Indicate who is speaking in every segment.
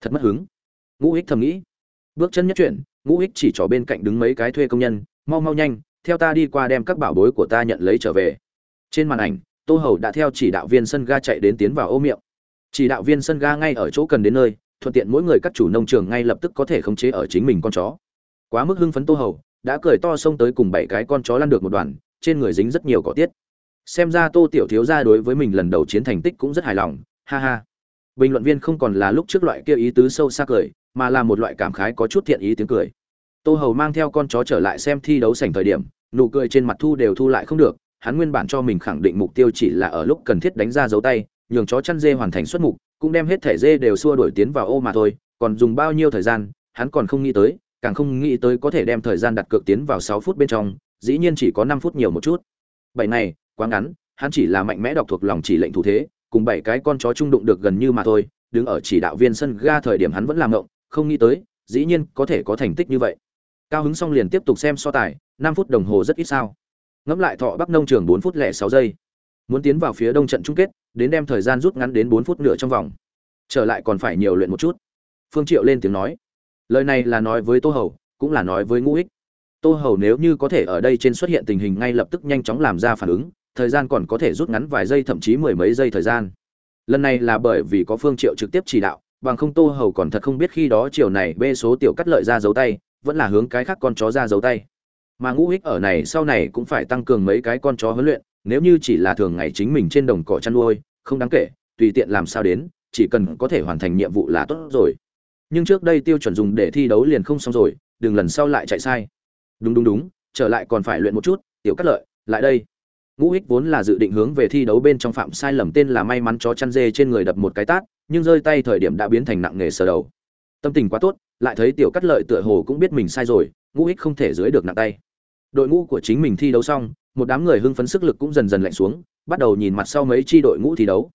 Speaker 1: thật mất hứng. Ngũ Hích thầm nghĩ. Bước chân nhất chuyển, ngũ Hích chỉ trỏ bên cạnh đứng mấy cái thuê công nhân, mau mau nhanh, theo ta đi qua đem các bảo bối của ta nhận lấy trở về. Trên màn ảnh, tô hầu đã theo chỉ đạo viên sân ga chạy đến tiến vào ô miệng. Chỉ đạo viên sân ga ngay ở chỗ cần đến nơi, thuận tiện mỗi người các chủ nông trường ngay lập tức có thể khống chế ở chính mình con chó. Quá mức hưng phấn tô hầu, đã cười to xông tới cùng bảy cái con chó lăn được một đoàn, trên người dính rất nhiều cỏ tiết. Xem ra tô tiểu thiếu gia đối với mình lần đầu chiến thành tích cũng rất hài lòng, ha ha bình luận viên không còn là lúc trước loại kia ý tứ sâu xa cười, mà là một loại cảm khái có chút thiện ý tiếng cười. Tô hầu mang theo con chó trở lại xem thi đấu sảnh thời điểm, nụ cười trên mặt thu đều thu lại không được, hắn nguyên bản cho mình khẳng định mục tiêu chỉ là ở lúc cần thiết đánh ra dấu tay, nhường chó chăn dê hoàn thành xuất mục, cũng đem hết thẻ dê đều xua đổi tiến vào ô mà thôi, còn dùng bao nhiêu thời gian, hắn còn không nghĩ tới, càng không nghĩ tới có thể đem thời gian đặt cược tiến vào sáu phút bên trong, dĩ nhiên chỉ có năm phút nhiều một chút. Bảy ngày, quá ngắn, hắn chỉ là mạnh mẽ đọc thuộc lòng chỉ lệnh thủ thế cùng bảy cái con chó trung đụng được gần như mà thôi, đứng ở chỉ đạo viên sân ga thời điểm hắn vẫn làm ngộng, không nghĩ tới, dĩ nhiên có thể có thành tích như vậy. Cao hứng xong liền tiếp tục xem so tài, năm phút đồng hồ rất ít sao. Ngẫm lại thọ bắc nông trường bốn phút lẻ sáu giây. Muốn tiến vào phía đông trận chung kết, đến đem thời gian rút ngắn đến bốn phút nửa trong vòng. Trở lại còn phải nhiều luyện một chút. Phương triệu lên tiếng nói. Lời này là nói với tô hầu, cũng là nói với ngũ ích tô hầu nếu như có thể ở đây trên xuất hiện tình hình ngay lập tức nhanh chóng làm ra phản ứng thời gian còn có thể rút ngắn vài giây, thậm chí mười mấy giây thời gian. Lần này là bởi vì có phương triệu trực tiếp chỉ đạo, bằng không tô hầu còn thật không biết khi đó chiều này bê số tiểu cắt lợi ra dấu tay, vẫn là hướng cái khác con chó ra dấu tay. Mà ngũ hích ở này sau này cũng phải tăng cường mấy cái con chó huấn luyện, nếu như chỉ là thường ngày chính mình trên đồng cỏ chăn nuôi, không đáng kể, tùy tiện làm sao đến, chỉ cần có thể hoàn thành nhiệm vụ là tốt rồi. Nhưng trước đây tiêu chuẩn dùng để thi đấu liền không xong rồi, đừng lần sau lại chạy sai. Đúng đúng đúng, trở lại còn phải luyện một chút, tiểu cắt lợi, lại đây ngũ Hích vốn là dự định hướng về thi đấu bên trong phạm sai lầm tên là may mắn chó chăn dê trên người đập một cái tát, nhưng rơi tay thời điểm đã biến thành nặng nghề sờ đầu. Tâm tình quá tốt, lại thấy tiểu cắt lợi tựa hồ cũng biết mình sai rồi, ngũ Hích không thể dưới được nặng tay. Đội ngũ của chính mình thi đấu xong, một đám người hưng phấn sức lực cũng dần dần lạnh xuống, bắt đầu nhìn mặt sau mấy chi đội ngũ thi đấu.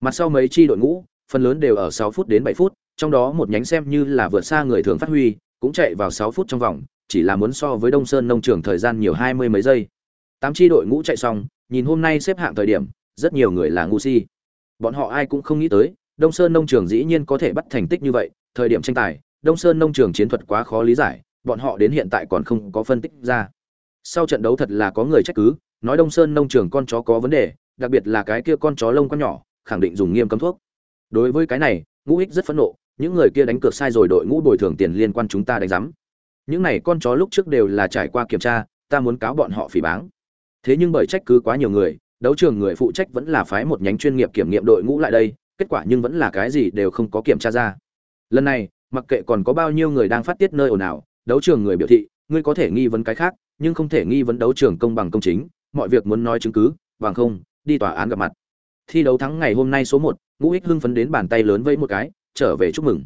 Speaker 1: Mặt sau mấy chi đội ngũ, phần lớn đều ở 6 phút đến 7 phút, trong đó một nhánh xem như là vượt xa người thường phát huy, cũng chạy vào 6 phút trong vòng, chỉ là muốn so với đông sơn nông trường thời gian nhiều hai mươi mấy giây tám chi đội ngũ chạy xong, nhìn hôm nay xếp hạng thời điểm, rất nhiều người là ngu si. Bọn họ ai cũng không nghĩ tới, đông sơn nông trường dĩ nhiên có thể bắt thành tích như vậy, thời điểm tranh tài, đông sơn nông trường chiến thuật quá khó lý giải, bọn họ đến hiện tại còn không có phân tích ra. Sau trận đấu thật là có người trách cứ, nói đông sơn nông trường con chó có vấn đề, đặc biệt là cái kia con chó lông con nhỏ, khẳng định dùng nghiêm cấm thuốc. Đối với cái này, ngũ ích rất phẫn nộ, những người kia đánh cược sai rồi đội ngũ bồi thường tiền liên quan chúng ta đánh giám. Những này con chó lúc trước đều là trải qua kiểm tra, ta muốn cáo bọn họ phỉ báng thế nhưng bởi trách cứ quá nhiều người, đấu trường người phụ trách vẫn là phái một nhánh chuyên nghiệp kiểm nghiệm đội ngũ lại đây, kết quả nhưng vẫn là cái gì đều không có kiểm tra ra. Lần này, mặc kệ còn có bao nhiêu người đang phát tiết nơi ồn ào, đấu trường người biểu thị, ngươi có thể nghi vấn cái khác, nhưng không thể nghi vấn đấu trường công bằng công chính, mọi việc muốn nói chứng cứ, bằng không, đi tòa án gặp mặt. Thi đấu thắng ngày hôm nay số một, ngũ ích hưng phấn đến bàn tay lớn vẫy một cái, trở về chúc mừng.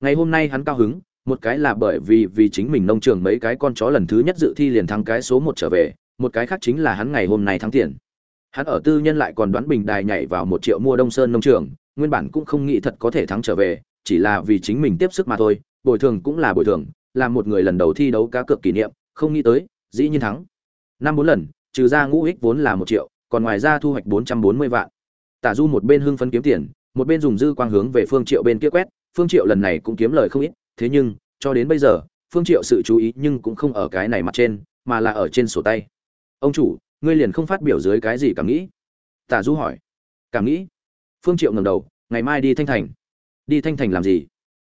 Speaker 1: Ngày hôm nay hắn cao hứng, một cái là bởi vì vì chính mình nông trường mấy cái con chó lần thứ nhất dự thi liền thắng cái số một trở về một cái khác chính là hắn ngày hôm nay thắng tiền. Hắn ở tư nhân lại còn đoán bình đài nhảy vào một triệu mua đông sơn nông trường, nguyên bản cũng không nghĩ thật có thể thắng trở về, chỉ là vì chính mình tiếp sức mà thôi, bồi thường cũng là bồi thường, là một người lần đầu thi đấu cá cược kỷ niệm, không nghĩ tới, dĩ nhiên thắng. Năm bốn lần, trừ ra ngũ ích vốn là một triệu, còn ngoài ra thu hoạch bốn trăm bốn mươi vạn. Tả du một bên hưng phấn kiếm tiền, một bên dùng dư quang hướng về phương triệu bên kia quét, phương triệu lần này cũng kiếm lời không ít, thế nhưng, cho đến bây giờ, phương triệu sự chú ý nhưng cũng không ở cái này mặt trên, mà là ở trên sổ tay ông chủ, ngươi liền không phát biểu dưới cái gì cảm nghĩ? Tả du hỏi. Cảm nghĩ? Phương triệu ngẩng đầu, ngày mai đi thanh thành. Đi thanh thành làm gì?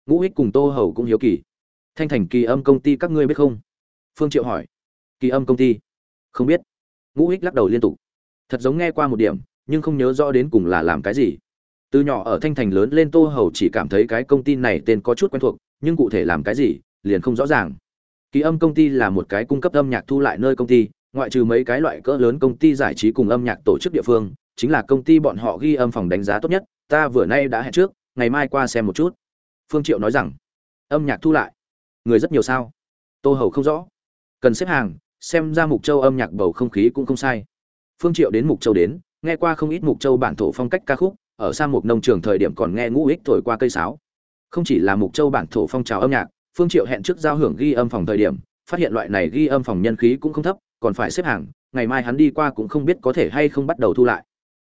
Speaker 1: Ngũ Hích cùng tô hầu cũng hiếu kỳ. Thanh thành kỳ âm công ty các ngươi biết không? Phương triệu hỏi. Kỳ âm công ty? Không biết. Ngũ Hích lắc đầu liên tục. Thật giống nghe qua một điểm, nhưng không nhớ rõ đến cùng là làm cái gì. Từ nhỏ ở thanh thành lớn lên tô hầu chỉ cảm thấy cái công ty này tên có chút quen thuộc, nhưng cụ thể làm cái gì, liền không rõ ràng. Kỳ âm công ty là một cái cung cấp âm nhạc thu lại nơi công ty ngoại trừ mấy cái loại cỡ lớn công ty giải trí cùng âm nhạc tổ chức địa phương, chính là công ty bọn họ ghi âm phòng đánh giá tốt nhất, ta vừa nay đã hẹn trước, ngày mai qua xem một chút. Phương triệu nói rằng. Âm nhạc thu lại. Người rất nhiều sao? Tô hầu không rõ. Cần xếp hàng, xem ra mục châu âm nhạc bầu không khí cũng không sai. Phương triệu đến mục châu đến, nghe qua không ít mục châu bản thổ phong cách ca khúc, ở sang một nông trường thời điểm còn nghe ngũ ích thổi qua cây sáo. Không chỉ là mục châu bản thổ phong trào âm nhạc, phương triệu hẹn trước giao hưởng ghi âm phòng thời điểm, phát hiện loại này ghi âm phòng nhân khí cũng không thấp còn phải xếp hàng, ngày mai hắn đi qua cũng không biết có thể hay không bắt đầu thu lại.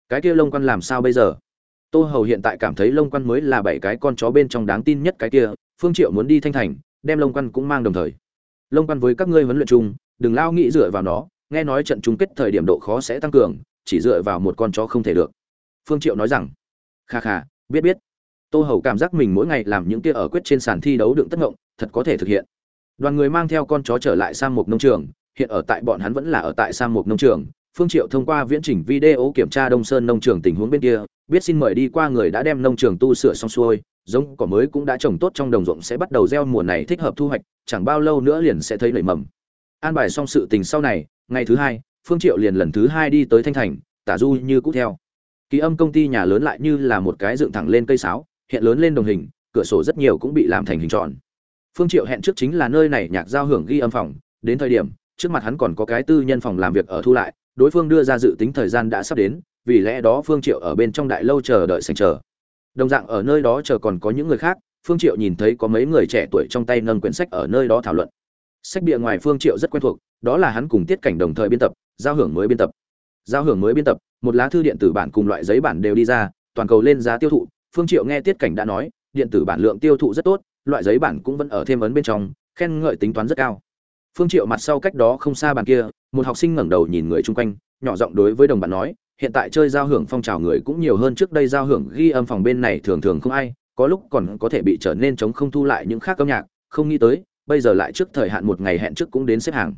Speaker 1: Cái kia lông quan làm sao bây giờ? Tô hầu hiện tại cảm thấy lông quan mới là bảy cái con chó bên trong đáng tin nhất cái kia, phương triệu muốn đi thanh thành, đem lông quan cũng mang đồng thời. Lông quan với các ngươi huấn luyện chung, đừng lao nghĩ dựa vào nó, nghe nói trận chung kết thời điểm độ khó sẽ tăng cường, chỉ dựa vào một con chó không thể được. Phương triệu nói rằng, kha kha, biết biết. Tô hầu cảm giác mình mỗi ngày làm những kia ở quyết trên sàn thi đấu đựng tất ngộng, thật có thể thực hiện. Đoàn người mang theo con chó trở lại sang một nông trường hiện ở tại bọn hắn vẫn là ở tại sang Mộc nông trường. Phương triệu thông qua viễn trình video kiểm tra đông sơn nông trường tình huống bên kia, biết xin mời đi qua người đã đem nông trường tu sửa xong xuôi, giống cỏ mới cũng đã trồng tốt trong đồng ruộng sẽ bắt đầu gieo mùa này thích hợp thu hoạch, chẳng bao lâu nữa liền sẽ thấy nảy mầm. An bài xong sự tình sau này, ngày thứ hai, phương triệu liền lần thứ hai đi tới thanh thành, tả du như cũ theo. Ký âm công ty nhà lớn lại như là một cái dựng thẳng lên cây sáo, hiện lớn lên đồng hình, cửa sổ rất nhiều cũng bị làm thành hình tròn. Phương triệu hẹn trước chính là nơi này nhạc giao hưởng ghi âm phòng, đến thời điểm trước mặt hắn còn có cái tư nhân phòng làm việc ở thu lại, đối phương đưa ra dự tính thời gian đã sắp đến, vì lẽ đó phương triệu ở bên trong đại lâu chờ đợi sành chờ. Đồng dạng ở nơi đó chờ còn có những người khác, phương triệu nhìn thấy có mấy người trẻ tuổi trong tay nâng quyển sách ở nơi đó thảo luận. Sách bìa ngoài phương triệu rất quen thuộc, đó là hắn cùng tiết cảnh đồng thời biên tập, giao hưởng mới biên tập. Giao hưởng mới biên tập, một lá thư điện tử bản cùng loại giấy bản đều đi ra, toàn cầu lên giá tiêu thụ. Phương triệu nghe tiết cảnh đã nói, điện tử bản lượng tiêu thụ rất tốt, loại giấy bản cũng vẫn ở thêm ấn bên trong, khen ngợi tính toán rất cao phương triệu mặt sau cách đó không xa bàn kia, một học sinh ngẩng đầu nhìn người chung quanh, nhỏ giọng đối với đồng bạn nói, hiện tại chơi giao hưởng phong trào người cũng nhiều hơn trước đây giao hưởng ghi âm phòng bên này thường thường không ai, có lúc còn có thể bị trở nên chống không thu lại những khác âm nhạc, không nghĩ tới, bây giờ lại trước thời hạn một ngày hẹn trước cũng đến xếp hàng.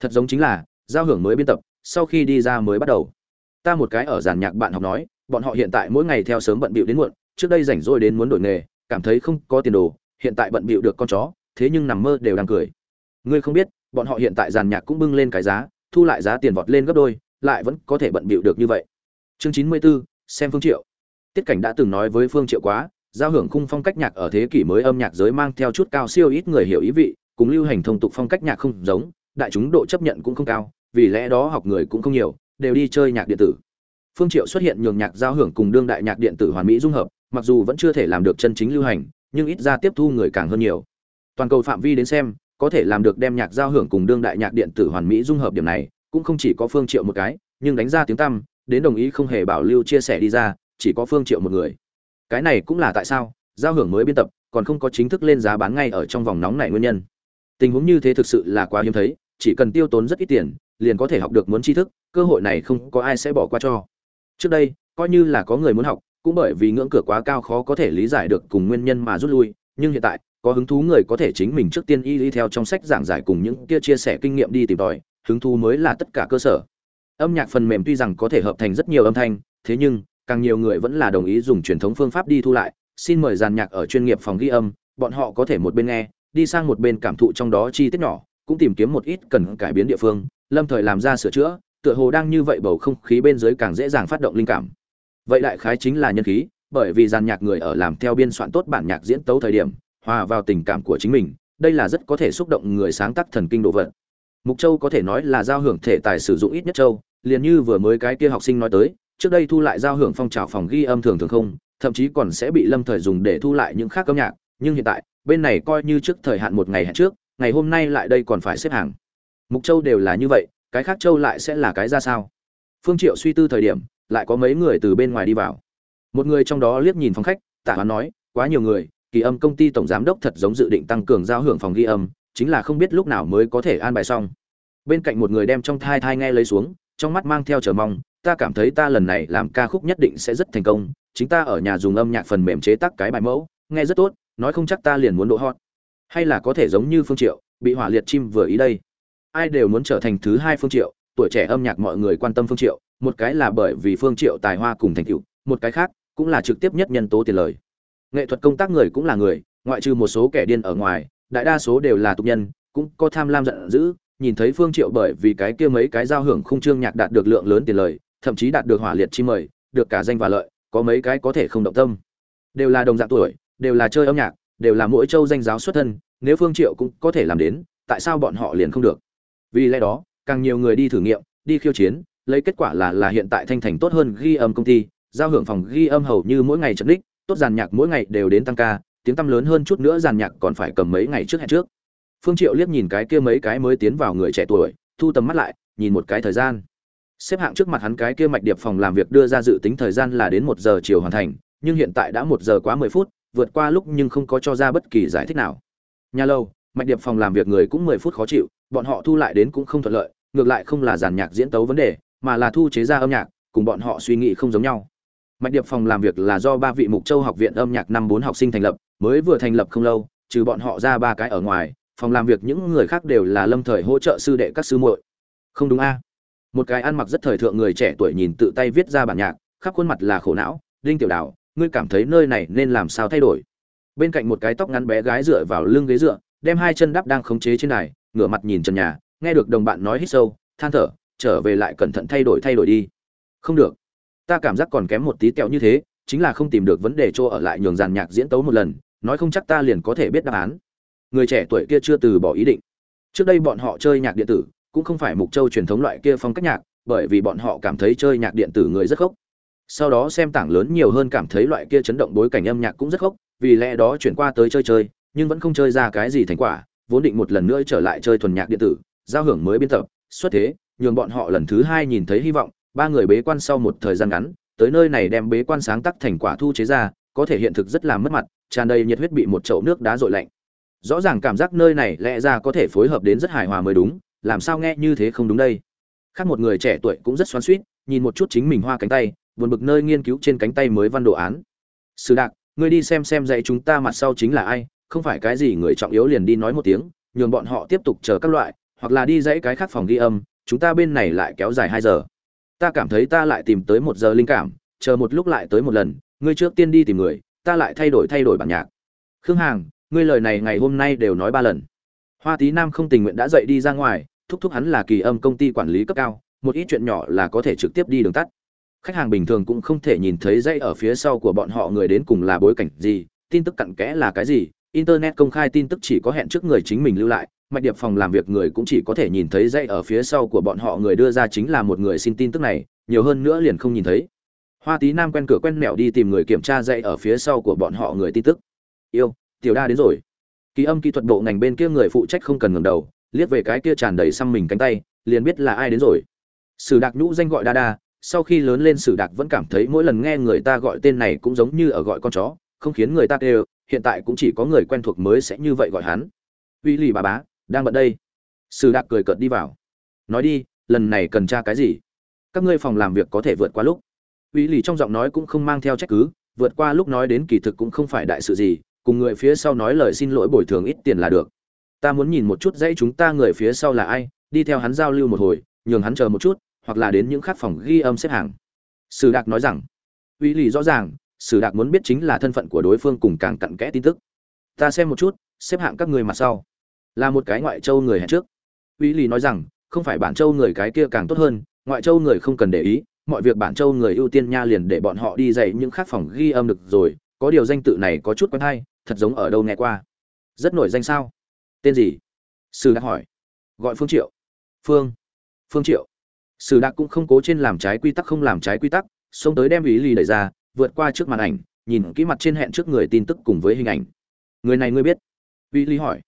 Speaker 1: Thật giống chính là, giao hưởng mới biên tập, sau khi đi ra mới bắt đầu. Ta một cái ở giàn nhạc bạn học nói, bọn họ hiện tại mỗi ngày theo sớm bận bịu đến muộn, trước đây rảnh rỗi đến muốn đổi nghề, cảm thấy không có tiền đồ, hiện tại bận bịu được con chó, thế nhưng nằm mơ đều đang cười ngươi không biết bọn họ hiện tại giàn nhạc cũng bưng lên cái giá thu lại giá tiền vọt lên gấp đôi lại vẫn có thể bận bịu được như vậy. Chương chín mươi 94, xem phương triệu. Tiết cảnh đã từng nói với phương triệu quá giao hưởng khung phong cách nhạc ở thế kỷ mới âm nhạc giới mang theo chút cao siêu ít người hiểu ý vị cùng lưu hành thông tục phong cách nhạc không giống đại chúng độ chấp nhận cũng không cao vì lẽ đó học người cũng không nhiều đều đi chơi nhạc điện tử. Phương triệu xuất hiện nhường nhạc giao hưởng cùng đương đại nhạc điện tử hoàn mỹ dung hợp mặc dù vẫn chưa thể làm được chân chính lưu hành nhưng ít ra tiếp thu người càng hơn nhiều. Toàn cầu phạm vi đến xem có thể làm được đem nhạc giao hưởng cùng đương đại nhạc điện tử hoàn mỹ dung hợp điểm này, cũng không chỉ có phương triệu một cái, nhưng đánh ra tiếng tăm, đến đồng ý không hề bảo lưu chia sẻ đi ra, chỉ có phương triệu một người. Cái này cũng là tại sao, giao hưởng mới biên tập, còn không có chính thức lên giá bán ngay ở trong vòng nóng này nguyên nhân. Tình huống như thế thực sự là quá hiếm thấy, chỉ cần tiêu tốn rất ít tiền, liền có thể học được muốn tri thức, cơ hội này không có ai sẽ bỏ qua cho. Trước đây, coi như là có người muốn học, cũng bởi vì ngưỡng cửa quá cao khó có thể lý giải được cùng nguyên nhân mà rút lui, nhưng hiện tại có hứng thú người có thể chính mình trước tiên y đi theo trong sách giảng giải cùng những kia chia sẻ kinh nghiệm đi tìm tòi, hứng thú mới là tất cả cơ sở. Âm nhạc phần mềm tuy rằng có thể hợp thành rất nhiều âm thanh, thế nhưng, càng nhiều người vẫn là đồng ý dùng truyền thống phương pháp đi thu lại. Xin mời dàn nhạc ở chuyên nghiệp phòng ghi âm, bọn họ có thể một bên nghe, đi sang một bên cảm thụ trong đó chi tiết nhỏ, cũng tìm kiếm một ít cần cải biến địa phương, lâm thời làm ra sửa chữa, tựa hồ đang như vậy bầu không khí bên dưới càng dễ dàng phát động linh cảm. Vậy đại khái chính là nhân khí, bởi vì dàn nhạc người ở làm theo biên soạn tốt bản nhạc diễn tấu thời điểm hòa vào tình cảm của chính mình, đây là rất có thể xúc động người sáng tác thần kinh độ vật. Mục châu có thể nói là giao hưởng thể tài sử dụng ít nhất châu, liền như vừa mới cái kia học sinh nói tới, trước đây thu lại giao hưởng phong trào phòng ghi âm thường thường không, thậm chí còn sẽ bị lâm thời dùng để thu lại những khác âm nhạc, nhưng hiện tại, bên này coi như trước thời hạn một ngày hẹn trước, ngày hôm nay lại đây còn phải xếp hàng. Mục châu đều là như vậy, cái khác châu lại sẽ là cái ra sao? Phương triệu suy tư thời điểm, lại có mấy người từ bên ngoài đi vào. Một người trong đó liếc nhìn phòng khách, tả hoán nói, quá nhiều người kỳ âm công ty tổng giám đốc thật giống dự định tăng cường giao hưởng phòng ghi âm, chính là không biết lúc nào mới có thể an bài xong. Bên cạnh một người đem trong thai thai nghe lấy xuống, trong mắt mang theo chờ mong, ta cảm thấy ta lần này làm ca khúc nhất định sẽ rất thành công, chính ta ở nhà dùng âm nhạc phần mềm chế tác cái bài mẫu, nghe rất tốt, nói không chắc ta liền muốn độ hot. Hay là có thể giống như phương triệu, bị hỏa liệt chim vừa ý đây. Ai đều muốn trở thành thứ hai phương triệu, tuổi trẻ âm nhạc mọi người quan tâm phương triệu, một cái là bởi vì phương triệu tài hoa cùng thành tựu, một cái khác cũng là trực tiếp nhất nhân tố tiền lời nghệ thuật công tác người cũng là người, ngoại trừ một số kẻ điên ở ngoài, đại đa số đều là tục nhân, cũng có tham lam giận dữ, nhìn thấy phương triệu bởi vì cái kia mấy cái giao hưởng khung trương nhạc đạt được lượng lớn tiền lời, thậm chí đạt được hỏa liệt chi mời, được cả danh và lợi, có mấy cái có thể không động tâm. Đều là đồng dạng tuổi, đều là chơi âm nhạc, đều là mỗi châu danh giáo xuất thân, nếu phương triệu cũng có thể làm đến, tại sao bọn họ liền không được? Vì lẽ đó, càng nhiều người đi thử nghiệm, đi khiêu chiến, lấy kết quả là là hiện tại thanh thành tốt hơn ghi âm công ty, giao hưởng phòng ghi âm hầu như mỗi ngày chấm đích tốt giàn nhạc mỗi ngày đều đến tăng ca, tiếng tăm lớn hơn chút nữa giàn nhạc còn phải cầm mấy ngày trước hẹn trước. Phương triệu liếc nhìn cái kia mấy cái mới tiến vào người trẻ tuổi, thu tầm mắt lại, nhìn một cái thời gian. Xếp hạng trước mặt hắn cái kia mạch điệp phòng làm việc đưa ra dự tính thời gian là đến một giờ chiều hoàn thành, nhưng hiện tại đã một giờ quá mười phút, vượt qua lúc nhưng không có cho ra bất kỳ giải thích nào. Nhà lâu, mạch điệp phòng làm việc người cũng mười phút khó chịu, bọn họ thu lại đến cũng không thuận lợi, ngược lại không là giàn nhạc diễn tấu vấn đề, mà là thu chế ra âm nhạc, cùng bọn họ suy nghĩ không giống nhau mạch điệp phòng làm việc là do ba vị mục châu học viện âm nhạc năm bốn học sinh thành lập mới vừa thành lập không lâu trừ bọn họ ra ba cái ở ngoài phòng làm việc những người khác đều là lâm thời hỗ trợ sư đệ các sư muội. Không đúng a? Một cái ăn mặc rất thời thượng người trẻ tuổi nhìn tự tay viết ra bản nhạc khắp khuôn mặt là khổ não đinh tiểu đào ngươi cảm thấy nơi này nên làm sao thay đổi? Bên cạnh một cái tóc ngắn bé gái dựa vào lưng ghế dựa đem hai chân đắp đang khống chế trên này, ngửa mặt nhìn trần nhà nghe được đồng bạn nói hít sâu than thở trở về lại cẩn thận thay đổi thay đổi đi. Không được ta cảm giác còn kém một tí tẹo như thế, chính là không tìm được vấn đề chỗ ở lại nhường dàn nhạc diễn tấu một lần, nói không chắc ta liền có thể biết đáp án. Người trẻ tuổi kia chưa từ bỏ ý định. Trước đây bọn họ chơi nhạc điện tử, cũng không phải mục châu truyền thống loại kia phong cách nhạc, bởi vì bọn họ cảm thấy chơi nhạc điện tử người rất khốc. Sau đó xem tảng lớn nhiều hơn cảm thấy loại kia chấn động bối cảnh âm nhạc cũng rất khốc, vì lẽ đó chuyển qua tới chơi chơi, nhưng vẫn không chơi ra cái gì thành quả, vốn định một lần nữa trở lại chơi thuần nhạc điện tử, giao hưởng mới biên tập, xuất thế, nhường bọn họ lần thứ hai nhìn thấy hy vọng ba người bế quan sau một thời gian ngắn, tới nơi này đem bế quan sáng tác thành quả thu chế ra, có thể hiện thực rất là mất mặt, tràn đầy nhiệt huyết bị một chậu nước đá dội lạnh. Rõ ràng cảm giác nơi này lẽ ra có thể phối hợp đến rất hài hòa mới đúng, làm sao nghe như thế không đúng đây? Khác một người trẻ tuổi cũng rất xoắn suýt nhìn một chút chính mình hoa cánh tay, buồn bực nơi nghiên cứu trên cánh tay mới văn đồ án. Sử đạc, ngươi đi xem xem dạy chúng ta mặt sau chính là ai, không phải cái gì người trọng yếu liền đi nói một tiếng, nhường bọn họ tiếp tục chờ các loại, hoặc là đi dãy cái khác phòng ghi âm, chúng ta bên này lại kéo dài hai giờ ta cảm thấy ta lại tìm tới một giờ linh cảm, chờ một lúc lại tới một lần, ngươi trước tiên đi tìm người, ta lại thay đổi thay đổi bản nhạc. Khương hàng, ngươi lời này ngày hôm nay đều nói ba lần. Hoa tý nam không tình nguyện đã dậy đi ra ngoài, thúc thúc hắn là kỳ âm công ty quản lý cấp cao, một ít chuyện nhỏ là có thể trực tiếp đi đường tắt. Khách hàng bình thường cũng không thể nhìn thấy dây ở phía sau của bọn họ người đến cùng là bối cảnh gì, tin tức cặn kẽ là cái gì internet công khai tin tức chỉ có hẹn trước người chính mình lưu lại, mạch điệp phòng làm việc người cũng chỉ có thể nhìn thấy dây ở phía sau của bọn họ, người đưa ra chính là một người xin tin tức này, nhiều hơn nữa liền không nhìn thấy. Hoa tí nam quen cửa quen mẹo đi tìm người kiểm tra dây ở phía sau của bọn họ người tin tức. Yêu, tiểu đa đến rồi. Ký âm kỹ thuật bộ ngành bên kia người phụ trách không cần ngừng đầu, liếc về cái kia tràn đầy xăm mình cánh tay, liền biết là ai đến rồi. Sử đạc nhũ danh gọi đa đa, sau khi lớn lên sử đạc vẫn cảm thấy mỗi lần nghe người ta gọi tên này cũng giống như ở gọi con chó, không khiến người ta kêu hiện tại cũng chỉ có người quen thuộc mới sẽ như vậy gọi hắn. Uy lì bà bá, đang bận đây. Sử đạc cười cợt đi vào. Nói đi, lần này cần tra cái gì? Các ngươi phòng làm việc có thể vượt qua lúc. Uy lì trong giọng nói cũng không mang theo trách cứ, vượt qua lúc nói đến kỳ thực cũng không phải đại sự gì, cùng người phía sau nói lời xin lỗi bồi thường ít tiền là được. Ta muốn nhìn một chút dãy chúng ta người phía sau là ai, đi theo hắn giao lưu một hồi, nhường hắn chờ một chút, hoặc là đến những khác phòng ghi âm xếp hàng. Sử đạc nói rằng, uy lì rõ ràng sử đạc muốn biết chính là thân phận của đối phương cùng càng cặn kẽ tin tức. Ta xem một chút, xếp hạng các người mặt sau. Là một cái ngoại châu người hẹn trước. Uy lý nói rằng, không phải bản châu người cái kia càng tốt hơn, ngoại châu người không cần để ý, mọi việc bản châu người ưu tiên nha liền để bọn họ đi dạy những khác phòng ghi âm được rồi, có điều danh tự này có chút quen hay, thật giống ở đâu nghe qua. Rất nổi danh sao? Tên gì? Sử đạc hỏi. Gọi phương triệu. Phương. Phương triệu. Sử đạc cũng không cố trên làm trái quy tắc không làm trái quy tắc, xông tới đem ý lì đẩy ra vượt qua trước màn ảnh, nhìn kỹ mặt trên hẹn trước người tin tức cùng với hình ảnh. Người này ngươi biết? Uy lý hỏi.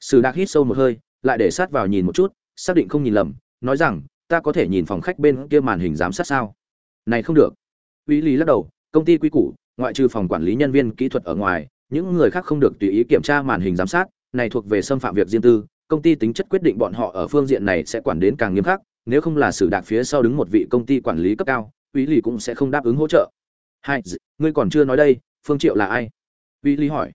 Speaker 1: Sử đạc hít sâu một hơi, lại để sát vào nhìn một chút, xác định không nhìn lầm, nói rằng, ta có thể nhìn phòng khách bên kia màn hình giám sát sao? Này không được. Uy lý lắc đầu, công ty quy củ, ngoại trừ phòng quản lý nhân viên kỹ thuật ở ngoài, những người khác không được tùy ý kiểm tra màn hình giám sát, này thuộc về xâm phạm việc riêng tư, công ty tính chất quyết định bọn họ ở phương diện này sẽ quản đến càng nghiêm khắc, nếu không là sử đạc phía sau đứng một vị công ty quản lý cấp cao uy lý cũng sẽ không đáp ứng hỗ trợ hai ngươi còn chưa nói đây, phương triệu là ai? Uy lý hỏi.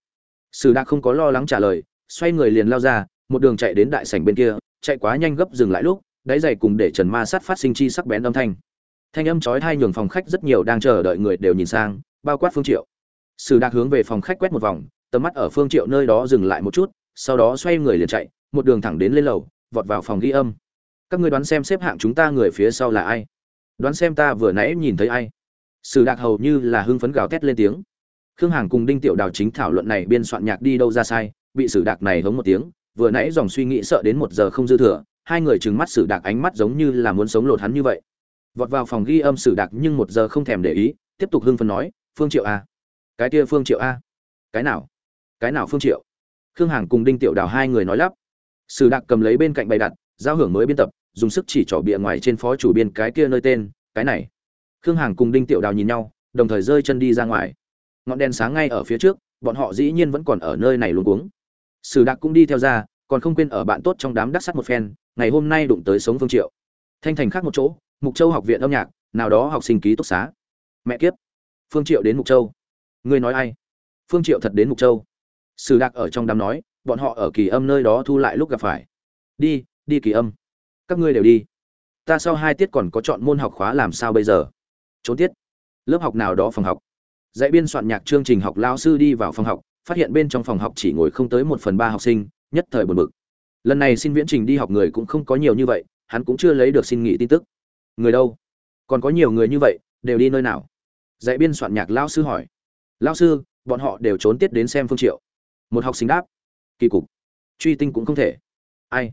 Speaker 1: Sử đạc không có lo lắng trả lời, xoay người liền lao ra, một đường chạy đến đại sảnh bên kia, chạy quá nhanh gấp dừng lại lúc, đáy giày cùng để trần ma sát phát sinh chi sắc bén âm thanh. Thanh âm chói hai nhường phòng khách rất nhiều đang chờ đợi người đều nhìn sang, bao quát phương triệu. Sử đạc hướng về phòng khách quét một vòng, tầm mắt ở phương triệu nơi đó dừng lại một chút, sau đó xoay người liền chạy, một đường thẳng đến lên lầu, vọt vào phòng ghi âm. Các ngươi đoán xem xếp hạng chúng ta người phía sau là ai? Đoán xem ta vừa nãy nhìn thấy ai? Sử đạc hầu như là hưng phấn gào thét lên tiếng. Khương hàng cùng đinh tiểu đào chính thảo luận này biên soạn nhạc đi đâu ra sai, bị sử đạc này hống một tiếng, vừa nãy dòng suy nghĩ sợ đến một giờ không dư thừa, hai người trừng mắt sử đạc ánh mắt giống như là muốn sống lột hắn như vậy. Vọt vào phòng ghi âm sử đạc nhưng một giờ không thèm để ý, tiếp tục hưng phấn nói, phương triệu a cái kia phương triệu a cái nào cái nào phương triệu? Khương hàng cùng đinh tiểu đào hai người nói lắp. Sử đạc cầm lấy bên cạnh bày đặt, giao hưởng mới biên tập, dùng sức chỉ trỏ bìa ngoài trên phó chủ biên cái kia nơi tên, cái này khương hàng cùng đinh tiểu đào nhìn nhau, đồng thời rơi chân đi ra ngoài. Ngọn đèn sáng ngay ở phía trước, bọn họ dĩ nhiên vẫn còn ở nơi này luôn cuống. sử Đạc cũng đi theo ra, còn không quên ở bạn tốt trong đám đắc sắt một phen, ngày hôm nay đụng tới sống phương triệu. Thanh thành khác một chỗ, mục châu học viện âm nhạc, nào đó học sinh ký túc xá. Mẹ kiếp, phương triệu đến mục châu. Ngươi nói ai? Phương triệu thật đến mục châu. Sử Đạc ở trong đám nói, bọn họ ở kỳ âm nơi đó thu lại lúc gặp phải. Đi đi kỳ âm. Các ngươi đều đi. Ta sau hai tiết còn có chọn môn học khóa làm sao bây giờ? Trốn tiết. Lớp học nào đó phòng học. Dạy biên soạn nhạc chương trình học lao sư đi vào phòng học, phát hiện bên trong phòng học chỉ ngồi không tới một phần ba học sinh, nhất thời buồn bực. Lần này xin viễn trình đi học người cũng không có nhiều như vậy, hắn cũng chưa lấy được xin nghỉ tin tức. Người đâu? Còn có nhiều người như vậy, đều đi nơi nào? Dạy biên soạn nhạc lao sư hỏi. Lao sư, bọn họ đều trốn tiết đến xem phương triệu. Một học sinh đáp. Kỳ cục. Truy tinh cũng không thể. Ai?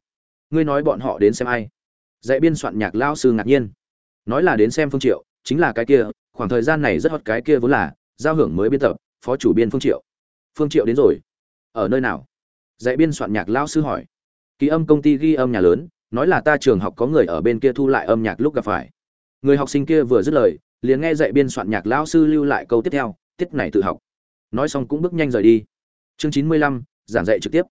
Speaker 1: Ngươi nói bọn họ đến xem ai? Dạy biên soạn nhạc lao sư ngạc nhiên. Nói là đến xem phương triệu chính là cái kia, khoảng thời gian này rất hot cái kia vốn là, giao hưởng mới biên tập, phó chủ biên phương triệu. Phương triệu đến rồi. Ở nơi nào? Dạy biên soạn nhạc lao sư hỏi. Ký âm công ty ghi âm nhà lớn, nói là ta trường học có người ở bên kia thu lại âm nhạc lúc gặp phải. Người học sinh kia vừa dứt lời, liền nghe dạy biên soạn nhạc lão sư lưu lại câu tiếp theo, tiết này tự học. Nói xong cũng bước nhanh rời đi. Chương chín mươi lăm, giảng dạy trực tiếp.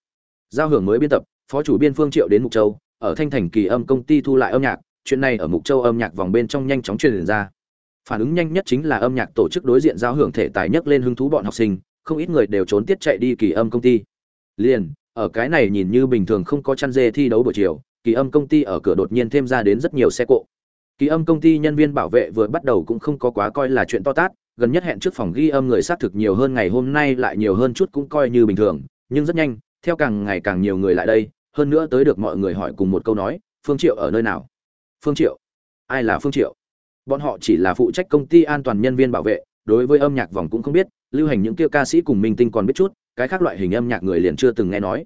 Speaker 1: Giao hưởng mới biên tập, phó chủ biên phương triệu đến mục châu, ở thanh thành kỳ âm công ty thu lại âm nhạc, chuyện này ở mục châu âm nhạc vòng bên trong nhanh chóng truyền ra phản ứng nhanh nhất chính là âm nhạc tổ chức đối diện giao hưởng thể tài nhất lên hứng thú bọn học sinh, không ít người đều trốn tiết chạy đi kỳ âm công ty. Liền, ở cái này nhìn như bình thường không có chăn dê thi đấu buổi chiều, kỳ âm công ty ở cửa đột nhiên thêm ra đến rất nhiều xe cộ. Kỳ âm công ty nhân viên bảo vệ vừa bắt đầu cũng không có quá coi là chuyện to tát, gần nhất hẹn trước phòng ghi âm người xác thực nhiều hơn ngày hôm nay lại nhiều hơn chút cũng coi như bình thường, nhưng rất nhanh, theo càng ngày càng nhiều người lại đây, hơn nữa tới được mọi người hỏi cùng một câu nói, phương triệu ở nơi nào? Phương triệu. Ai là phương triệu? Bọn họ chỉ là phụ trách công ty an toàn nhân viên bảo vệ đối với âm nhạc vòng cũng không biết lưu hành những kia ca sĩ cùng minh tinh còn biết chút cái khác loại hình âm nhạc người liền chưa từng nghe nói.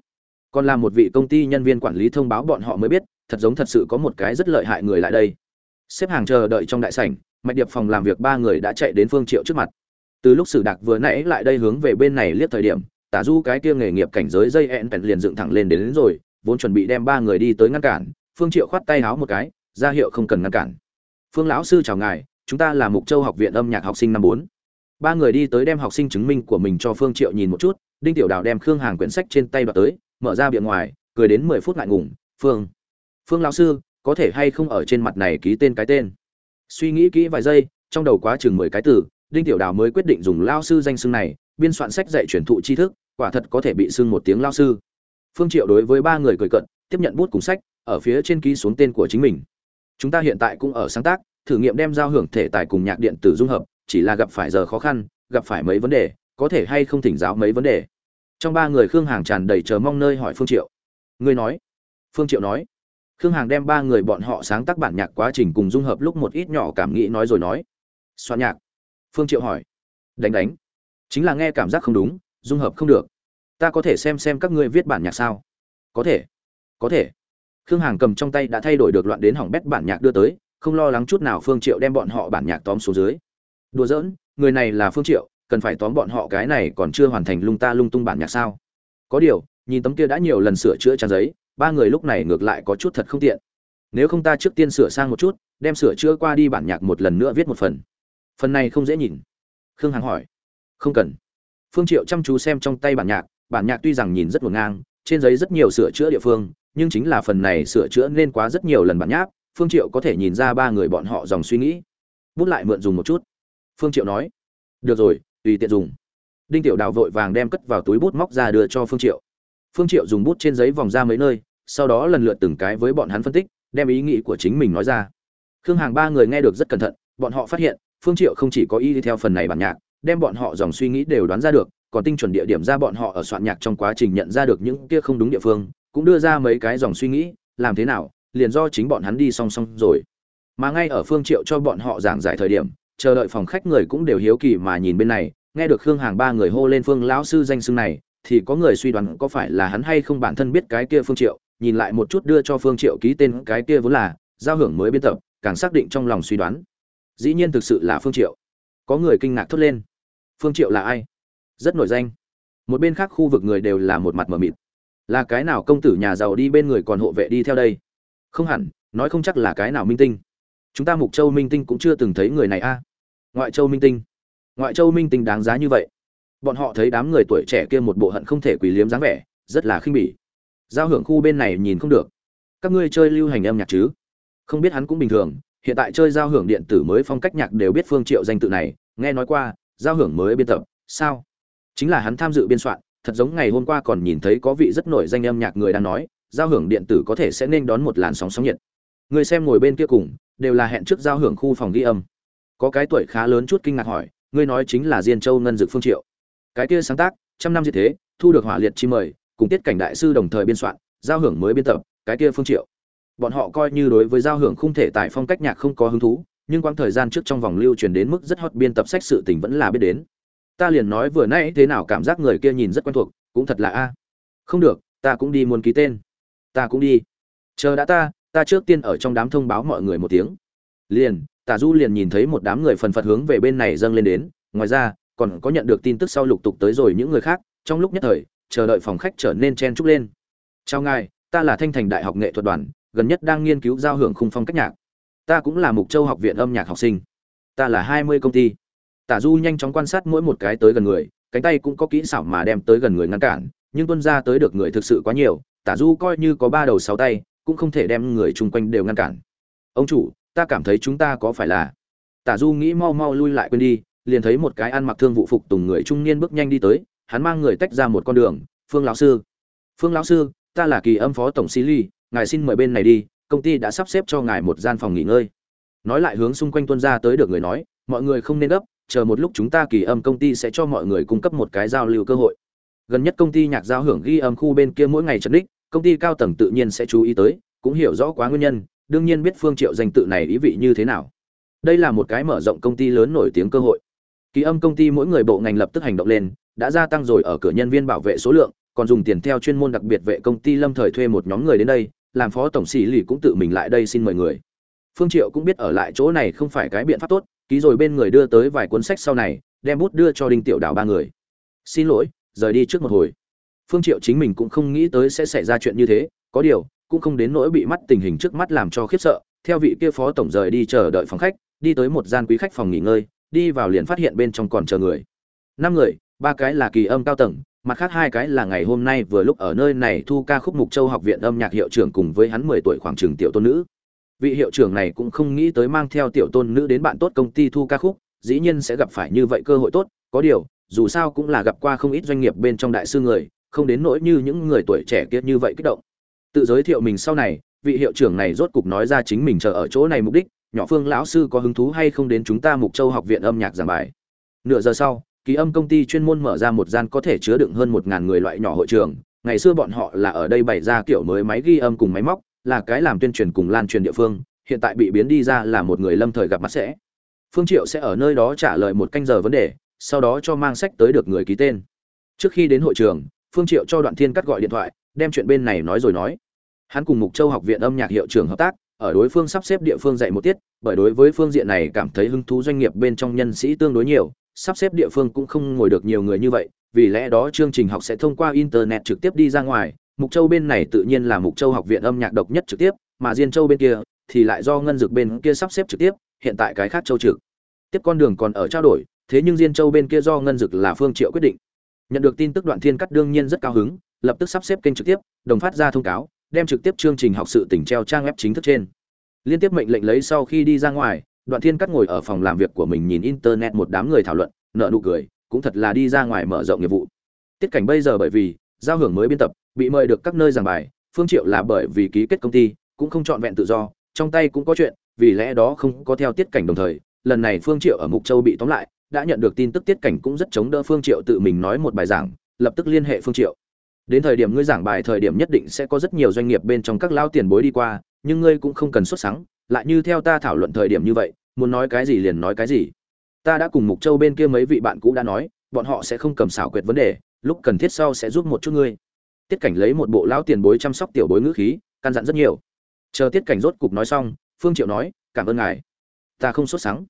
Speaker 1: Còn là một vị công ty nhân viên quản lý thông báo bọn họ mới biết thật giống thật sự có một cái rất lợi hại người lại đây. Xếp hàng chờ đợi trong đại sảnh mạch điệp phòng làm việc ba người đã chạy đến phương triệu trước mặt. Từ lúc sử đặc vừa nãy lại đây hướng về bên này liếc thời điểm tả du cái kia nghề nghiệp cảnh giới dây ẹn bèn liền dựng thẳng lên đến, đến rồi vốn chuẩn bị đem ba người đi tới ngăn cản phương triệu khoát tay háo một cái ra hiệu không cần ngăn cản phương lão sư chào ngài, chúng ta là mục châu học viện âm nhạc học sinh năm bốn. Ba người đi tới đem học sinh chứng minh của mình cho phương triệu nhìn một chút, đinh tiểu đào đem khương hàng quyển sách trên tay đoạt tới, mở ra miệng ngoài, cười đến mười phút ngại ngùng, phương phương lão sư, có thể hay không ở trên mặt này ký tên cái tên? Suy nghĩ kỹ vài giây, trong đầu quá chừng mười cái từ, đinh tiểu đào mới quyết định dùng lao sư danh xưng này, biên soạn sách dạy truyền thụ tri thức, quả thật có thể bị xưng một tiếng lao sư. Phương triệu đối với ba người cười cận tiếp nhận bút cùng sách, ở phía trên ký xuống tên của chính mình chúng ta hiện tại cũng ở sáng tác, thử nghiệm đem giao hưởng thể tài cùng nhạc điện tử dung hợp, chỉ là gặp phải giờ khó khăn, gặp phải mấy vấn đề, có thể hay không thỉnh giáo mấy vấn đề. Trong ba người khương hàng tràn đầy chờ mong nơi hỏi phương triệu. Ngươi nói. Phương triệu nói. Khương hàng đem ba người bọn họ sáng tác bản nhạc quá trình cùng dung hợp lúc một ít nhỏ cảm nghĩ nói rồi nói. Soạn nhạc. Phương triệu hỏi. Đánh đánh. Chính là nghe cảm giác không đúng, dung hợp không được. Ta có thể xem xem các ngươi viết bản nhạc sao? Có thể. Có thể khương hàng cầm trong tay đã thay đổi được loạn đến hỏng bét bản nhạc đưa tới, không lo lắng chút nào phương triệu đem bọn họ bản nhạc tóm xuống dưới. Đùa giỡn, người này là phương triệu, cần phải tóm bọn họ cái này còn chưa hoàn thành lung ta lung tung bản nhạc sao? Có điều, nhìn tấm kia đã nhiều lần sửa chữa trang giấy, ba người lúc này ngược lại có chút thật không tiện. Nếu không ta trước tiên sửa sang một chút, đem sửa chữa qua đi bản nhạc một lần nữa viết một phần. Phần này không dễ nhìn. Khương hằng hỏi. Không cần. Phương triệu chăm chú xem trong tay bản nhạc bản nhạc tuy rằng nhìn rất ngổn ngang, trên giấy rất nhiều sửa chữa địa phương nhưng chính là phần này sửa chữa nên quá rất nhiều lần bản nháp, phương triệu có thể nhìn ra ba người bọn họ dòng suy nghĩ. Bút lại mượn dùng một chút. Phương triệu nói, được rồi, tùy tiện dùng. Đinh tiểu đào vội vàng đem cất vào túi bút móc ra đưa cho phương triệu. Phương triệu dùng bút trên giấy vòng ra mấy nơi, sau đó lần lượt từng cái với bọn hắn phân tích, đem ý nghĩ của chính mình nói ra. Khương hàng ba người nghe được rất cẩn thận, bọn họ phát hiện, phương triệu không chỉ có ý đi theo phần này bản nhạc, đem bọn họ dòng suy nghĩ đều đoán ra được, còn tinh chuẩn địa điểm ra bọn họ ở soạn nhạc trong quá trình nhận ra được những kia không đúng địa phương cũng đưa ra mấy cái dòng suy nghĩ, làm thế nào, liền do chính bọn hắn đi song song rồi. Mà ngay ở phương triệu cho bọn họ giảng giải thời điểm, chờ đợi phòng khách người cũng đều hiếu kỳ mà nhìn bên này, nghe được khương hàng ba người hô lên phương lão sư danh xưng này, thì có người suy đoán có phải là hắn hay không bản thân biết cái kia phương triệu, nhìn lại một chút đưa cho phương triệu ký tên cái kia vốn là, giao hưởng mới biên tập, càng xác định trong lòng suy đoán. Dĩ nhiên thực sự là phương triệu. Có người kinh ngạc thốt lên. Phương triệu là ai? Rất nổi danh. Một bên khác khu vực người đều là một mặt mờ mịt là cái nào công tử nhà giàu đi bên người còn hộ vệ đi theo đây? Không hẳn, nói không chắc là cái nào minh tinh. Chúng ta mục châu minh tinh cũng chưa từng thấy người này a. Ngoại châu minh tinh. Ngoại châu minh tinh đáng giá như vậy. Bọn họ thấy đám người tuổi trẻ kia một bộ hận không thể quỳ liếm dáng vẻ, rất là khinh bỉ. Giao hưởng khu bên này nhìn không được. Các ngươi chơi lưu hành âm nhạc chứ? Không biết hắn cũng bình thường, hiện tại chơi giao hưởng điện tử mới phong cách nhạc đều biết phương triệu danh tự này, nghe nói qua, giao hưởng mới biên tập, sao? Chính là hắn tham dự biên soạn thật giống ngày hôm qua còn nhìn thấy có vị rất nổi danh âm nhạc người đang nói, giao hưởng điện tử có thể sẽ nên đón một làn sóng sóng nhiệt. Người xem ngồi bên kia cùng, đều là hẹn trước giao hưởng khu phòng ghi âm. Có cái tuổi khá lớn chút kinh ngạc hỏi, ngươi nói chính là diên châu ngân dực phương triệu. Cái kia sáng tác, trăm năm như thế, thu được hỏa liệt chi mời, cùng tiết cảnh đại sư đồng thời biên soạn, giao hưởng mới biên tập, cái kia phương triệu. Bọn họ coi như đối với giao hưởng không thể tại phong cách nhạc không có hứng thú, nhưng quãng thời gian trước trong vòng lưu truyền đến mức rất hot biên tập sách sự tình vẫn là biết đến ta liền nói vừa nãy thế nào cảm giác người kia nhìn rất quen thuộc, cũng thật là a. Không được, ta cũng đi muốn ký tên. Ta cũng đi. Chờ đã ta ta trước tiên ở trong đám thông báo mọi người một tiếng. Liền tả du liền nhìn thấy một đám người phần phật hướng về bên này dâng lên đến. Ngoài ra, còn có nhận được tin tức sau lục tục tới rồi những người khác. Trong lúc nhất thời, chờ đợi phòng khách trở nên chen trúc lên. Chào ngài, ta là thanh thành đại học nghệ thuật đoàn, gần nhất đang nghiên cứu giao hưởng khung phong cách nhạc. Ta cũng là mục châu học viện âm nhạc học sinh. Ta là hai mươi công ty tả du nhanh chóng quan sát mỗi một cái tới gần người, cánh tay cũng có kỹ xảo mà đem tới gần người ngăn cản, nhưng tuân ra tới được người thực sự quá nhiều, tả du coi như có ba đầu sáu tay, cũng không thể đem người chung quanh đều ngăn cản. Ông chủ, ta cảm thấy chúng ta có phải là tả du nghĩ mau mau lui lại quên đi, liền thấy một cái ăn mặc thương vụ phục tùng người trung niên bước nhanh đi tới, hắn mang người tách ra một con đường, phương lão sư, phương lão sư, ta là kỳ âm phó tổng sĩ ly ngài xin mời bên này đi, công ty đã sắp xếp cho ngài một gian phòng nghỉ ngơi. Nói lại hướng xung quanh tuân ra tới được người nói, mọi người không nên gấp chờ một lúc chúng ta kỳ âm công ty sẽ cho mọi người cung cấp một cái giao lưu cơ hội. Gần nhất công ty nhạc giao hưởng ghi âm khu bên kia mỗi ngày trấn đích công ty cao tầng tự nhiên sẽ chú ý tới, cũng hiểu rõ quá nguyên nhân, đương nhiên biết phương triệu danh tự này ý vị như thế nào. Đây là một cái mở rộng công ty lớn nổi tiếng cơ hội. Kỳ âm công ty mỗi người bộ ngành lập tức hành động lên, đã gia tăng rồi ở cửa nhân viên bảo vệ số lượng, còn dùng tiền theo chuyên môn đặc biệt vệ công ty lâm thời thuê một nhóm người đến đây, làm phó tổng sĩ lì cũng tự mình lại đây xin mời người. Phương triệu cũng biết ở lại chỗ này không phải cái biện pháp tốt ký rồi bên người đưa tới vài cuốn sách sau này, đem bút đưa cho đinh tiểu đào ba người. Xin lỗi, rời đi trước một hồi. Phương triệu chính mình cũng không nghĩ tới sẽ xảy ra chuyện như thế, có điều, cũng không đến nỗi bị mắt tình hình trước mắt làm cho khiếp sợ, theo vị kia phó tổng rời đi chờ đợi phòng khách, đi tới một gian quý khách phòng nghỉ ngơi, đi vào liền phát hiện bên trong còn chờ người. Năm người, ba cái là kỳ âm cao tầng, mặt khác hai cái là ngày hôm nay vừa lúc ở nơi này thu ca khúc mục châu học viện âm nhạc hiệu trưởng cùng với hắn mười tuổi khoảng trường tiểu tôn nữ vị hiệu trưởng này cũng không nghĩ tới mang theo tiểu tôn nữ đến bạn tốt công ty thu ca khúc, dĩ nhiên sẽ gặp phải như vậy cơ hội tốt, có điều, dù sao cũng là gặp qua không ít doanh nghiệp bên trong đại sư người, không đến nỗi như những người tuổi trẻ kia như vậy kích động. Tự giới thiệu mình sau này, vị hiệu trưởng này rốt cục nói ra chính mình chờ ở chỗ này mục đích, nhỏ phương lão sư có hứng thú hay không đến chúng ta mục châu học viện âm nhạc giảng bài. Nửa giờ sau, ký âm công ty chuyên môn mở ra một gian có thể chứa đựng hơn một ngàn người loại nhỏ hội trường, ngày xưa bọn họ là ở đây bày ra kiểu mới máy ghi âm cùng máy móc là cái làm tuyên truyền cùng lan truyền địa phương, hiện tại bị biến đi ra là một người lâm thời gặp mặt sẽ. Phương triệu sẽ ở nơi đó trả lời một canh giờ vấn đề, sau đó cho mang sách tới được người ký tên. Trước khi đến hội trường, phương triệu cho đoạn thiên cắt gọi điện thoại, đem chuyện bên này nói rồi nói. Hắn cùng mục châu học viện âm nhạc hiệu trưởng hợp tác, ở đối phương sắp xếp địa phương dạy một tiết, bởi đối với phương diện này cảm thấy hứng thú doanh nghiệp bên trong nhân sĩ tương đối nhiều, sắp xếp địa phương cũng không ngồi được nhiều người như vậy, vì lẽ đó chương trình học sẽ thông qua internet trực tiếp đi ra ngoài mục châu bên này tự nhiên là mục châu học viện âm nhạc độc nhất trực tiếp, mà diên châu bên kia thì lại do ngân dược bên kia sắp xếp trực tiếp, hiện tại cái khác châu trực. Tiếp con đường còn ở trao đổi, thế nhưng diên châu bên kia do ngân dược là phương triệu quyết định. Nhận được tin tức đoạn thiên cắt đương nhiên rất cao hứng, lập tức sắp xếp kênh trực tiếp, đồng phát ra thông cáo, đem trực tiếp chương trình học sự tỉnh treo trang web chính thức trên. Liên tiếp mệnh lệnh lấy sau khi đi ra ngoài, đoạn thiên cắt ngồi ở phòng làm việc của mình nhìn internet một đám người thảo luận nợ nụ cười, cũng thật là đi ra ngoài mở rộng nghiệp vụ. Tiết cảnh bây giờ bởi vì giao hưởng mới biên tập, bị mời được các nơi giảng bài, phương triệu là bởi vì ký kết công ty, cũng không chọn vẹn tự do, trong tay cũng có chuyện, vì lẽ đó không có theo tiết cảnh đồng thời, lần này phương triệu ở mục châu bị tóm lại, đã nhận được tin tức tiết cảnh cũng rất chống đỡ phương triệu tự mình nói một bài giảng, lập tức liên hệ phương triệu. Đến thời điểm ngươi giảng bài thời điểm nhất định sẽ có rất nhiều doanh nghiệp bên trong các lao tiền bối đi qua, nhưng ngươi cũng không cần xuất sáng lại như theo ta thảo luận thời điểm như vậy, muốn nói cái gì liền nói cái gì. Ta đã cùng mục châu bên kia mấy vị bạn cũ đã nói, bọn họ sẽ không cầm xảo quyệt vấn đề lúc cần thiết sau sẽ giúp một chút ngươi. Tiết cảnh lấy một bộ lão tiền bối chăm sóc tiểu bối ngữ khí, căn dặn rất nhiều. Chờ tiết cảnh rốt cục nói xong, phương triệu nói, cảm ơn ngài. Ta không sốt sáng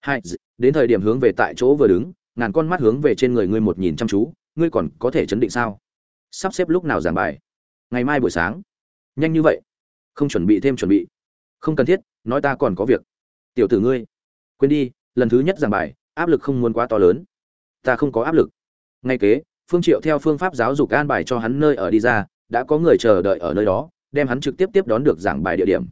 Speaker 1: hai đến thời điểm hướng về tại chỗ vừa đứng, ngàn con mắt hướng về trên người ngươi một nhìn chăm chú, ngươi còn có thể chấn định sao? Sắp xếp lúc nào giảng bài? Ngày mai buổi sáng. Nhanh như vậy. Không chuẩn bị thêm chuẩn bị. Không cần thiết, nói ta còn có việc. Tiểu tử ngươi, quên đi, lần thứ nhất giảng bài, áp lực không muốn quá to lớn. Ta không có áp lực. Ngay kế phương triệu theo phương pháp giáo dục an bài cho hắn nơi ở đi ra, đã có người chờ đợi ở nơi đó, đem hắn trực tiếp tiếp đón được giảng bài địa điểm.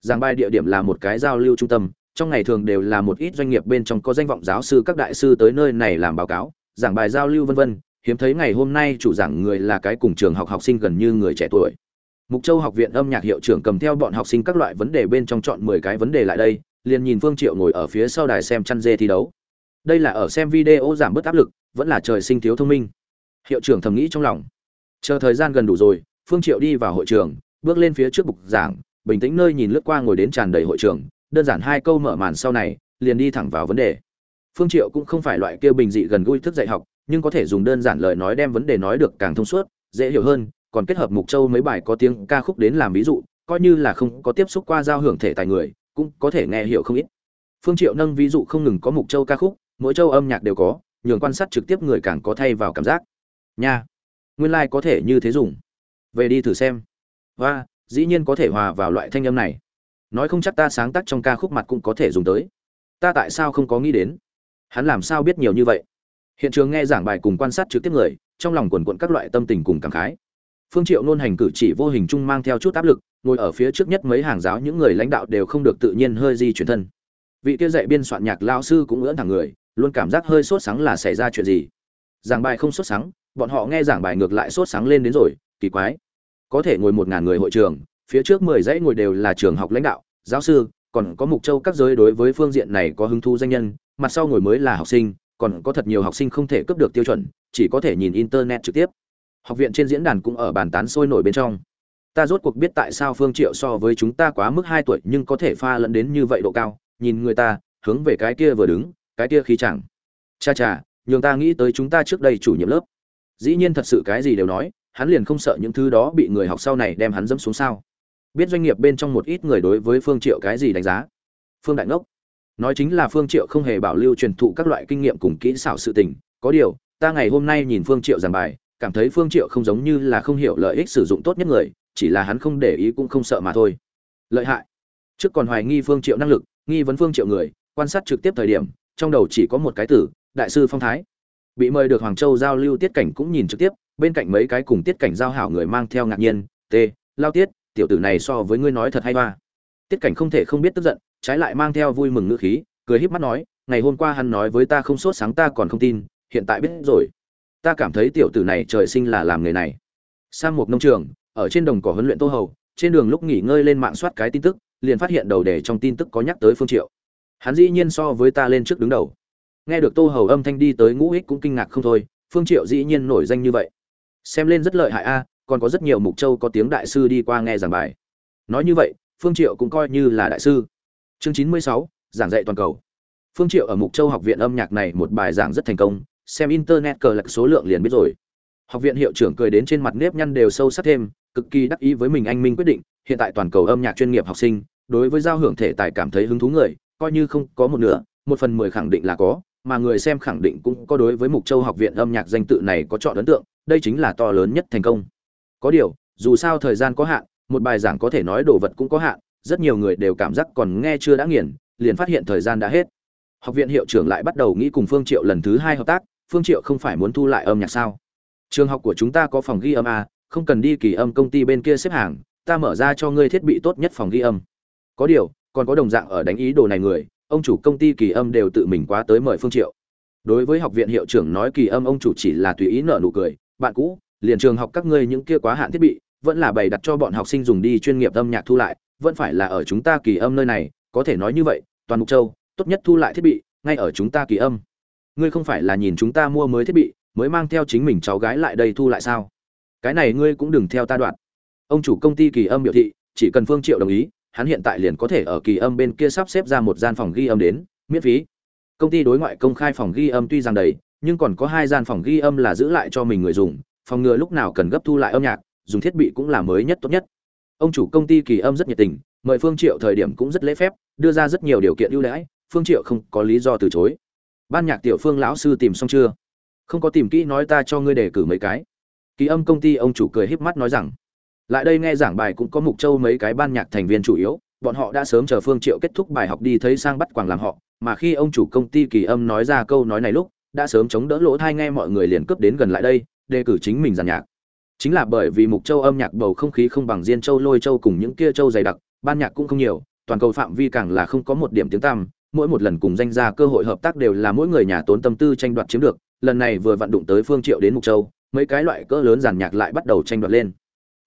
Speaker 1: Giảng bài địa điểm là một cái giao lưu trung tâm, trong ngày thường đều là một ít doanh nghiệp bên trong có danh vọng giáo sư các đại sư tới nơi này làm báo cáo, giảng bài giao lưu vân vân. Hiếm thấy ngày hôm nay chủ giảng người là cái cùng trường học học sinh gần như người trẻ tuổi. Mục châu học viện âm nhạc hiệu trưởng cầm theo bọn học sinh các loại vấn đề bên trong chọn mười cái vấn đề lại đây, liền nhìn phương triệu ngồi ở phía sau đài xem chăn dê thi đấu. Đây là ở xem video giảm bớt áp lực, vẫn là trời sinh thiếu thông minh hiệu trưởng thầm nghĩ trong lòng. Chờ thời gian gần đủ rồi, phương triệu đi vào hội trường, bước lên phía trước bục giảng, bình tĩnh nơi nhìn lướt qua ngồi đến tràn đầy hội trường, đơn giản hai câu mở màn sau này, liền đi thẳng vào vấn đề. Phương triệu cũng không phải loại kêu bình dị gần gũi thức dạy học, nhưng có thể dùng đơn giản lời nói đem vấn đề nói được càng thông suốt, dễ hiểu hơn, còn kết hợp mục châu mấy bài có tiếng ca khúc đến làm ví dụ, coi như là không có tiếp xúc qua giao hưởng thể tài người, cũng có thể nghe hiểu không ít. Phương triệu nâng ví dụ không ngừng có mục châu ca khúc, mỗi châu âm nhạc đều có, nhường quan sát trực tiếp người càng có thay vào cảm giác nha, nguyên lai like có thể như thế dùng. Về đi thử xem. Và, dĩ nhiên có thể hòa vào loại thanh âm này. Nói không chắc ta sáng tác trong ca khúc mặt cũng có thể dùng tới. Ta tại sao không có nghĩ đến? Hắn làm sao biết nhiều như vậy? Hiện trường nghe giảng bài cùng quan sát trực tiếp người, trong lòng quần quận các loại tâm tình cùng cảm khái. Phương triệu nôn hành cử chỉ vô hình chung mang theo chút áp lực, ngồi ở phía trước nhất mấy hàng giáo những người lãnh đạo đều không được tự nhiên hơi di chuyển thân. Vị kia dạy biên soạn nhạc lao sư cũng ưỡn thẳng người, luôn cảm giác hơi sốt sáng là xảy ra chuyện gì. Giảng bài không sốt sáng bọn họ nghe giảng bài ngược lại sốt sáng lên đến rồi, kỳ quái. Có thể ngồi một ngàn người hội trường, phía trước mười dãy ngồi đều là trường học lãnh đạo, giáo sư, còn có mục châu các giới đối với phương diện này có hứng thú danh nhân, mặt sau ngồi mới là học sinh, còn có thật nhiều học sinh không thể cấp được tiêu chuẩn, chỉ có thể nhìn internet trực tiếp. Học viện trên diễn đàn cũng ở bàn tán sôi nổi bên trong. Ta rốt cuộc biết tại sao phương triệu so với chúng ta quá mức hai tuổi, nhưng có thể pha lẫn đến như vậy độ cao, nhìn người ta, hướng về cái kia vừa đứng, cái kia khí chẳng. Cha cha, nhường ta nghĩ tới chúng ta trước đây chủ nhiệm lớp dĩ nhiên thật sự cái gì đều nói, hắn liền không sợ những thứ đó bị người học sau này đem hắn dẫm xuống sao. Biết doanh nghiệp bên trong một ít người đối với phương triệu cái gì đánh giá? Phương đại ngốc. Nói chính là phương triệu không hề bảo lưu truyền thụ các loại kinh nghiệm cùng kỹ xảo sự tình. Có điều, ta ngày hôm nay nhìn phương triệu giảng bài, cảm thấy phương triệu không giống như là không hiểu lợi ích sử dụng tốt nhất người, chỉ là hắn không để ý cũng không sợ mà thôi. Lợi hại. Trước còn hoài nghi phương triệu năng lực, nghi vấn phương triệu người, quan sát trực tiếp thời điểm, trong đầu chỉ có một cái tử đại sư phong thái bị mời được hoàng châu giao lưu tiết cảnh cũng nhìn trực tiếp, bên cạnh mấy cái cùng tiết cảnh giao hảo người mang theo ngạc nhiên t lao tiết, tiểu tử này so với ngươi nói thật hay ba tiết cảnh không thể không biết tức giận, trái lại mang theo vui mừng ngữ khí, cười híp mắt nói, ngày hôm qua hắn nói với ta không sốt sáng ta còn không tin, hiện tại biết rồi. Ta cảm thấy tiểu tử này trời sinh là làm nghề này. Sang một nông trường, ở trên đồng cỏ huấn luyện tô hầu, trên đường lúc nghỉ ngơi lên mạng soát cái tin tức, liền phát hiện đầu đề trong tin tức có nhắc tới phương triệu. Hắn dĩ nhiên so với ta lên trước đứng đầu nghe được tô hầu âm thanh đi tới ngũ ích cũng kinh ngạc không thôi, phương triệu dĩ nhiên nổi danh như vậy. Xem lên rất lợi hại a, còn có rất nhiều mục châu có tiếng đại sư đi qua nghe giảng bài. Nói như vậy, phương triệu cũng coi như là đại sư. Chương chín mươi sáu, giảng dạy toàn cầu. Phương triệu ở mục châu học viện âm nhạc này một bài giảng rất thành công, xem internet cờ lạc số lượng liền biết rồi. Học viện hiệu trưởng cười đến trên mặt nếp nhăn đều sâu sắc thêm, cực kỳ đắc ý với mình anh minh quyết định, hiện tại toàn cầu âm nhạc chuyên nghiệp học sinh, đối với giao hưởng thể tài cảm thấy hứng thú người, coi như không có một nửa, một phần mười khẳng định là có mà người xem khẳng định cũng có đối với mục châu học viện âm nhạc danh tự này có chọn ấn tượng, đây chính là to lớn nhất thành công. Có điều, dù sao thời gian có hạn, một bài giảng có thể nói đồ vật cũng có hạn, rất nhiều người đều cảm giác còn nghe chưa đã nghiền, liền phát hiện thời gian đã hết. Học viện hiệu trưởng lại bắt đầu nghĩ cùng phương triệu lần thứ hai hợp tác, phương triệu không phải muốn thu lại âm nhạc sao? Trường học của chúng ta có phòng ghi âm à không cần đi kỳ âm công ty bên kia xếp hàng, ta mở ra cho ngươi thiết bị tốt nhất phòng ghi âm. Có điều, còn có đồng dạng ở đánh ý đồ này người ông chủ công ty kỳ âm đều tự mình quá tới mời phương triệu. Đối với học viện hiệu trưởng nói kỳ âm ông chủ chỉ là tùy ý nở nụ cười, bạn cũ, liền trường học các ngươi những kia quá hạn thiết bị, vẫn là bày đặt cho bọn học sinh dùng đi chuyên nghiệp âm nhạc thu lại, vẫn phải là ở chúng ta kỳ âm nơi này, có thể nói như vậy, toàn mục châu, tốt nhất thu lại thiết bị, ngay ở chúng ta kỳ âm. Ngươi không phải là nhìn chúng ta mua mới thiết bị, mới mang theo chính mình cháu gái lại đây thu lại sao? Cái này ngươi cũng đừng theo ta đoạn. Ông chủ công ty kỳ âm biểu thị, chỉ cần phương triệu đồng ý hắn hiện tại liền có thể ở kỳ âm bên kia sắp xếp ra một gian phòng ghi âm đến, miễn phí. Công ty đối ngoại công khai phòng ghi âm tuy rằng đầy, nhưng còn có hai gian phòng ghi âm là giữ lại cho mình người dùng, phòng ngừa lúc nào cần gấp thu lại âm nhạc, dùng thiết bị cũng là mới nhất tốt nhất. Ông chủ công ty kỳ âm rất nhiệt tình, mời phương triệu thời điểm cũng rất lễ phép, đưa ra rất nhiều điều kiện ưu đãi, phương triệu không có lý do từ chối. Ban nhạc tiểu phương lão sư tìm xong chưa? Không có tìm kỹ nói ta cho ngươi đề cử mấy cái. Kỳ âm công ty ông chủ cười híp mắt nói rằng lại đây nghe giảng bài cũng có mục châu mấy cái ban nhạc thành viên chủ yếu, bọn họ đã sớm chờ phương triệu kết thúc bài học đi thấy sang bắt quàng làm họ, mà khi ông chủ công ty kỳ âm nói ra câu nói này lúc, đã sớm chống đỡ lỗ thai nghe mọi người liền cướp đến gần lại đây, đề cử chính mình giàn nhạc. Chính là bởi vì mục châu âm nhạc bầu không khí không bằng diên châu lôi châu cùng những kia châu dày đặc, ban nhạc cũng không nhiều, toàn cầu phạm vi càng là không có một điểm tiếng tăm, mỗi một lần cùng danh ra cơ hội hợp tác đều là mỗi người nhà tốn tâm tư tranh đoạt chiếm được, lần này vừa vận đụng tới phương triệu đến mục châu, mấy cái loại cỡ lớn giàn nhạc lại bắt đầu tranh đoạt lên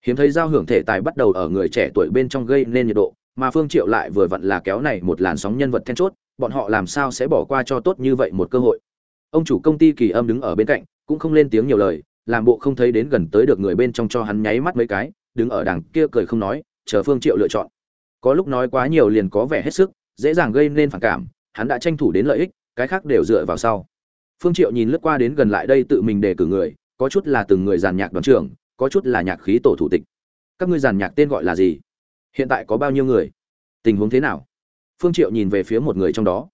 Speaker 1: hiếm thấy giao hưởng thể tài bắt đầu ở người trẻ tuổi bên trong gây nên nhiệt độ, mà phương triệu lại vừa vặn là kéo này một làn sóng nhân vật then chốt, bọn họ làm sao sẽ bỏ qua cho tốt như vậy một cơ hội. Ông chủ công ty kỳ âm đứng ở bên cạnh, cũng không lên tiếng nhiều lời, làm bộ không thấy đến gần tới được người bên trong cho hắn nháy mắt mấy cái, đứng ở đằng kia cười không nói, chờ phương triệu lựa chọn. Có lúc nói quá nhiều liền có vẻ hết sức, dễ dàng gây nên phản cảm, hắn đã tranh thủ đến lợi ích, cái khác đều dựa vào sau. Phương triệu nhìn lướt qua đến gần lại đây tự mình đề cử người, có chút là từng người giàn nhạc đoàn trưởng có chút là nhạc khí tổ thủ tịch. Các ngươi giàn nhạc tên gọi là gì? Hiện tại có bao nhiêu người? Tình huống thế nào? Phương triệu nhìn về phía một người trong đó.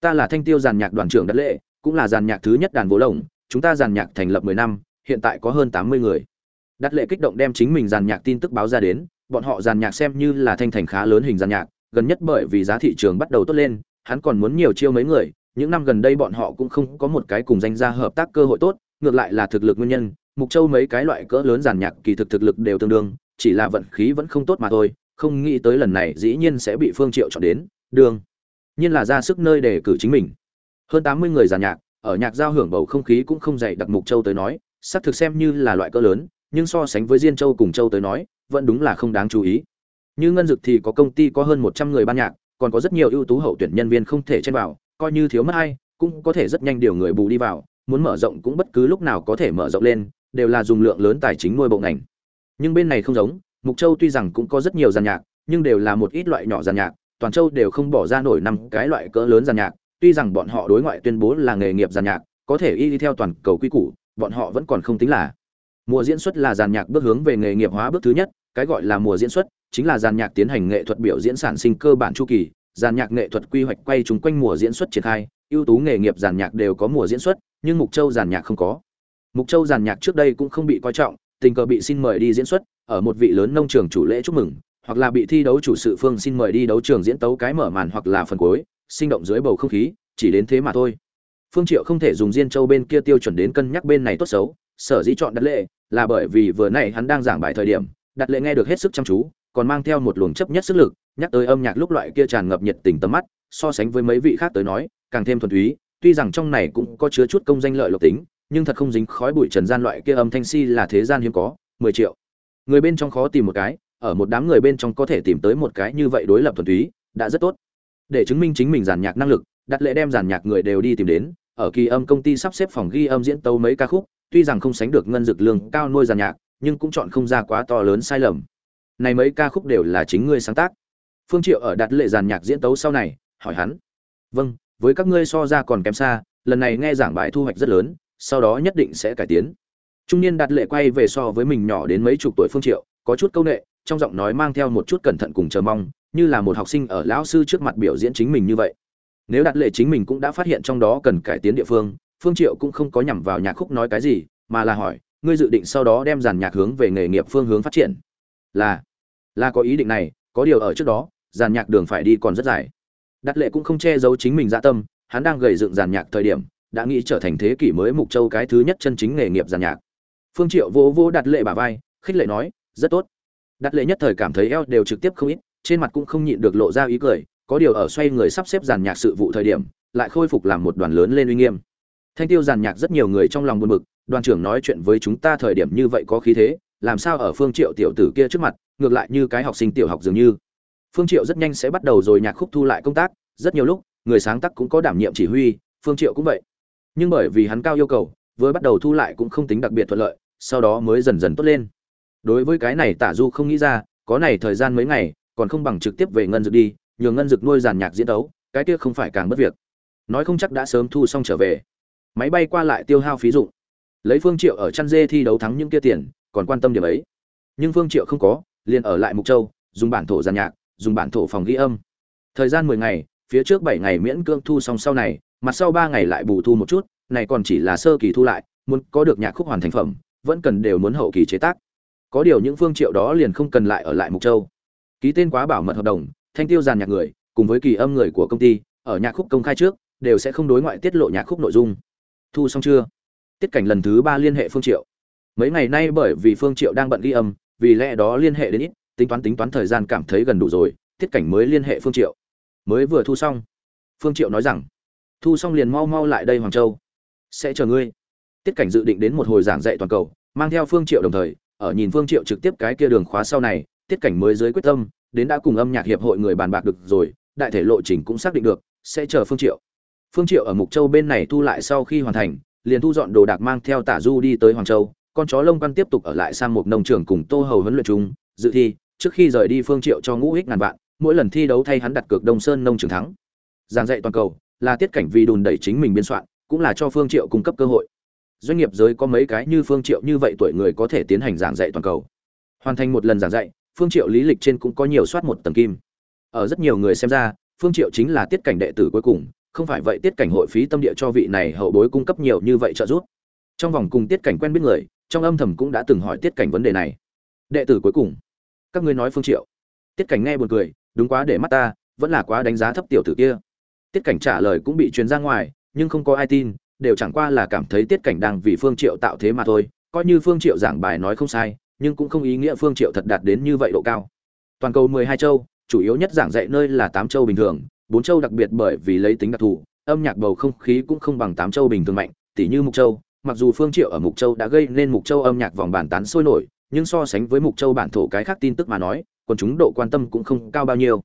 Speaker 1: Ta là thanh tiêu giàn nhạc đoàn trưởng đất lệ, cũng là giàn nhạc thứ nhất đàn vỗ lồng, chúng ta giàn nhạc thành lập 10 năm, hiện tại có hơn 80 người. Đắt lệ kích động đem chính mình giàn nhạc tin tức báo ra đến, bọn họ giàn nhạc xem như là thanh thành khá lớn hình giàn nhạc, gần nhất bởi vì giá thị trường bắt đầu tốt lên, hắn còn muốn nhiều chiêu mấy người, những năm gần đây bọn họ cũng không có một cái cùng danh gia hợp tác cơ hội tốt, ngược lại là thực lực nguyên nhân mục châu mấy cái loại cỡ lớn giàn nhạc kỳ thực thực lực đều tương đương, chỉ là vận khí vẫn không tốt mà thôi, không nghĩ tới lần này dĩ nhiên sẽ bị phương triệu chọn đến, đường. Nhiên là ra sức nơi để cử chính mình. Hơn 80 người giàn nhạc, ở nhạc giao hưởng bầu không khí cũng không dày đặc mục châu tới nói xác thực xem như là loại cỡ lớn, nhưng so sánh với diên châu cùng châu tới nói, vẫn đúng là không đáng chú ý. Như ngân dực thì có công ty có hơn 100 người ban nhạc, còn có rất nhiều ưu tú hậu tuyển nhân viên không thể chen vào, coi như thiếu mất ai, cũng có thể rất nhanh điều người bù đi vào, muốn mở rộng cũng bất cứ lúc nào có thể mở rộng lên đều là dùng lượng lớn tài chính nuôi bộ ngành. Nhưng bên này không giống, mục châu tuy rằng cũng có rất nhiều giàn nhạc, nhưng đều là một ít loại nhỏ giàn nhạc, toàn châu đều không bỏ ra nổi năm cái loại cỡ lớn giàn nhạc, tuy rằng bọn họ đối ngoại tuyên bố là nghề nghiệp giàn nhạc, có thể y đi theo toàn cầu quy củ, bọn họ vẫn còn không tính là. Mùa diễn xuất là giàn nhạc bước hướng về nghề nghiệp hóa bước thứ nhất, cái gọi là mùa diễn xuất chính là giàn nhạc tiến hành nghệ thuật biểu diễn sản sinh cơ bản chu kỳ giàn nhạc nghệ thuật quy hoạch quay chúng quanh mùa diễn xuất triển khai, ưu tú nghề nghiệp giàn nhạc đều có mùa diễn xuất, nhưng mục châu giàn nhạc không có mục châu giàn nhạc trước đây cũng không bị coi trọng, tình cờ bị xin mời đi diễn xuất, ở một vị lớn nông trường chủ lễ chúc mừng, hoặc là bị thi đấu chủ sự phương xin mời đi đấu trường diễn tấu cái mở màn hoặc là phần cuối, sinh động dưới bầu không khí, chỉ đến thế mà thôi. Phương triệu không thể dùng diên châu bên kia tiêu chuẩn đến cân nhắc bên này tốt xấu, sở dĩ chọn đặt lệ, là bởi vì vừa nãy hắn đang giảng bài thời điểm đặt lệ nghe được hết sức chăm chú, còn mang theo một luồng chấp nhất sức lực, nhắc tới âm nhạc lúc loại kia tràn ngập nhiệt tình tầm mắt, so sánh với mấy vị khác tới nói, càng thêm thuần túy, tuy rằng trong này cũng có chứa chút công danh lợi lộc tính nhưng thật không dính khói bụi trần gian loại kia âm thanh si là thế gian hiếm có, mười triệu. Người bên trong khó tìm một cái, ở một đám người bên trong có thể tìm tới một cái như vậy đối lập thuần túy, đã rất tốt. Để chứng minh chính mình giàn nhạc năng lực, đặt lệ đem giàn nhạc người đều đi tìm đến, ở kỳ âm công ty sắp xếp phòng ghi âm diễn tấu mấy ca khúc, tuy rằng không sánh được ngân dược lương cao nuôi giàn nhạc, nhưng cũng chọn không ra quá to lớn sai lầm. Này mấy ca khúc đều là chính ngươi sáng tác. Phương triệu ở đặt lệ giàn nhạc diễn tấu sau này, hỏi hắn. Vâng với các ngươi so ra còn kém xa, lần này nghe giảng bài thu hoạch rất lớn sau đó nhất định sẽ cải tiến. Trung niên đặt lệ quay về so với mình nhỏ đến mấy chục tuổi phương triệu, có chút câu nệ, trong giọng nói mang theo một chút cẩn thận cùng chờ mong, như là một học sinh ở lão sư trước mặt biểu diễn chính mình như vậy. Nếu đặt lệ chính mình cũng đã phát hiện trong đó cần cải tiến địa phương phương triệu cũng không có nhằm vào nhạc khúc nói cái gì, mà là hỏi, ngươi dự định sau đó đem dàn nhạc hướng về nghề nghiệp phương hướng phát triển? Là là có ý định này, có điều ở trước đó, dàn nhạc đường phải đi còn rất dài. Đặt lệ cũng không che giấu chính mình dạ tâm, hắn đang gầy dựng dàn nhạc thời điểm đã nghĩ trở thành thế kỷ mới mục châu cái thứ nhất chân chính nghề nghiệp giàn nhạc. Phương triệu vô vô đặt lệ bả vai, khích lệ nói, rất tốt. Đặt lệ nhất thời cảm thấy eo đều trực tiếp không ít, trên mặt cũng không nhịn được lộ ra ý cười, có điều ở xoay người sắp xếp giàn nhạc sự vụ thời điểm, lại khôi phục làm một đoàn lớn lên uy nghiêm. Thanh tiêu giàn nhạc rất nhiều người trong lòng buồn bực, đoàn trưởng nói chuyện với chúng ta thời điểm như vậy có khí thế, làm sao ở phương triệu tiểu tử kia trước mặt, ngược lại như cái học sinh tiểu học dường như. Phương triệu rất nhanh sẽ bắt đầu rồi nhạc khúc thu lại công tác, rất nhiều lúc, người sáng tác cũng có đảm nhiệm chỉ huy, phương triệu cũng vậy nhưng bởi vì hắn cao yêu cầu, vừa bắt đầu thu lại cũng không tính đặc biệt thuận lợi, sau đó mới dần dần tốt lên. Đối với cái này tả du không nghĩ ra, có này thời gian mấy ngày, còn không bằng trực tiếp về ngân dực đi nhường ngân dực nuôi giàn nhạc diễn đấu cái kia không phải càng mất việc. Nói không chắc đã sớm thu xong trở về. Máy bay qua lại tiêu hao phí dụng. Lấy phương triệu ở chăn dê thi đấu thắng những kia tiền, còn quan tâm điểm ấy. Nhưng phương triệu không có, liền ở lại mục châu, dùng bản thổ giàn nhạc, dùng bản thổ phòng ghi âm. Thời gian 10 ngày phía trước 7 ngày miễn cưỡng thu xong sau này, mặt sau 3 ngày lại bù thu một chút, này còn chỉ là sơ kỳ thu lại, muốn có được nhạc khúc hoàn thành phẩm, vẫn cần đều muốn hậu kỳ chế tác. Có điều những phương triệu đó liền không cần lại ở lại mục châu. Ký tên quá bảo mật hợp đồng, thanh tiêu giàn nhạc người, cùng với kỳ âm người của công ty, ở nhạc khúc công khai trước, đều sẽ không đối ngoại tiết lộ nhạc khúc nội dung. Thu xong chưa? Tiết cảnh lần thứ ba liên hệ phương triệu. Mấy ngày nay bởi vì phương triệu đang bận ghi âm, vì lẽ đó liên hệ đến ít, tính toán tính toán thời gian cảm thấy gần đủ rồi, tiết cảnh mới liên hệ phương triệu mới vừa thu xong. Phương triệu nói rằng, thu xong liền mau mau lại đây hoàng châu. Sẽ chờ ngươi. Tiết cảnh dự định đến một hồi giảng dạy toàn cầu, mang theo phương triệu đồng thời, ở nhìn phương triệu trực tiếp cái kia đường khóa sau này, tiết cảnh mới dưới quyết tâm, đến đã cùng âm nhạc hiệp hội người bàn bạc được rồi, đại thể lộ trình cũng xác định được, sẽ chờ phương triệu. Phương triệu ở mục châu bên này thu lại sau khi hoàn thành, liền thu dọn đồ đạc mang theo tả du đi tới hoàng châu, con chó lông quan tiếp tục ở lại sang một nông trường cùng tô hầu huấn luyện chúng, dự thi, trước khi rời đi phương triệu cho ngũ ích ngàn vạn mỗi lần thi đấu thay hắn đặt cược đông sơn nông trường thắng. Giảng dạy toàn cầu là tiết cảnh vì đùn đẩy chính mình biên soạn, cũng là cho phương triệu cung cấp cơ hội. Doanh nghiệp giới có mấy cái như phương triệu như vậy tuổi người có thể tiến hành giảng dạy toàn cầu. Hoàn thành một lần giảng dạy, phương triệu lý lịch trên cũng có nhiều soát một tầng kim. Ở rất nhiều người xem ra, phương triệu chính là tiết cảnh đệ tử cuối cùng, không phải vậy tiết cảnh hội phí tâm địa cho vị này hậu bối cung cấp nhiều như vậy trợ giúp. Trong vòng cùng tiết cảnh quen biết người, trong âm thầm cũng đã từng hỏi tiết cảnh vấn đề này. Đệ tử cuối cùng, các ngươi nói phương triệu. Tiết cảnh nghe buồn cười đúng quá để mắt ta, vẫn là quá đánh giá thấp tiểu tử kia. Tiết cảnh trả lời cũng bị truyền ra ngoài, nhưng không có ai tin, đều chẳng qua là cảm thấy tiết cảnh đang vì phương triệu tạo thế mà thôi, coi như phương triệu giảng bài nói không sai, nhưng cũng không ý nghĩa phương triệu thật đạt đến như vậy độ cao. Toàn cầu 12 châu, chủ yếu nhất giảng dạy nơi là tám châu bình thường, bốn châu đặc biệt bởi vì lấy tính đặc thù, âm nhạc bầu không khí cũng không bằng tám châu bình thường mạnh tỷ như mục châu, mặc dù phương triệu ở mục châu đã gây nên mục châu âm nhạc vòng bàn tán sôi nổi, nhưng so sánh với mục châu bản thổ cái khác tin tức mà nói còn chúng độ quan tâm cũng không cao bao nhiêu.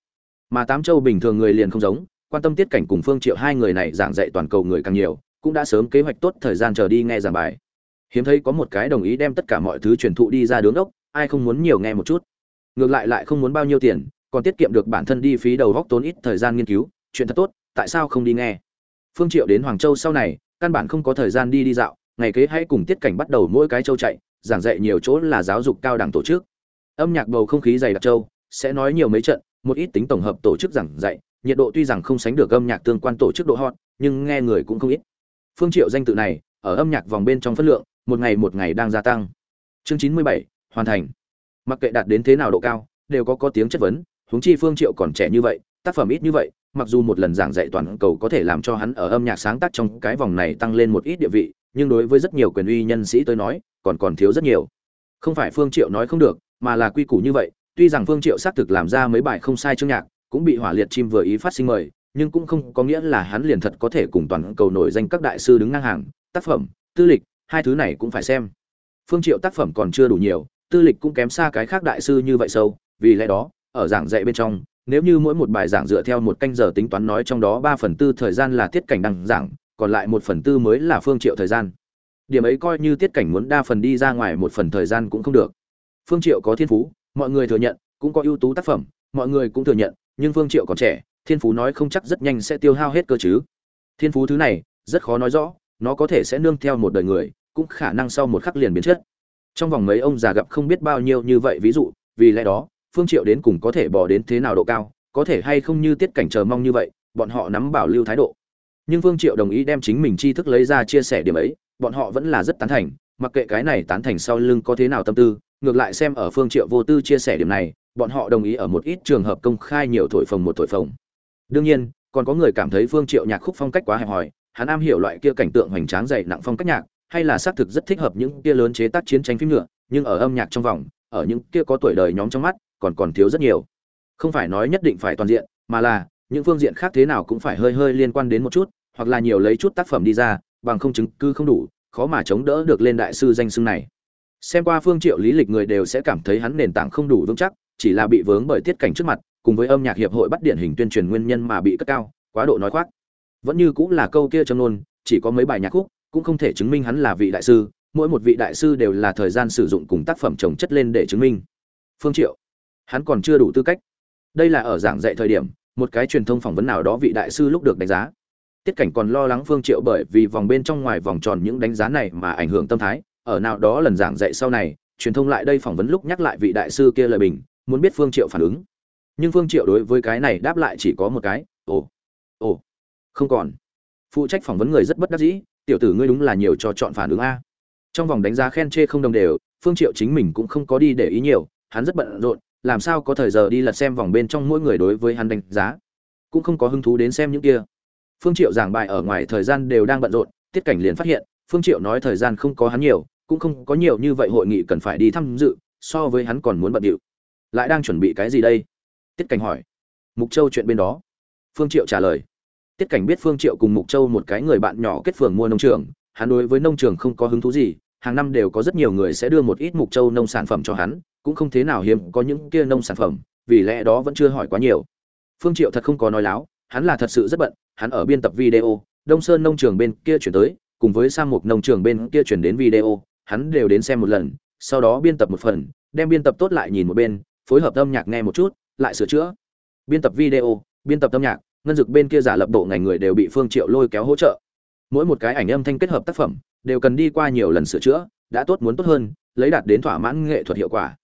Speaker 1: Mà tám châu bình thường người liền không giống, quan tâm tiết cảnh cùng phương triệu hai người này giảng dạy toàn cầu người càng nhiều, cũng đã sớm kế hoạch tốt thời gian chờ đi nghe giảng bài. Hiếm thấy có một cái đồng ý đem tất cả mọi thứ truyền thụ đi ra đứng ốc ai không muốn nhiều nghe một chút. Ngược lại lại không muốn bao nhiêu tiền, còn tiết kiệm được bản thân đi phí đầu góc tốn ít thời gian nghiên cứu, chuyện thật tốt, tại sao không đi nghe? Phương triệu đến hoàng châu sau này, căn bản không có thời gian đi đi dạo, ngày kế hãy cùng tiết cảnh bắt đầu mỗi cái châu chạy, giảng dạy nhiều chỗ là giáo dục cao đẳng tổ chức âm nhạc bầu không khí dày đặc châu, sẽ nói nhiều mấy trận, một ít tính tổng hợp tổ chức giảng dạy, nhiệt độ tuy rằng không sánh được âm nhạc tương quan tổ chức độ hot, nhưng nghe người cũng không ít. Phương triệu danh tự này, ở âm nhạc vòng bên trong phân lượng, một ngày một ngày đang gia tăng. Chương chín mươi bảy, hoàn thành. Mặc kệ đạt đến thế nào độ cao, đều có có tiếng chất vấn, huống chi phương triệu còn trẻ như vậy, tác phẩm ít như vậy, mặc dù một lần giảng dạy toàn cầu có thể làm cho hắn ở âm nhạc sáng tác trong cái vòng này tăng lên một ít địa vị, nhưng đối với rất nhiều quyền uy nhân sĩ tôi nói, còn còn thiếu rất nhiều. Không phải phương triệu nói không được mà là quy củ như vậy, tuy rằng phương triệu xác thực làm ra mấy bài không sai chương nhạc, cũng bị hỏa liệt chim vừa ý phát sinh mời, nhưng cũng không có nghĩa là hắn liền thật có thể cùng toàn cầu nổi danh các đại sư đứng ngang hàng, tác phẩm, tư lịch, hai thứ này cũng phải xem. Phương triệu tác phẩm còn chưa đủ nhiều, tư lịch cũng kém xa cái khác đại sư như vậy sâu, vì lẽ đó, ở giảng dạy bên trong, nếu như mỗi một bài giảng dựa theo một canh giờ tính toán nói trong đó ba phần tư thời gian là tiết cảnh đăng giảng, còn lại một phần tư mới là phương triệu thời gian. Điểm ấy coi như tiết cảnh muốn đa phần đi ra ngoài một phần thời gian cũng không được phương triệu có thiên phú, mọi người thừa nhận, cũng có ưu tú tác phẩm, mọi người cũng thừa nhận, nhưng phương triệu còn trẻ, thiên phú nói không chắc rất nhanh sẽ tiêu hao hết cơ chứ. Thiên phú thứ này, rất khó nói rõ, nó có thể sẽ nương theo một đời người, cũng khả năng sau một khắc liền biến chất. Trong vòng mấy ông già gặp không biết bao nhiêu như vậy, ví dụ, vì lẽ đó, phương triệu đến cùng có thể bỏ đến thế nào độ cao, có thể hay không như tiết cảnh chờ mong như vậy, bọn họ nắm bảo lưu thái độ. Nhưng phương triệu đồng ý đem chính mình tri thức lấy ra chia sẻ điểm ấy, bọn họ vẫn là rất tán thành, mặc kệ cái này tán thành sau lưng có thế nào tâm tư ngược lại xem ở phương triệu vô tư chia sẻ điểm này, bọn họ đồng ý ở một ít trường hợp công khai nhiều thổi phồng một thổi phồng. Đương nhiên, còn có người cảm thấy phương triệu nhạc khúc phong cách quá hẹp hòi, hắn am hiểu loại kia cảnh tượng hoành tráng dày nặng phong cách nhạc, hay là xác thực rất thích hợp những kia lớn chế tác chiến tranh phim nhựa nhưng ở âm nhạc trong vòng, ở những kia có tuổi đời nhóm trong mắt, còn còn thiếu rất nhiều. Không phải nói nhất định phải toàn diện, mà là, những phương diện khác thế nào cũng phải hơi hơi liên quan đến một chút, hoặc là nhiều lấy chút tác phẩm đi ra, bằng không chứng cứ không đủ, khó mà chống đỡ được lên đại sư danh xưng này xem qua phương triệu lý lịch người đều sẽ cảm thấy hắn nền tảng không đủ vững chắc, chỉ là bị vướng bởi tiết cảnh trước mặt, cùng với âm nhạc hiệp hội bắt điển hình tuyên truyền nguyên nhân mà bị cất cao, quá độ nói khoác. Vẫn như cũng là câu kia châm nôn chỉ có mấy bài nhạc khúc, cũng không thể chứng minh hắn là vị đại sư, mỗi một vị đại sư đều là thời gian sử dụng cùng tác phẩm trồng chất lên để chứng minh. Phương triệu, hắn còn chưa đủ tư cách. Đây là ở giảng dạy thời điểm, một cái truyền thông phỏng vấn nào đó vị đại sư lúc được đánh giá. Tiết cảnh còn lo lắng phương triệu bởi vì vòng bên trong ngoài vòng tròn những đánh giá này mà ảnh hưởng tâm thái ở nào đó lần giảng dạy sau này, truyền thông lại đây phỏng vấn lúc nhắc lại vị đại sư kia lời bình, muốn biết phương triệu phản ứng. Nhưng phương triệu đối với cái này đáp lại chỉ có một cái, ồ ồ, không còn. Phụ trách phỏng vấn người rất bất đắc dĩ, tiểu tử ngươi đúng là nhiều cho chọn phản ứng a. Trong vòng đánh giá khen chê không đồng đều, phương triệu chính mình cũng không có đi để ý nhiều, hắn rất bận rộn, làm sao có thời giờ đi lật xem vòng bên trong mỗi người đối với hắn đánh giá. Cũng không có hứng thú đến xem những kia. Phương triệu giảng bài ở ngoài thời gian đều đang bận rộn, tiết cảnh liền phát hiện, phương triệu nói thời gian không có hắn nhiều cũng không có nhiều như vậy hội nghị cần phải đi tham dự, so với hắn còn muốn bận điệu. Lại đang chuẩn bị cái gì đây? Tiết cảnh hỏi. Mục châu chuyện bên đó. Phương triệu trả lời. Tiết cảnh biết phương triệu cùng mục châu một cái người bạn nhỏ kết phường mua nông trường, hắn đối với nông trường không có hứng thú gì, hàng năm đều có rất nhiều người sẽ đưa một ít mục châu nông sản phẩm cho hắn, cũng không thế nào hiếm có những kia nông sản phẩm, vì lẽ đó vẫn chưa hỏi quá nhiều. Phương triệu thật không có nói láo, hắn là thật sự rất bận, hắn ở biên tập video, đông sơn nông trường bên kia chuyển tới, cùng với sang mục nông trường bên kia chuyển đến video hắn đều đến xem một lần, sau đó biên tập một phần, đem biên tập tốt lại nhìn một bên, phối hợp âm nhạc nghe một chút, lại sửa chữa. Biên tập video, biên tập âm nhạc, ngân dực bên kia giả lập bộ ngành người đều bị phương triệu lôi kéo hỗ trợ. Mỗi một cái ảnh âm thanh kết hợp tác phẩm, đều cần đi qua nhiều lần sửa chữa, đã tốt muốn tốt hơn, lấy đạt đến thỏa mãn nghệ thuật hiệu quả.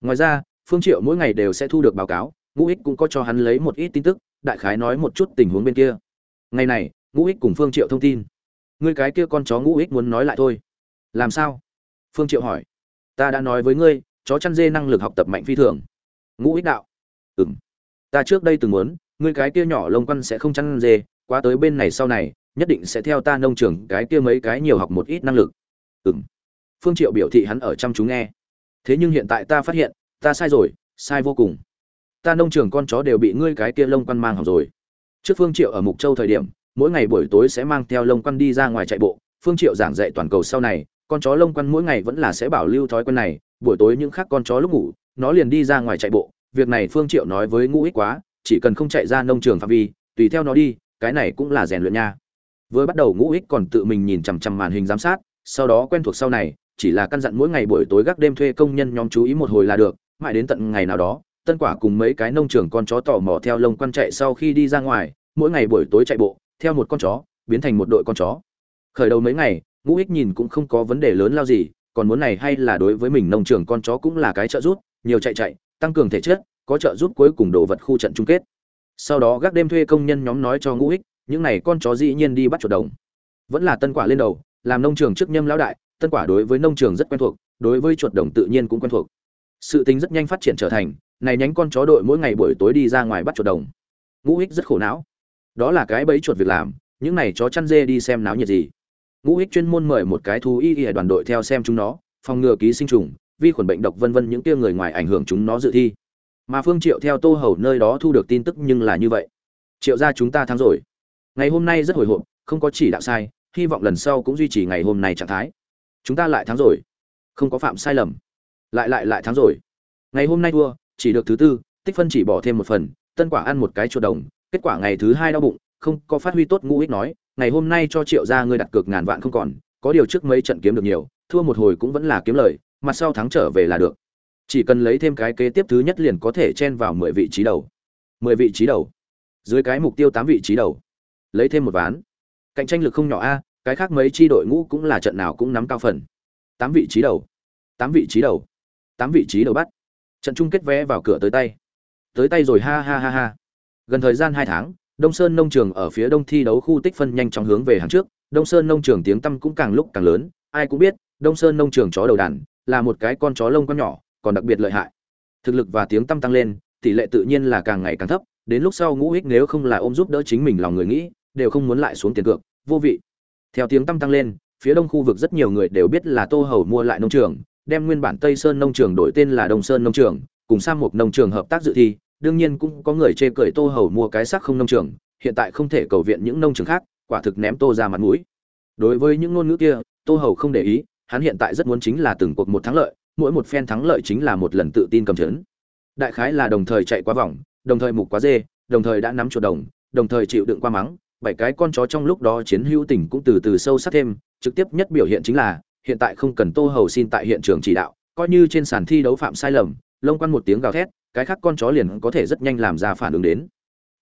Speaker 1: Ngoài ra, phương triệu mỗi ngày đều sẽ thu được báo cáo, ngũ ích cũng có cho hắn lấy một ít tin tức, đại khái nói một chút tình huống bên kia. Ngày này, ngũ ích cùng phương triệu thông tin. Ngươi cái kia con chó ngũ ích muốn nói lại thôi. Làm sao? Phương triệu hỏi. Ta đã nói với ngươi, chó chăn dê năng lực học tập mạnh phi thường. Ngũ ích đạo. Ừm. Ta trước đây từng muốn, ngươi cái kia nhỏ lông quăn sẽ không chăn dê qua tới bên này sau này, nhất định sẽ theo ta nông trường cái kia mấy cái nhiều học một ít năng lực. Ừm. Phương triệu biểu thị hắn ở chăm chú nghe. Thế nhưng hiện tại ta phát hiện, ta sai rồi, sai vô cùng. Ta nông trường con chó đều bị ngươi cái kia lông quăn mang hỏng rồi. Trước phương triệu ở mục châu thời điểm, mỗi ngày buổi tối sẽ mang theo lông quăn đi ra ngoài chạy bộ. Phương triệu giảng dạy toàn cầu sau này con chó lông quăn mỗi ngày vẫn là sẽ bảo lưu thói quen này, buổi tối những khác con chó lúc ngủ, nó liền đi ra ngoài chạy bộ, việc này phương triệu nói với ngũ ích quá, chỉ cần không chạy ra nông trường phạm vi, tùy theo nó đi, cái này cũng là rèn luyện nha. Vừa bắt đầu ngũ ích còn tự mình nhìn chằm chằm màn hình giám sát, sau đó quen thuộc sau này, chỉ là căn dặn mỗi ngày buổi tối gác đêm thuê công nhân nhóm chú ý một hồi là được, mãi đến tận ngày nào đó, tân quả cùng mấy cái nông trường con chó tò mò theo lông quan chạy sau khi đi ra ngoài, mỗi ngày buổi tối chạy bộ, theo một con chó, biến thành một đội con chó. Khởi đầu mấy ngày ngũ ích nhìn cũng không có vấn đề lớn lao gì, còn muốn này hay là đối với mình nông trường con chó cũng là cái trợ giúp, nhiều chạy chạy, tăng cường thể chất, có trợ giúp cuối cùng đồ vật khu trận chung kết. Sau đó gác đêm thuê công nhân nhóm nói cho ngũ ích, những này con chó dĩ nhiên đi bắt chuột đồng. Vẫn là tân quả lên đầu, làm nông trường trước nhâm lão đại, tân quả đối với nông trường rất quen thuộc, đối với chuột đồng tự nhiên cũng quen thuộc. Sự tính rất nhanh phát triển trở thành, này nhánh con chó đội mỗi ngày buổi tối đi ra ngoài bắt chuột đồng. Ngũ ích rất khổ não. Đó là cái bẫy chuột việc làm, những này chó chăn dê đi xem náo nhiệt gì ngũ Hích chuyên môn mời một cái thú y y đoàn đội theo xem chúng nó, phòng ngừa ký sinh trùng, vi khuẩn bệnh độc vân vân những kia người ngoài ảnh hưởng chúng nó dự thi. Mà phương triệu theo tô hầu nơi đó thu được tin tức nhưng là như vậy. Triệu gia chúng ta thắng rồi. Ngày hôm nay rất hồi hộp, không có chỉ đạo sai, hy vọng lần sau cũng duy trì ngày hôm nay trạng thái. Chúng ta lại thắng rồi. Không có phạm sai lầm. Lại lại lại thắng rồi. Ngày hôm nay thua, chỉ được thứ tư, tích phân chỉ bỏ thêm một phần, tân quả ăn một cái chuột đồng, kết quả ngày thứ hai đau bụng, không có phát huy tốt ngũ ích nói ngày hôm nay cho triệu gia ngươi đặt cược ngàn vạn không còn, có điều trước mấy trận kiếm được nhiều, thua một hồi cũng vẫn là kiếm lời mặt sau thắng trở về là được. Chỉ cần lấy thêm cái kế tiếp thứ nhất liền có thể chen vào mười vị trí đầu. Mười vị trí đầu. Dưới cái mục tiêu tám vị trí đầu. Lấy thêm một ván. Cạnh tranh lực không nhỏ a, cái khác mấy chi đội ngũ cũng là trận nào cũng nắm cao phần. Tám vị trí đầu. Tám vị trí đầu. Tám vị trí đầu bắt. Trận chung kết vé vào cửa tới tay. Tới tay rồi, ha ha ha ha. Gần thời gian hai tháng đông sơn nông trường ở phía đông thi đấu khu tích phân nhanh chóng hướng về hàng trước. Đông sơn nông trường tiếng tăm cũng càng lúc càng lớn. Ai cũng biết, đông sơn nông trường chó đầu đàn là một cái con chó lông con nhỏ, còn đặc biệt lợi hại. Thực lực và tiếng tăm tăng lên, tỷ lệ tự nhiên là càng ngày càng thấp. Đến lúc sau ngũ hích nếu không là ôm giúp đỡ chính mình lòng người nghĩ, đều không muốn lại xuống tiền cược. Vô vị. Theo tiếng tăm tăng lên, phía đông khu vực rất nhiều người đều biết là tô hầu mua lại nông trường, đem nguyên bản tây sơn nông trường đổi tên là đông sơn nông trường, cùng sang một nông trường hợp tác dự thi đương nhiên cũng có người chê cười tô hầu mua cái xác không nông trường, hiện tại không thể cầu viện những nông trường khác, quả thực ném tô ra mặt mũi. Đối với những ngôn ngữ kia, tô hầu không để ý, hắn hiện tại rất muốn chính là từng cuộc một thắng lợi, mỗi một phen thắng lợi chính là một lần tự tin cầm chấn. Đại khái là đồng thời chạy quá vòng, đồng thời mục quá dê, đồng thời đã nắm chuột đồng đồng thời chịu đựng qua mắng, bảy cái con chó trong lúc đó chiến hữu tình cũng từ từ sâu sắc thêm, trực tiếp nhất biểu hiện chính là, hiện tại không cần tô hầu xin tại hiện trường chỉ đạo, coi như trên sàn thi đấu phạm sai lầm, lông quan một tiếng gào thét cái khác con chó liền có thể rất nhanh làm ra phản ứng đến.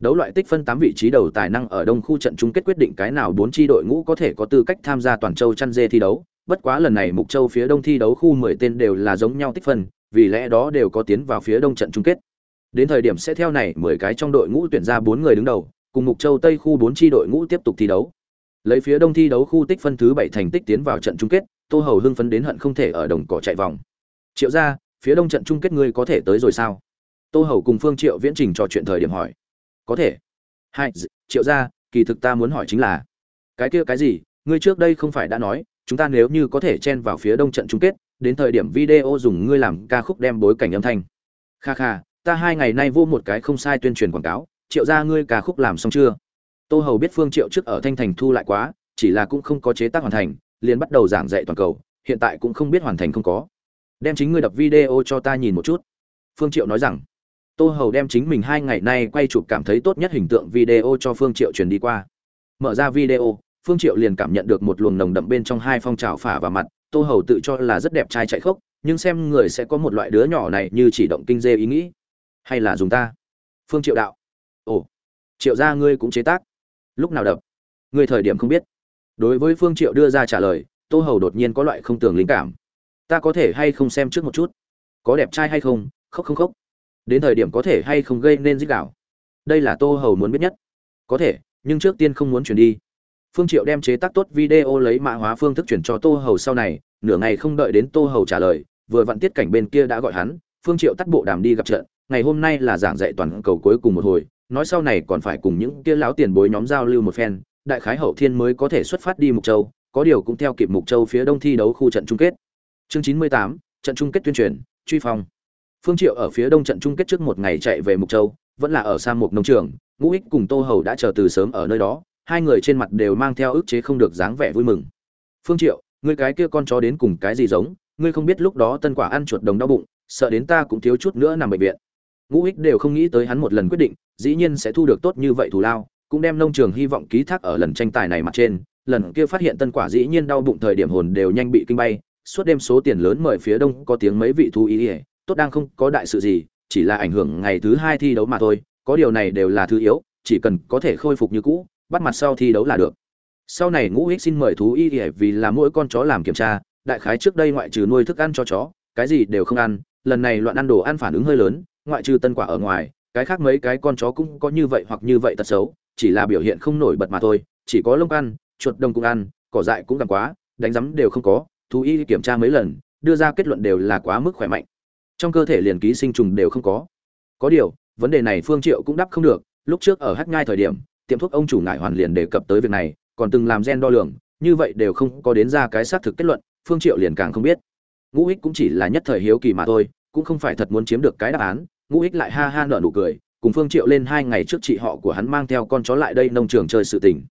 Speaker 1: Đấu loại tích phân tám vị trí đầu tài năng ở đông khu trận chung kết quyết định cái nào bốn tri đội ngũ có thể có tư cách tham gia toàn châu chăn dê thi đấu. Bất quá lần này mục châu phía đông thi đấu khu mười tên đều là giống nhau tích phân, vì lẽ đó đều có tiến vào phía đông trận chung kết. Đến thời điểm sẽ theo này mười cái trong đội ngũ tuyển ra bốn người đứng đầu, cùng mục châu tây khu bốn tri đội ngũ tiếp tục thi đấu. Lấy phía đông thi đấu khu tích phân thứ bảy thành tích tiến vào trận chung kết, tô hầu hưng phấn đến hận không thể ở đồng cỏ chạy vòng. Triệu ra phía đông trận chung kết ngươi có thể tới rồi sao? Tô hầu cùng phương triệu viễn trình trò chuyện thời điểm hỏi. Có thể. Hai triệu ra kỳ thực ta muốn hỏi chính là, cái kia cái gì? Ngươi trước đây không phải đã nói, chúng ta nếu như có thể chen vào phía đông trận chung kết, đến thời điểm video dùng ngươi làm ca khúc đem bối cảnh âm thanh. Kha kha, ta hai ngày nay vô một cái không sai tuyên truyền quảng cáo, triệu ra ngươi ca khúc làm xong chưa? Tô hầu biết phương triệu trước ở thanh thành thu lại quá, chỉ là cũng không có chế tác hoàn thành, liền bắt đầu giảng dạy toàn cầu, hiện tại cũng không biết hoàn thành không có. Đem chính ngươi đập video cho ta nhìn một chút. Phương triệu nói rằng tô hầu đem chính mình hai ngày nay quay chụp cảm thấy tốt nhất hình tượng video cho phương triệu truyền đi qua. Mở ra video, phương triệu liền cảm nhận được một luồng nồng đậm bên trong hai phong trào phả vào mặt. Tô hầu tự cho là rất đẹp trai chạy khốc, nhưng xem người sẽ có một loại đứa nhỏ này như chỉ động kinh dê ý nghĩ. Hay là dùng ta? Phương triệu đạo. Ồ. Triệu gia ngươi cũng chế tác. Lúc nào đập? Ngươi thời điểm không biết. Đối với phương triệu đưa ra trả lời, tô hầu đột nhiên có loại không tưởng linh cảm. Ta có thể hay không xem trước một chút? Có đẹp trai hay không? Khóc không khóc đến thời điểm có thể hay không gây nên dích đảo đây là tô hầu muốn biết nhất. Có thể, nhưng trước tiên không muốn chuyển đi. Phương triệu đem chế tác tốt video lấy mã hóa phương thức chuyển cho tô hầu sau này, nửa ngày không đợi đến tô hầu trả lời, vừa vặn tiết cảnh bên kia đã gọi hắn, phương triệu tắt bộ đàm đi gặp trận, ngày hôm nay là giảng dạy toàn cầu cuối cùng một hồi, nói sau này còn phải cùng những kia lão tiền bối nhóm giao lưu một phen, đại khái hậu thiên mới có thể xuất phát đi mục châu, có điều cũng theo kịp mục châu phía đông thi đấu khu trận chung kết. Chương chín mươi tám, trận chung kết tuyên truyền, truy phong phương triệu ở phía đông trận chung kết trước một ngày chạy về mục châu, vẫn là ở sa mục nông trường, ngũ ích cùng tô hầu đã chờ từ sớm ở nơi đó, hai người trên mặt đều mang theo ức chế không được dáng vẻ vui mừng. Phương triệu, ngươi cái kia con chó đến cùng cái gì giống? Ngươi không biết lúc đó tân quả ăn chuột đồng đau bụng, sợ đến ta cũng thiếu chút nữa nằm bệnh viện. Ngũ ích đều không nghĩ tới hắn một lần quyết định, dĩ nhiên sẽ thu được tốt như vậy thù lao, cũng đem nông trường hy vọng ký thác ở lần tranh tài này mặt trên. Lần kia phát hiện tân quả dĩ nhiên đau bụng thời điểm hồn đều nhanh bị kinh bay, suốt đêm số tiền lớn mời phía đông có tiếng mấy vị thú ý ỉa tốt đang không có đại sự gì, chỉ là ảnh hưởng ngày thứ hai thi đấu mà thôi, có điều này đều là thứ yếu, chỉ cần có thể khôi phục như cũ, bắt mặt sau thi đấu là được. Sau này ngũ hích xin mời thú y ỉa vì là mỗi con chó làm kiểm tra, đại khái trước đây ngoại trừ nuôi thức ăn cho chó, cái gì đều không ăn, lần này loạn ăn đồ ăn phản ứng hơi lớn, ngoại trừ tân quả ở ngoài, cái khác mấy cái con chó cũng có như vậy hoặc như vậy tật xấu, chỉ là biểu hiện không nổi bật mà thôi, chỉ có lông ăn, chuột đông cũng ăn, cỏ dại cũng gần quá, đánh rắm đều không có, thú y kiểm tra mấy lần, đưa ra kết luận đều là quá mức khỏe mạnh trong cơ thể liền ký sinh trùng đều không có. Có điều, vấn đề này phương triệu cũng đáp không được, lúc trước ở hắc ngai thời điểm, tiệm thuốc ông chủ ngải hoàn liền đề cập tới việc này, còn từng làm gen đo lường, như vậy đều không có đến ra cái xác thực kết luận, phương triệu liền càng không biết. Ngũ ích cũng chỉ là nhất thời hiếu kỳ mà thôi, cũng không phải thật muốn chiếm được cái đáp án, ngũ ích lại ha ha nở nụ cười, cùng phương triệu lên hai ngày trước chị họ của hắn mang theo con chó lại đây nông trường chơi sự tình.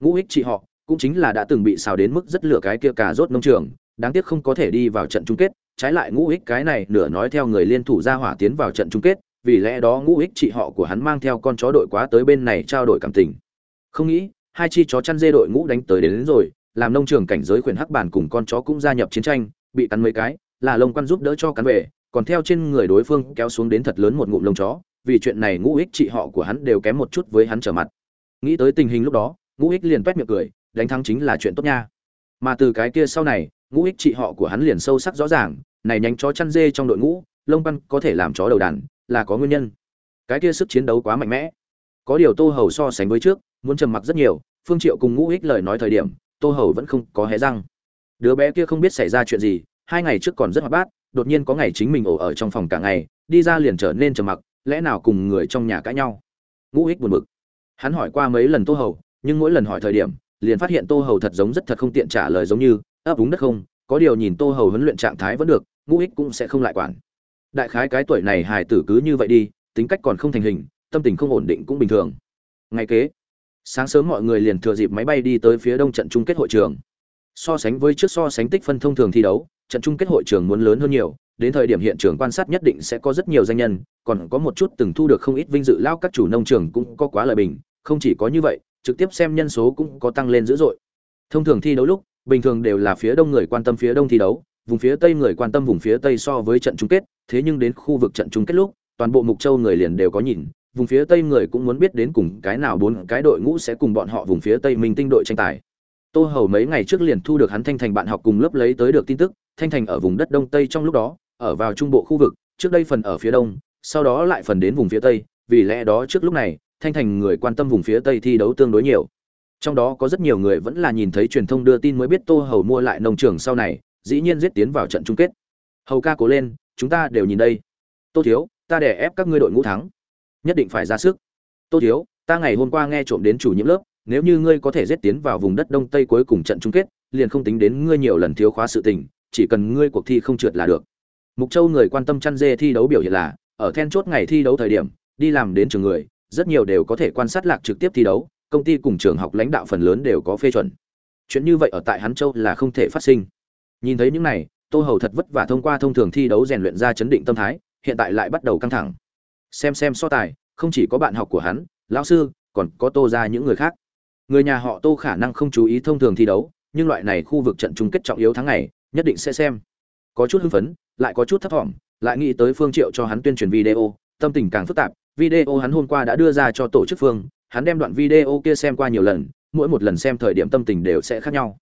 Speaker 1: Ngũ ích chị họ, cũng chính là đã từng bị xào đến mức rất lửa cái kia cả rốt nông trường, đáng tiếc không có thể đi vào trận chung kết trái lại ngũ ích cái này nửa nói theo người liên thủ ra hỏa tiến vào trận chung kết vì lẽ đó ngũ ích chị họ của hắn mang theo con chó đội quá tới bên này trao đổi cảm tình. Không nghĩ hai chi chó chăn dê đội ngũ đánh tới đến, đến rồi làm nông trường cảnh giới khuyển hắc bản cùng con chó cũng gia nhập chiến tranh bị cắn mấy cái là lông quan giúp đỡ cho cắn về còn theo trên người đối phương kéo xuống đến thật lớn một ngụm lông chó vì chuyện này ngũ ích chị họ của hắn đều kém một chút với hắn trở mặt. Nghĩ tới tình hình lúc đó ngũ ích liền quét miệng cười đánh thắng chính là chuyện tốt nha. Mà từ cái kia sau này ngũ ích chị họ của hắn liền sâu sắc rõ ràng, này nhánh chó chăn dê trong đội ngũ, lông băn có thể làm chó đầu đàn, là có nguyên nhân. Cái kia sức chiến đấu quá mạnh mẽ. Có điều tô hầu so sánh với trước, muốn trầm mặc rất nhiều, phương triệu cùng ngũ ích lời nói thời điểm, tô hầu vẫn không có hé răng. Đứa bé kia không biết xảy ra chuyện gì, hai ngày trước còn rất hoạt bát, đột nhiên có ngày chính mình ổ ở trong phòng cả ngày, đi ra liền trở nên trầm mặc, lẽ nào cùng người trong nhà cãi nhau? Ngũ ích buồn bực. Hắn hỏi qua mấy lần tô hầu, nhưng mỗi lần hỏi thời điểm, liền phát hiện tô hầu thật giống rất thật không tiện trả lời giống như ấp úng đất không, có điều nhìn tô hầu huấn luyện trạng thái vẫn được, ngũ ích cũng sẽ không lại quản. Đại khái cái tuổi này hài tử cứ như vậy đi, tính cách còn không thành hình, tâm tình không ổn định cũng bình thường. Ngày kế, sáng sớm mọi người liền thừa dịp máy bay đi tới phía đông trận chung kết hội trường. So sánh với trước so sánh tích phân thông thường thi đấu, trận chung kết hội trường muốn lớn hơn nhiều, đến thời điểm hiện trường quan sát nhất định sẽ có rất nhiều danh nhân, còn có một chút từng thu được không ít vinh dự lao các chủ nông trường cũng có quá lời bình, không chỉ có như vậy, trực tiếp xem nhân số cũng có tăng lên dữ dội. Thông thường thi đấu lúc bình thường đều là phía đông người quan tâm phía đông thi đấu, vùng phía tây người quan tâm vùng phía tây so với trận chung kết, thế nhưng đến khu vực trận chung kết lúc, toàn bộ mục châu người liền đều có nhìn, vùng phía tây người cũng muốn biết đến cùng cái nào bốn cái đội ngũ sẽ cùng bọn họ vùng phía tây minh tinh đội tranh tài. Tô hầu mấy ngày trước liền thu được hắn thanh thành bạn học cùng lớp lấy tới được tin tức, thanh thành ở vùng đất đông tây trong lúc đó, ở vào trung bộ khu vực, trước đây phần ở phía đông, sau đó lại phần đến vùng phía tây, vì lẽ đó trước lúc này, thanh thành người quan tâm vùng phía tây thi đấu tương đối nhiều trong đó có rất nhiều người vẫn là nhìn thấy truyền thông đưa tin mới biết tô hầu mua lại nông trường sau này, dĩ nhiên giết tiến vào trận chung kết. Hầu ca cố lên, chúng ta đều nhìn đây. Tô thiếu, ta để ép các ngươi đội ngũ thắng. Nhất định phải ra sức. Tô thiếu, ta ngày hôm qua nghe trộm đến chủ nhiệm lớp, nếu như ngươi có thể giết tiến vào vùng đất đông tây cuối cùng trận chung kết, liền không tính đến ngươi nhiều lần thiếu khóa sự tình, chỉ cần ngươi cuộc thi không trượt là được. Mục châu người quan tâm chăn dê thi đấu biểu hiện là, ở then chốt ngày thi đấu thời điểm, đi làm đến trường người, rất nhiều đều có thể quan sát lạc trực tiếp thi đấu công ty cùng trường học lãnh đạo phần lớn đều có phê chuẩn. Chuyện như vậy ở tại hắn châu là không thể phát sinh. Nhìn thấy những này, tô hầu thật vất vả thông qua thông thường thi đấu rèn luyện ra chấn định tâm thái, hiện tại lại bắt đầu căng thẳng. Xem xem so tài, không chỉ có bạn học của hắn, lão sư, còn có tô ra những người khác. Người nhà họ tô khả năng không chú ý thông thường thi đấu, nhưng loại này khu vực trận chung kết trọng yếu tháng này nhất định sẽ xem. Có chút hưng phấn, lại có chút thấp thỏm, lại nghĩ tới phương triệu cho hắn tuyên truyền video, tâm tình càng phức tạp, video hắn hôm qua đã đưa ra cho tổ chức phương hắn đem đoạn video kia xem qua nhiều lần, mỗi một lần xem thời điểm tâm tình đều sẽ khác nhau.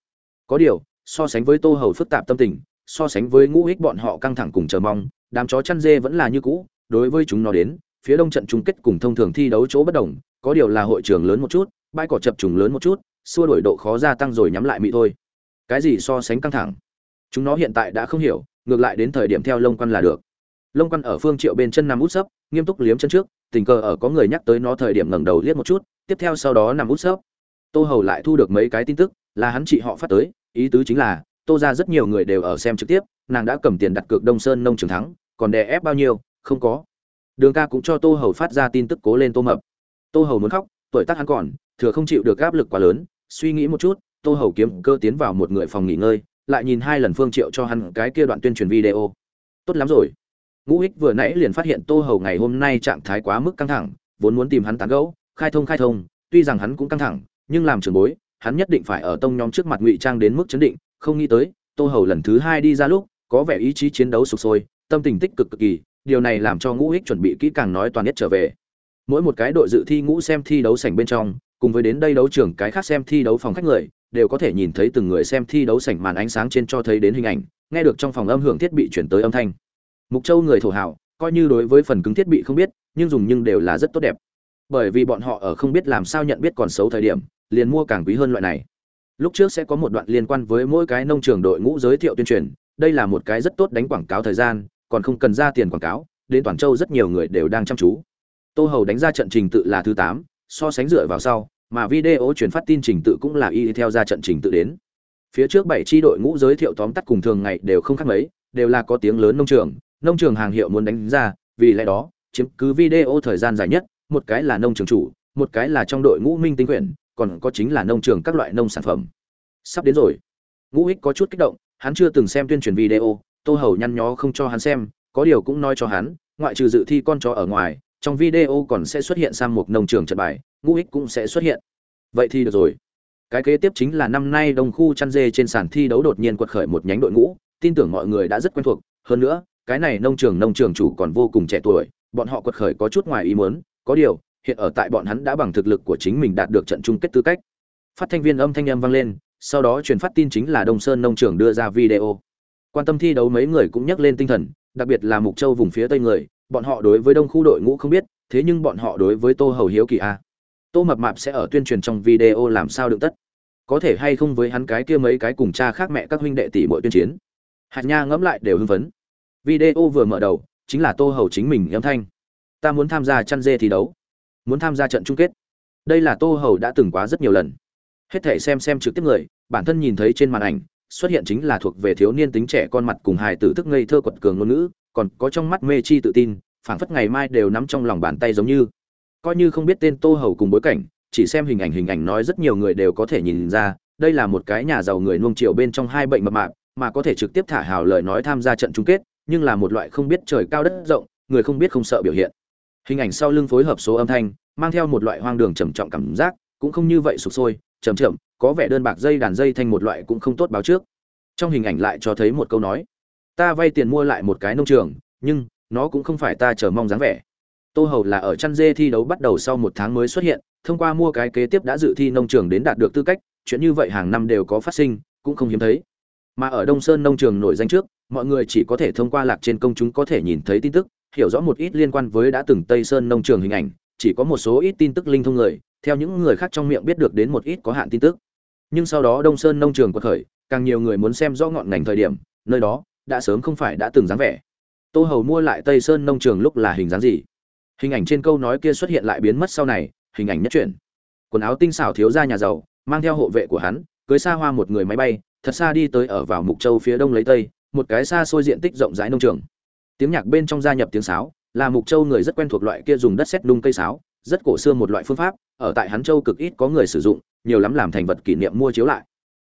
Speaker 1: Có điều, so sánh với tô hầu phức tạp tâm tình, so sánh với ngũ hích bọn họ căng thẳng cùng chờ mong, đám chó chăn dê vẫn là như cũ, đối với chúng nó đến, phía đông trận chung kết cùng thông thường thi đấu chỗ bất đồng, có điều là hội trường lớn một chút, bãi cỏ chập trùng lớn một chút, xua đổi độ khó gia tăng rồi nhắm lại mị thôi. Cái gì so sánh căng thẳng? Chúng nó hiện tại đã không hiểu, ngược lại đến thời điểm theo lông quan là được lông quan ở phương triệu bên chân nằm út sấp, nghiêm túc liếm chân trước, tình cờ ở có người nhắc tới nó thời điểm ngẩng đầu liếc một chút, tiếp theo sau đó nằm út sấp. Tô hầu lại thu được mấy cái tin tức, là hắn chị họ phát tới, ý tứ chính là, tô ra rất nhiều người đều ở xem trực tiếp, nàng đã cầm tiền đặt cược đông sơn nông trường thắng, còn đè ép bao nhiêu, không có. Đường ca cũng cho tô hầu phát ra tin tức cố lên tô mập. Tô hầu muốn khóc, tuổi tác hắn còn, thừa không chịu được áp lực quá lớn, suy nghĩ một chút, tô hầu kiếm cơ tiến vào một người phòng nghỉ ngơi, lại nhìn hai lần phương triệu cho hắn cái kia đoạn tuyên truyền video. Tốt lắm rồi ngũ ích vừa nãy liền phát hiện tô hầu ngày hôm nay trạng thái quá mức căng thẳng, vốn muốn tìm hắn tán gẫu, khai thông khai thông, tuy rằng hắn cũng căng thẳng, nhưng làm trưởng bối, hắn nhất định phải ở tông nhóm trước mặt ngụy trang đến mức chấn định, không nghĩ tới, tô hầu lần thứ hai đi ra lúc, có vẻ ý chí chiến đấu sụp sôi, tâm tình tích cực cực kỳ, điều này làm cho ngũ ích chuẩn bị kỹ càng nói toàn nhất trở về. Mỗi một cái đội dự thi ngũ xem thi đấu sảnh bên trong, cùng với đến đây đấu trưởng cái khác xem thi đấu phòng khách người, đều có thể nhìn thấy từng người xem thi đấu sảnh màn ánh sáng trên cho thấy đến hình ảnh, nghe được trong phòng âm hưởng thiết bị chuyển tới âm thanh mục châu người thổ hảo coi như đối với phần cứng thiết bị không biết, nhưng dùng nhưng đều là rất tốt đẹp. Bởi vì bọn họ ở không biết làm sao nhận biết còn xấu thời điểm, liền mua càng quý hơn loại này. Lúc trước sẽ có một đoạn liên quan với mỗi cái nông trường đội ngũ giới thiệu tuyên truyền, đây là một cái rất tốt đánh quảng cáo thời gian, còn không cần ra tiền quảng cáo, đến toàn châu rất nhiều người đều đang chăm chú. Tô hầu đánh ra trận trình tự là thứ tám, so sánh dựa vào sau, mà video truyền phát tin trình tự cũng là y theo ra trận trình tự đến. Phía trước bảy tri đội ngũ giới thiệu tóm tắt cùng thường ngày đều không khác mấy, đều là có tiếng lớn nông trường nông trường hàng hiệu muốn đánh ra, vì lẽ đó, chiếm cứ video thời gian dài nhất, một cái là nông trường chủ, một cái là trong đội ngũ minh tinh quyển, còn có chính là nông trường các loại nông sản phẩm. Sắp đến rồi. Ngũ Hích có chút kích động, hắn chưa từng xem tuyên truyền video, tô hầu nhăn nhó không cho hắn xem, có điều cũng nói cho hắn, ngoại trừ dự thi con chó ở ngoài, trong video còn sẽ xuất hiện sang một nông trường trận bài, ngũ Hích cũng sẽ xuất hiện. Vậy thì được rồi. Cái kế tiếp chính là năm nay đồng khu chăn dê trên sàn thi đấu đột nhiên quật khởi một nhánh đội ngũ, tin tưởng mọi người đã rất quen thuộc, hơn nữa cái này nông trường nông trường chủ còn vô cùng trẻ tuổi, bọn họ quật khởi có chút ngoài ý muốn, có điều, hiện ở tại bọn hắn đã bằng thực lực của chính mình đạt được trận chung kết tư cách. Phát thanh viên âm thanh âm vang lên, sau đó truyền phát tin chính là đông sơn nông trường đưa ra video. Quan tâm thi đấu mấy người cũng nhắc lên tinh thần, đặc biệt là mục châu vùng phía tây người, bọn họ đối với đông khu đội ngũ không biết, thế nhưng bọn họ đối với tô hầu hiếu kỳ a. Tô mập mạp sẽ ở tuyên truyền trong video làm sao được tất. Có thể hay không với hắn cái kia mấy cái cùng cha khác mẹ các huynh đệ tỷ muội tuyên chiến. Hạt nha ngẫm lại đều hưng phấn video vừa mở đầu, chính là tô hầu chính mình âm thanh. Ta muốn tham gia chăn dê thi đấu. Muốn tham gia trận chung kết. Đây là tô hầu đã từng quá rất nhiều lần. Hết thể xem xem trực tiếp người, bản thân nhìn thấy trên màn ảnh, xuất hiện chính là thuộc về thiếu niên tính trẻ con mặt cùng hài tử thức ngây thơ quật cường ngôn ngữ, còn có trong mắt mê chi tự tin, phảng phất ngày mai đều nắm trong lòng bàn tay giống như. Coi như không biết tên tô hầu cùng bối cảnh, chỉ xem hình ảnh hình ảnh nói rất nhiều người đều có thể nhìn ra, đây là một cái nhà giàu người nuông chiều bên trong hai bệnh mập mạp, mà có thể trực tiếp thả hào lời nói tham gia trận chung kết nhưng là một loại không biết trời cao đất rộng, người không biết không sợ biểu hiện. Hình ảnh sau lưng phối hợp số âm thanh, mang theo một loại hoang đường trầm trọng cảm giác, cũng không như vậy sụp sôi trầm trầm có vẻ đơn bạc dây đàn dây thành một loại cũng không tốt báo trước. Trong hình ảnh lại cho thấy một câu nói, ta vay tiền mua lại một cái nông trường, nhưng nó cũng không phải ta chờ mong dáng vẻ. Tô hầu là ở chăn dê thi đấu bắt đầu sau một tháng mới xuất hiện, thông qua mua cái kế tiếp đã dự thi nông trường đến đạt được tư cách, chuyện như vậy hàng năm đều có phát sinh, cũng không hiếm thấy. Mà ở đông sơn nông trường nổi danh trước mọi người chỉ có thể thông qua lạc trên công chúng có thể nhìn thấy tin tức, hiểu rõ một ít liên quan với đã từng tây sơn nông trường hình ảnh, chỉ có một số ít tin tức linh thông người, theo những người khác trong miệng biết được đến một ít có hạn tin tức. Nhưng sau đó đông sơn nông trường quật khởi, càng nhiều người muốn xem rõ ngọn ngành thời điểm, nơi đó, đã sớm không phải đã từng dáng vẻ. Tô hầu mua lại tây sơn nông trường lúc là hình dáng gì? Hình ảnh trên câu nói kia xuất hiện lại biến mất sau này, hình ảnh nhất chuyển. Quần áo tinh xảo thiếu gia nhà giàu, mang theo hộ vệ của hắn, cưới xa hoa một người máy bay, thật xa đi tới ở vào mục châu phía đông lấy tây một cái xa xôi diện tích rộng rãi nông trường. Tiếng nhạc bên trong gia nhập tiếng sáo, là mục châu người rất quen thuộc loại kia dùng đất sét nung cây sáo, rất cổ xưa một loại phương pháp, ở tại hắn châu cực ít có người sử dụng, nhiều lắm làm thành vật kỷ niệm mua chiếu lại.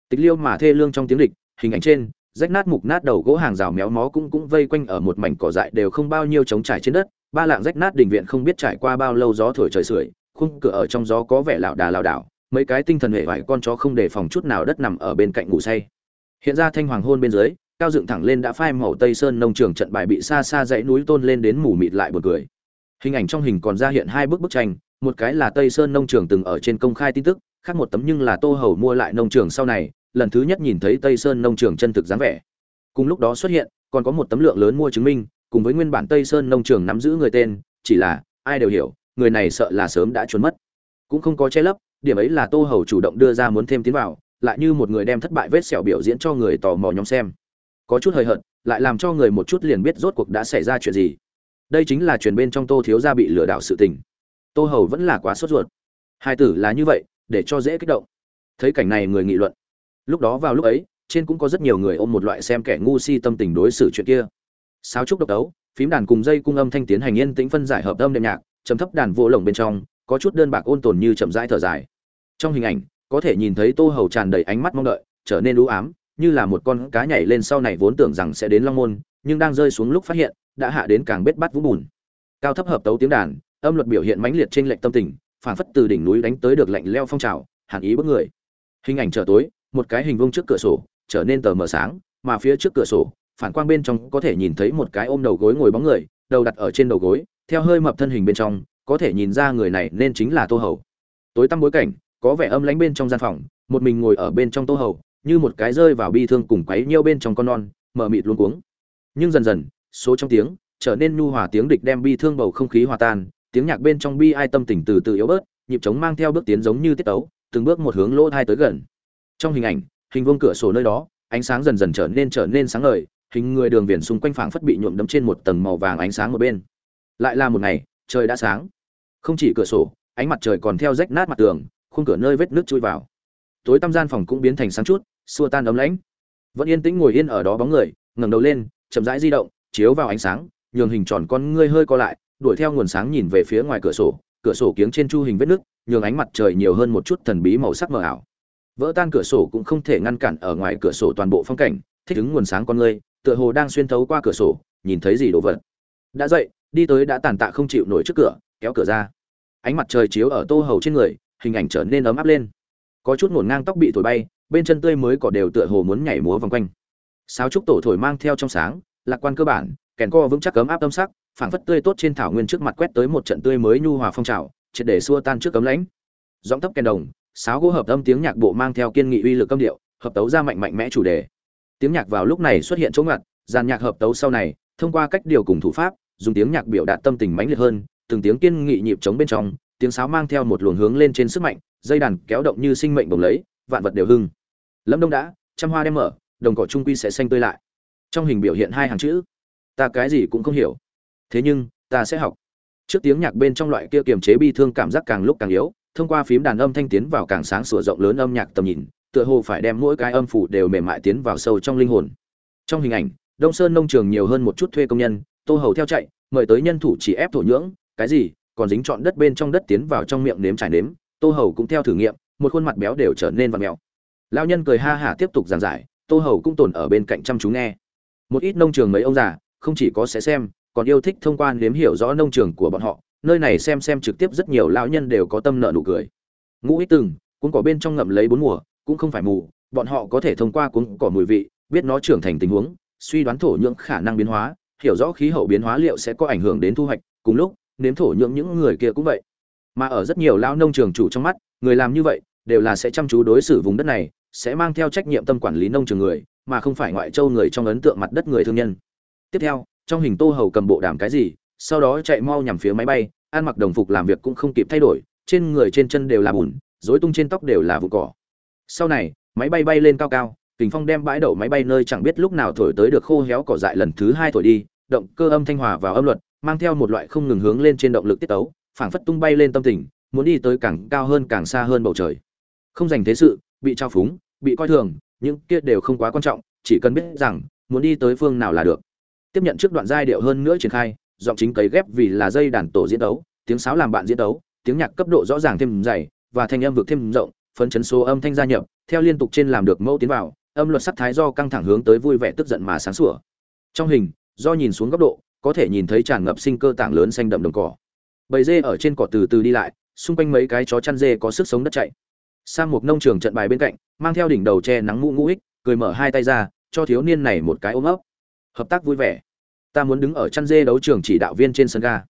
Speaker 1: Tịch liêu mà thê lương trong tiếng địch, hình ảnh trên, rách nát mục nát đầu gỗ hàng rào méo mó cũng cũng vây quanh ở một mảnh cỏ dại đều không bao nhiêu trống trải trên đất, ba lạng rách nát đình viện không biết trải qua bao lâu gió thổi trời sưởi, khung cửa ở trong gió có vẻ lảo đà lảo đảo, mấy cái tinh thần hệ vải con chó không đề phòng chút nào đất nằm ở bên cạnh ngủ say. Hiện ra thanh hoàng hôn bên dưới cao dựng thẳng lên đã phai màu tây sơn nông trường trận bài bị xa xa dãy núi tôn lên đến mù mịt lại buồn cười. Hình ảnh trong hình còn ra hiện hai bức bức tranh, một cái là tây sơn nông trường từng ở trên công khai tin tức, khác một tấm nhưng là tô hầu mua lại nông trường sau này, lần thứ nhất nhìn thấy tây sơn nông trường chân thực dáng vẻ. Cùng lúc đó xuất hiện, còn có một tấm lượng lớn mua chứng minh, cùng với nguyên bản tây sơn nông trường nắm giữ người tên, chỉ là, ai đều hiểu, người này sợ là sớm đã trốn mất. Cũng không có che lấp, điểm ấy là tô hầu chủ động đưa ra muốn thêm tiến vào, lại như một người đem thất bại vết sẹo biểu diễn cho người tò mò nhóm xem có chút hơi hận lại làm cho người một chút liền biết rốt cuộc đã xảy ra chuyện gì. Đây chính là truyền bên trong tô thiếu gia bị lừa đảo sự tình. Tô hầu vẫn là quá sốt ruột. Hai tử là như vậy, để cho dễ kích động. Thấy cảnh này người nghị luận. Lúc đó vào lúc ấy, trên cũng có rất nhiều người ôm một loại xem kẻ ngu si tâm tình đối xử chuyện kia. Sáo trúc độc đấu, phím đàn cùng dây cung âm thanh tiến hành yên tĩnh phân giải hợp âm đệm nhạc, chấm thấp đàn vô lồng bên trong, có chút đơn bạc ôn tồn như chậm rãi thở dài. Trong hình ảnh, có thể nhìn thấy tô hầu tràn đầy ánh mắt mong đợi, trở nên u ám như là một con cá nhảy lên sau này vốn tưởng rằng sẽ đến long môn, nhưng đang rơi xuống lúc phát hiện, đã hạ đến càng bết bát vũ bùn. Cao thấp hợp tấu tiếng đàn, âm luật biểu hiện mãnh liệt trên lệnh tâm tình phản phất từ đỉnh núi đánh tới được lạnh leo phong trào, hàn ý bất người. Hình ảnh trở tối, một cái hình vuông trước cửa sổ, trở nên tờ mờ sáng, mà phía trước cửa sổ, phản quang bên trong có thể nhìn thấy một cái ôm đầu gối ngồi bóng người, đầu đặt ở trên đầu gối, theo hơi mập thân hình bên trong, có thể nhìn ra người này nên chính là tô hầu. Tối tăm bối cảnh, có vẻ âm lánh bên trong gian phòng, một mình ngồi ở bên trong tô hầu như một cái rơi vào bi thương cùng quấy nhiêu bên trong con non, mở mịt luống cuống. Nhưng dần dần, số trong tiếng trở nên nhu hòa tiếng địch đem bi thương bầu không khí hòa tan, tiếng nhạc bên trong bi ai tâm tình từ từ yếu bớt, nhịp trống mang theo bước tiến giống như tiết tấu, từng bước một hướng lỗ thai tới gần. Trong hình ảnh, hình vuông cửa sổ nơi đó, ánh sáng dần dần trở nên trở nên sáng ngời, hình người đường viền xung quanh phảng phất bị nhuộm đấm trên một tầng màu vàng ánh sáng một bên. Lại là một ngày, trời đã sáng. Không chỉ cửa sổ, ánh mặt trời còn theo rách nát mặt tường, khung cửa nơi vết nước chui vào. Tối tăm gian phòng cũng biến thành sáng chút xua tan ấm lãnh. Vẫn yên tĩnh ngồi yên ở đó bóng người, ngẩng đầu lên, chậm rãi di động, chiếu vào ánh sáng, nhường hình tròn con ngươi hơi co lại, đuổi theo nguồn sáng nhìn về phía ngoài cửa sổ cửa sổ kiếng trên chu hình vết nước, nhường ánh mặt trời nhiều hơn một chút thần bí màu sắc mờ ảo. Vỡ tan cửa sổ cũng không thể ngăn cản ở ngoài cửa sổ toàn bộ phong cảnh, thích ứng nguồn sáng con ngươi, tựa hồ đang xuyên thấu qua cửa sổ, nhìn thấy gì đồ vật. Đã dậy, đi tới đã tàn tạ không chịu nổi trước cửa, kéo cửa ra. Ánh mặt trời chiếu ở tô hầu trên người, hình ảnh trở nên ấm áp lên. Có chút ngổn ngang tóc bị thổi bay bên chân tươi mới cỏ đều tựa hồ muốn nhảy múa vòng quanh. Sáo trúc tổ thổi mang theo trong sáng, lạc quan cơ bản, kèn co vững chắc cấm áp âm sắc, phảng phất tươi tốt trên thảo nguyên trước mặt quét tới một trận tươi mới nhu hòa phong trào, triệt để xua tan trước cấm lãnh. Giọng thấp kèn đồng, sáo gỗ hợp âm tiếng nhạc bộ mang theo kiên nghị uy lực âm điệu, hợp tấu ra mạnh mạnh mẽ chủ đề. Tiếng nhạc vào lúc này xuất hiện chỗ ngặt, dàn nhạc hợp tấu sau này, thông qua cách điều cùng thủ pháp, dùng tiếng nhạc biểu đạt tâm tình mãnh liệt hơn, từng tiếng kiên nghị nhịp trống bên trong, tiếng sáo mang theo một luồng hướng lên trên sức mạnh, dây đàn kéo động như sinh mệnh bồng lấy vạn vật đều hưng. Lâm đông đã, trăm hoa đem mở, đồng cỏ trung quy sẽ xanh tươi lại. Trong hình biểu hiện hai hàng chữ, ta cái gì cũng không hiểu. Thế nhưng, ta sẽ học. Trước tiếng nhạc bên trong loại kia kiềm chế bi thương cảm giác càng lúc càng yếu, thông qua phím đàn âm thanh tiến vào càng sáng sủa rộng lớn âm nhạc tầm nhìn, tựa hồ phải đem mỗi cái âm phủ đều mềm mại tiến vào sâu trong linh hồn. Trong hình ảnh, đông sơn nông trường nhiều hơn một chút thuê công nhân, tô hầu theo chạy, mời tới nhân thủ chỉ ép thổ nhưỡng, cái gì, còn dính trọn đất bên trong đất tiến vào trong miệng nếm trải nếm, tô hầu cũng theo thử nghiệm một khuôn mặt béo đều trở nên vặn mèo. Lao nhân cười ha hả tiếp tục giảng giải, tô hầu cũng tồn ở bên cạnh chăm chú nghe. Một ít nông trường mấy ông già, không chỉ có sẽ xem, còn yêu thích thông quan nếm hiểu rõ nông trường của bọn họ, nơi này xem xem trực tiếp rất nhiều lão nhân đều có tâm nợ nụ cười. Ngũ ít từng cũng có bên trong ngậm lấy bốn mùa, cũng không phải mù, bọn họ có thể thông qua cuốn cỏ mùi vị, biết nó trưởng thành tình huống, suy đoán thổ nhưỡng khả năng biến hóa, hiểu rõ khí hậu biến hóa liệu sẽ có ảnh hưởng đến thu hoạch, cùng lúc, nếm thổ nhưỡng những người kia cũng vậy. Mà ở rất nhiều lão nông trường chủ trong mắt người làm như vậy, đều là sẽ chăm chú đối xử vùng đất này, sẽ mang theo trách nhiệm tâm quản lý nông trường người, mà không phải ngoại châu người trong ấn tượng mặt đất người thương nhân. Tiếp theo, trong hình tô hầu cầm bộ đàm cái gì, sau đó chạy mau nhằm phía máy bay, ăn mặc đồng phục làm việc cũng không kịp thay đổi, trên người trên chân đều là bùn, rối tung trên tóc đều là vụ cỏ. Sau này, máy bay bay lên cao cao kính phong đem bãi đậu máy bay nơi chẳng biết lúc nào thổi tới được khô héo cỏ dại lần thứ hai thổi đi, động cơ âm thanh hòa vào âm luật, mang theo một loại không ngừng hướng lên trên động lực tiết tấu, phảng phất tung bay lên tâm tình muốn đi tới càng cao hơn càng xa hơn bầu trời. Không dành thế sự, bị trao phúng, bị coi thường, những kia đều không quá quan trọng, chỉ cần biết rằng, muốn đi tới phương nào là được. Tiếp nhận trước đoạn giai điệu hơn nữa triển khai, giọng chính cấy ghép vì là dây đàn tổ diễn đấu, tiếng sáo làm bạn diễn đấu, tiếng nhạc cấp độ rõ ràng thêm dày, và thanh âm vực thêm rộng, phấn chấn số âm thanh gia nhập, theo liên tục trên làm được mẫu tiến vào, âm luật sắc thái do căng thẳng hướng tới vui vẻ tức giận mà sáng sủa. Trong hình, do nhìn xuống góc độ, có thể nhìn thấy tràn ngập sinh cơ tảng lớn xanh đậm đồng cỏ. Bầy dê ở trên cỏ từ từ đi lại xung quanh mấy cái chó chăn dê có sức sống đất chạy. Sang một nông trường trận bài bên cạnh, mang theo đỉnh đầu che nắng mũ ngũ ích, cười mở hai tay ra, cho thiếu niên này một cái ôm ấp. Hợp tác vui vẻ. Ta muốn đứng ở chăn dê đấu trường chỉ đạo viên trên sân ga.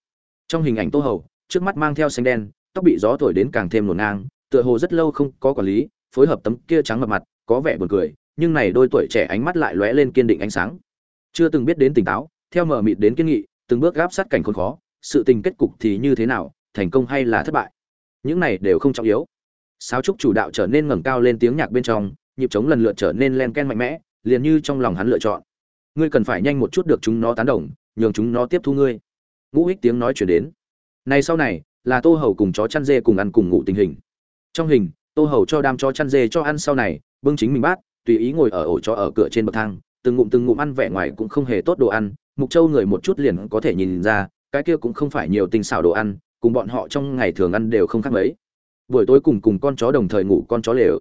Speaker 1: Trong hình ảnh tô hầu, trước mắt mang theo xanh đen, tóc bị gió thổi đến càng thêm nổn ngang, tựa hồ rất lâu không có quản lý, phối hợp tấm kia trắng mập mặt, có vẻ buồn cười, nhưng này đôi tuổi trẻ ánh mắt lại lóe lên kiên định ánh sáng. Chưa từng biết đến tỉnh táo, theo mở mịt đến kiên nghị, từng bước gáp sát cảnh khốn khó, sự tình kết cục thì như thế nào, thành công hay là thất bại? Những này đều không trọng yếu. Sáo trúc chủ đạo trở nên ngẩng cao lên tiếng nhạc bên trong, nhịp trống lần lượt trở nên len ken mạnh mẽ, liền như trong lòng hắn lựa chọn. Ngươi cần phải nhanh một chút được chúng nó tán đồng, nhường chúng nó tiếp thu ngươi. Ngũ hích tiếng nói chuyển đến. Này sau này, là tô hầu cùng chó chăn dê cùng ăn cùng ngủ tình hình. Trong hình, tô hầu cho đam chó chăn dê cho ăn sau này, bưng chính mình bát, tùy ý ngồi ở ổ chó ở cửa trên bậc thang, từng ngụm từng ngụm ăn vẻ ngoài cũng không hề tốt đồ ăn, mục châu người một chút liền có thể nhìn ra, cái kia cũng không phải nhiều tinh xảo đồ ăn cùng bọn họ trong ngày thường ăn đều không khác mấy. Buổi tối cùng cùng con chó đồng thời ngủ con chó lều.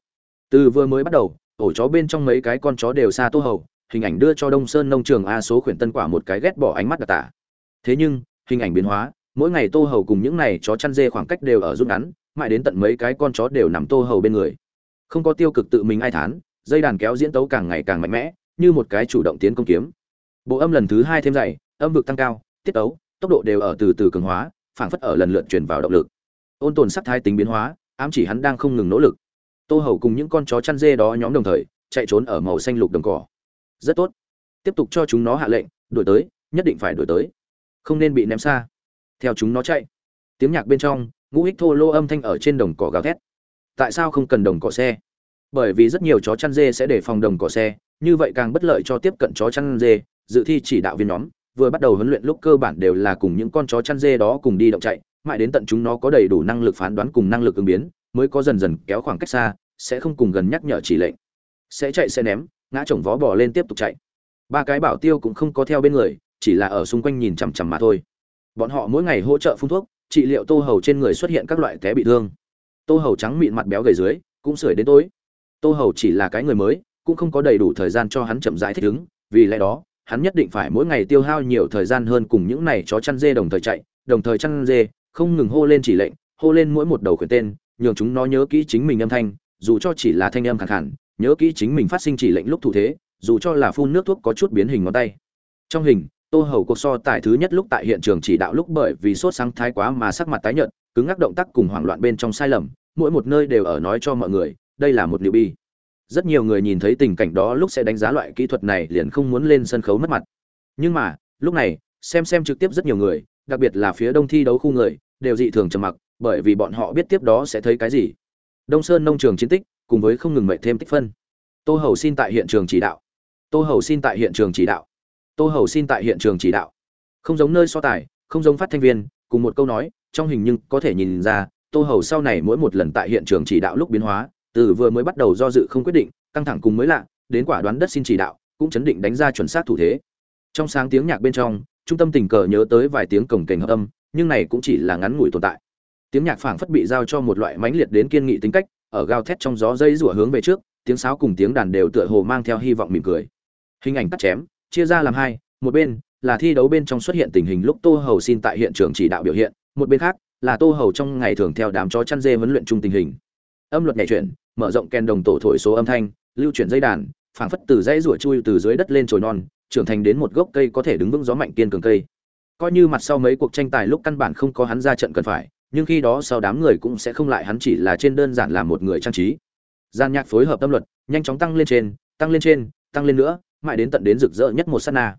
Speaker 1: Từ vừa mới bắt đầu, ổ chó bên trong mấy cái con chó đều xa tô hầu, hình ảnh đưa cho đông sơn nông trường a số khuyển tân quả một cái ghét bỏ ánh mắt đặc tả. Thế nhưng, hình ảnh biến hóa, mỗi ngày tô hầu cùng những này chó chăn dê khoảng cách đều ở rút ngắn, mãi đến tận mấy cái con chó đều nằm tô hầu bên người. Không có tiêu cực tự mình ai thán, dây đàn kéo diễn tấu càng ngày càng mạnh mẽ, như một cái chủ động tiến công kiếm. Bộ âm lần thứ hai thêm dày, âm vực tăng cao, tiết tấu, tốc độ đều ở từ từ cường hóa phảng phất ở lần lượt truyền vào động lực. Ôn tồn sắc thái tính biến hóa, ám chỉ hắn đang không ngừng nỗ lực. Tô hầu cùng những con chó chăn dê đó nhóm đồng thời, chạy trốn ở màu xanh lục đồng cỏ. Rất tốt. Tiếp tục cho chúng nó hạ lệnh, đuổi tới, nhất định phải đuổi tới. Không nên bị ném xa. Theo chúng nó chạy. Tiếng nhạc bên trong, ngũ hích thô lô âm thanh ở trên đồng cỏ gào thét. Tại sao không cần đồng cỏ xe? Bởi vì rất nhiều chó chăn dê sẽ để phòng đồng cỏ xe, như vậy càng bất lợi cho tiếp cận chó chăn dê, dự thi chỉ đạo viên nhóm vừa bắt đầu huấn luyện lúc cơ bản đều là cùng những con chó chăn dê đó cùng đi động chạy, mãi đến tận chúng nó có đầy đủ năng lực phán đoán cùng năng lực ứng biến, mới có dần dần kéo khoảng cách xa, sẽ không cùng gần nhắc nhở chỉ lệnh. Sẽ chạy sẽ ném, ngã chồng vó bò lên tiếp tục chạy. Ba cái bảo tiêu cũng không có theo bên người, chỉ là ở xung quanh nhìn chằm chằm mà thôi. Bọn họ mỗi ngày hỗ trợ phun thuốc, trị liệu tô hầu trên người xuất hiện các loại té bị thương. Tô hầu trắng mịn mặt béo gầy dưới, cũng sưởi đến tối. Tô hầu chỉ là cái người mới, cũng không có đầy đủ thời gian cho hắn chậm rãi thích ứng, vì lẽ đó hắn nhất định phải mỗi ngày tiêu hao nhiều thời gian hơn cùng những này chó chăn dê đồng thời chạy, đồng thời chăn dê, không ngừng hô lên chỉ lệnh, hô lên mỗi một đầu khuyển tên, nhường chúng nó nhớ kỹ chính mình âm thanh, dù cho chỉ là thanh âm khàn khàn nhớ kỹ chính mình phát sinh chỉ lệnh lúc thủ thế, dù cho là phun nước thuốc có chút biến hình ngón tay. Trong hình, tô hầu cuộc so tài thứ nhất lúc tại hiện trường chỉ đạo lúc bởi vì sốt sáng thái quá mà sắc mặt tái nhợt, cứng ngắc động tác cùng hoảng loạn bên trong sai lầm, mỗi một nơi đều ở nói cho mọi người, đây là một liệu bi rất nhiều người nhìn thấy tình cảnh đó lúc sẽ đánh giá loại kỹ thuật này liền không muốn lên sân khấu mất mặt. Nhưng mà, lúc này, xem xem trực tiếp rất nhiều người, đặc biệt là phía đông thi đấu khu người, đều dị thường trầm mặc, bởi vì bọn họ biết tiếp đó sẽ thấy cái gì. Đông sơn nông trường chiến tích, cùng với không ngừng mệnh thêm tích phân. Tô hầu xin tại hiện trường chỉ đạo. Tô hầu xin tại hiện trường chỉ đạo. Tô hầu xin tại hiện trường chỉ đạo. Không giống nơi so tài, không giống phát thanh viên, cùng một câu nói, trong hình nhưng có thể nhìn ra, tô hầu sau này mỗi một lần tại hiện trường chỉ đạo lúc biến hóa từ vừa mới bắt đầu do dự không quyết định, căng thẳng cùng mới lạ, đến quả đoán đất xin chỉ đạo, cũng chấn định đánh ra chuẩn xác thủ thế. Trong sáng tiếng nhạc bên trong, trung tâm tình cờ nhớ tới vài tiếng cổng kềnh hợp âm, nhưng này cũng chỉ là ngắn ngủi tồn tại. Tiếng nhạc phảng phất bị giao cho một loại mãnh liệt đến kiên nghị tính cách, ở gào thét trong gió dây rủa hướng về trước, tiếng sáo cùng tiếng đàn đều tựa hồ mang theo hy vọng mỉm cười. Hình ảnh cắt chém, chia ra làm hai, một bên là thi đấu bên trong xuất hiện tình hình lúc tô hầu xin tại hiện trường chỉ đạo biểu hiện, một bên khác là tô hầu trong ngày thường theo đám chó chăn dê huấn luyện chung tình hình. Âm luật nhảy chuyển mở rộng kèn đồng tổ thổi số âm thanh, lưu chuyển dây đàn, phảng phất từ dãy rủa chui từ dưới đất lên trồi non, trưởng thành đến một gốc cây có thể đứng vững gió mạnh kiên cường cây. Coi như mặt sau mấy cuộc tranh tài lúc căn bản không có hắn ra trận cần phải, nhưng khi đó sau đám người cũng sẽ không lại hắn chỉ là trên đơn giản là một người trang trí. Gian nhạc phối hợp tâm luật, nhanh chóng tăng lên trên, tăng lên trên, tăng lên nữa, mãi đến tận đến rực rỡ nhất một sát na.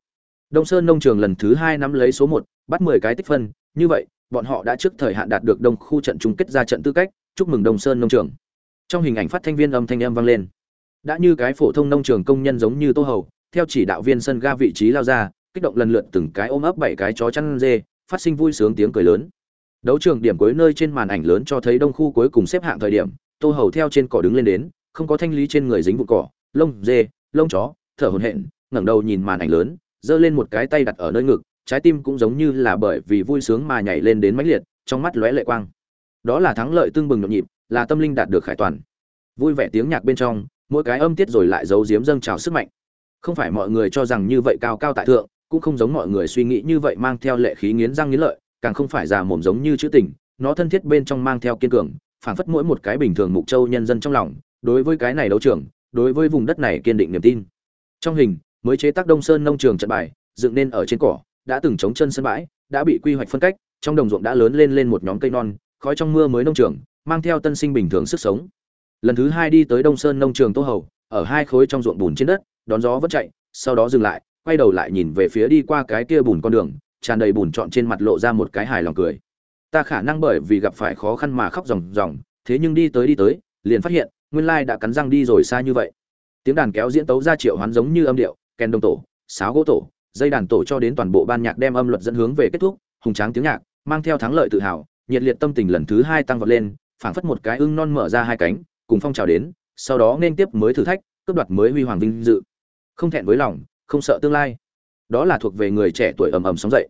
Speaker 1: Đông sơn nông trường lần thứ hai nắm lấy số một, bắt mười cái tích phân, như vậy, bọn họ đã trước thời hạn đạt được đông khu trận chung kết ra trận tư cách, chúc mừng đông sơn nông trường trong hình ảnh phát thanh viên âm thanh âm vang lên. Đã như cái phổ thông nông trường công nhân giống như tô hầu, theo chỉ đạo viên sân ga vị trí lao ra, kích động lần lượt từng cái ôm ấp bảy cái chó chăn dê, phát sinh vui sướng tiếng cười lớn. Đấu trường điểm cuối nơi trên màn ảnh lớn cho thấy đông khu cuối cùng xếp hạng thời điểm, tô hầu theo trên cỏ đứng lên đến, không có thanh lý trên người dính vụ cỏ, lông dê, lông chó, thở hổn hển, ngẩng đầu nhìn màn ảnh lớn, giơ lên một cái tay đặt ở nơi ngực, trái tim cũng giống như là bởi vì vui sướng mà nhảy lên đến mãnh liệt, trong mắt lóe lệ quang. Đó là thắng lợi tương bừng nhộn nhịp là tâm linh đạt được khải toàn. Vui vẻ tiếng nhạc bên trong, mỗi cái âm tiết rồi lại giấu giếm dâng trào sức mạnh. Không phải mọi người cho rằng như vậy cao cao tại thượng, cũng không giống mọi người suy nghĩ như vậy mang theo lệ khí nghiến răng nghiến lợi, càng không phải già mồm giống như chữ tình, nó thân thiết bên trong mang theo kiên cường, phảng phất mỗi một cái bình thường mục châu nhân dân trong lòng, đối với cái này đấu trường, đối với vùng đất này kiên định niềm tin. Trong hình, mới chế tác đông sơn nông trường trận bài, dựng nên ở trên cỏ, đã từng chống chân sân bãi, đã bị quy hoạch phân cách, trong đồng ruộng đã lớn lên lên một nhóm cây non, khói trong mưa mới nông trường mang theo tân sinh bình thường sức sống. Lần thứ hai đi tới đông sơn nông trường tô hầu, ở hai khối trong ruộng bùn trên đất, đón gió vẫn chạy, sau đó dừng lại, quay đầu lại nhìn về phía đi qua cái kia bùn con đường, tràn đầy bùn trọn trên mặt lộ ra một cái hài lòng cười. Ta khả năng bởi vì gặp phải khó khăn mà khóc ròng ròng, thế nhưng đi tới đi tới, liền phát hiện, nguyên lai đã cắn răng đi rồi xa như vậy. Tiếng đàn kéo diễn tấu ra triệu hoán giống như âm điệu, kèn đồng tổ, sáo gỗ tổ, dây đàn tổ cho đến toàn bộ ban nhạc đem âm luật dẫn hướng về kết thúc, hùng tráng tiếng nhạc, mang theo thắng lợi tự hào, nhiệt liệt tâm tình lần thứ hai tăng vọt lên phảng phất một cái ưng non mở ra hai cánh, cùng phong trào đến, sau đó nên tiếp mới thử thách, cướp đoạt mới huy hoàng vinh dự. Không thẹn với lòng, không sợ tương lai. Đó là thuộc về người trẻ tuổi ầm ầm sóng dậy.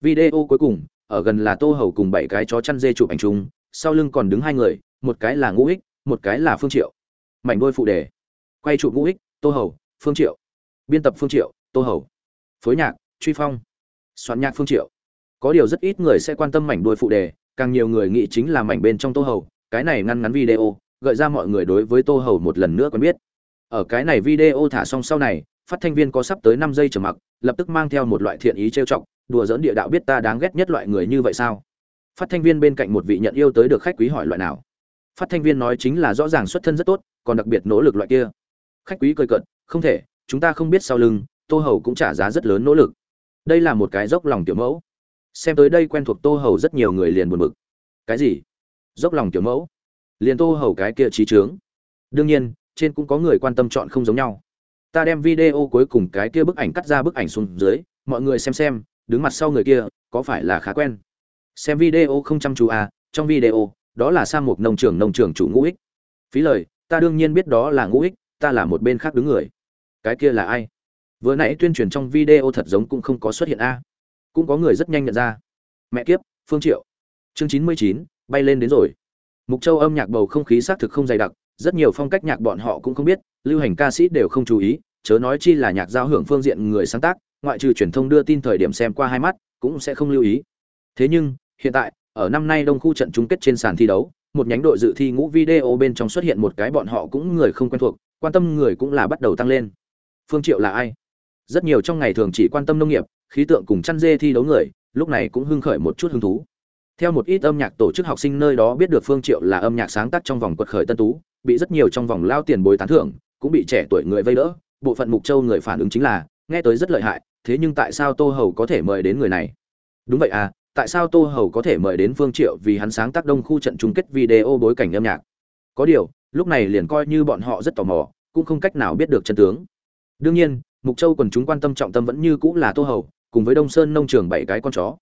Speaker 1: Video cuối cùng, ở gần là tô hầu cùng bảy cái chó chăn dê chụp ảnh chung, sau lưng còn đứng hai người, một cái là ngũ ích một cái là phương triệu. Mảnh đôi phụ đề. Quay chụp ngũ ích tô hầu, phương triệu. Biên tập phương triệu, tô hầu. Phối nhạc, truy phong. Soạn nhạc phương triệu. Có điều rất ít người sẽ quan tâm mảnh đuôi phụ đề, càng nhiều người nghĩ chính là mảnh bên trong tô hầu cái này ngăn ngắn video gợi ra mọi người đối với tô hầu một lần nữa quen biết. Ở cái này video thả xong sau này phát thanh viên có sắp tới năm giây trầm mặc lập tức mang theo một loại thiện ý trêu chọc đùa dỡn địa đạo biết ta đáng ghét nhất loại người như vậy sao? Phát thanh viên bên cạnh một vị nhận yêu tới được khách quý hỏi loại nào? Phát thanh viên nói chính là rõ ràng xuất thân rất tốt còn đặc biệt nỗ lực loại kia. Khách quý cười cợt, không thể chúng ta không biết sau lưng tô hầu cũng trả giá rất lớn nỗ lực. Đây là một cái dốc lòng tiểu mẫu. Xem tới đây quen thuộc tô hầu rất nhiều người liền buồn bực. Cái gì? Dốc lòng tiểu mẫu, liền tô hầu cái kia trí trướng. Đương nhiên, trên cũng có người quan tâm chọn không giống nhau. Ta đem video cuối cùng cái kia bức ảnh cắt ra bức ảnh xuống dưới, mọi người xem xem, đứng mặt sau người kia, có phải là khá quen? Xem video không chăm chú à trong video, đó là sa mục nông trường nông trường chủ ngũ ích. Phí lời, ta đương nhiên biết đó là ngũ ích, ta là một bên khác đứng người. Cái kia là ai? Vừa nãy tuyên truyền trong video thật giống cũng không có xuất hiện a. Cũng có người rất nhanh nhận ra. Mẹ kiếp, phương triệu. Chương chín mươi chín bay lên đến rồi. Mục châu âm nhạc bầu không khí xác thực không dày đặc, rất nhiều phong cách nhạc bọn họ cũng không biết, lưu hành ca sĩ đều không chú ý, chớ nói chi là nhạc giao hưởng phương diện người sáng tác, ngoại trừ truyền thông đưa tin thời điểm xem qua hai mắt, cũng sẽ không lưu ý. Thế nhưng, hiện tại, ở năm nay đông khu trận chung kết trên sàn thi đấu, một nhánh đội dự thi ngũ video bên trong xuất hiện một cái bọn họ cũng người không quen thuộc, quan tâm người cũng là bắt đầu tăng lên. Phương triệu là ai? Rất nhiều trong ngày thường chỉ quan tâm nông nghiệp, khí tượng cùng chăn dê thi đấu người, lúc này cũng hưng khởi một chút hứng thú theo một ít âm nhạc tổ chức học sinh nơi đó biết được phương triệu là âm nhạc sáng tác trong vòng quật khởi tân tú, bị rất nhiều trong vòng lao tiền bồi tán thưởng, cũng bị trẻ tuổi người vây đỡ, bộ phận mục châu người phản ứng chính là, nghe tới rất lợi hại, thế nhưng tại sao tô hầu có thể mời đến người này? Đúng vậy à tại sao tô hầu có thể mời đến phương triệu vì hắn sáng tác đông khu trận chung kết video bối cảnh âm nhạc? Có điều, lúc này liền coi như bọn họ rất tò mò, cũng không cách nào biết được chân tướng. Đương nhiên, mục châu quần chúng quan tâm trọng tâm vẫn như cũ là tô hầu, cùng với đông sơn nông trường bảy cái con chó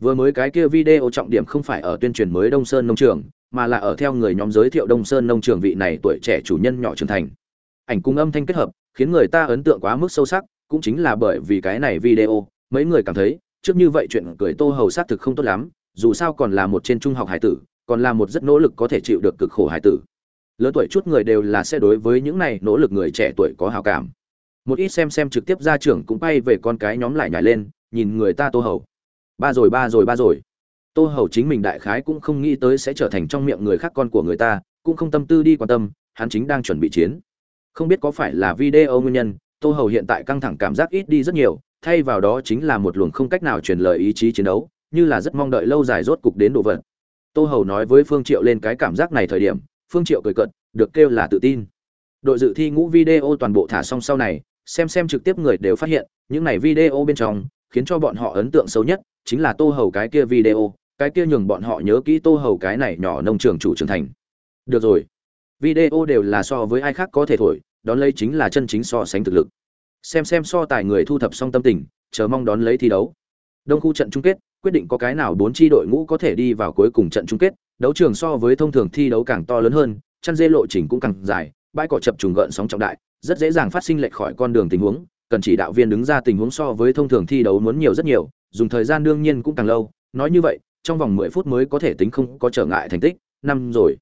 Speaker 1: vừa mới cái kia video trọng điểm không phải ở tuyên truyền mới đông sơn nông trường, mà là ở theo người nhóm giới thiệu đông sơn nông trường vị này tuổi trẻ chủ nhân nhỏ trưởng thành. Ảnh cung âm thanh kết hợp, khiến người ta ấn tượng quá mức sâu sắc, cũng chính là bởi vì cái này video, mấy người cảm thấy, trước như vậy chuyện cười tô hầu xác thực không tốt lắm, dù sao còn là một trên trung học hải tử, còn là một rất nỗ lực có thể chịu được cực khổ hải tử. Lớn tuổi chút người đều là sẽ đối với những này nỗ lực người trẻ tuổi có hào cảm. Một ít xem xem trực tiếp ra trưởng cũng bay về con cái nhóm lại nhảy lên, nhìn người ta tô hầu ba rồi ba rồi ba rồi. Tô hầu chính mình đại khái cũng không nghĩ tới sẽ trở thành trong miệng người khác con của người ta, cũng không tâm tư đi quan tâm, hắn chính đang chuẩn bị chiến. Không biết có phải là video nguyên nhân, tô hầu hiện tại căng thẳng cảm giác ít đi rất nhiều, thay vào đó chính là một luồng không cách nào truyền lời ý chí chiến đấu, như là rất mong đợi lâu dài rốt cục đến đồ vật. Tô hầu nói với phương triệu lên cái cảm giác này thời điểm, phương triệu cười cợt, được kêu là tự tin. Đội dự thi ngũ video toàn bộ thả xong sau này, xem xem trực tiếp người đều phát hiện, những này video bên trong khiến cho bọn họ ấn tượng xấu nhất chính là tô hầu cái kia video, cái kia nhường bọn họ nhớ kỹ tô hầu cái này nhỏ nông trường chủ trưởng thành. Được rồi. Video đều là so với ai khác có thể thổi, đón lấy chính là chân chính so sánh thực lực. Xem xem so tài người thu thập xong tâm tình, chờ mong đón lấy thi đấu. Đông khu trận chung kết, quyết định có cái nào bốn tri đội ngũ có thể đi vào cuối cùng trận chung kết, đấu trường so với thông thường thi đấu càng to lớn hơn, chăn dê lộ trình cũng càng dài, bãi cỏ chập trùng gợn sóng trọng đại, rất dễ dàng phát sinh lệch khỏi con đường tình huống cần chỉ đạo viên đứng ra tình huống so với thông thường thi đấu muốn nhiều rất nhiều, dùng thời gian đương nhiên cũng càng lâu. Nói như vậy, trong vòng 10 phút mới có thể tính không có trở ngại thành tích, năm rồi.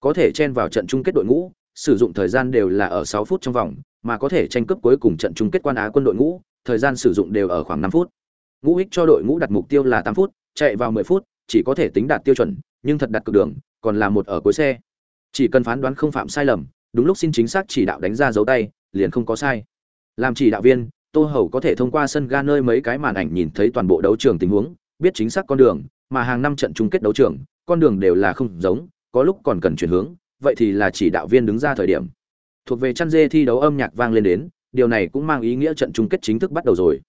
Speaker 1: Có thể chen vào trận chung kết đội ngũ, sử dụng thời gian đều là ở 6 phút trong vòng, mà có thể tranh cấp cuối cùng trận chung kết quan á quân đội ngũ, thời gian sử dụng đều ở khoảng 5 phút. Ngũ ích cho đội ngũ đặt mục tiêu là 8 phút, chạy vào 10 phút, chỉ có thể tính đạt tiêu chuẩn, nhưng thật đặt cực đường, còn là một ở cuối xe. Chỉ cần phán đoán không phạm sai lầm, đúng lúc xin chính xác chỉ đạo đánh ra dấu tay, liền không có sai làm chỉ đạo viên, tô hầu có thể thông qua sân ga nơi mấy cái màn ảnh nhìn thấy toàn bộ đấu trường tình huống, biết chính xác con đường, mà hàng năm trận chung kết đấu trường, con đường đều là không giống, có lúc còn cần chuyển hướng, vậy thì là chỉ đạo viên đứng ra thời điểm. Thuộc về chăn dê thi đấu âm nhạc vang lên đến, điều này cũng mang ý nghĩa trận chung kết chính thức bắt đầu rồi.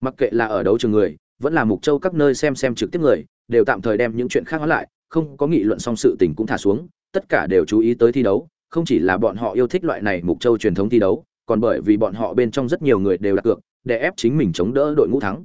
Speaker 1: Mặc kệ là ở đấu trường người, vẫn là mục châu các nơi xem xem trực tiếp người, đều tạm thời đem những chuyện khác hóa lại, không có nghị luận xong sự tình cũng thả xuống, tất cả đều chú ý tới thi đấu, không chỉ là bọn họ yêu thích loại này mục châu truyền thống thi đấu còn bởi vì bọn họ bên trong rất nhiều người đều đặt cược, để ép chính mình chống đỡ đội ngũ thắng.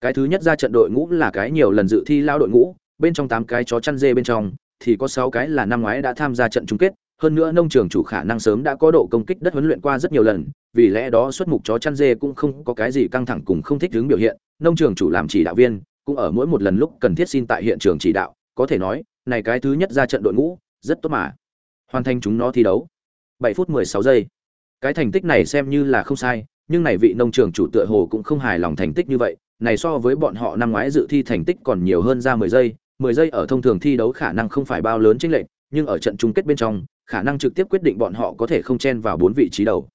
Speaker 1: Cái thứ nhất ra trận đội ngũ là cái nhiều lần dự thi lao đội ngũ, bên trong tám cái chó chăn dê bên trong, thì có sáu cái là năm ngoái đã tham gia trận chung kết. Hơn nữa nông trường chủ khả năng sớm đã có độ công kích đất huấn luyện qua rất nhiều lần, vì lẽ đó xuất mục chó chăn dê cũng không có cái gì căng thẳng cùng không thích hướng biểu hiện. Nông trường chủ làm chỉ đạo viên, cũng ở mỗi một lần lúc cần thiết xin tại hiện trường chỉ đạo, có thể nói, này cái thứ nhất ra trận đội ngũ, rất tốt mà. Hoàn thành chúng nó thi đấu. 7 phút 16 giây cái thành tích này xem như là không sai, nhưng này vị nông trường chủ tựa hồ cũng không hài lòng thành tích như vậy, này so với bọn họ năm ngoái dự thi thành tích còn nhiều hơn ra 10 giây 10 giây ở thông thường thi đấu khả năng không phải bao lớn chênh lệch, nhưng ở trận chung kết bên trong, khả năng trực tiếp quyết định bọn họ có thể không chen vào bốn vị trí đầu.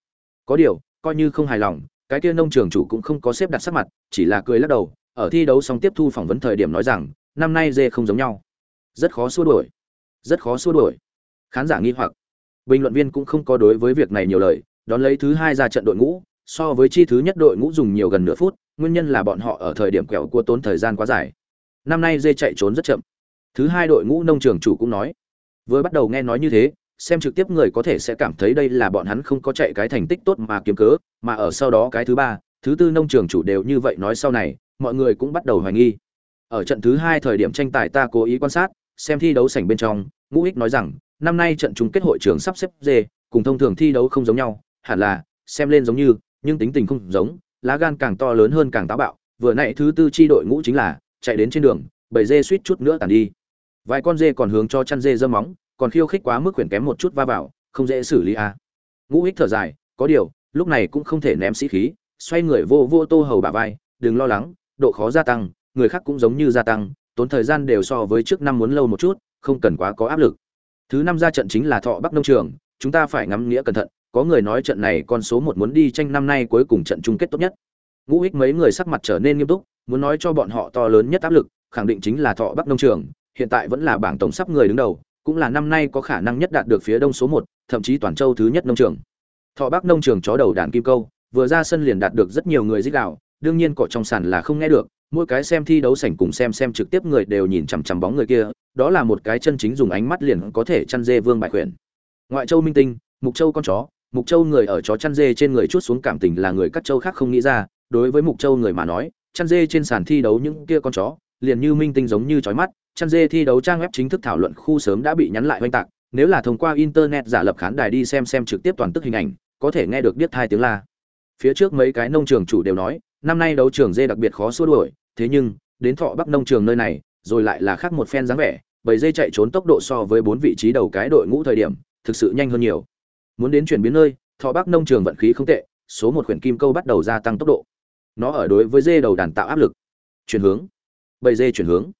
Speaker 1: Có điều, coi như không hài lòng, cái kia nông trường chủ cũng không có xếp đặt sắc mặt, chỉ là cười lắc đầu, ở thi đấu xong tiếp thu phỏng vấn thời điểm nói rằng, năm nay dê không giống nhau. Rất khó xua đuổi. Rất khó xua đuổi. Khán giả nghi hoặc. Bình luận viên cũng không có đối với việc này nhiều lời đón lấy thứ hai ra trận đội ngũ, so với chi thứ nhất đội ngũ dùng nhiều gần nửa phút, nguyên nhân là bọn họ ở thời điểm quẹo cua tốn thời gian quá dài. Năm nay dê chạy trốn rất chậm. Thứ hai đội ngũ nông trường chủ cũng nói, vừa bắt đầu nghe nói như thế, xem trực tiếp người có thể sẽ cảm thấy đây là bọn hắn không có chạy cái thành tích tốt mà kiếm cớ, mà ở sau đó cái thứ ba, thứ tư nông trường chủ đều như vậy nói sau này, mọi người cũng bắt đầu hoài nghi. Ở trận thứ hai thời điểm tranh tài ta cố ý quan sát, xem thi đấu sảnh bên trong, ngũ ích nói rằng, năm nay trận chung kết hội trường sắp xếp dê, cùng thông thường thi đấu không giống nhau hẳn là, xem lên giống như, nhưng tính tình không giống, lá gan càng to lớn hơn càng táo bạo. Vừa nãy thứ tư chi đội ngũ chính là, chạy đến trên đường, bầy dê suýt chút nữa tàn đi. Vài con dê còn hướng cho chăn dê dơ móng, còn khiêu khích quá mức quyển kém một chút va vào, không dễ xử lý à. ngũ ích thở dài, có điều, lúc này cũng không thể ném sĩ khí, xoay người vô vô tô hầu bà vai, đừng lo lắng, độ khó gia tăng, người khác cũng giống như gia tăng, tốn thời gian đều so với trước năm muốn lâu một chút, không cần quá có áp lực. Thứ năm ra trận chính là thọ bắc nông trường, chúng ta phải ngắm nghĩa cẩn thận có người nói trận này con số một muốn đi tranh năm nay cuối cùng trận chung kết tốt nhất. Ngũ ích mấy người sắc mặt trở nên nghiêm túc, muốn nói cho bọn họ to lớn nhất áp lực, khẳng định chính là thọ bắc nông trường, hiện tại vẫn là bảng tổng sắp người đứng đầu, cũng là năm nay có khả năng nhất đạt được phía đông số một, thậm chí toàn châu thứ nhất nông trường. Thọ bắc nông trường chó đầu đàn kim câu, vừa ra sân liền đạt được rất nhiều người dích đạo, đương nhiên cọ trong sàn là không nghe được, mỗi cái xem thi đấu sảnh cùng xem xem trực tiếp người đều nhìn chằm chằm bóng người kia, đó là một cái chân chính dùng ánh mắt liền có thể chăn dê vương bại quyền ngoại châu minh tinh, mục châu con chó mục châu người ở chó chăn dê trên người chút xuống cảm tình là người các châu khác không nghĩ ra, đối với mục châu người mà nói, chăn dê trên sàn thi đấu những kia con chó, liền như minh tinh giống như chói mắt, chăn dê thi đấu trang web chính thức thảo luận khu sớm đã bị nhắn lại oanh tạc, nếu là thông qua internet giả lập khán đài đi xem xem trực tiếp toàn tức hình ảnh, có thể nghe được biết hai tiếng la. Phía trước mấy cái nông trường chủ đều nói, năm nay đấu trường dê đặc biệt khó xua đuổi, thế nhưng, đến thọ bắc nông trường nơi này, rồi lại là khác một phen dáng vẻ bởi dê chạy trốn tốc độ so với bốn vị trí đầu cái đội ngũ thời điểm, thực sự nhanh hơn nhiều muốn đến chuyển biến nơi, thọ bắc nông trường vận khí không tệ, số một quyển kim câu bắt đầu gia tăng tốc độ. Nó ở đối với dê đầu đàn tạo áp lực. Chuyển hướng. Bầy dê chuyển hướng.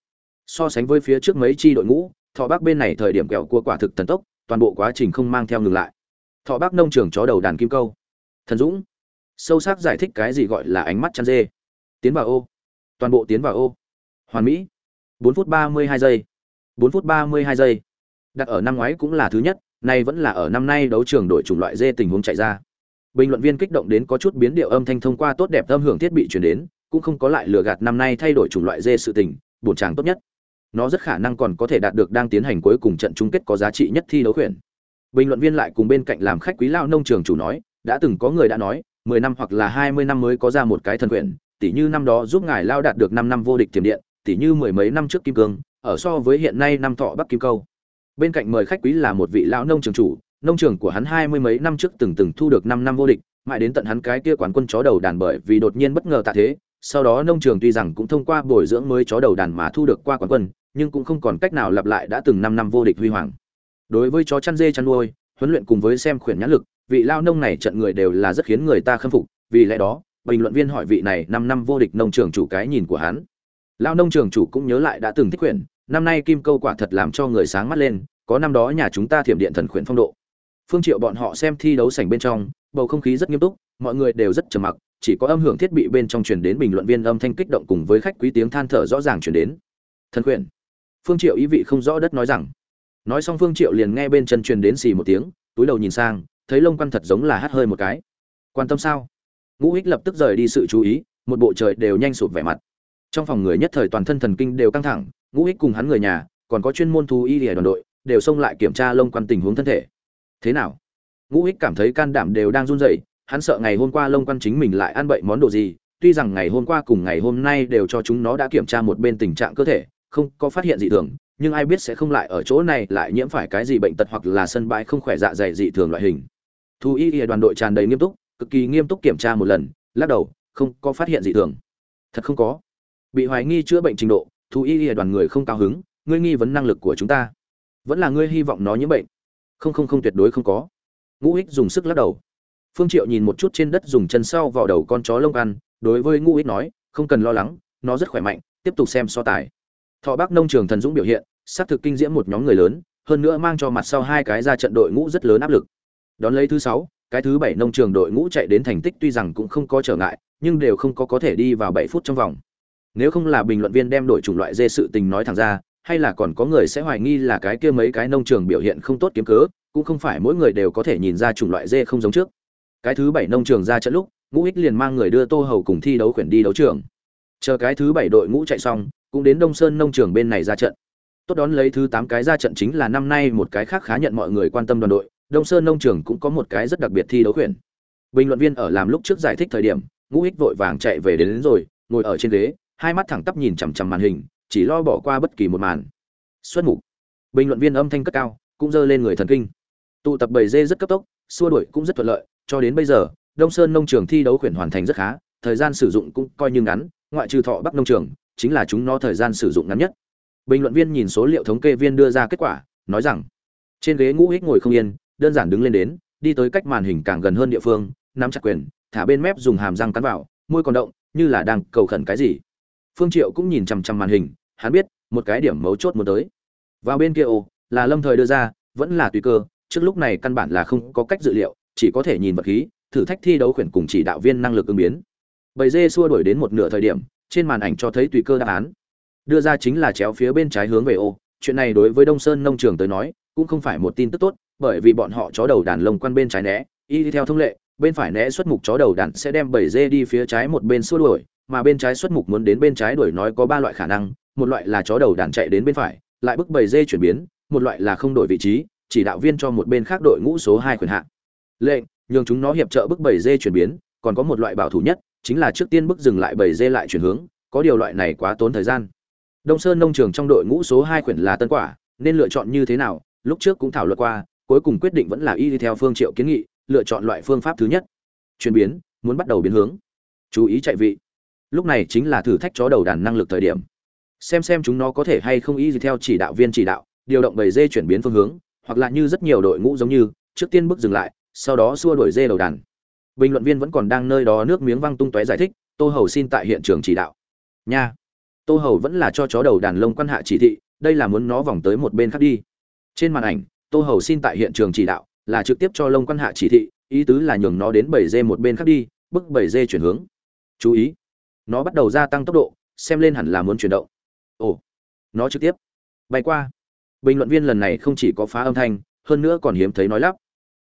Speaker 1: So sánh với phía trước mấy chi đội ngũ, thọ bắc bên này thời điểm kẹo cua quả thực thần tốc, toàn bộ quá trình không mang theo ngừng lại. Thọ bắc nông trường chó đầu đàn kim câu. Thần dũng. Sâu sắc giải thích cái gì gọi là ánh mắt chăn dê. Tiến vào ô. Toàn bộ tiến vào ô. Hoàn mỹ. 4 phút 32 giây. 4 phút 32 giây. Đặt ở năm ngoái cũng là thứ nhất nay vẫn là ở năm nay đấu trường đổi chủng loại dê tình huống chạy ra bình luận viên kích động đến có chút biến điệu âm thanh thông qua tốt đẹp âm hưởng thiết bị truyền đến cũng không có lại lừa gạt năm nay thay đổi chủng loại dê sự tình bổn tràng tốt nhất nó rất khả năng còn có thể đạt được đang tiến hành cuối cùng trận chung kết có giá trị nhất thi đấu quyền. bình luận viên lại cùng bên cạnh làm khách quý lao nông trường chủ nói đã từng có người đã nói 10 năm hoặc là 20 năm mới có ra một cái thần quyền. tỉ như năm đó giúp ngài lao đạt được 5 năm vô địch tiềm điện, tỉ như mười mấy năm trước kim cương ở so với hiện nay năm thọ bắc kim câu bên cạnh mời khách quý là một vị lão nông trường chủ, nông trường của hắn hai mươi mấy năm trước từng từng thu được năm năm vô địch, mãi đến tận hắn cái kia quán quân chó đầu đàn bởi vì đột nhiên bất ngờ tạ thế, sau đó nông trường tuy rằng cũng thông qua bồi dưỡng mới chó đầu đàn mà thu được qua quán quân, nhưng cũng không còn cách nào lặp lại đã từng năm năm vô địch huy hoàng. Đối với chó chăn dê chăn nuôi, huấn luyện cùng với xem khuyển nhãn lực, vị lao nông này trận người đều là rất khiến người ta khâm phục, vì lẽ đó, bình luận viên hỏi vị này năm năm vô địch nông trường chủ cái nhìn của hắn. Lao nông trường chủ cũng nhớ lại đã từng thích khuyển năm nay kim câu quả thật làm cho người sáng mắt lên, có năm đó nhà chúng ta thiểm điện thần khuyển phong độ. Phương triệu bọn họ xem thi đấu sảnh bên trong, bầu không khí rất nghiêm túc, mọi người đều rất trầm mặc, chỉ có âm hưởng thiết bị bên trong truyền đến bình luận viên âm thanh kích động cùng với khách quý tiếng than thở rõ ràng truyền đến. Thần khuyển. Phương triệu ý vị không rõ đất nói rằng. Nói xong phương triệu liền nghe bên chân truyền đến xì một tiếng, túi đầu nhìn sang, thấy lông quan thật giống là hắt hơi một cái. Quan tâm sao? Ngũ ích lập tức rời đi sự chú ý, một bộ trời đều nhanh sụp vẻ mặt. Trong phòng người nhất thời toàn thân thần kinh đều căng thẳng ngũ ích cùng hắn người nhà, còn có chuyên môn thú y lìa đoàn đội, đều xông lại kiểm tra lông quan tình huống thân thể. Thế nào? Ngũ ích cảm thấy can đảm đều đang run rẩy, hắn sợ ngày hôm qua lông quan chính mình lại ăn bậy món đồ gì, tuy rằng ngày hôm qua cùng ngày hôm nay đều cho chúng nó đã kiểm tra một bên tình trạng cơ thể, không có phát hiện gì thường, nhưng ai biết sẽ không lại ở chỗ này lại nhiễm phải cái gì bệnh tật hoặc là sân bãi không khỏe dạ dày dị thường loại hình. Thú y y đoàn đội tràn đầy nghiêm túc, cực kỳ nghiêm túc kiểm tra một lần, lắc đầu, không có phát hiện dị thường. Thật không có. Bị hoài nghi chữa bệnh trình độ thú y y đoàn người không cao hứng, ngươi nghi vấn năng lực của chúng ta. Vẫn là ngươi hy vọng nó nhiễm bệnh. Không không không, tuyệt đối không có. Ngũ ích dùng sức lắc đầu. Phương triệu nhìn một chút trên đất dùng chân sau vào đầu con chó lông ăn, đối với ngũ ích nói, không cần lo lắng, nó rất khỏe mạnh, tiếp tục xem so tài. Thọ bắc nông trường thần dũng biểu hiện, xác thực kinh diễm một nhóm người lớn, hơn nữa mang cho mặt sau hai cái ra trận đội ngũ rất lớn áp lực. Đón lấy thứ sáu, cái thứ bảy nông trường đội ngũ chạy đến thành tích tuy rằng cũng không có trở ngại, nhưng đều không có có thể đi vào bảy phút trong vòng nếu không là bình luận viên đem đổi chủng loại dê sự tình nói thẳng ra hay là còn có người sẽ hoài nghi là cái kia mấy cái nông trường biểu hiện không tốt kiếm cớ cũng không phải mỗi người đều có thể nhìn ra chủng loại dê không giống trước. Cái thứ bảy nông trường ra trận lúc ngũ ích liền mang người đưa tô hầu cùng thi đấu khuyển đi đấu trường. Chờ cái thứ bảy đội ngũ chạy xong cũng đến đông sơn nông trường bên này ra trận. Tốt đón lấy thứ tám cái ra trận chính là năm nay một cái khác khá nhận mọi người quan tâm đoàn đội đông sơn nông trường cũng có một cái rất đặc biệt thi đấu khuyển. Bình luận viên ở làm lúc trước giải thích thời điểm ngũ ích vội vàng chạy về đến, đến rồi ngồi ở trên ghế hai mắt thẳng tắp nhìn chằm chằm màn hình, chỉ lo bỏ qua bất kỳ một màn. Xuất mục. Bình luận viên âm thanh cất cao, cũng dơ lên người thần kinh. Tụ tập bảy dê rất cấp tốc, xua đuổi cũng rất thuận lợi, cho đến bây giờ, đông sơn nông trường thi đấu khuyển hoàn thành rất khá, thời gian sử dụng cũng coi như ngắn, ngoại trừ thọ bắc nông trường, chính là chúng nó thời gian sử dụng ngắn nhất. Bình luận viên nhìn số liệu thống kê viên đưa ra kết quả, nói rằng, trên ghế ngũ hích ngồi không yên, đơn giản đứng lên đến, đi tới cách màn hình càng gần hơn địa phương, nắm chặt quyền, thả bên mép dùng hàm răng cắn vào, môi còn động, như là đang cầu khẩn cái gì phương triệu cũng nhìn chằm chằm màn hình, hắn biết, một cái điểm mấu chốt muốn tới. Vào bên kia ồ là lâm thời đưa ra, vẫn là tùy cơ, trước lúc này căn bản là không có cách dự liệu, chỉ có thể nhìn vật khí, thử thách thi đấu khuyển cùng chỉ đạo viên năng lực ứng biến. Bầy dê xua đuổi đến một nửa thời điểm, trên màn ảnh cho thấy tùy cơ đáp án. Đưa ra chính là chéo phía bên trái hướng về ô, chuyện này đối với đông sơn nông trường tới nói, cũng không phải một tin tức tốt, bởi vì bọn họ chó đầu đàn lông quan bên trái né, y theo thông lệ, bên phải né xuất mục chó đầu đàn sẽ đem bầy dê đi phía trái một bên xua đuổi mà bên trái xuất mục muốn đến bên trái đuổi nói có ba loại khả năng, một loại là chó đầu đàn chạy đến bên phải, lại bức bảy dê chuyển biến, một loại là không đổi vị trí, chỉ đạo viên cho một bên khác đội ngũ số hai quyền hạn lệnh, nhường chúng nó hiệp trợ bức bảy dê chuyển biến, còn có một loại bảo thủ nhất, chính là trước tiên bức dừng lại bảy dê lại chuyển hướng, có điều loại này quá tốn thời gian. Đông sơn nông trường trong đội ngũ số hai quyển là tân quả, nên lựa chọn như thế nào, lúc trước cũng thảo luận qua, cuối cùng quyết định vẫn là y theo phương triệu kiến nghị, lựa chọn loại phương pháp thứ nhất. Chuyển biến, muốn bắt đầu biến hướng. Chú ý chạy vị lúc này chính là thử thách chó đầu đàn năng lực thời điểm. Xem xem chúng nó có thể hay không ý gì theo chỉ đạo viên chỉ đạo, điều động bầy dê chuyển biến phương hướng, hoặc là như rất nhiều đội ngũ giống như, trước tiên bước dừng lại, sau đó xua đuổi dê đầu đàn. Bình luận viên vẫn còn đang nơi đó nước miếng văng tung tóe giải thích, tô hầu xin tại hiện trường chỉ đạo. Nha! Tô hầu vẫn là cho chó đầu đàn lông quan hạ chỉ thị, đây là muốn nó vòng tới một bên khác đi. Trên màn ảnh, tô hầu xin tại hiện trường chỉ đạo, là trực tiếp cho lông quan hạ chỉ thị, ý tứ là nhường nó đến bảy dê một bên khác đi bức bảy dê chuyển hướng. Chú ý! Nó bắt đầu gia tăng tốc độ, xem lên hẳn là muốn chuyển động. Ồ, nó trực tiếp. Bay qua. Bình luận viên lần này không chỉ có phá âm thanh, hơn nữa còn hiếm thấy nói lắp.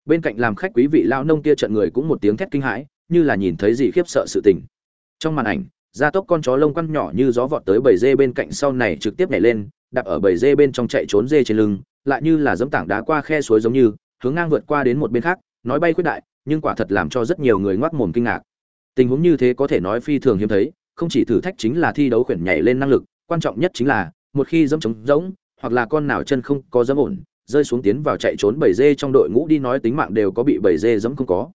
Speaker 1: Bên cạnh làm khách quý vị lao nông kia trận người cũng một tiếng thét kinh hãi, như là nhìn thấy gì khiếp sợ sự tình. Trong màn ảnh, gia tốc con chó lông quăn nhỏ như gió vọt tới bầy dê bên cạnh sau này trực tiếp nhảy lên, đạp ở bầy dê bên trong chạy trốn dê trên lưng, lại như là dẫm tảng đá qua khe suối giống như, hướng ngang vượt qua đến một bên khác, nói bay khuyết đại, nhưng quả thật làm cho rất nhiều người ngoác mồm kinh ngạc tình huống như thế có thể nói phi thường hiếm thấy, không chỉ thử thách chính là thi đấu khuyển nhảy lên năng lực, quan trọng nhất chính là, một khi dẫm trống rỗng, hoặc là con nào chân không có dẫm ổn, rơi xuống tiến vào chạy trốn bảy dê trong đội ngũ đi nói tính mạng đều có bị bảy dê dẫm không có.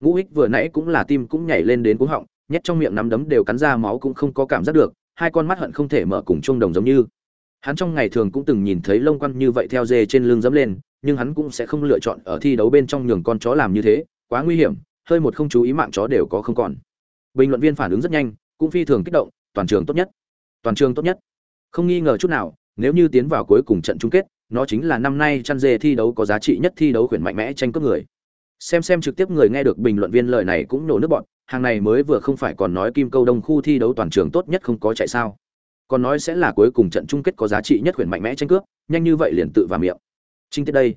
Speaker 1: Ngũ ích vừa nãy cũng là tim cũng nhảy lên đến cuống họng, nhét trong miệng nắm đấm đều cắn ra máu cũng không có cảm giác được, hai con mắt hận không thể mở cùng chung đồng giống như. Hắn trong ngày thường cũng từng nhìn thấy lông quăn như vậy theo dê trên lưng dẫm lên, nhưng hắn cũng sẽ không lựa chọn ở thi đấu bên trong nhường con chó làm như thế, quá nguy hiểm hơi một không chú ý mạng chó đều có không còn. Bình luận viên phản ứng rất nhanh, cũng phi thường kích động, toàn trường tốt nhất. Toàn trường tốt nhất. Không nghi ngờ chút nào, nếu như tiến vào cuối cùng trận chung kết, nó chính là năm nay chăn dê thi đấu có giá trị nhất thi đấu khuyển mạnh mẽ tranh cướp người. Xem xem trực tiếp người nghe được bình luận viên lời này cũng nổ nước bọn, hàng này mới vừa không phải còn nói kim câu đông khu thi đấu toàn trường tốt nhất không có chạy sao. Còn nói sẽ là cuối cùng trận chung kết có giá trị nhất khuyển mạnh mẽ tranh cướp, nhanh như vậy liền tự vào miệng. Trinh tiết đây,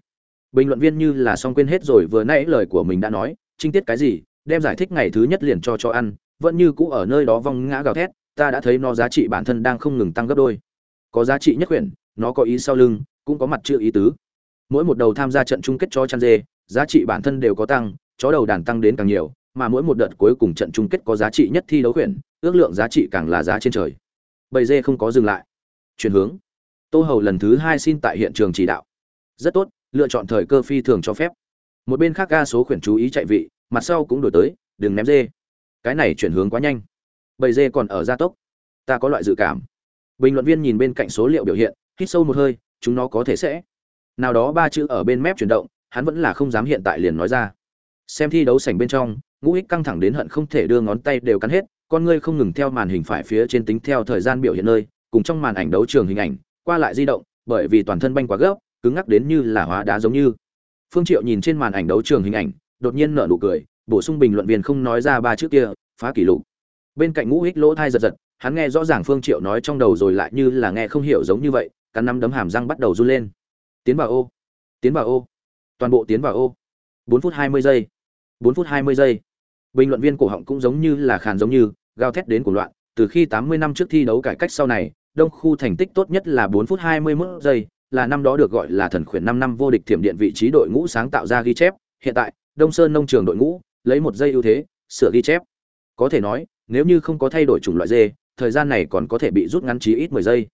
Speaker 1: bình luận viên như là xong quên hết rồi vừa nãy lời của mình đã nói trinh tiết cái gì, đem giải thích ngày thứ nhất liền cho cho ăn, vẫn như cũ ở nơi đó vong ngã gào thét, ta đã thấy nó giá trị bản thân đang không ngừng tăng gấp đôi. Có giá trị nhất quyển, nó có ý sau lưng, cũng có mặt chữ ý tứ. Mỗi một đầu tham gia trận chung kết cho chăn dê, giá trị bản thân đều có tăng, chó đầu đàn tăng đến càng nhiều, mà mỗi một đợt cuối cùng trận chung kết có giá trị nhất thi đấu quyển, ước lượng giá trị càng là giá trên trời. Bầy dê không có dừng lại. Chuyển hướng. Tô hầu lần thứ hai xin tại hiện trường chỉ đạo. Rất tốt, lựa chọn thời cơ phi thường cho phép một bên khác ga số khuyển chú ý chạy vị, mặt sau cũng đổi tới, đừng ném dê. Cái này chuyển hướng quá nhanh. Bầy dê còn ở gia tốc. Ta có loại dự cảm. Bình luận viên nhìn bên cạnh số liệu biểu hiện, hít sâu một hơi, chúng nó có thể sẽ. Nào đó ba chữ ở bên mép chuyển động, hắn vẫn là không dám hiện tại liền nói ra. Xem thi đấu sảnh bên trong, ngũ ích căng thẳng đến hận không thể đưa ngón tay đều cắn hết, con ngươi không ngừng theo màn hình phải phía trên tính theo thời gian biểu hiện nơi, cùng trong màn ảnh đấu trường hình ảnh, qua lại di động, bởi vì toàn thân banh quá gấp, cứng ngắc đến như là hóa đá giống như phương triệu nhìn trên màn ảnh đấu trường hình ảnh, đột nhiên nở nụ cười, bổ sung bình luận viên không nói ra ba chữ kia, phá kỷ lục. Bên cạnh ngũ hích lỗ thai giật giật, hắn nghe rõ ràng phương triệu nói trong đầu rồi lại như là nghe không hiểu giống như vậy, cắn nắm đấm hàm răng bắt đầu run lên. Tiến vào ô. Tiến vào ô. Toàn bộ tiến vào ô. Bốn phút hai mươi giây. Bốn phút hai mươi giây. Bình luận viên cổ họng cũng giống như là khàn giống như, gào thét đến cuồng loạn, từ khi tám mươi năm trước thi đấu cải cách sau này, đông khu thành tích tốt nhất là bốn phút hai mươi 21 giây là năm đó được gọi là thần khuyển năm năm vô địch thiểm điện vị trí đội ngũ sáng tạo ra ghi chép. Hiện tại, đông sơn nông trường đội ngũ, lấy một giây ưu thế, sửa ghi chép. Có thể nói, nếu như không có thay đổi chủng loại dê, thời gian này còn có thể bị rút ngắn chí ít mười giây.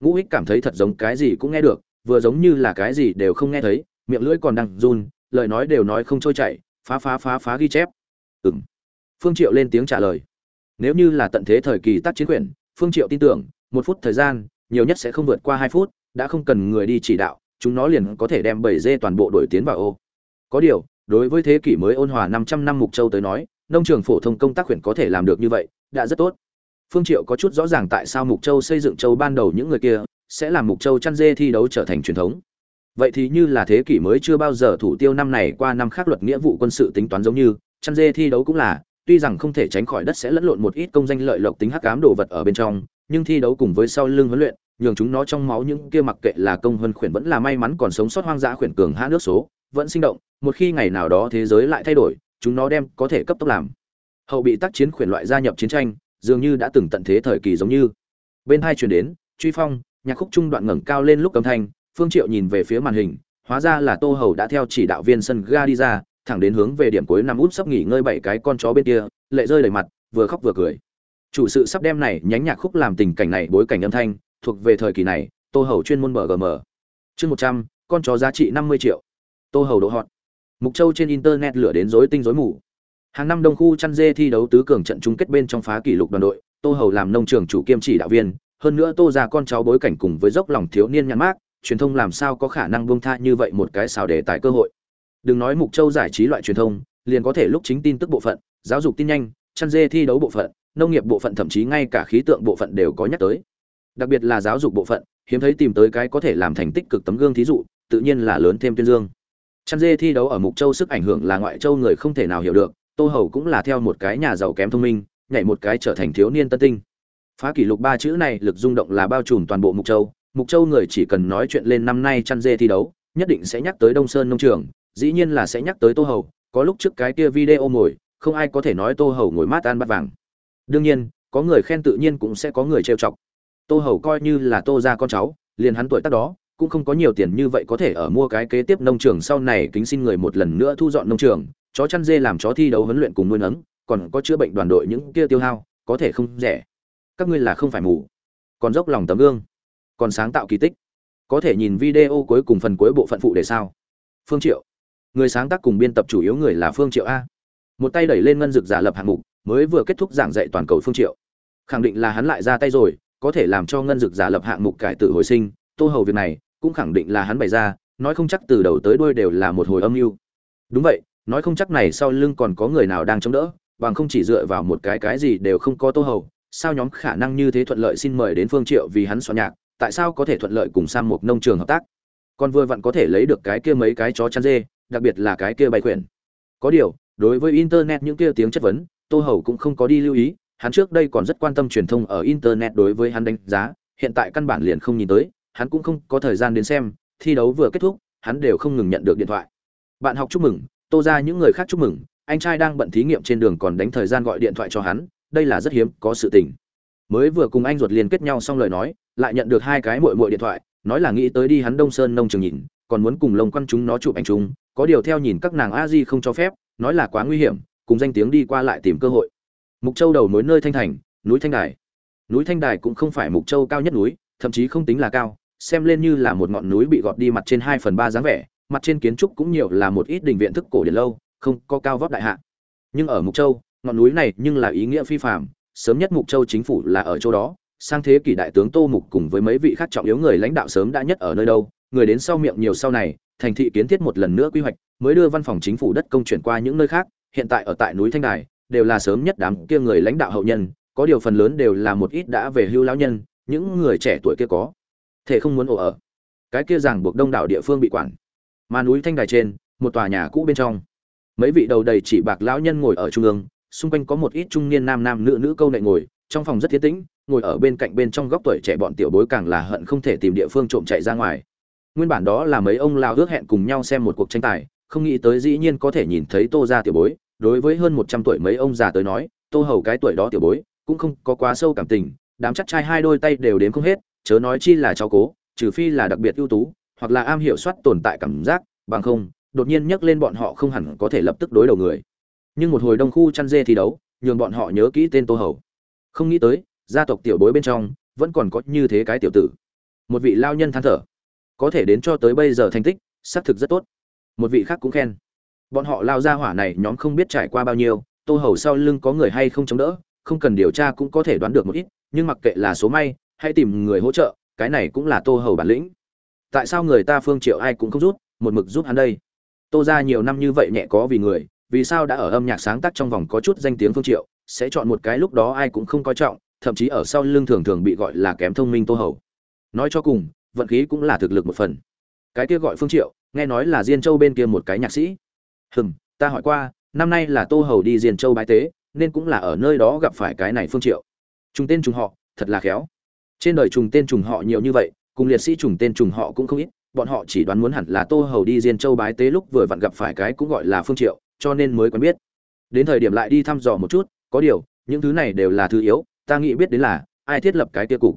Speaker 1: Ngũ ích cảm thấy thật giống cái gì cũng nghe được, vừa giống như là cái gì đều không nghe thấy, miệng lưỡi còn đang run, lời nói đều nói không trôi chảy, phá phá phá phá ghi chép. Ừm. Phương triệu lên tiếng trả lời. Nếu như là tận thế thời kỳ tác chiến quyền phương triệu tin tưởng, một phút thời gian, nhiều nhất sẽ không vượt qua hai phút đã không cần người đi chỉ đạo, chúng nó liền có thể đem bảy dê toàn bộ đổi tiến vào ô. Có điều, đối với thế kỷ mới ôn hòa 500 năm mục châu tới nói, nông trường phổ thông công tác huyện có thể làm được như vậy, đã rất tốt. Phương triệu có chút rõ ràng tại sao mục châu xây dựng châu ban đầu những người kia sẽ làm mục châu chăn dê thi đấu trở thành truyền thống. Vậy thì như là thế kỷ mới chưa bao giờ thủ tiêu năm này qua năm khác luật nghĩa vụ quân sự tính toán giống như, chăn dê thi đấu cũng là, tuy rằng không thể tránh khỏi đất sẽ lẫn lộn một ít công danh lợi lộc tính hắc ám đồ vật ở bên trong, nhưng thi đấu cùng với sau lưng huấn luyện nhường chúng nó trong máu những kia mặc kệ là công hơn khuyển vẫn là may mắn còn sống sót hoang dã khuyển cường hã nước số, vẫn sinh động, một khi ngày nào đó thế giới lại thay đổi, chúng nó đem có thể cấp tốc làm. Hậu bị tác chiến khuyển loại gia nhập chiến tranh, dường như đã từng tận thế thời kỳ giống như. Bên hai truyền đến, truy phong, nhạc khúc trung đoạn ngẩng cao lên lúc cầm thanh, phương triệu nhìn về phía màn hình, hóa ra là tô hầu đã theo chỉ đạo viên sân ga đi ra, thẳng đến hướng về điểm cuối năm út sắp nghỉ ngơi bảy cái con chó bên kia, lệ rơi đầy mặt, vừa khóc vừa cười. Chủ sự sắp đem này nhánh nhạc khúc làm tình cảnh này bối cảnh âm thanh thuộc về thời kỳ này, tô hầu chuyên môn mgm chương một trăm, con chó giá trị năm mươi triệu. Tô hầu độ họt mục châu trên internet lửa đến rối tinh rối mù. Hàng năm đông khu chăn dê thi đấu tứ cường trận chung kết bên trong phá kỷ lục đoàn đội, tô hầu làm nông trường chủ kiêm chỉ đạo viên, hơn nữa tô ra con cháu bối cảnh cùng với dốc lòng thiếu niên nhãn mát truyền thông làm sao có khả năng buông tha như vậy một cái xào đề tài cơ hội. Đừng nói mục châu giải trí loại truyền thông, liền có thể lúc chính tin tức bộ phận, giáo dục tin nhanh, chăn dê thi đấu bộ phận, nông nghiệp bộ phận thậm chí ngay cả khí tượng bộ phận đều có nhắc tới đặc biệt là giáo dục bộ phận, hiếm thấy tìm tới cái có thể làm thành tích cực tấm gương thí dụ, tự nhiên là lớn thêm tuyên dương. Chăn dê thi đấu ở mục châu sức ảnh hưởng là ngoại châu người không thể nào hiểu được, tô hầu cũng là theo một cái nhà giàu kém thông minh, nhảy một cái trở thành thiếu niên tân tinh. Phá kỷ lục ba chữ này lực rung động là bao trùm toàn bộ mục châu mục châu người chỉ cần nói chuyện lên năm nay chăn dê thi đấu, nhất định sẽ nhắc tới đông sơn nông trường, dĩ nhiên là sẽ nhắc tới tô hầu, có lúc trước cái kia video ngồi, không ai có thể nói tô hầu ngồi mát ăn bắt vàng. Đương nhiên, có người khen tự nhiên cũng sẽ có người trêu chọc tô hầu coi như là tô ra con cháu, liền hắn tuổi tác đó, cũng không có nhiều tiền như vậy có thể ở mua cái kế tiếp nông trường sau này kính xin người một lần nữa thu dọn nông trường, chó chăn dê làm chó thi đấu huấn luyện cùng nuôi nấng, còn có chữa bệnh đoàn đội những kia tiêu hao, có thể không rẻ. Các ngươi là không phải mù, còn dốc lòng tấm gương, còn sáng tạo kỳ tích. Có thể nhìn video cuối cùng phần cuối bộ phận phụ để sao? Phương triệu. Người sáng tác cùng biên tập chủ yếu người là phương triệu a. Một tay đẩy lên ngân dược giả lập hạng mục, mới vừa kết thúc giảng dạy toàn cầu phương triệu. Khẳng định là hắn lại ra tay rồi có thể làm cho ngân dược giả lập hạng mục cải tử hồi sinh, tô hầu việc này cũng khẳng định là hắn bày ra, nói không chắc từ đầu tới đuôi đều là một hồi âm mưu. Đúng vậy, nói không chắc này sau lưng còn có người nào đang chống đỡ, bằng không chỉ dựa vào một cái cái gì đều không có tô hầu, sao nhóm khả năng như thế thuận lợi xin mời đến phương triệu vì hắn soạn nhạc, tại sao có thể thuận lợi cùng sang một nông trường hợp tác? Còn vừa vặn có thể lấy được cái kia mấy cái chó chăn dê, đặc biệt là cái kia bay quyển có điều, đối với internet những kia tiếng chất vấn, tô hầu cũng không có đi lưu ý hắn trước đây còn rất quan tâm truyền thông ở internet đối với hắn đánh giá, hiện tại căn bản liền không nhìn tới, hắn cũng không có thời gian đến xem, thi đấu vừa kết thúc, hắn đều không ngừng nhận được điện thoại. Bạn học chúc mừng, tô ra những người khác chúc mừng, anh trai đang bận thí nghiệm trên đường còn đánh thời gian gọi điện thoại cho hắn, đây là rất hiếm, có sự tình. Mới vừa cùng anh ruột liên kết nhau xong lời nói, lại nhận được hai cái muội muội điện thoại, nói là nghĩ tới đi hắn đông sơn nông trường nhìn, còn muốn cùng lông quan chúng nó chụp ảnh chung, có điều theo nhìn các nàng a di không cho phép, nói là quá nguy hiểm, cùng danh tiếng đi qua lại tìm cơ hội mục châu đầu mối nơi thanh thành, núi thanh đài. Núi thanh đài cũng không phải mục châu cao nhất núi, thậm chí không tính là cao, xem lên như là một ngọn núi bị gọt đi mặt trên hai phần ba dáng vẻ, mặt trên kiến trúc cũng nhiều là một ít đình viện thức cổ điển lâu, không có cao vóc đại hạ. Nhưng ở mục châu, ngọn núi này nhưng là ý nghĩa phi phạm sớm nhất mục châu chính phủ là ở chỗ đó, sang thế kỷ đại tướng tô mục cùng với mấy vị khác trọng yếu người lãnh đạo sớm đã nhất ở nơi đâu, người đến sau miệng nhiều sau này, thành thị kiến thiết một lần nữa quy hoạch, mới đưa văn phòng chính phủ đất công chuyển qua những nơi khác, hiện tại ở tại núi thanh đài đều là sớm nhất đám kia người lãnh đạo hậu nhân, có điều phần lớn đều là một ít đã về hưu lão nhân, những người trẻ tuổi kia có. Thể không muốn ổ ở. Cái kia ràng buộc đông đảo địa phương bị quản. Mà núi thanh đài trên, một tòa nhà cũ bên trong. Mấy vị đầu đầy chỉ bạc lão nhân ngồi ở trung ương, xung quanh có một ít trung niên nam nam nữ nữ câu nệ ngồi, trong phòng rất thiên tĩnh, ngồi ở bên cạnh bên trong góc tuổi trẻ bọn tiểu bối càng là hận không thể tìm địa phương trộm chạy ra ngoài. Nguyên bản đó là mấy ông lao ước hẹn cùng nhau xem một cuộc tranh tài, không nghĩ tới dĩ nhiên có thể nhìn thấy tô ra tiểu bối đối với hơn một trăm tuổi mấy ông già tới nói, tô hầu cái tuổi đó tiểu bối, cũng không có quá sâu cảm tình, đám chắc trai hai đôi tay đều đếm không hết, chớ nói chi là cháu cố, trừ phi là đặc biệt ưu tú, hoặc là am hiểu soát tồn tại cảm giác, bằng không, đột nhiên nhắc lên bọn họ không hẳn có thể lập tức đối đầu người. Nhưng một hồi đông khu chăn dê thi đấu, nhường bọn họ nhớ kỹ tên tô hầu. Không nghĩ tới, gia tộc tiểu bối bên trong, vẫn còn có như thế cái tiểu tử. Một vị lao nhân than thở. Có thể đến cho tới bây giờ thành tích, xác thực rất tốt. Một vị khác cũng khen bọn họ lao ra hỏa này nhóm không biết trải qua bao nhiêu, tô hầu sau lưng có người hay không chống đỡ, không cần điều tra cũng có thể đoán được một ít, nhưng mặc kệ là số may, hay tìm người hỗ trợ, cái này cũng là tô hầu bản lĩnh. Tại sao người ta phương triệu ai cũng không rút, một mực giúp hắn đây? Tô ra nhiều năm như vậy nhẹ có vì người, vì sao đã ở âm nhạc sáng tác trong vòng có chút danh tiếng phương triệu, sẽ chọn một cái lúc đó ai cũng không coi trọng, thậm chí ở sau lưng thường thường bị gọi là kém thông minh tô hầu. Nói cho cùng, vận khí cũng là thực lực một phần. Cái kia gọi phương triệu, nghe nói là diên châu bên kia một cái nhạc sĩ hừm, ta hỏi qua, năm nay là tô hầu đi diền châu bái tế, nên cũng là ở nơi đó gặp phải cái này phương triệu. Trùng tên trùng họ, thật là khéo. Trên đời trùng tên trùng họ nhiều như vậy, cùng liệt sĩ trùng tên trùng họ cũng không ít, bọn họ chỉ đoán muốn hẳn là tô hầu đi diên châu bái tế lúc vừa vặn gặp phải cái cũng gọi là phương triệu, cho nên mới quen biết. Đến thời điểm lại đi thăm dò một chút, có điều, những thứ này đều là thứ yếu, ta nghĩ biết đến là, ai thiết lập cái kia cục.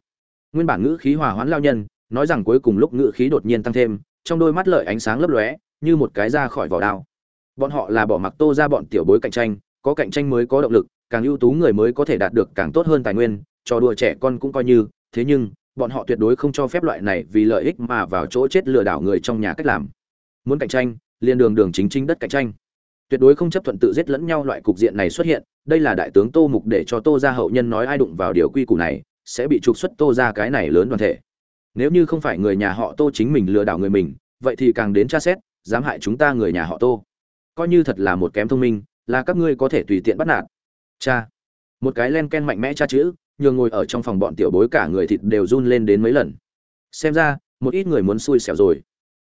Speaker 1: Nguyên bản ngữ khí hòa hoãn lao nhân, nói rằng cuối cùng lúc ngữ khí đột nhiên tăng thêm, trong đôi mắt lợi ánh sáng lấp lóe, như một cái ra khỏi vỏ đao bọn họ là bỏ mặc tô ra bọn tiểu bối cạnh tranh, có cạnh tranh mới có động lực, càng ưu tú người mới có thể đạt được càng tốt hơn tài nguyên Cho đùa trẻ con cũng coi như, thế nhưng, bọn họ tuyệt đối không cho phép loại này vì lợi ích mà vào chỗ chết lừa đảo người trong nhà cách làm. Muốn cạnh tranh liên đường đường chính chính đất cạnh tranh. Tuyệt đối không chấp thuận tự giết lẫn nhau loại cục diện này xuất hiện, đây là đại tướng tô mục để cho tô ra hậu nhân nói ai đụng vào điều quy củ này, sẽ bị trục xuất tô ra cái này lớn đoàn thể. Nếu như không phải người nhà họ tô chính mình lừa đảo người mình, vậy thì càng đến tra xét, dám hại chúng ta người nhà họ tô coi như thật là một kém thông minh, là các ngươi có thể tùy tiện bắt nạt. Cha. Một cái len ken mạnh mẽ cha chữ, nhường ngồi ở trong phòng bọn tiểu bối cả người thịt đều run lên đến mấy lần. Xem ra, một ít người muốn xui xẻo rồi.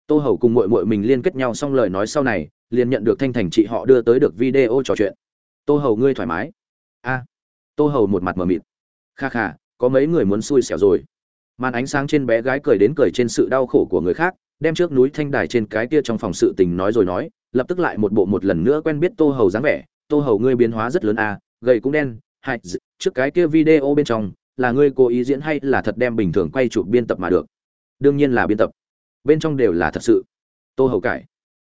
Speaker 1: Tô hầu cùng mội mội mình liên kết nhau xong lời nói sau này, liền nhận được thanh thành chị họ đưa tới được video trò chuyện. Tô hầu ngươi thoải mái. A. Tô hầu một mặt mờ mịt. Kha kha, có mấy người muốn xui xẻo rồi. Màn ánh sáng trên bé gái cười đến cười trên sự đau khổ của người khác đem trước núi thanh đài trên cái kia trong phòng sự tình nói rồi nói, lập tức lại một bộ một lần nữa quen biết tô hầu dáng vẻ. Tô hầu ngươi biến hóa rất lớn à gầy cũng đen hại trước cái kia video bên trong, là ngươi cố ý diễn hay là thật đem bình thường quay chụp biên tập mà được? Đương nhiên là biên tập. Bên trong đều là thật sự. Tô hầu cải.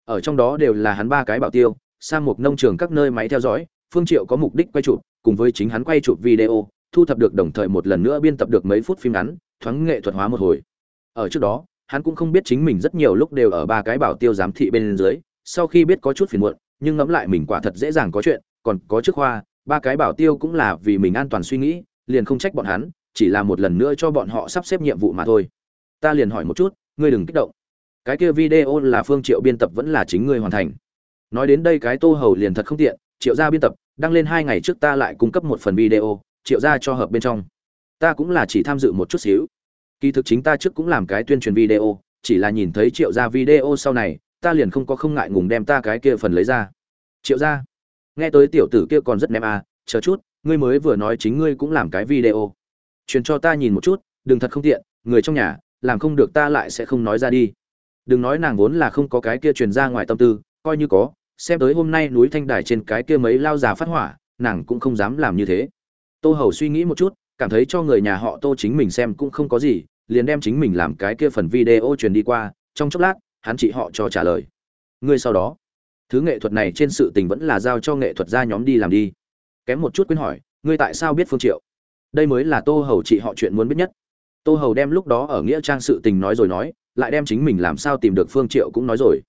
Speaker 1: Ở trong đó đều là hắn ba cái bảo tiêu sang một nông trường các nơi máy theo dõi, phương triệu có mục đích quay chụp, cùng với chính hắn quay chụp video, thu thập được đồng thời một lần nữa biên tập được mấy phút phim ngắn, thoáng nghệ thuật hóa một hồi. Ở trước đó hắn cũng không biết chính mình rất nhiều lúc đều ở ba cái bảo tiêu giám thị bên dưới, sau khi biết có chút phiền muộn, nhưng ngẫm lại mình quả thật dễ dàng có chuyện, còn có chức khoa, ba cái bảo tiêu cũng là vì mình an toàn suy nghĩ, liền không trách bọn hắn, chỉ là một lần nữa cho bọn họ sắp xếp nhiệm vụ mà thôi. Ta liền hỏi một chút, ngươi đừng kích động. Cái kia video là phương triệu biên tập vẫn là chính ngươi hoàn thành. Nói đến đây cái tô hầu liền thật không tiện, triệu gia biên tập, đăng lên hai ngày trước ta lại cung cấp một phần video, triệu gia cho hợp bên trong. Ta cũng là chỉ tham dự một chút xíu kỳ thực chính ta trước cũng làm cái tuyên truyền video, chỉ là nhìn thấy triệu gia video sau này, ta liền không có không ngại ngùng đem ta cái kia phần lấy ra. Triệu gia, nghe tới tiểu tử kia còn rất ném à chờ chút, ngươi mới vừa nói chính ngươi cũng làm cái video. Truyền cho ta nhìn một chút, đừng thật không tiện, người trong nhà, làm không được ta lại sẽ không nói ra đi. Đừng nói nàng vốn là không có cái kia truyền ra ngoài tâm tư, coi như có, xem tới hôm nay núi thanh đài trên cái kia mấy lao già phát hỏa, nàng cũng không dám làm như thế. Tô hầu suy nghĩ một chút, cảm thấy cho người nhà họ tô chính mình xem cũng không có gì liền đem chính mình làm cái kia phần video truyền đi qua, trong chốc lát, hắn chị họ cho trả lời. Ngươi sau đó. Thứ nghệ thuật này trên sự tình vẫn là giao cho nghệ thuật gia nhóm đi làm đi. Kém một chút quên hỏi, ngươi tại sao biết phương triệu? Đây mới là tô hầu chị họ chuyện muốn biết nhất. Tô hầu đem lúc đó ở nghĩa trang sự tình nói rồi nói, lại đem chính mình làm sao tìm được phương triệu cũng nói rồi.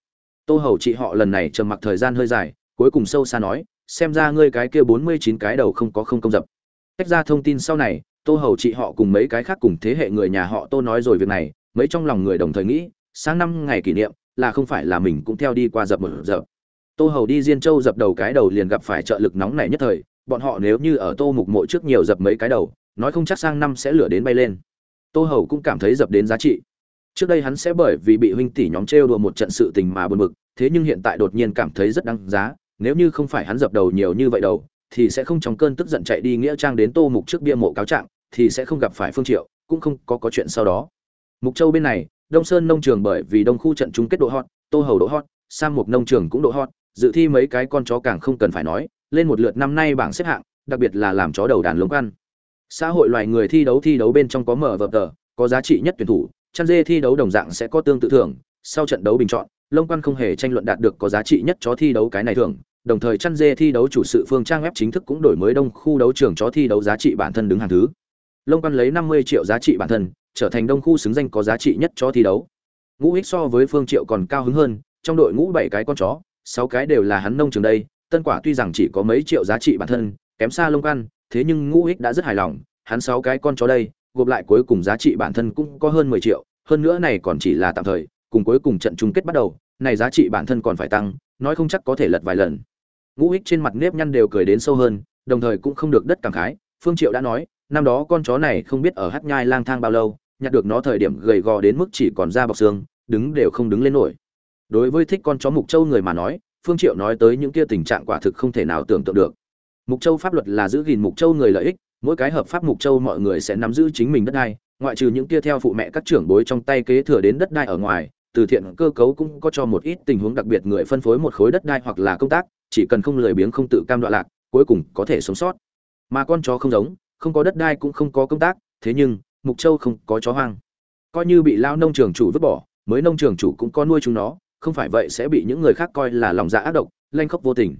Speaker 1: Tô hầu chị họ lần này trầm mặc thời gian hơi dài, cuối cùng sâu xa nói, xem ra ngươi cái kia bốn mươi chín cái đầu không có không công dập. Tách ra thông tin sau này tô hầu chị họ cùng mấy cái khác cùng thế hệ người nhà họ tô nói rồi việc này, mấy trong lòng người đồng thời nghĩ sáng năm ngày kỷ niệm, là không phải là mình cũng theo đi qua dập một dập. Tô hầu đi diên châu dập đầu cái đầu liền gặp phải trợ lực nóng này nhất thời, bọn họ nếu như ở tô mục mộ trước nhiều dập mấy cái đầu, nói không chắc sang năm sẽ lửa đến bay lên. Tô hầu cũng cảm thấy dập đến giá trị. Trước đây hắn sẽ bởi vì bị huynh tỷ nhóm trêu đùa một trận sự tình mà buồn bực, thế nhưng hiện tại đột nhiên cảm thấy rất đáng giá, nếu như không phải hắn dập đầu nhiều như vậy đầu, thì sẽ không trong cơn tức giận chạy đi nghĩa trang đến tô mục trước bia mộ cáo trạng thì sẽ không gặp phải phương triệu, cũng không có có chuyện sau đó. Mục châu bên này, đông sơn nông trường bởi vì đông khu trận chung kết độ hot, tô hầu độ hot sang mục nông trường cũng độ hot, dự thi mấy cái con chó càng không cần phải nói, lên một lượt năm nay bảng xếp hạng, đặc biệt là làm chó đầu đàn lông ăn. Xã hội loài người thi đấu thi đấu bên trong có mở vợp tờ, có giá trị nhất tuyển thủ, chăn dê thi đấu đồng dạng sẽ có tương tự thưởng, sau trận đấu bình chọn, lông quan không hề tranh luận đạt được có giá trị nhất chó thi đấu cái này thưởng, đồng thời chăn dê thi đấu chủ sự phương trang web chính thức cũng đổi mới đông khu đấu trường chó thi đấu giá trị bản thân đứng hàng thứ lông quan lấy 50 triệu giá trị bản thân, trở thành đông khu xứng danh có giá trị nhất cho thi đấu. Ngũ ích so với phương triệu còn cao hứng hơn, trong đội ngũ bảy cái con chó, sáu cái đều là hắn nông trường đây, tân quả tuy rằng chỉ có mấy triệu giá trị bản thân, kém xa lông quan, thế nhưng ngũ ích đã rất hài lòng, hắn sáu cái con chó đây, gộp lại cuối cùng giá trị bản thân cũng có hơn 10 triệu, hơn nữa này còn chỉ là tạm thời, cùng cuối cùng trận chung kết bắt đầu, này giá trị bản thân còn phải tăng, nói không chắc có thể lật vài lần. Ngũ ích trên mặt nếp nhăn đều cười đến sâu hơn, đồng thời cũng không được đất cảm khái, phương triệu đã nói năm đó con chó này không biết ở hát nhai lang thang bao lâu, nhặt được nó thời điểm gầy gò đến mức chỉ còn da bọc xương, đứng đều không đứng lên nổi. Đối với thích con chó mục châu người mà nói, phương triệu nói tới những kia tình trạng quả thực không thể nào tưởng tượng được. Mục châu pháp luật là giữ gìn mục châu người lợi ích, mỗi cái hợp pháp mục châu mọi người sẽ nắm giữ chính mình đất đai, ngoại trừ những kia theo phụ mẹ các trưởng bối trong tay kế thừa đến đất đai ở ngoài, từ thiện cơ cấu cũng có cho một ít tình huống đặc biệt người phân phối một khối đất đai hoặc là công tác, chỉ cần không lười biếng không tự cam đoạ lạc, cuối cùng có thể sống sót. Mà con chó không giống không có đất đai cũng không có công tác, thế nhưng, mục châu không có chó hoang. Coi như bị lao nông trường chủ vứt bỏ, mới nông trường chủ cũng có nuôi chúng nó, không phải vậy sẽ bị những người khác coi là lòng dạ ác độc, lanh khóc vô tình.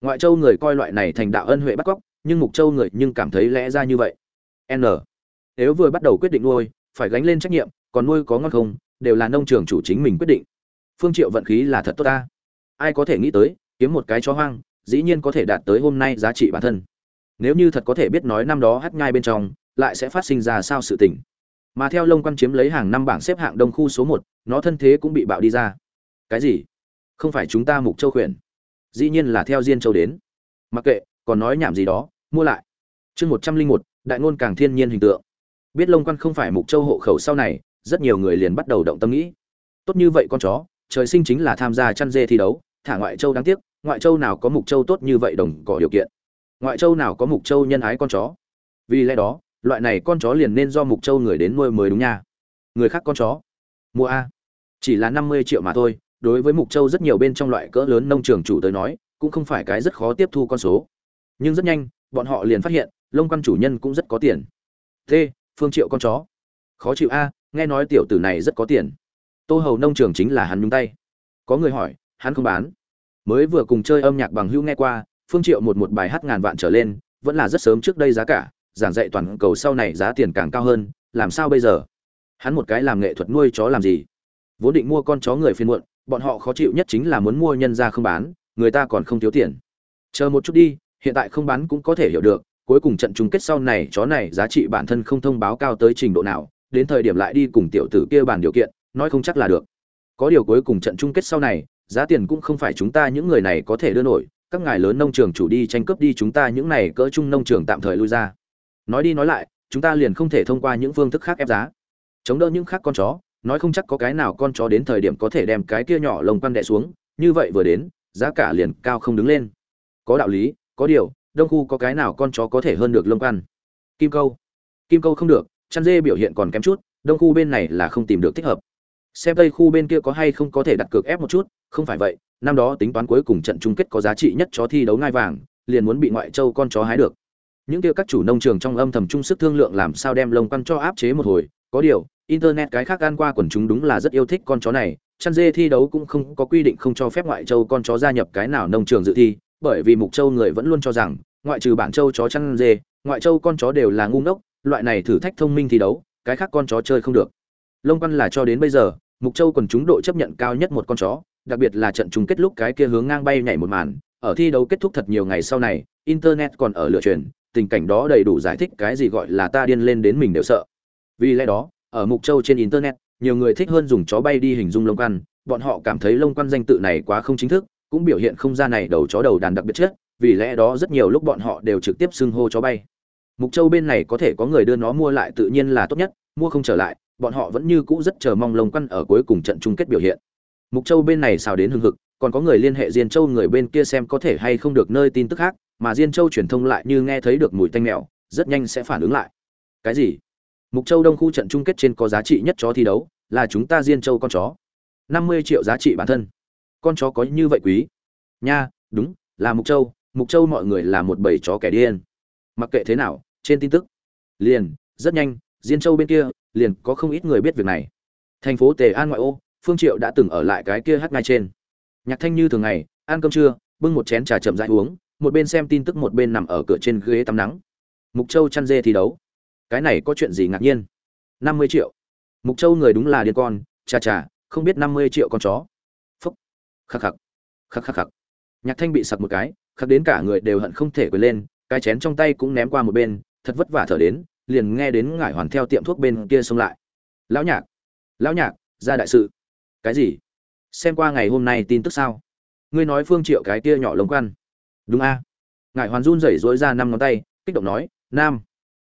Speaker 1: Ngoại châu người coi loại này thành đạo ân huệ bắt cóc, nhưng mục châu người nhưng cảm thấy lẽ ra như vậy. N. Nếu vừa bắt đầu quyết định nuôi, phải gánh lên trách nhiệm, còn nuôi có ngon không, đều là nông trường chủ chính mình quyết định. Phương triệu vận khí là thật tốt ta. Ai có thể nghĩ tới, kiếm một cái chó hoang, dĩ nhiên có thể đạt tới hôm nay giá trị bản thân nếu như thật có thể biết nói năm đó hát nhai bên trong, lại sẽ phát sinh ra sao sự tình. Mà theo lông quan chiếm lấy hàng năm bảng xếp hạng đông khu số một, nó thân thế cũng bị bạo đi ra. Cái gì? Không phải chúng ta mục châu khuyển. Dĩ nhiên là theo diên châu đến. Mặc kệ, còn nói nhảm gì đó, mua lại. Chương một trăm linh một, đại ngôn càng thiên nhiên hình tượng. Biết lông quan không phải mục châu hộ khẩu sau này, rất nhiều người liền bắt đầu động tâm nghĩ. Tốt như vậy con chó, trời sinh chính là tham gia chăn dê thi đấu, thả ngoại châu đáng tiếc, ngoại châu nào có mục châu tốt như vậy đồng cỏ điều kiện ngoại châu nào có mục châu nhân ái con chó? Vì lẽ đó, loại này con chó liền nên do mục châu người đến nuôi mới đúng nha. Người khác con chó? Mua a. Chỉ là năm mươi triệu mà thôi, đối với mục châu rất nhiều bên trong loại cỡ lớn nông trường chủ tới nói, cũng không phải cái rất khó tiếp thu con số. Nhưng rất nhanh, bọn họ liền phát hiện, lông quan chủ nhân cũng rất có tiền. T phương triệu con chó? Khó chịu a, nghe nói tiểu tử này rất có tiền. Tô hầu nông trường chính là hắn nhúng tay. Có người hỏi, hắn không bán. Mới vừa cùng chơi âm nhạc bằng hữu nghe qua phương triệu một một bài hát ngàn vạn trở lên, vẫn là rất sớm trước đây giá cả, giảng dạy toàn cầu sau này giá tiền càng cao hơn, làm sao bây giờ? Hắn một cái làm nghệ thuật nuôi chó làm gì? Vốn định mua con chó người phiên muộn, bọn họ khó chịu nhất chính là muốn mua nhân ra không bán, người ta còn không thiếu tiền. Chờ một chút đi, hiện tại không bán cũng có thể hiểu được, cuối cùng trận chung kết sau này chó này giá trị bản thân không thông báo cao tới trình độ nào, đến thời điểm lại đi cùng tiểu tử kia bàn điều kiện, nói không chắc là được. Có điều cuối cùng trận chung kết sau này, giá tiền cũng không phải chúng ta những người này có thể đưa nổi các ngài lớn nông trường chủ đi tranh cướp đi chúng ta những này cỡ chung nông trường tạm thời lui ra. Nói đi nói lại, chúng ta liền không thể thông qua những phương thức khác ép giá. Chống đỡ những khác con chó, nói không chắc có cái nào con chó đến thời điểm có thể đem cái kia nhỏ lồng quăn đẻ xuống, như vậy vừa đến, giá cả liền cao không đứng lên. Có đạo lý, có điều, đông khu có cái nào con chó có thể hơn được lông quăn? Kim câu. Kim câu không được, chăn dê biểu hiện còn kém chút, đông khu bên này là không tìm được thích hợp. Xem tây khu bên kia có hay không có thể đặt cược ép một chút, không phải vậy năm đó tính toán cuối cùng trận chung kết có giá trị nhất chó thi đấu ngai vàng, liền muốn bị ngoại châu con chó hái được. Những kia các chủ nông trường trong âm thầm chung sức thương lượng làm sao đem lông quăn cho áp chế một hồi. Có điều, internet cái khác gan qua quần chúng đúng là rất yêu thích con chó này. Chăn dê thi đấu cũng không có quy định không cho phép ngoại châu con chó gia nhập cái nào nông trường dự thi, bởi vì mục châu người vẫn luôn cho rằng, ngoại trừ bản châu chó chăn dê, ngoại châu con chó đều là ngu ngốc, loại này thử thách thông minh thi đấu, cái khác con chó chơi không được. Lông quăn là cho đến bây giờ, mục châu quần chúng độ chấp nhận cao nhất một con chó đặc biệt là trận chung kết lúc cái kia hướng ngang bay nhảy một màn, ở thi đấu kết thúc thật nhiều ngày sau này, internet còn ở lựa truyền, tình cảnh đó đầy đủ giải thích cái gì gọi là ta điên lên đến mình đều sợ. Vì lẽ đó, ở mục châu trên internet, nhiều người thích hơn dùng chó bay đi hình dung lông quan, bọn họ cảm thấy lông quan danh tự này quá không chính thức, cũng biểu hiện không ra này đầu chó đầu đàn đặc biệt chất, vì lẽ đó rất nhiều lúc bọn họ đều trực tiếp xưng hô chó bay. Mục châu bên này có thể có người đưa nó mua lại tự nhiên là tốt nhất, mua không trở lại, bọn họ vẫn như cũ rất chờ mong lông quan ở cuối cùng trận chung kết biểu hiện mục châu bên này xào đến hưng hực, còn có người liên hệ diên châu người bên kia xem có thể hay không được nơi tin tức khác, mà diên châu truyền thông lại như nghe thấy được mùi tanh mèo, rất nhanh sẽ phản ứng lại. Cái gì? Mục châu đông khu trận chung kết trên có giá trị nhất chó thi đấu, là chúng ta diên châu con chó. Năm mươi triệu giá trị bản thân. Con chó có như vậy quý? Nha, đúng, là mục châu. Mục châu mọi người là một bầy chó kẻ điên. Mặc kệ thế nào, trên tin tức, liền, rất nhanh, diên châu bên kia, liền có không ít người biết việc này. Thành phố tề an ngoại ô phương triệu đã từng ở lại cái kia hát ngay trên. Nhạc thanh như thường ngày, ăn cơm trưa, bưng một chén trà chậm rãi uống, một bên xem tin tức một bên nằm ở cửa trên ghế tắm nắng. Mục châu chăn dê thi đấu. Cái này có chuyện gì ngạc nhiên? Năm mươi triệu. Mục châu người đúng là điên con chà chà không biết năm mươi triệu con chó. Phúc. Khắc khắc. Khắc khắc khắc. Nhạc thanh bị sặc một cái, khắc đến cả người đều hận không thể quỳ lên, cái chén trong tay cũng ném qua một bên, thật vất vả thở đến, liền nghe đến ngải hoàn theo tiệm thuốc bên kia xông lại. Lão nhạc. Lão nhạc, ra đại sự cái gì? Xem qua ngày hôm nay tin tức sao? Ngươi nói phương triệu cái kia nhỏ lồng quan. Đúng a. Ngài hoàn run rẩy rối ra năm ngón tay, kích động nói, nam,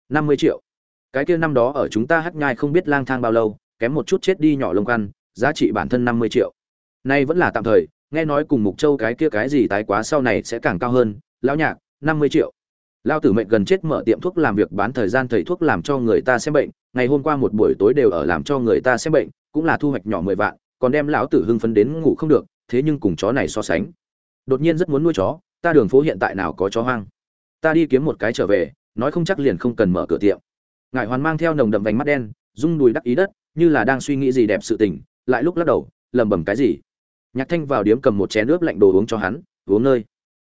Speaker 1: năm mươi triệu. Cái kia năm đó ở chúng ta hắt nhai không biết lang thang bao lâu, kém một chút chết đi nhỏ lông quan, giá trị bản thân năm mươi triệu. Nay vẫn là tạm thời, nghe nói cùng mục châu cái kia cái gì tái quá sau này sẽ càng cao hơn, lão nhạc, năm mươi triệu. Lao tử mệnh gần chết mở tiệm thuốc làm việc bán thời gian thầy thuốc làm cho người ta xem bệnh, ngày hôm qua một buổi tối đều ở làm cho người ta xem bệnh, cũng là thu hoạch nhỏ mười vạn còn đem lão tử hưng phấn đến ngủ không được, thế nhưng cùng chó này so sánh. Đột nhiên rất muốn nuôi chó, ta đường phố hiện tại nào có chó hoang. Ta đi kiếm một cái trở về, nói không chắc liền không cần mở cửa tiệm. Ngải hoàn mang theo nồng đậm vành mắt đen, rung đùi đắc ý đất, như là đang suy nghĩ gì đẹp sự tình, lại lúc lắc đầu, lẩm bẩm cái gì. Nhạc thanh vào điếm cầm một chén nước lạnh đồ uống cho hắn, uống nơi.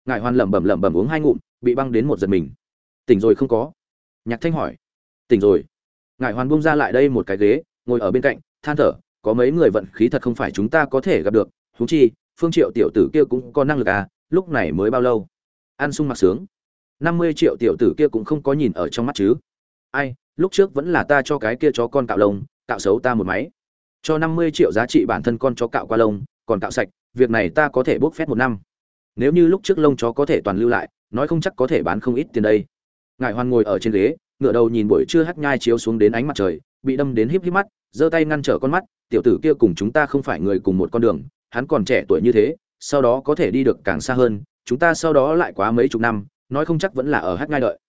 Speaker 1: Ngải hoàn lẩm bẩm lẩm bẩm uống hai ngụm, bị băng đến một giật mình. Tỉnh rồi không có? Nhạc thanh hỏi. Tỉnh rồi. Ngải hoàn bung ra lại đây một cái ghế, ngồi ở bên cạnh, than thở có mấy người vận khí thật không phải chúng ta có thể gặp được thú chi, phương triệu tiểu tử kia cũng có năng lực à lúc này mới bao lâu? Ăn sung mặc sướng. Năm mươi triệu tiểu tử kia cũng không có nhìn ở trong mắt chứ. Ai, lúc trước vẫn là ta cho cái kia chó con cạo lông, cạo xấu ta một máy. Cho năm mươi triệu giá trị bản thân con chó cạo qua lông, còn cạo sạch, việc này ta có thể bốc phét một năm. Nếu như lúc trước lông chó có thể toàn lưu lại, nói không chắc có thể bán không ít tiền đây. Ngài hoan ngồi ở trên ghế ngựa đầu nhìn buổi trưa hắt nhai chiếu xuống đến ánh mặt trời, bị đâm đến híp híp mắt, giơ tay ngăn trở con mắt tiểu tử kia cùng chúng ta không phải người cùng một con đường hắn còn trẻ tuổi như thế sau đó có thể đi được càng xa hơn chúng ta sau đó lại quá mấy chục năm nói không chắc vẫn là ở hát ngai đợi.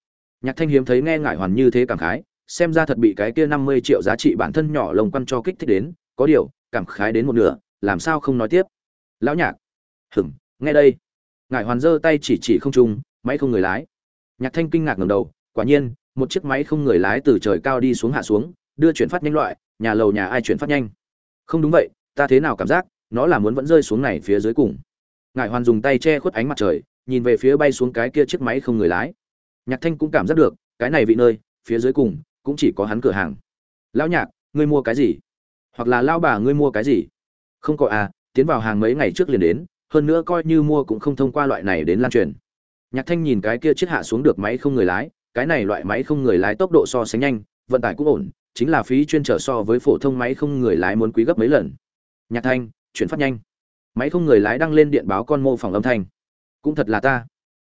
Speaker 1: Nhạc thanh hiếm thấy nghe ngải hoàn như thế cảm khái xem ra thật bị cái kia năm mươi triệu giá trị bản thân nhỏ lồng quăn cho kích thích đến có điều cảm khái đến một nửa làm sao không nói tiếp? Lão nhạc. Hửm, nghe đây. Ngải hoàn giơ tay chỉ chỉ không trung máy không người lái. Nhạc thanh kinh ngạc ngẩng đầu quả nhiên một chiếc máy không người lái từ trời cao đi xuống hạ xuống đưa chuyển phát nhanh loại nhà lầu nhà ai chuyển phát nhanh? Không đúng vậy, ta thế nào cảm giác, nó là muốn vẫn rơi xuống này phía dưới cùng. Ngải hoàn dùng tay che khuất ánh mặt trời, nhìn về phía bay xuống cái kia chiếc máy không người lái. Nhạc thanh cũng cảm giác được, cái này vị nơi, phía dưới cùng, cũng chỉ có hắn cửa hàng. Lão nhạc, ngươi mua cái gì? Hoặc là lão bà ngươi mua cái gì? Không có à tiến vào hàng mấy ngày trước liền đến, hơn nữa coi như mua cũng không thông qua loại này đến lan truyền. Nhạc thanh nhìn cái kia chiếc hạ xuống được máy không người lái, cái này loại máy không người lái tốc độ so sánh nhanh, vận tải cũng ổn chính là phí chuyên trở so với phổ thông máy không người lái muốn quý gấp mấy lần. Nhạc thanh, chuyển phát nhanh. Máy không người lái đăng lên điện báo con mô phỏng âm thanh. Cũng thật là ta.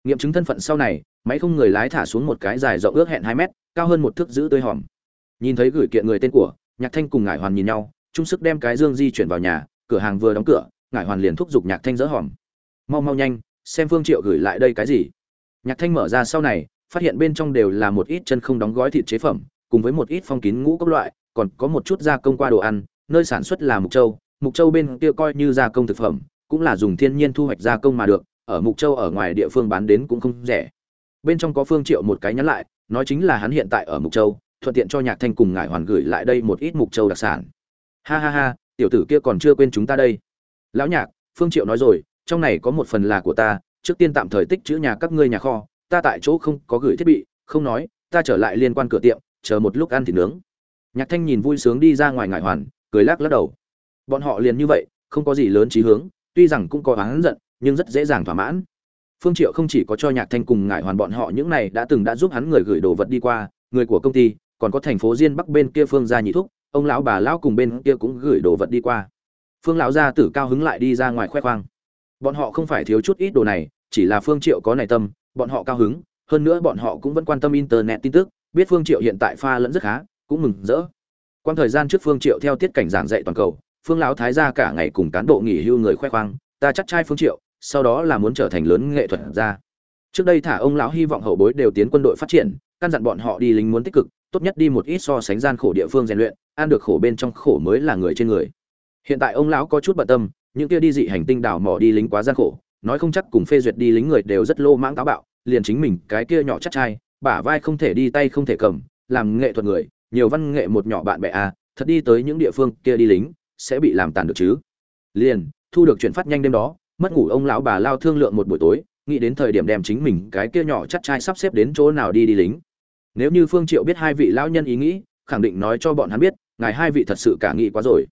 Speaker 1: Nghiệm chứng thân phận sau này, máy không người lái thả xuống một cái dài rộng ước hẹn hai mét, cao hơn một thước giữ tươi hòm. Nhìn thấy gửi kiện người tên của, nhạc thanh cùng ngải hoàn nhìn nhau, chung sức đem cái dương di chuyển vào nhà, cửa hàng vừa đóng cửa, ngải hoàn liền thúc giục nhạc thanh dỡ hòm. Mau mau nhanh, xem phương triệu gửi lại đây cái gì. Nhạc thanh mở ra sau này, phát hiện bên trong đều là một ít chân không đóng gói thịt chế phẩm cùng với một ít phong kín ngũ cốc loại, còn có một chút gia công qua đồ ăn, nơi sản xuất là mục châu. Mục châu bên kia coi như gia công thực phẩm, cũng là dùng thiên nhiên thu hoạch gia công mà được, ở mục châu ở ngoài địa phương bán đến cũng không rẻ. Bên trong có phương triệu một cái nhắn lại, nói chính là hắn hiện tại ở mục châu, thuận tiện cho nhạc thanh cùng ngải hoàn gửi lại đây một ít mục châu đặc sản. Ha ha ha, tiểu tử kia còn chưa quên chúng ta đây. Lão nhạc, phương triệu nói rồi, trong này có một phần là của ta, trước tiên tạm thời tích trữ nhà các ngươi nhà kho, ta tại chỗ không có gửi thiết bị, không nói, ta trở lại liên quan cửa tiệm chờ một lúc ăn thịt nướng. Nhạc thanh nhìn vui sướng đi ra ngoài ngải hoàn, cười lắc lắc đầu. Bọn họ liền như vậy, không có gì lớn trí hướng, tuy rằng cũng có oán giận, nhưng rất dễ dàng thỏa mãn. Phương triệu không chỉ có cho nhạc thanh cùng ngải hoàn bọn họ những này đã từng đã giúp hắn người gửi đồ vật đi qua, người của công ty, còn có thành phố diên bắc bên kia phương gia nhị thúc, ông lão bà lão cùng bên kia cũng gửi đồ vật đi qua. Phương lão gia tử cao hứng lại đi ra ngoài khoe khoang. Bọn họ không phải thiếu chút ít đồ này, chỉ là phương triệu có này tâm, bọn họ cao hứng, hơn nữa bọn họ cũng vẫn quan tâm internet tin tức biết phương triệu hiện tại pha lẫn rất khá, cũng mừng rỡ. Quan thời gian trước phương triệu theo tiết cảnh giảng dạy toàn cầu, phương lão thái gia cả ngày cùng cán bộ nghỉ hưu người khoe khoang, ta chắc trai phương triệu, sau đó là muốn trở thành lớn nghệ thuật gia. Trước đây thả ông lão hy vọng hậu bối đều tiến quân đội phát triển, căn dặn bọn họ đi lính muốn tích cực, tốt nhất đi một ít so sánh gian khổ địa phương rèn luyện, ăn được khổ bên trong khổ mới là người trên người. Hiện tại ông lão có chút bận tâm, những kia đi dị hành tinh đảo mỏ đi lính quá gian khổ, nói không chắc cùng phê duyệt đi lính người đều rất lô mãng táo bạo, liền chính mình cái kia nhỏ chắc trai bả vai không thể đi tay không thể cầm, làm nghệ thuật người, nhiều văn nghệ một nhỏ bạn bè à thật đi tới những địa phương kia đi lính, sẽ bị làm tàn được chứ. Liền, thu được chuyển phát nhanh đêm đó, mất ngủ ông lão bà lao thương lượng một buổi tối, nghĩ đến thời điểm đem chính mình cái kia nhỏ chắc trai sắp xếp đến chỗ nào đi đi lính. Nếu như phương triệu biết hai vị lão nhân ý nghĩ, khẳng định nói cho bọn hắn biết, ngài hai vị thật sự cả nghĩ quá rồi.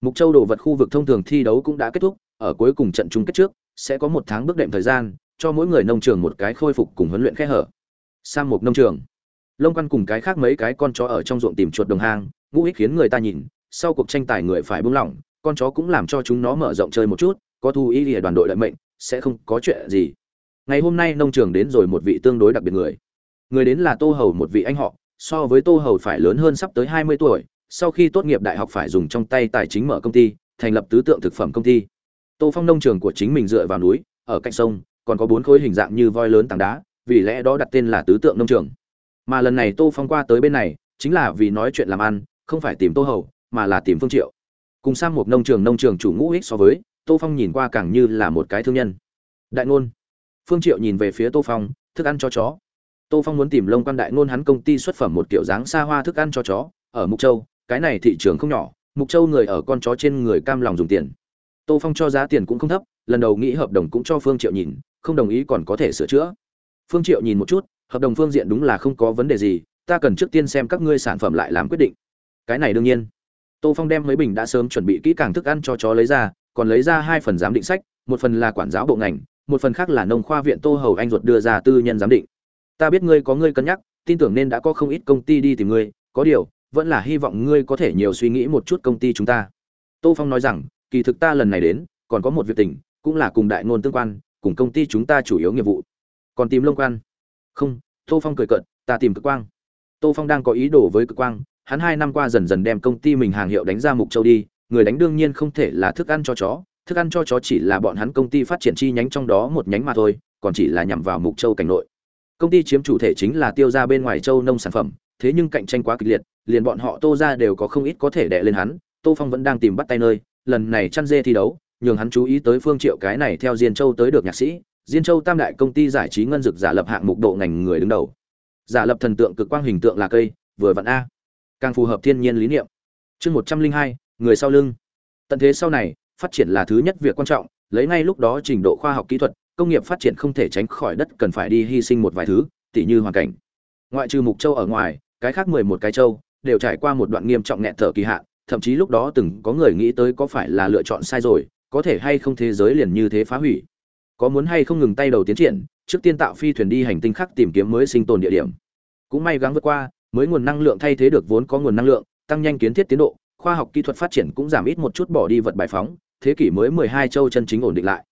Speaker 1: Mục châu đồ vật khu vực thông thường thi đấu cũng đã kết thúc, ở cuối cùng trận chung kết trước, sẽ có một tháng bước đệm thời gian, cho mỗi người nông trường một cái khôi phục cùng huấn luyện khe hở sang một nông trường. Lông quan cùng cái khác mấy cái con chó ở trong ruộng tìm chuột đồng hang, ngũ ích khiến người ta nhìn, sau cuộc tranh tài người phải buông lỏng, con chó cũng làm cho chúng nó mở rộng chơi một chút, có thu ý lìa đoàn đội lợi mệnh, sẽ không có chuyện gì. Ngày hôm nay nông trường đến rồi một vị tương đối đặc biệt người. Người đến là tô hầu một vị anh họ, so với tô hầu phải lớn hơn sắp tới hai mươi tuổi, sau khi tốt nghiệp đại học phải dùng trong tay tài chính mở công ty, thành lập tứ tượng thực phẩm công ty. Tô phong nông trường của chính mình dựa vào núi, ở cạnh sông, còn có bốn khối hình dạng như voi lớn tảng đá vì lẽ đó đặt tên là tứ tượng nông trường. Mà lần này tô phong qua tới bên này, chính là vì nói chuyện làm ăn, không phải tìm tô hầu, mà là tìm phương triệu. Cùng sang một nông trường nông trường chủ ngũ ích so với, tô phong nhìn qua càng như là một cái thương nhân. Đại ngôn. Phương triệu nhìn về phía tô phong, thức ăn cho chó. Tô phong muốn tìm lông quan đại ngôn hắn công ty xuất phẩm một kiểu dáng xa hoa thức ăn cho chó, ở mục châu, cái này thị trường không nhỏ mục châu người ở con chó trên người cam lòng dùng tiền. Tô phong cho giá tiền cũng không thấp, lần đầu nghĩ hợp đồng cũng cho phương triệu nhìn, không đồng ý còn có thể sửa chữa phương triệu nhìn một chút, hợp đồng phương diện đúng là không có vấn đề gì, ta cần trước tiên xem các ngươi sản phẩm lại làm quyết định. Cái này đương nhiên. Tô phong đem mấy bình đã sớm chuẩn bị kỹ càng thức ăn cho chó lấy ra, còn lấy ra hai phần giám định sách, một phần là quản giáo bộ ngành, một phần khác là nông khoa viện tô hầu anh ruột đưa ra tư nhân giám định. Ta biết ngươi có ngươi cân nhắc, tin tưởng nên đã có không ít công ty đi tìm ngươi, có điều, vẫn là hy vọng ngươi có thể nhiều suy nghĩ một chút công ty chúng ta. Tô phong nói rằng, kỳ thực ta lần này đến, còn có một việc tình, cũng là cùng đại ngôn tương quan, cùng công ty chúng ta chủ yếu nghiệp vụ còn tìm lông quan. Không, tô phong cười cợt, ta tìm cực quang. Tô phong đang có ý đồ với cực quang, hắn hai năm qua dần dần đem công ty mình hàng hiệu đánh ra mục châu đi, người đánh đương nhiên không thể là thức ăn cho chó, thức ăn cho chó chỉ là bọn hắn công ty phát triển chi nhánh trong đó một nhánh mà thôi, còn chỉ là nhằm vào mục châu cảnh nội. Công ty chiếm chủ thể chính là tiêu ra bên ngoài châu nông sản phẩm, thế nhưng cạnh tranh quá kịch liệt, liền bọn họ tô ra đều có không ít có thể đè lên hắn, tô phong vẫn đang tìm bắt tay nơi, lần này chăn dê thi đấu, nhường hắn chú ý tới phương triệu cái này theo diên châu tới được nhạc sĩ diên châu tam đại công ty giải trí ngân dực giả lập hạng mục độ ngành người đứng đầu. Giả lập thần tượng cực quang hình tượng là cây, vừa vặn a. Càng phù hợp thiên nhiên lý niệm. Chương một trăm linh hai, người sau lưng. Tận thế sau này, phát triển là thứ nhất việc quan trọng, lấy ngay lúc đó trình độ khoa học kỹ thuật, công nghiệp phát triển không thể tránh khỏi đất cần phải đi hy sinh một vài thứ, tỉ như hoàn cảnh. Ngoại trừ mục châu ở ngoài, cái khác mười một cái châu đều trải qua một đoạn nghiêm trọng nghẹt thở kỳ hạn, thậm chí lúc đó từng có người nghĩ tới có phải là lựa chọn sai rồi, có thể hay không thế giới liền như thế phá hủy có muốn hay không ngừng tay đầu tiến triển, trước tiên tạo phi thuyền đi hành tinh khác tìm kiếm mới sinh tồn địa điểm. Cũng may gắng vượt qua, mới nguồn năng lượng thay thế được vốn có nguồn năng lượng, tăng nhanh kiến thiết tiến độ, khoa học kỹ thuật phát triển cũng giảm ít một chút bỏ đi vật bài phóng, thế kỷ mới mười hai châu chân chính ổn định lại.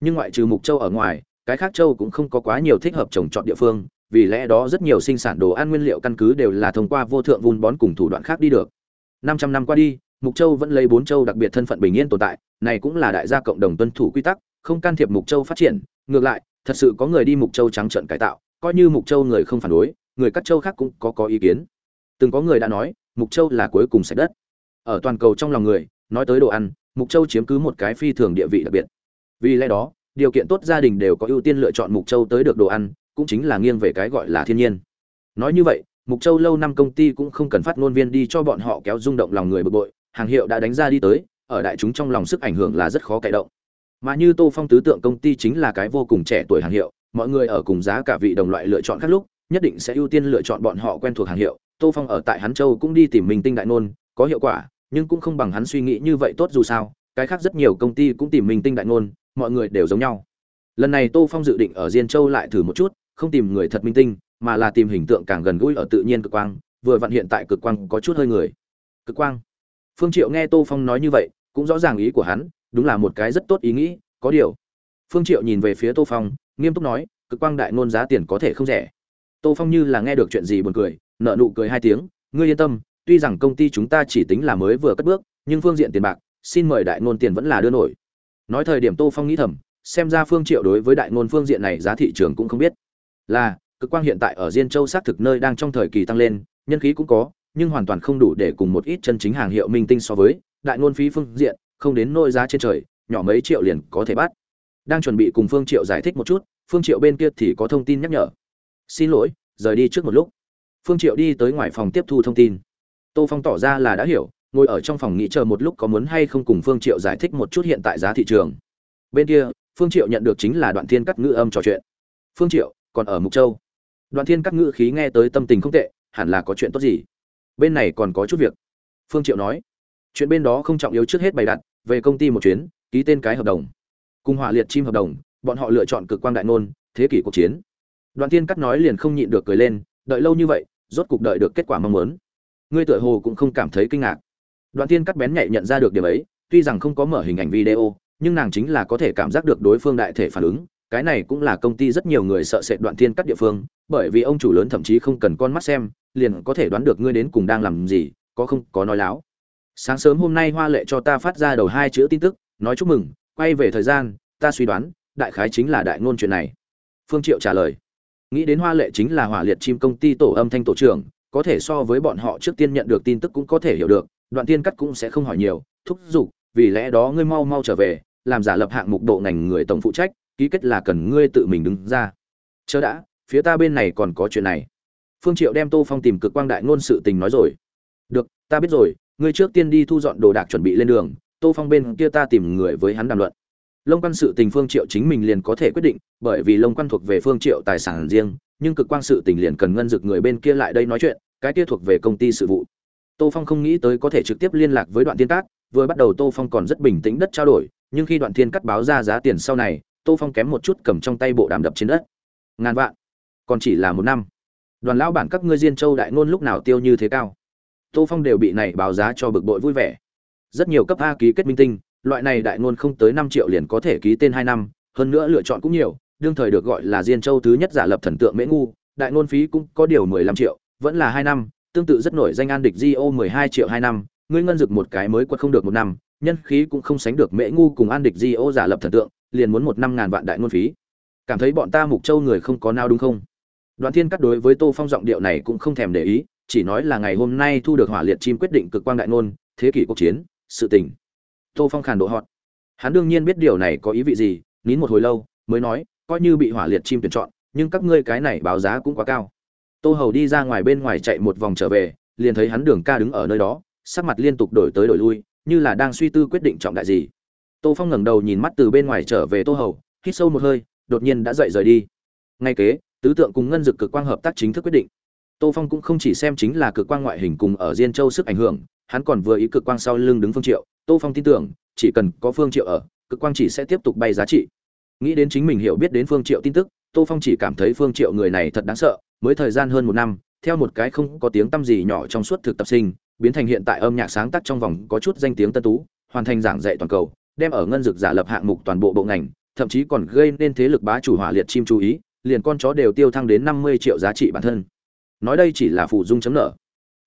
Speaker 1: Nhưng ngoại trừ mục châu ở ngoài, cái khác châu cũng không có quá nhiều thích hợp trồng trọt địa phương, vì lẽ đó rất nhiều sinh sản đồ ăn nguyên liệu căn cứ đều là thông qua vô thượng vun bón cùng thủ đoạn khác đi được. 500 năm qua đi mục châu vẫn lấy bốn châu đặc biệt thân phận bình yên tồn tại, này cũng là đại gia cộng đồng tuân thủ quy tắc không can thiệp mục châu phát triển, ngược lại, thật sự có người đi mục châu trắng trợn cải tạo, coi như mục châu người không phản đối, người các châu khác cũng có có ý kiến. Từng có người đã nói, mục châu là cuối cùng sạch đất. Ở toàn cầu trong lòng người, nói tới đồ ăn, mục châu chiếm cứ một cái phi thường địa vị đặc biệt. Vì lẽ đó, điều kiện tốt gia đình đều có ưu tiên lựa chọn mục châu tới được đồ ăn, cũng chính là nghiêng về cái gọi là thiên nhiên. Nói như vậy, mục châu lâu năm công ty cũng không cần phát ngôn viên đi cho bọn họ kéo rung động lòng người bực bội, hàng hiệu đã đánh ra đi tới, ở đại chúng trong lòng sức ảnh hưởng là rất khó cải động mà như tô phong tứ tượng công ty chính là cái vô cùng trẻ tuổi hàng hiệu, mọi người ở cùng giá cả vị đồng loại lựa chọn các lúc, nhất định sẽ ưu tiên lựa chọn bọn họ quen thuộc hàng hiệu. Tô phong ở tại hắn châu cũng đi tìm minh tinh đại nôn, có hiệu quả, nhưng cũng không bằng hắn suy nghĩ như vậy tốt dù sao, cái khác rất nhiều công ty cũng tìm minh tinh đại nôn, mọi người đều giống nhau. Lần này tô phong dự định ở diên châu lại thử một chút, không tìm người thật minh tinh, mà là tìm hình tượng càng gần gũi ở tự nhiên cực quang, vừa vặn hiện tại cực quang có chút hơi người. Cực quang. Phương triệu nghe tô phong nói như vậy, cũng rõ ràng ý của hắn đúng là một cái rất tốt ý nghĩ, có điều. Phương triệu nhìn về phía tô phong, nghiêm túc nói, cực quang đại nôn giá tiền có thể không rẻ. Tô phong như là nghe được chuyện gì buồn cười nợ nụ cười hai tiếng, ngươi yên tâm, tuy rằng công ty chúng ta chỉ tính là mới vừa cất bước, nhưng phương diện tiền bạc, xin mời đại nôn tiền vẫn là đưa nổi. Nói thời điểm tô phong nghĩ thầm, xem ra phương triệu đối với đại nôn phương diện này giá thị trường cũng không biết. Là, cực quang hiện tại ở diên châu xác thực nơi đang trong thời kỳ tăng lên, nhân khí cũng có, nhưng hoàn toàn không đủ để cùng một ít chân chính hàng hiệu minh tinh so với đại nôn phí phương diện không đến nôi giá trên trời, nhỏ mấy triệu liền có thể bắt. Đang chuẩn bị cùng phương triệu giải thích một chút, phương triệu bên kia thì có thông tin nhắc nhở. Xin lỗi, rời đi trước một lúc. Phương triệu đi tới ngoài phòng tiếp thu thông tin. Tô phong tỏ ra là đã hiểu, ngồi ở trong phòng nghĩ chờ một lúc có muốn hay không cùng phương triệu giải thích một chút hiện tại giá thị trường. Bên kia, phương triệu nhận được chính là đoạn thiên cắt ngữ âm trò chuyện. Phương triệu, còn ở mục châu? Đoạn thiên cắt ngữ khí nghe tới tâm tình không tệ, hẳn là có chuyện tốt gì? Bên này còn có chút việc. Phương triệu nói. Chuyện bên đó không trọng yếu trước hết bày đặt về công ty một chuyến, ký tên cái hợp đồng. Cùng hỏa liệt chim hợp đồng, bọn họ lựa chọn cực quang đại nôn thế kỷ cuộc chiến. Đoạn tiên cắt nói liền không nhịn được cười lên, đợi lâu như vậy, rốt cục đợi được kết quả mong muốn. Ngươi tựa hồ cũng không cảm thấy kinh ngạc. Đoạn tiên cắt bén nhạy nhận ra được điểm ấy, tuy rằng không có mở hình ảnh video, nhưng nàng chính là có thể cảm giác được đối phương đại thể phản ứng. Cái này cũng là công ty rất nhiều người sợ sệt đoạn thiên cắt địa phương, bởi vì ông chủ lớn thậm chí không cần con mắt xem, liền có thể đoán được ngươi đến cùng đang làm gì, có không, có nói láo sáng sớm hôm nay hoa lệ cho ta phát ra đầu hai chữ tin tức, nói chúc mừng, quay về thời gian, ta suy đoán, đại khái chính là đại ngôn chuyện này. Phương triệu trả lời. Nghĩ đến hoa lệ chính là hỏa liệt chim công ty tổ âm thanh tổ trưởng, có thể so với bọn họ trước tiên nhận được tin tức cũng có thể hiểu được, đoạn tiên cắt cũng sẽ không hỏi nhiều, thúc giục, vì lẽ đó ngươi mau mau trở về, làm giả lập hạng mục độ ngành người tổng phụ trách, ký kết là cần ngươi tự mình đứng ra. Chớ đã, phía ta bên này còn có chuyện này. Phương triệu đem tô phong tìm cực quang đại ngôn sự tình nói rồi. Được, ta biết rồi ngươi trước tiên đi thu dọn đồ đạc chuẩn bị lên đường, tô phong bên kia ta tìm người với hắn đàm luận. Lông quan sự tình phương triệu chính mình liền có thể quyết định, bởi vì lông quan thuộc về phương triệu tài sản riêng, nhưng cực quang sự tình liền cần ngân dực người bên kia lại đây nói chuyện, cái kia thuộc về công ty sự vụ. Tô phong không nghĩ tới có thể trực tiếp liên lạc với đoạn tiên cát, vừa bắt đầu tô phong còn rất bình tĩnh đất trao đổi, nhưng khi đoạn Thiên cắt báo ra giá tiền sau này, tô phong kém một chút cầm trong tay bộ đàm đập trên đất. Ngàn vạn, còn chỉ là một năm. Đoàn lão bản các ngươi diên châu đại ngôn lúc nào tiêu như thế cao? Tô phong đều bị này báo giá cho bực bội vui vẻ. Rất nhiều cấp a ký kết minh tinh, loại này đại ngôn không tới năm triệu liền có thể ký tên hai năm, hơn nữa lựa chọn cũng nhiều, đương thời được gọi là diên châu thứ nhất giả lập thần tượng mễ ngu, đại ngôn phí cũng có điều mười lăm triệu, vẫn là hai năm, tương tự rất nổi danh an địch di ô mười hai triệu hai năm, ngươi ngân dực một cái mới quật không được một năm, nhân khí cũng không sánh được mễ ngu cùng an địch di ô giả lập thần tượng, liền muốn một năm ngàn vạn đại ngôn phí. Cảm thấy bọn ta mục châu người không có nào đúng không? Đoàn thiên cắt đối với tô phong giọng điệu này cũng không thèm để ý chỉ nói là ngày hôm nay thu được hỏa liệt chim quyết định cực quang đại ngôn, thế kỷ cuộc chiến, sự tình. Tô phong khàn độ họt. Hắn đương nhiên biết điều này có ý vị gì, nín một hồi lâu, mới nói, coi như bị hỏa liệt chim tuyển chọn, nhưng các ngươi cái này báo giá cũng quá cao. Tô hầu đi ra ngoài bên ngoài chạy một vòng trở về, liền thấy hắn đường ca đứng ở nơi đó, sắc mặt liên tục đổi tới đổi lui, như là đang suy tư quyết định trọng đại gì. Tô phong ngẩng đầu nhìn mắt từ bên ngoài trở về tô hầu, hít sâu một hơi, đột nhiên đã dậy rời đi. Ngay kế, tứ tượng cùng ngân dực cực quang hợp tác chính thức quyết định tô phong cũng không chỉ xem chính là cực quang ngoại hình cùng ở diên châu sức ảnh hưởng, hắn còn vừa ý cực quang sau lưng đứng phương triệu. Tô phong tin tưởng, chỉ cần có phương triệu ở, cực quang chỉ sẽ tiếp tục bay giá trị. Nghĩ đến chính mình hiểu biết đến phương triệu tin tức, tô phong chỉ cảm thấy phương triệu người này thật đáng sợ, mới thời gian hơn một năm, theo một cái không có tiếng tăm gì nhỏ trong suốt thực tập sinh, biến thành hiện tại âm nhạc sáng tác trong vòng có chút danh tiếng tân tú, hoàn thành giảng dạy toàn cầu, đem ở ngân dược giả lập hạng mục toàn bộ bộ ngành, thậm chí còn gây nên thế lực bá chủ hỏa liệt chim chú ý, liền con chó đều tiêu thăng đến năm mươi triệu giá trị bản thân nói đây chỉ là phụ dung chấm nợ.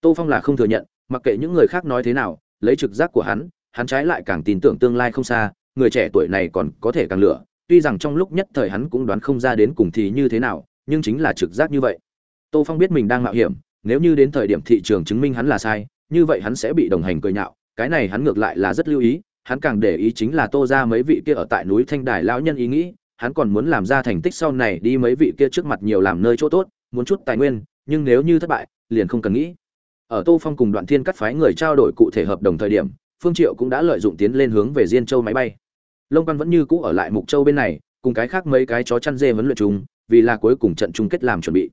Speaker 1: Tô phong là không thừa nhận, mặc kệ những người khác nói thế nào, lấy trực giác của hắn hắn trái lại càng tin tưởng tương lai không xa, người trẻ tuổi này còn có thể càng lửa. Tuy rằng trong lúc nhất thời hắn cũng đoán không ra đến cùng thì như thế nào, nhưng chính là trực giác như vậy. Tô phong biết mình đang mạo hiểm, nếu như đến thời điểm thị trường chứng minh hắn là sai, như vậy hắn sẽ bị đồng hành cười nhạo, cái này hắn ngược lại là rất lưu ý, hắn càng để ý chính là tô ra mấy vị kia ở tại núi thanh đài lão nhân ý nghĩ, hắn còn muốn làm ra thành tích sau này đi mấy vị kia trước mặt nhiều làm nơi chỗ tốt, muốn chút tài nguyên nhưng nếu như thất bại, liền không cần nghĩ. Ở tô phong cùng đoạn thiên cắt phái người trao đổi cụ thể hợp đồng thời điểm, phương triệu cũng đã lợi dụng tiến lên hướng về diên châu máy bay. Long quan vẫn như cũ ở lại mục châu bên này, cùng cái khác mấy cái chó chăn dê vấn luyện chúng vì là cuối cùng trận chung kết làm chuẩn bị.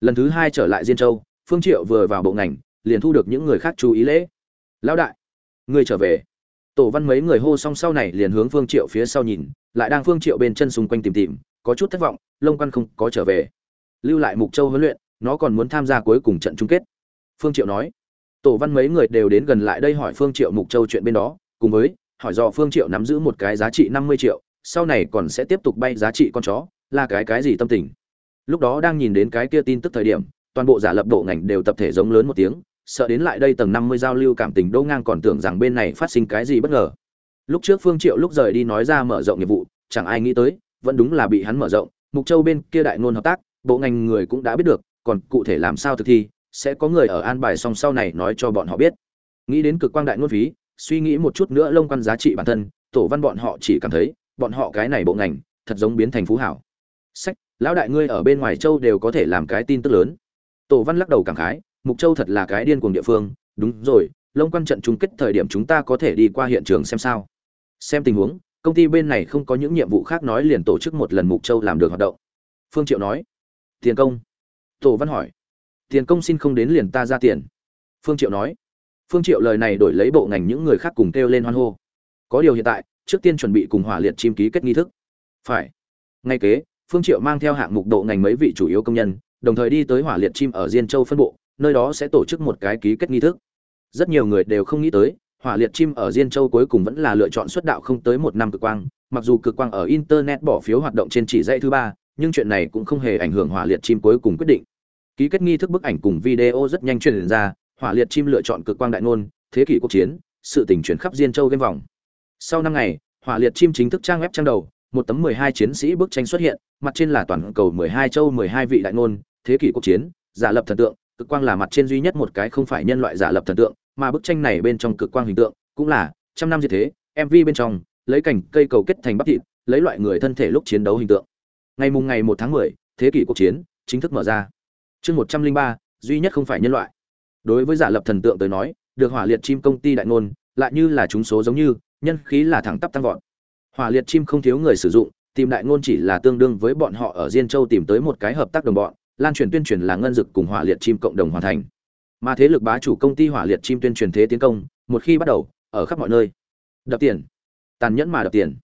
Speaker 1: Lần thứ hai trở lại diên châu, phương triệu vừa vào bộ ngành, liền thu được những người khác chú ý lễ. Lão đại người trở về. Tổ văn mấy người hô xong sau này liền hướng phương triệu phía sau nhìn, lại đang phương triệu bên chân xung quanh tìm tìm, có chút thất vọng Long quan không có trở về. Lưu lại mục châu huấn luyện nó còn muốn tham gia cuối cùng trận chung kết. Phương triệu nói. Tổ văn mấy người đều đến gần lại đây hỏi phương triệu mục châu chuyện bên đó, cùng với, hỏi do phương triệu nắm giữ một cái giá trị 50 triệu, sau này còn sẽ tiếp tục bay giá trị con chó, là cái cái gì tâm tình? Lúc đó đang nhìn đến cái kia tin tức thời điểm, toàn bộ giả lập độ ngành đều tập thể giống lớn một tiếng, sợ đến lại đây tầng 50 giao lưu cảm tình đô ngang còn tưởng rằng bên này phát sinh cái gì bất ngờ. Lúc trước phương triệu lúc rời đi nói ra mở rộng nghiệp vụ, chẳng ai nghĩ tới, vẫn đúng là bị hắn mở rộng. Mục châu bên kia đại ngôn hợp tác, bộ ngành người cũng đã biết được còn cụ thể làm sao thực thi, sẽ có người ở an bài song sau này nói cho bọn họ biết. Nghĩ đến cực quang đại ngôn phí, suy nghĩ một chút nữa lông quan giá trị bản thân, tổ văn bọn họ chỉ cảm thấy, bọn họ cái này bộ ngành, thật giống biến thành phú hảo. Sách, lão đại ngươi ở bên ngoài châu đều có thể làm cái tin tức lớn. Tổ văn lắc đầu cảm khái, mục châu thật là cái điên cuồng địa phương. Đúng rồi, lông quan trận chung kết thời điểm chúng ta có thể đi qua hiện trường xem sao. Xem tình huống, công ty bên này không có những nhiệm vụ khác nói liền tổ chức một lần mục châu làm được hoạt động. Phương triệu nói, tiền công tổ văn hỏi. Tiền công xin không đến liền ta ra tiền. Phương triệu nói. Phương triệu lời này đổi lấy bộ ngành những người khác cùng kêu lên hoan hô. Có điều hiện tại, trước tiên chuẩn bị cùng hỏa liệt chim ký kết nghi thức. Phải. Ngay kế, phương triệu mang theo hạng mục độ ngành mấy vị chủ yếu công nhân, đồng thời đi tới hỏa liệt chim ở diên châu phân bộ, nơi đó sẽ tổ chức một cái ký kết nghi thức. Rất nhiều người đều không nghĩ tới, hỏa liệt chim ở diên châu cuối cùng vẫn là lựa chọn xuất đạo không tới một năm cực quang, mặc dù cực quang ở internet bỏ phiếu hoạt động trên chỉ dãy thứ ba, nhưng chuyện này cũng không hề ảnh hưởng hỏa liệt chim cuối cùng quyết định ký kết nghi thức bức ảnh cùng video rất nhanh truyền ra, hỏa liệt chim lựa chọn cực quang đại ngôn, thế kỷ quốc chiến, sự tình chuyển khắp diên châu game vòng. Sau năm ngày, hỏa liệt chim chính thức trang web trang đầu, một tấm mười hai chiến sĩ bức tranh xuất hiện, mặt trên là toàn cầu mười hai châu mười hai vị đại ngôn, thế kỷ quốc chiến, giả lập thần tượng, cực quang là mặt trên duy nhất một cái không phải nhân loại giả lập thần tượng, mà bức tranh này bên trong cực quang hình tượng, cũng là trăm năm như thế mv bên trong, lấy cảnh cây cầu kết thành bắp thịt, lấy loại người thân thể lúc chiến đấu hình tượng. Ngày mùng ngày một tháng mười, thế kỷ quốc chiến chính thức mở ra chương một trăm linh ba, duy nhất không phải nhân loại. Đối với giả lập thần tượng tới nói, được hỏa liệt chim công ty đại ngôn, lại như là chúng số giống như, nhân khí là thẳng tắp tăng vọt. Hỏa liệt chim không thiếu người sử dụng, tìm đại ngôn chỉ là tương đương với bọn họ ở diên châu tìm tới một cái hợp tác đồng bọn, lan truyền tuyên truyền là ngân dực cùng hỏa liệt chim cộng đồng hoàn thành. Mà thế lực bá chủ công ty hỏa liệt chim tuyên truyền thế tiến công, một khi bắt đầu, ở khắp mọi nơi, đập tiền, tàn nhẫn mà đập tiền.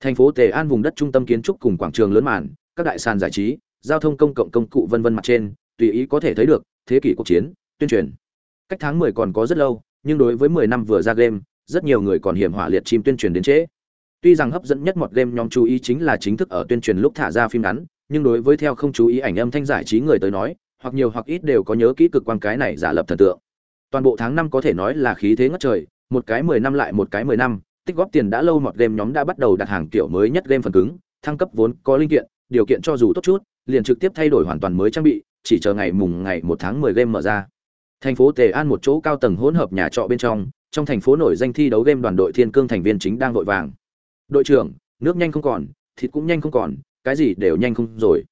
Speaker 1: Thành phố tề an vùng đất trung tâm kiến trúc cùng quảng trường lớn màn, các đại sàn giải trí, giao thông công cộng công cụ vân vân mặt trên tùy ý có thể thấy được, thế kỷ cuộc chiến, tuyên truyền. Cách tháng 10 còn có rất lâu, nhưng đối với 10 năm vừa ra game, rất nhiều người còn hiểm hỏa liệt chim tuyên truyền đến trễ. Tuy rằng hấp dẫn nhất một game nhóm chú ý chính là chính thức ở tuyên truyền lúc thả ra phim ngắn, nhưng đối với theo không chú ý ảnh âm thanh giải trí người tới nói, hoặc nhiều hoặc ít đều có nhớ kỹ cực quan cái này giả lập thần tượng. Toàn bộ tháng năm có thể nói là khí thế ngất trời, một cái 10 năm lại một cái 10 năm, tích góp tiền đã lâu một game nhóm đã bắt đầu đặt hàng kiểu mới nhất game phần cứng, thăng cấp vốn có linh kiện, điều kiện cho dù tốt chút, liền trực tiếp thay đổi hoàn toàn mới trang bị chỉ chờ ngày mùng ngày một tháng 10 game mở ra. Thành phố Tề An một chỗ cao tầng hỗn hợp nhà trọ bên trong, trong thành phố nổi danh thi đấu game đoàn đội Thiên Cương thành viên chính đang vội vàng. "Đội trưởng, nước nhanh không còn, thịt cũng nhanh không còn, cái gì đều nhanh không rồi."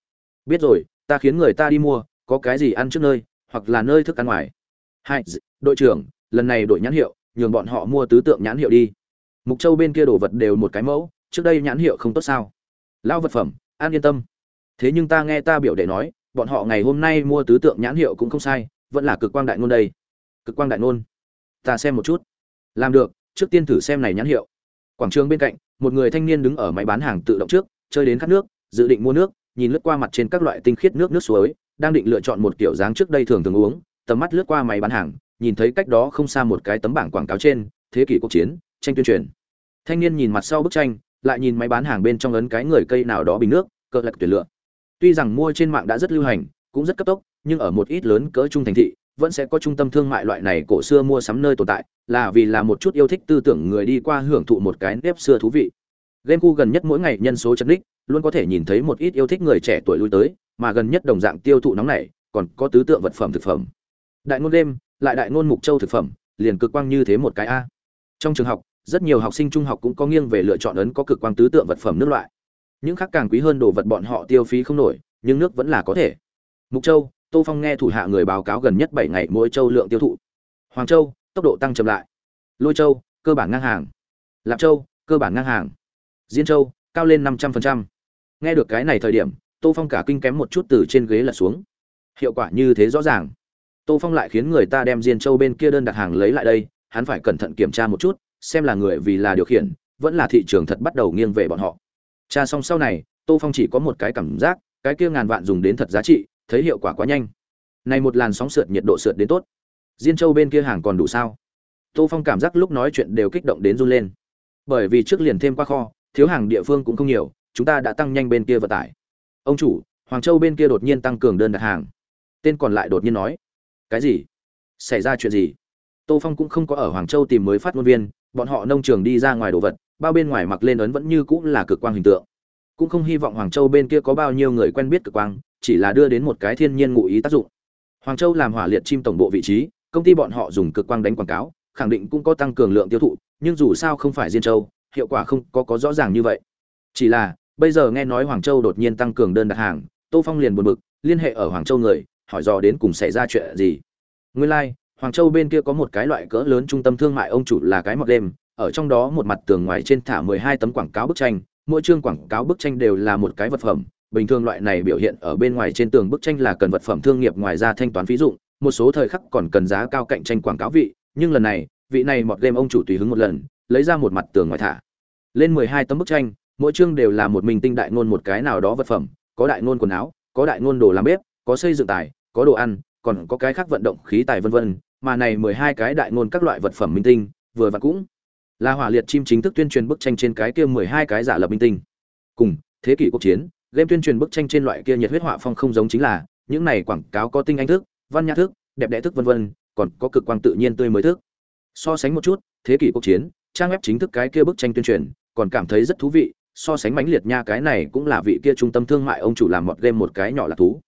Speaker 1: "Biết rồi, ta khiến người ta đi mua, có cái gì ăn trước nơi, hoặc là nơi thức ăn ngoài." "Hai, đội trưởng, lần này đội nhãn hiệu, nhường bọn họ mua tứ tượng nhãn hiệu đi." Mục Châu bên kia đồ vật đều một cái mẫu, trước đây nhãn hiệu không tốt sao? Lao vật phẩm, an yên tâm. Thế nhưng ta nghe ta biểu đệ nói, bọn họ ngày hôm nay mua tứ tượng nhãn hiệu cũng không sai, vẫn là cực quang đại ngôn đây. Cực quang đại ngôn. Ta xem một chút. Làm được, trước tiên thử xem này nhãn hiệu. Quảng trường bên cạnh, một người thanh niên đứng ở máy bán hàng tự động trước, chơi đến khát nước, dự định mua nước, nhìn lướt qua mặt trên các loại tinh khiết nước nước suối, đang định lựa chọn một kiểu dáng trước đây thường thường uống, tầm mắt lướt qua máy bán hàng, nhìn thấy cách đó không xa một cái tấm bảng quảng cáo trên, thế kỷ quốc chiến, tranh tuyên truyền. Thanh niên nhìn mặt sau bức tranh, lại nhìn máy bán hàng bên trong ấn cái người cây nào đó bình nước cỡ lật tuyển lựa tuy rằng mua trên mạng đã rất lưu hành, cũng rất cấp tốc, nhưng ở một ít lớn cỡ trung thành thị, vẫn sẽ có trung tâm thương mại loại này cổ xưa mua sắm nơi tồn tại, là vì là một chút yêu thích tư tưởng người đi qua hưởng thụ một cái nếp xưa thú vị. Game khu gần nhất mỗi ngày nhân số chân đích luôn có thể nhìn thấy một ít yêu thích người trẻ tuổi lui tới, mà gần nhất đồng dạng tiêu thụ nóng này còn có tứ tượng vật phẩm thực phẩm. Đại ngôn đêm, lại đại ngôn mục châu thực phẩm, liền cực quang như thế một cái a. Trong trường học, rất nhiều học sinh trung học cũng có nghiêng về lựa chọn ấn có cực quang tứ tượng vật phẩm nước loại những khác càng quý hơn đồ vật bọn họ tiêu phí không nổi, nhưng nước vẫn là có thể. Mục châu, tô phong nghe thủ hạ người báo cáo gần nhất bảy ngày mỗi châu lượng tiêu thụ. Hoàng châu, tốc độ tăng chậm lại. Lôi châu, cơ bản ngang hàng. Lạp châu, cơ bản ngang hàng. Diên châu, cao lên năm trăm linh nghe được cái này thời điểm, tô phong cả kinh kém một chút từ trên ghế lật xuống. Hiệu quả như thế rõ ràng. Tô phong lại khiến người ta đem diên châu bên kia đơn đặt hàng lấy lại đây, hắn phải cẩn thận kiểm tra một chút, xem là người vì là điều khiển, vẫn là thị trường thật bắt đầu nghiêng về bọn họ tra xong sau này, tô phong chỉ có một cái cảm giác, cái kia ngàn vạn dùng đến thật giá trị, thấy hiệu quả quá nhanh. Này một làn sóng sượt nhiệt độ sượt đến tốt. Diên châu bên kia hàng còn đủ sao? Tô phong cảm giác lúc nói chuyện đều kích động đến run lên. Bởi vì trước liền thêm qua kho, thiếu hàng địa phương cũng không nhiều, chúng ta đã tăng nhanh bên kia vận tải. Ông chủ, hoàng châu bên kia đột nhiên tăng cường đơn đặt hàng. Tên còn lại đột nhiên nói, cái gì? Xảy ra chuyện gì? Tô phong cũng không có ở hoàng châu tìm mới phát ngôn viên, bọn họ nông trường đi ra ngoài đồ vật bao bên ngoài mặc lên ấn vẫn như cũng là cực quang hình tượng. Cũng không hy vọng hoàng châu bên kia có bao nhiêu người quen biết cực quang chỉ là đưa đến một cái thiên nhiên ngụ ý tác dụng. Hoàng châu làm hỏa liệt chim tổng bộ vị trí công ty bọn họ dùng cực quang đánh quảng cáo khẳng định cũng có tăng cường lượng tiêu thụ nhưng dù sao không phải diên châu hiệu quả không có có rõ ràng như vậy. Chỉ là bây giờ nghe nói hoàng châu đột nhiên tăng cường đơn đặt hàng tô phong liền buồn bực liên hệ ở hoàng châu người hỏi dò đến cùng xảy ra chuyện gì. Nguyên lai、like, hoàng châu bên kia có một cái loại cỡ lớn trung tâm thương mại ông chủ là cái mọt đêm ở trong đó một mặt tường ngoài trên thả mười hai tấm quảng cáo bức tranh, mỗi chương quảng cáo bức tranh đều là một cái vật phẩm. Bình thường loại này biểu hiện ở bên ngoài trên tường bức tranh là cần vật phẩm thương nghiệp ngoài ra thanh toán phí dụng, một số thời khắc còn cần giá cao cạnh tranh quảng cáo vị, nhưng lần này, vị này mọt game ông chủ tùy hứng một lần, lấy ra một mặt tường ngoài thả. Lên mười hai tấm bức tranh, mỗi chương đều là một mình tinh đại ngôn một cái nào đó vật phẩm, có đại ngôn quần áo, có đại ngôn đồ làm bếp, có xây dựng tài, có đồ ăn, còn có cái khác vận động khí tài vân vân, mà này mười hai cái đại ngôn các loại vật phẩm minh tinh, vừa và cũng là hỏa liệt chim chính thức tuyên truyền bức tranh trên cái kia mười hai cái giả lập minh tinh. Cùng, thế kỷ quốc chiến, game tuyên truyền bức tranh trên loại kia nhiệt huyết họa phong không giống chính là, những này quảng cáo có tinh anh thức, văn nhã thức, đẹp đẽ thức vân vân, còn có cực quang tự nhiên tươi mới thức. So sánh một chút, thế kỷ quốc chiến, trang web chính thức cái kia bức tranh tuyên truyền, còn cảm thấy rất thú vị, so sánh mãnh liệt nha cái này cũng là vị kia trung tâm thương mại ông chủ làm một game một cái nhỏ là thú.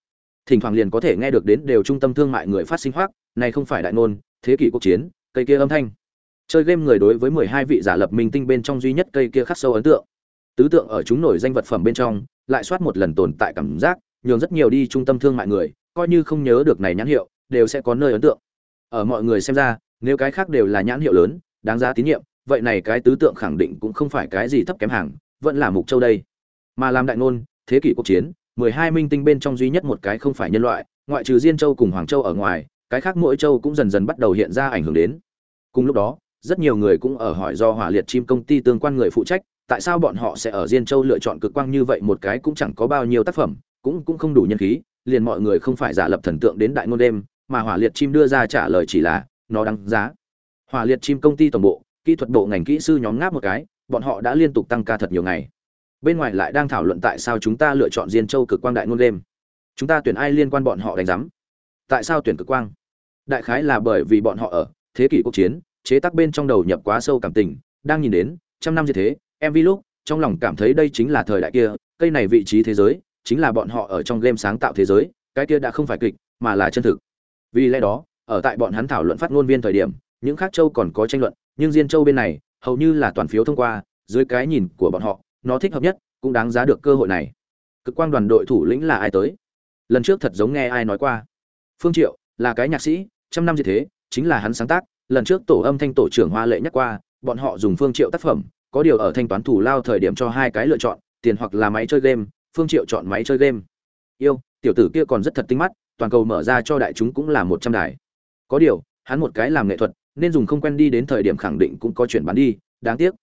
Speaker 1: Thỉnh thoảng liền có thể nghe được đến đều trung tâm thương mại người phát sinh hoác này không phải đại ngôn, thế kỷ quốc chiến, cây kia âm thanh chơi game người đối với mười hai vị giả lập minh tinh bên trong duy nhất cây kia khắc sâu ấn tượng. Tứ tượng ở chúng nổi danh vật phẩm bên trong, lại soát một lần tồn tại cảm giác, nhường rất nhiều đi trung tâm thương mại người, coi như không nhớ được này nhãn hiệu, đều sẽ có nơi ấn tượng. Ở mọi người xem ra, nếu cái khác đều là nhãn hiệu lớn, đáng giá tín nhiệm, vậy này cái tứ tượng khẳng định cũng không phải cái gì thấp kém hàng, vẫn là mục châu đây. Mà làm đại ngôn, thế kỷ quốc chiến, mười hai minh tinh bên trong duy nhất một cái không phải nhân loại, ngoại trừ diên châu cùng hoàng châu ở ngoài, cái khác mỗi châu cũng dần dần bắt đầu hiện ra ảnh hưởng đến. Cùng lúc đó rất nhiều người cũng ở hỏi do hỏa liệt chim công ty tương quan người phụ trách, tại sao bọn họ sẽ ở diên châu lựa chọn cực quang như vậy, một cái cũng chẳng có bao nhiêu tác phẩm, cũng cũng không đủ nhân khí, liền mọi người không phải giả lập thần tượng đến đại ngôn đêm, mà hỏa liệt chim đưa ra trả lời chỉ là, nó đáng giá. Hỏa liệt chim công ty tổng bộ, kỹ thuật bộ ngành kỹ sư nhóm ngáp một cái, bọn họ đã liên tục tăng ca thật nhiều ngày. Bên ngoài lại đang thảo luận tại sao chúng ta lựa chọn diên châu cực quang đại ngôn đêm. Chúng ta tuyển ai liên quan bọn họ đánh giám? Tại sao tuyển cực quang? Đại khái là bởi vì bọn họ ở thế kỷ quốc chiến chế tác bên trong đầu nhập quá sâu cảm tình, đang nhìn đến, trăm năm như thế, em lúc, trong lòng cảm thấy đây chính là thời đại kia, cây này vị trí thế giới, chính là bọn họ ở trong game sáng tạo thế giới, cái kia đã không phải kịch, mà là chân thực. Vì lẽ đó, ở tại bọn hắn thảo luận phát ngôn viên thời điểm, những khác châu còn có tranh luận, nhưng diên châu bên này, hầu như là toàn phiếu thông qua, dưới cái nhìn của bọn họ, nó thích hợp nhất, cũng đáng giá được cơ hội này. Cực quang đoàn đội thủ lĩnh là ai tới? Lần trước thật giống nghe ai nói qua. Phương triệu, là cái nhạc sĩ, trăm năm như thế, chính là hắn sáng tác lần trước tổ âm thanh tổ trưởng hoa lệ nhắc qua, bọn họ dùng phương triệu tác phẩm, có điều ở thanh toán thủ lao thời điểm cho hai cái lựa chọn, tiền hoặc là máy chơi game, phương triệu chọn máy chơi game. Yêu, tiểu tử kia còn rất thật tinh mắt, toàn cầu mở ra cho đại chúng cũng là một trăm đài. Có điều, hắn một cái làm nghệ thuật, nên dùng không quen đi đến thời điểm khẳng định cũng có chuyển bán đi, đáng tiếc.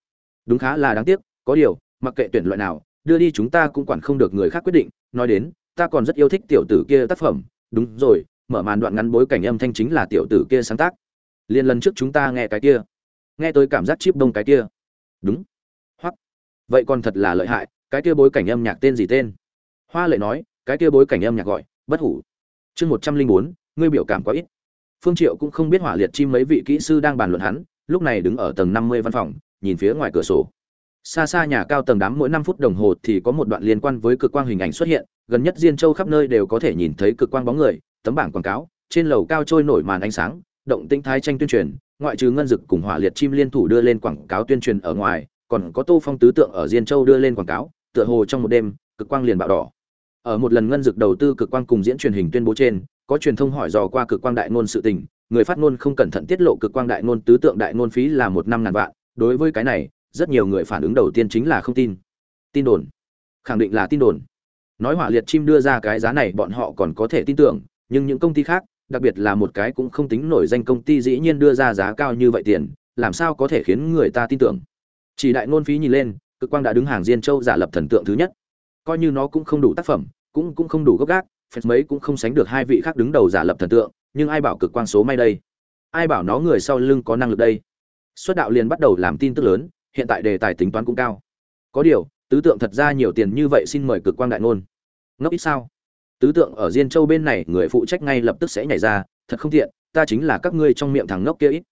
Speaker 1: Đúng khá là đáng tiếc, có điều, mặc kệ tuyển loại nào, đưa đi chúng ta cũng quản không được người khác quyết định. Nói đến, ta còn rất yêu thích tiểu tử kia tác phẩm. Đúng rồi, mở màn đoạn ngắn bối cảnh âm thanh chính là tiểu tử kia sáng tác liên lần trước chúng ta nghe cái kia. Nghe tôi cảm giác chip đông cái kia. Đúng. Hoặc vậy còn thật là lợi hại, cái kia bối cảnh âm nhạc tên gì tên? Hoa lệ nói, cái kia bối cảnh âm nhạc gọi, bất hủ. Chương một trăm linh bốn, ngươi biểu cảm quá ít. Phương triệu cũng không biết hỏa liệt chim mấy vị kỹ sư đang bàn luận hắn, lúc này đứng ở tầng năm mươi văn phòng, nhìn phía ngoài cửa sổ. Xa xa nhà cao tầng đám mỗi năm phút đồng hồ thì có một đoạn liên quan với cực quang hình ảnh xuất hiện, gần nhất diên châu khắp nơi đều có thể nhìn thấy cực quang bóng người, tấm bảng quảng cáo, trên lầu cao trôi nổi màn ánh sáng động tĩnh thái tranh tuyên truyền, ngoại trừ ngân dực cùng hỏa liệt chim liên thủ đưa lên quảng cáo tuyên truyền ở ngoài, còn có tô phong tứ tượng ở diên châu đưa lên quảng cáo, tựa hồ trong một đêm, cực quang liền bạo đỏ. Ở một lần ngân dực đầu tư cực quang cùng diễn truyền hình tuyên bố trên, có truyền thông hỏi dò qua cực quang đại ngôn sự tình, người phát ngôn không cẩn thận tiết lộ cực quang đại ngôn tứ tượng đại ngôn phí là một năm ngàn vạn, đối với cái này, rất nhiều người phản ứng đầu tiên chính là không tin. Tin đồn. Khẳng định là tin đồn. Nói hỏa liệt chim đưa ra cái giá này bọn họ còn có thể tin tưởng, nhưng những công ty khác đặc biệt là một cái cũng không tính nổi danh công ty dĩ nhiên đưa ra giá cao như vậy tiền, làm sao có thể khiến người ta tin tưởng? Chỉ đại ngôn phí nhìn lên, cực quang đã đứng hàng diên châu giả lập thần tượng thứ nhất. Coi như nó cũng không đủ tác phẩm, cũng cũng không đủ gốc gác, phép mấy cũng không sánh được hai vị khác đứng đầu giả lập thần tượng, nhưng ai bảo cực quang số may đây? Ai bảo nó người sau lưng có năng lực đây? Xuất đạo liền bắt đầu làm tin tức lớn, hiện tại đề tài tính toán cũng cao. Có điều, tứ tượng thật ra nhiều tiền như vậy xin mời cực quang đại ngôn. Ngốc ít sao? Tứ tượng ở diên châu bên này, người phụ trách ngay lập tức sẽ nhảy ra, thật không tiện, ta chính là các ngươi trong miệng thằng ngốc kia ít.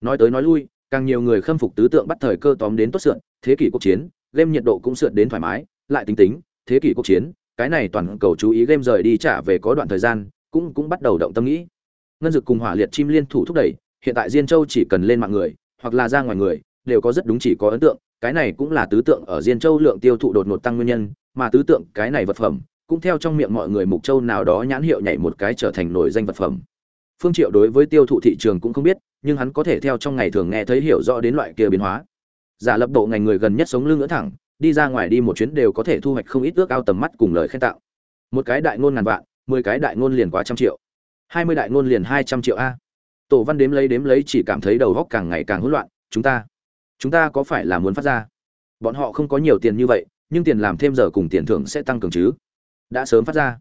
Speaker 1: Nói tới nói lui, càng nhiều người khâm phục tứ tượng bắt thời cơ tóm đến tốt sượn, thế kỷ quốc chiến, game nhiệt độ cũng sượn đến thoải mái, lại tính tính, thế kỷ quốc chiến, cái này toàn cầu chú ý game rời đi trả về có đoạn thời gian, cũng cũng bắt đầu động tâm nghĩ. Ngân dực cùng hỏa liệt chim liên thủ thúc đẩy, hiện tại diên châu chỉ cần lên mạng người, hoặc là ra ngoài người, đều có rất đúng chỉ có ấn tượng, cái này cũng là tứ tượng ở diên châu lượng tiêu thụ đột ngột tăng nguyên nhân, mà tứ tượng cái này vật phẩm cũng theo trong miệng mọi người mục châu nào đó nhãn hiệu nhảy một cái trở thành nổi danh vật phẩm. Phương triệu đối với tiêu thụ thị trường cũng không biết, nhưng hắn có thể theo trong ngày thường nghe thấy hiểu rõ đến loại kia biến hóa. Giả lập độ ngành người gần nhất sống lưng ngỡ thẳng, đi ra ngoài đi một chuyến đều có thể thu hoạch không ít ước ao tầm mắt cùng lời khen tạo. Một cái đại ngôn ngàn vạn, mười cái đại ngôn liền quá trăm triệu. Hai mươi đại ngôn liền hai trăm triệu a. Tổ văn đếm lấy đếm lấy chỉ cảm thấy đầu góc càng ngày càng hỗn loạn, chúng ta chúng ta có phải là muốn phát ra? Bọn họ không có nhiều tiền như vậy, nhưng tiền làm thêm giờ cùng tiền thưởng sẽ tăng cường chứ? Đã sớm phát ra.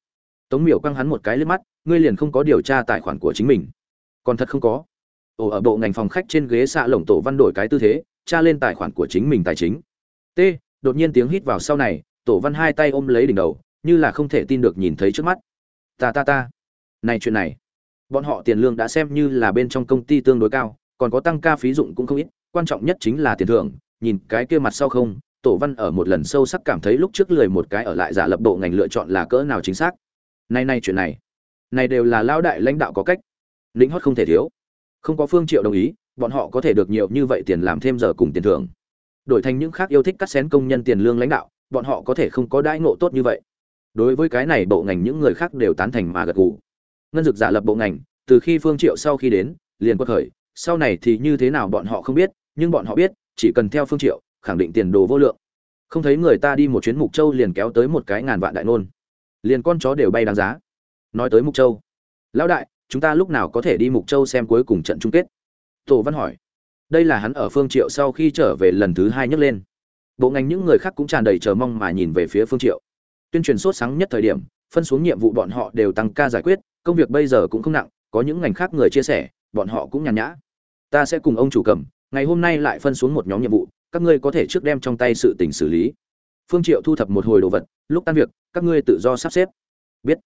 Speaker 1: Tống miểu căng hắn một cái lên mắt, ngươi liền không có điều tra tài khoản của chính mình. Còn thật không có. Ồ, ở bộ ngành phòng khách trên ghế xạ lồng tổ văn đổi cái tư thế, tra lên tài khoản của chính mình tài chính. T, đột nhiên tiếng hít vào sau này, tổ văn hai tay ôm lấy đỉnh đầu, như là không thể tin được nhìn thấy trước mắt. Ta ta ta. Này chuyện này, bọn họ tiền lương đã xem như là bên trong công ty tương đối cao, còn có tăng ca phí dụng cũng không ít, quan trọng nhất chính là tiền thưởng, nhìn cái kia mặt sau không tổ văn ở một lần sâu sắc cảm thấy lúc trước lười một cái ở lại giả lập bộ ngành lựa chọn là cỡ nào chính xác. Nay nay chuyện này này đều là lao đại lãnh đạo có cách. Lĩnh hót không thể thiếu. Không có phương triệu đồng ý, bọn họ có thể được nhiều như vậy tiền làm thêm giờ cùng tiền thưởng. Đổi thành những khác yêu thích cắt xén công nhân tiền lương lãnh đạo, bọn họ có thể không có đãi ngộ tốt như vậy. Đối với cái này bộ ngành những người khác đều tán thành mà gật gù. Ngân dực giả lập bộ ngành, từ khi phương triệu sau khi đến, liền quật khởi, sau này thì như thế nào bọn họ không biết, nhưng bọn họ biết, chỉ cần theo phương triệu khẳng định tiền đồ vô lượng. Không thấy người ta đi một chuyến mục châu liền kéo tới một cái ngàn vạn đại nôn. Liền con chó đều bay đáng giá. Nói tới mục châu. Lão đại, chúng ta lúc nào có thể đi mục châu xem cuối cùng trận chung kết? Tổ văn hỏi. Đây là hắn ở phương triệu sau khi trở về lần thứ hai nhấc lên. Bộ ngành những người khác cũng tràn đầy chờ mong mà nhìn về phía phương triệu. Tuyên truyền sốt sáng nhất thời điểm, phân xuống nhiệm vụ bọn họ đều tăng ca giải quyết, công việc bây giờ cũng không nặng, có những ngành khác người chia sẻ, bọn họ cũng nhàn nhã. Ta sẽ cùng ông chủ cầm, ngày hôm nay lại phân xuống một nhóm nhiệm vụ các ngươi có thể trước đem trong tay sự tình xử lý. Phương triệu thu thập một hồi đồ vật, lúc tan việc, các ngươi tự do sắp xếp. Biết.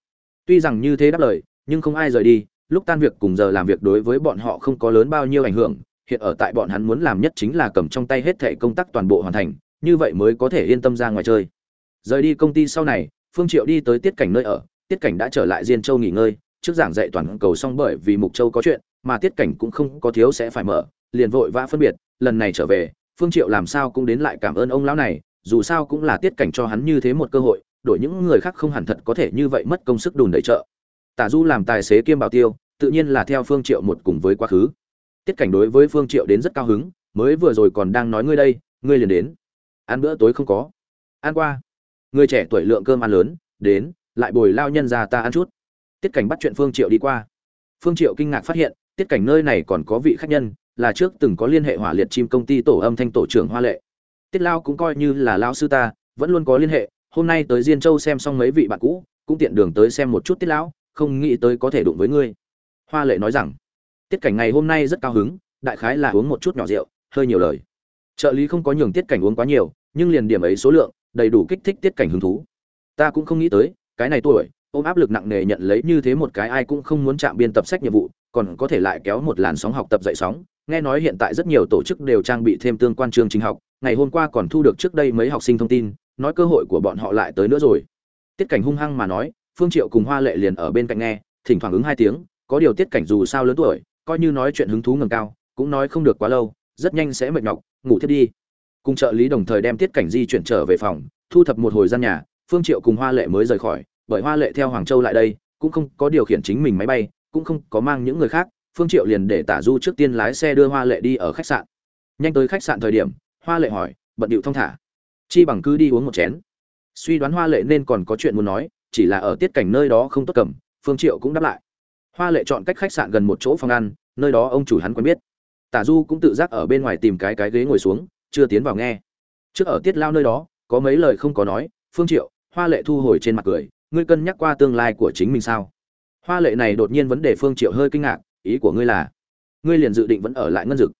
Speaker 1: Tuy rằng như thế đáp lời, nhưng không ai rời đi, lúc tan việc cùng giờ làm việc đối với bọn họ không có lớn bao nhiêu ảnh hưởng, hiện ở tại bọn hắn muốn làm nhất chính là cầm trong tay hết thảy công tác toàn bộ hoàn thành, như vậy mới có thể yên tâm ra ngoài chơi. Rời đi công ty sau này, phương triệu đi tới tiết cảnh nơi ở, tiết cảnh đã trở lại diên châu nghỉ ngơi, trước giảng dạy toàn cầu xong bởi vì mục châu có chuyện, mà tiết cảnh cũng không có thiếu sẽ phải mở, liền vội vã phân biệt, lần này trở về phương triệu làm sao cũng đến lại cảm ơn ông lão này, dù sao cũng là tiết cảnh cho hắn như thế một cơ hội, đổi những người khác không hẳn thật có thể như vậy mất công sức đùn đẩy trợ tả du làm tài xế kiêm bảo tiêu, tự nhiên là theo phương triệu một cùng với quá khứ. Tiết cảnh đối với phương triệu đến rất cao hứng, mới vừa rồi còn đang nói ngươi đây, ngươi liền đến. Ăn bữa tối không có. Ăn qua. Người trẻ tuổi lượng cơm ăn lớn, đến, lại bồi lao nhân già ta ăn chút. Tiết cảnh bắt chuyện phương triệu đi qua. Phương triệu kinh ngạc phát hiện, tiết cảnh nơi này còn có vị khách nhân là trước từng có liên hệ hỏa liệt chim công ty tổ âm thanh tổ trưởng hoa lệ. Tiết lao cũng coi như là lao sư ta, vẫn luôn có liên hệ, hôm nay tới diên châu xem xong mấy vị bạn cũ, cũng tiện đường tới xem một chút tiết lão, không nghĩ tới có thể đụng với ngươi. Hoa lệ nói rằng, tiết cảnh ngày hôm nay rất cao hứng, đại khái là uống một chút nhỏ rượu, hơi nhiều lời. Trợ lý không có nhường tiết cảnh uống quá nhiều, nhưng liền điểm ấy số lượng, đầy đủ kích thích tiết cảnh hứng thú. Ta cũng không nghĩ tới, cái này tuổi ôm áp lực nặng nề nhận lấy như thế một cái ai cũng không muốn chạm biên tập sách nhiệm vụ, còn có thể lại kéo một làn sóng học tập dậy sóng. Nghe nói hiện tại rất nhiều tổ chức đều trang bị thêm tương quan chương trình học, ngày hôm qua còn thu được trước đây mấy học sinh thông tin, nói cơ hội của bọn họ lại tới nữa rồi. Tiết cảnh hung hăng mà nói, phương triệu cùng hoa lệ liền ở bên cạnh nghe, thỉnh thoảng ứng hai tiếng, có điều tiết cảnh dù sao lớn tuổi, coi như nói chuyện hứng thú ngầm cao, cũng nói không được quá lâu, rất nhanh sẽ mệt nhọc, ngủ thiết đi. Cùng trợ lý đồng thời đem tiết cảnh di chuyển trở về phòng, thu thập một hồi gian nhà, phương triệu cùng hoa lệ mới rời khỏi bởi hoa lệ theo hoàng châu lại đây, cũng không có điều khiển chính mình máy bay, cũng không có mang những người khác, phương triệu liền để tả du trước tiên lái xe đưa hoa lệ đi ở khách sạn. Nhanh tới khách sạn thời điểm, hoa lệ hỏi, bận điệu thong thả, chi bằng cứ đi uống một chén? Suy đoán hoa lệ nên còn có chuyện muốn nói, chỉ là ở tiết cảnh nơi đó không tốt cầm, phương triệu cũng đáp lại. Hoa lệ chọn cách khách sạn gần một chỗ phòng ăn, nơi đó ông chủ hắn quen biết. Tả du cũng tự giác ở bên ngoài tìm cái cái ghế ngồi xuống, chưa tiến vào nghe. Trước ở tiết lao nơi đó, có mấy lời không có nói, phương triệu, hoa lệ thu hồi trên mặt cười ngươi cân nhắc qua tương lai của chính mình sao? Hoa lệ này đột nhiên vấn đề phương triệu hơi kinh ngạc, ý của ngươi là, ngươi liền dự định vẫn ở lại ngân dực.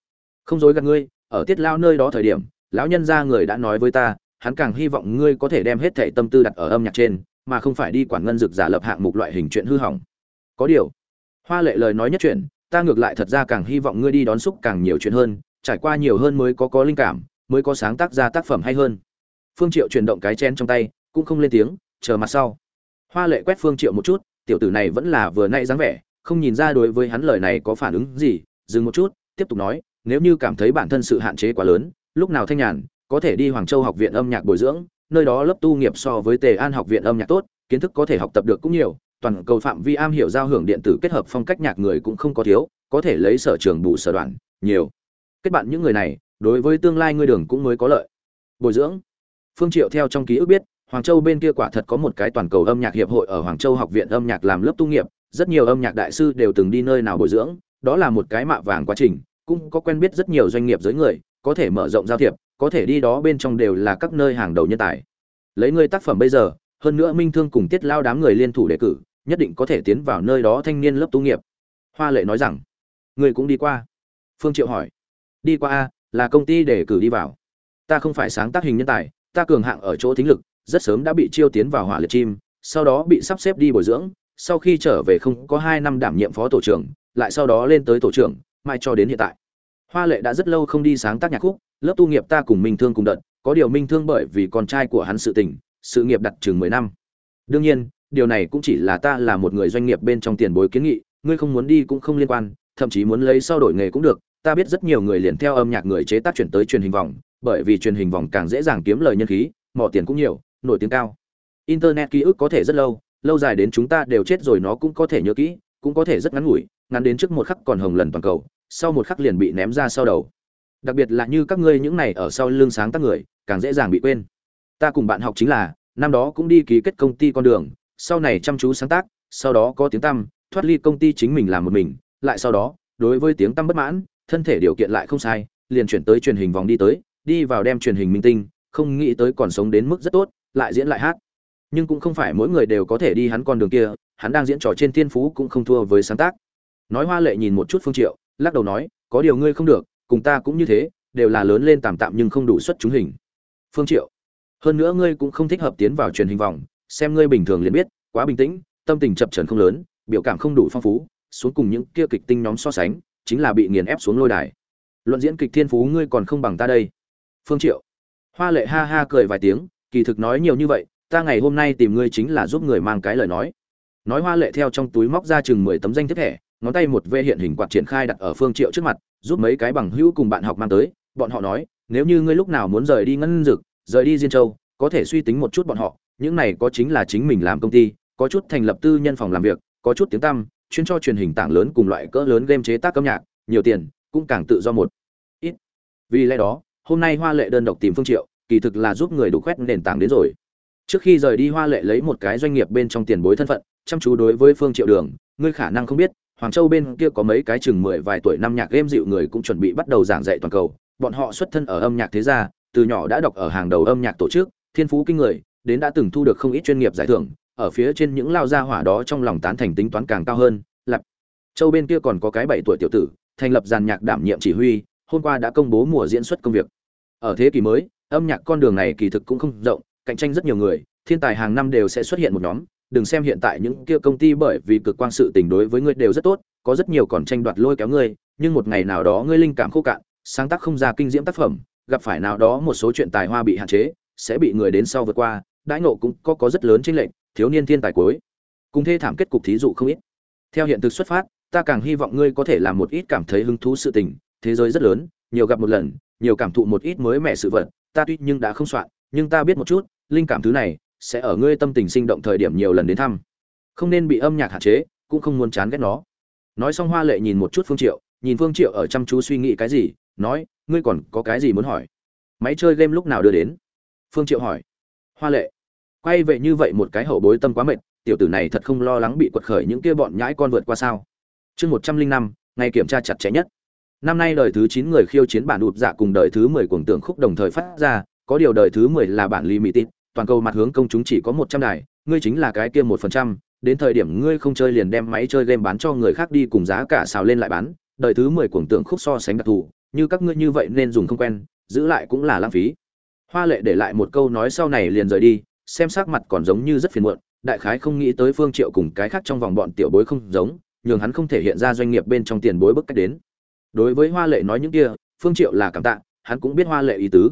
Speaker 1: Không dối gạt ngươi, ở tiết lao nơi đó thời điểm, lão nhân gia người đã nói với ta, hắn càng hy vọng ngươi có thể đem hết thảy tâm tư đặt ở âm nhạc trên, mà không phải đi quản ngân dực giả lập hạng mục loại hình chuyện hư hỏng. Có điều, hoa lệ lời nói nhất chuyện, ta ngược lại thật ra càng hy vọng ngươi đi đón xúc càng nhiều chuyện hơn, trải qua nhiều hơn mới có có linh cảm, mới có sáng tác ra tác phẩm hay hơn. Phương triệu chuyển động cái chén trong tay, cũng không lên tiếng, chờ mặt sau hoa lệ quét phương triệu một chút, tiểu tử này vẫn là vừa nãy dáng vẻ, không nhìn ra đối với hắn lời này có phản ứng gì, dừng một chút, tiếp tục nói, nếu như cảm thấy bản thân sự hạn chế quá lớn, lúc nào thanh nhàn, có thể đi hoàng châu học viện âm nhạc bồi dưỡng, nơi đó lớp tu nghiệp so với tề an học viện âm nhạc tốt, kiến thức có thể học tập được cũng nhiều, toàn cầu phạm vi am hiểu giao hưởng điện tử kết hợp phong cách nhạc người cũng không có thiếu, có thể lấy sở trường bù sở đoạn, nhiều. Kết bạn những người này, đối với tương lai ngươi đường cũng mới có lợi. Bồi dưỡng. Phương triệu theo trong ký ức biết hoàng châu bên kia quả thật có một cái toàn cầu âm nhạc hiệp hội ở hoàng châu học viện âm nhạc làm lớp tu nghiệp, rất nhiều âm nhạc đại sư đều từng đi nơi nào bồi dưỡng, đó là một cái mạ vàng quá trình, cũng có quen biết rất nhiều doanh nghiệp giới người, có thể mở rộng giao thiệp, có thể đi đó bên trong đều là các nơi hàng đầu nhân tài. Lấy ngươi tác phẩm bây giờ, hơn nữa minh thương cùng tiết lao đám người liên thủ đề cử, nhất định có thể tiến vào nơi đó thanh niên lớp tu nghiệp. Hoa lệ nói rằng ngươi cũng đi qua. Phương triệu hỏi, đi qua a là công ty đề cử đi vào. Ta không phải sáng tác hình nhân tài, ta cường hạng ở chỗ thính lực rất sớm đã bị chiêu tiến vào hỏa liệt chim, sau đó bị sắp xếp đi bồi dưỡng, sau khi trở về không có hai năm đảm nhiệm phó tổ trưởng, lại sau đó lên tới tổ trưởng mai cho đến hiện tại. Hoa lệ đã rất lâu không đi sáng tác nhạc khúc, lớp tu nghiệp ta cùng minh thương cùng đợt, có điều minh thương bởi vì con trai của hắn sự tình, sự nghiệp đặt chừng mười năm. Đương nhiên, điều này cũng chỉ là ta là một người doanh nghiệp bên trong tiền bối kiến nghị, ngươi không muốn đi cũng không liên quan, thậm chí muốn lấy sau đổi nghề cũng được, ta biết rất nhiều người liền theo âm nhạc người chế tác chuyển tới truyền hình vòng, bởi vì truyền hình vòng càng dễ dàng kiếm lời nhân khí, mỏ tiền cũng nhiều nổi tiếng cao. Internet ký ức có thể rất lâu lâu dài đến chúng ta đều chết rồi nó cũng có thể nhớ kỹ, cũng có thể rất ngắn ngủi, ngắn đến trước một khắc còn hồng lần toàn cầu, sau một khắc liền bị ném ra sau đầu. Đặc biệt là như các ngươi những này ở sau lưng sáng tác người, càng dễ dàng bị quên. Ta cùng bạn học chính là, năm đó cũng đi ký kết công ty con đường, sau này chăm chú sáng tác, sau đó có tiếng tăm, thoát ly công ty chính mình làm một mình, lại sau đó, đối với tiếng tăm bất mãn, thân thể điều kiện lại không sai, liền chuyển tới truyền hình vòng đi tới, đi vào đem truyền hình minh tinh, không nghĩ tới còn sống đến mức rất tốt lại diễn lại hát. Nhưng cũng không phải mỗi người đều có thể đi hắn con đường kia, hắn đang diễn trò trên thiên phú cũng không thua với sáng tác. Nói hoa lệ nhìn một chút phương triệu, lắc đầu nói, có điều ngươi không được, cùng ta cũng như thế, đều là lớn lên tạm tạm nhưng không đủ xuất chúng hình. Phương triệu, hơn nữa ngươi cũng không thích hợp tiến vào truyền hình vòng, xem ngươi bình thường liền biết, quá bình tĩnh, tâm tình chập chờn không lớn, biểu cảm không đủ phong phú, xuống cùng những kia kịch tinh nhóm so sánh, chính là bị nghiền ép xuống lôi đài. Luận diễn kịch thiên phú ngươi còn không bằng ta đây. Phương triệu, hoa lệ ha ha cười vài tiếng kỳ thực nói nhiều như vậy, ta ngày hôm nay tìm ngươi chính là giúp người mang cái lời nói. Nói hoa lệ theo trong túi móc ra chừng mười tấm danh thiếp thẻ, ngón tay một vê hiện hình quạt triển khai đặt ở phương triệu trước mặt, giúp mấy cái bằng hữu cùng bạn học mang tới. Bọn họ nói, nếu như ngươi lúc nào muốn rời đi ngân dực, rời đi diên châu, có thể suy tính một chút bọn họ. Những này có chính là chính mình làm công ty, có chút thành lập tư nhân phòng làm việc, có chút tiếng tăm, chuyên cho truyền hình tảng lớn cùng loại cỡ lớn game chế tác âm nhạc, nhiều tiền, cũng càng tự do một ít. Vì lẽ đó, hôm nay hoa lệ đơn độc tìm phương triệu kỳ thực là giúp người đủ quét nền tảng đến rồi. Trước khi rời đi hoa lệ lấy một cái doanh nghiệp bên trong tiền bối thân phận, chăm chú đối với phương triệu đường, ngươi khả năng không biết, hoàng châu bên kia có mấy cái chừng mười vài tuổi năm nhạc game dịu người cũng chuẩn bị bắt đầu giảng dạy toàn cầu. Bọn họ xuất thân ở âm nhạc thế gia, từ nhỏ đã đọc ở hàng đầu âm nhạc tổ chức, thiên phú kinh người, đến đã từng thu được không ít chuyên nghiệp giải thưởng, ở phía trên những lao gia hỏa đó trong lòng tán thành tính toán càng cao hơn, lập. Châu bên kia còn có cái bảy tuổi tiểu tử, thành lập giàn nhạc đảm nhiệm chỉ huy, hôm qua đã công bố mùa diễn xuất công việc. Ở thế kỷ mới âm nhạc con đường này kỳ thực cũng không rộng, cạnh tranh rất nhiều người, thiên tài hàng năm đều sẽ xuất hiện một nhóm. Đừng xem hiện tại những kia công ty bởi vì cực quang sự tình đối với ngươi đều rất tốt, có rất nhiều còn tranh đoạt lôi kéo ngươi, nhưng một ngày nào đó ngươi linh cảm khô cạn, sáng tác không ra kinh diễm tác phẩm, gặp phải nào đó một số chuyện tài hoa bị hạn chế, sẽ bị người đến sau vượt qua, đãi ngộ cũng có có rất lớn chênh lệch, thiếu niên thiên tài cuối. Cùng thê thảm kết cục thí dụ không ít. Theo hiện thực xuất phát, ta càng hy vọng ngươi có thể làm một ít cảm thấy hứng thú sự tình, thế giới rất lớn, nhiều gặp một lần nhiều cảm thụ một ít mới mẻ sự vật, ta tuy nhưng đã không soạn, nhưng ta biết một chút, linh cảm thứ này sẽ ở ngươi tâm tình sinh động thời điểm nhiều lần đến thăm. Không nên bị âm nhạc hạn chế, cũng không muốn chán ghét nó. Nói xong hoa lệ nhìn một chút phương triệu, nhìn phương triệu ở chăm chú suy nghĩ cái gì, nói, ngươi còn có cái gì muốn hỏi? Máy chơi game lúc nào đưa đến? Phương triệu hỏi. Hoa lệ, quay về như vậy một cái hậu bối tâm quá mệt, tiểu tử này thật không lo lắng bị quật khởi những kia bọn nhãi con vượt qua sao. Chương một trăm linh năm, ngày kiểm tra chặt chẽ nhất năm nay đời thứ chín người khiêu chiến bản đụt dạ cùng đời thứ mười cuồng tưởng khúc đồng thời phát ra, có điều đời thứ mười là bản limited, toàn cầu mặt hướng công chúng chỉ có một trăm đài, ngươi chính là cái kia một phần trăm, đến thời điểm ngươi không chơi liền đem máy chơi game bán cho người khác đi cùng giá cả xào lên lại bán, đời thứ mười cuồng tưởng khúc so sánh đặc thù, như các ngươi như vậy nên dùng không quen, giữ lại cũng là lãng phí. Hoa lệ để lại một câu nói sau này liền rời đi, xem sắc mặt còn giống như rất phiền muộn, đại khái không nghĩ tới phương triệu cùng cái khác trong vòng bọn tiểu bối không giống, nhường hắn không thể hiện ra doanh nghiệp bên trong tiền bối bức cách đến đối với hoa lệ nói những kia phương triệu là cảm tạ hắn cũng biết hoa lệ ý tứ.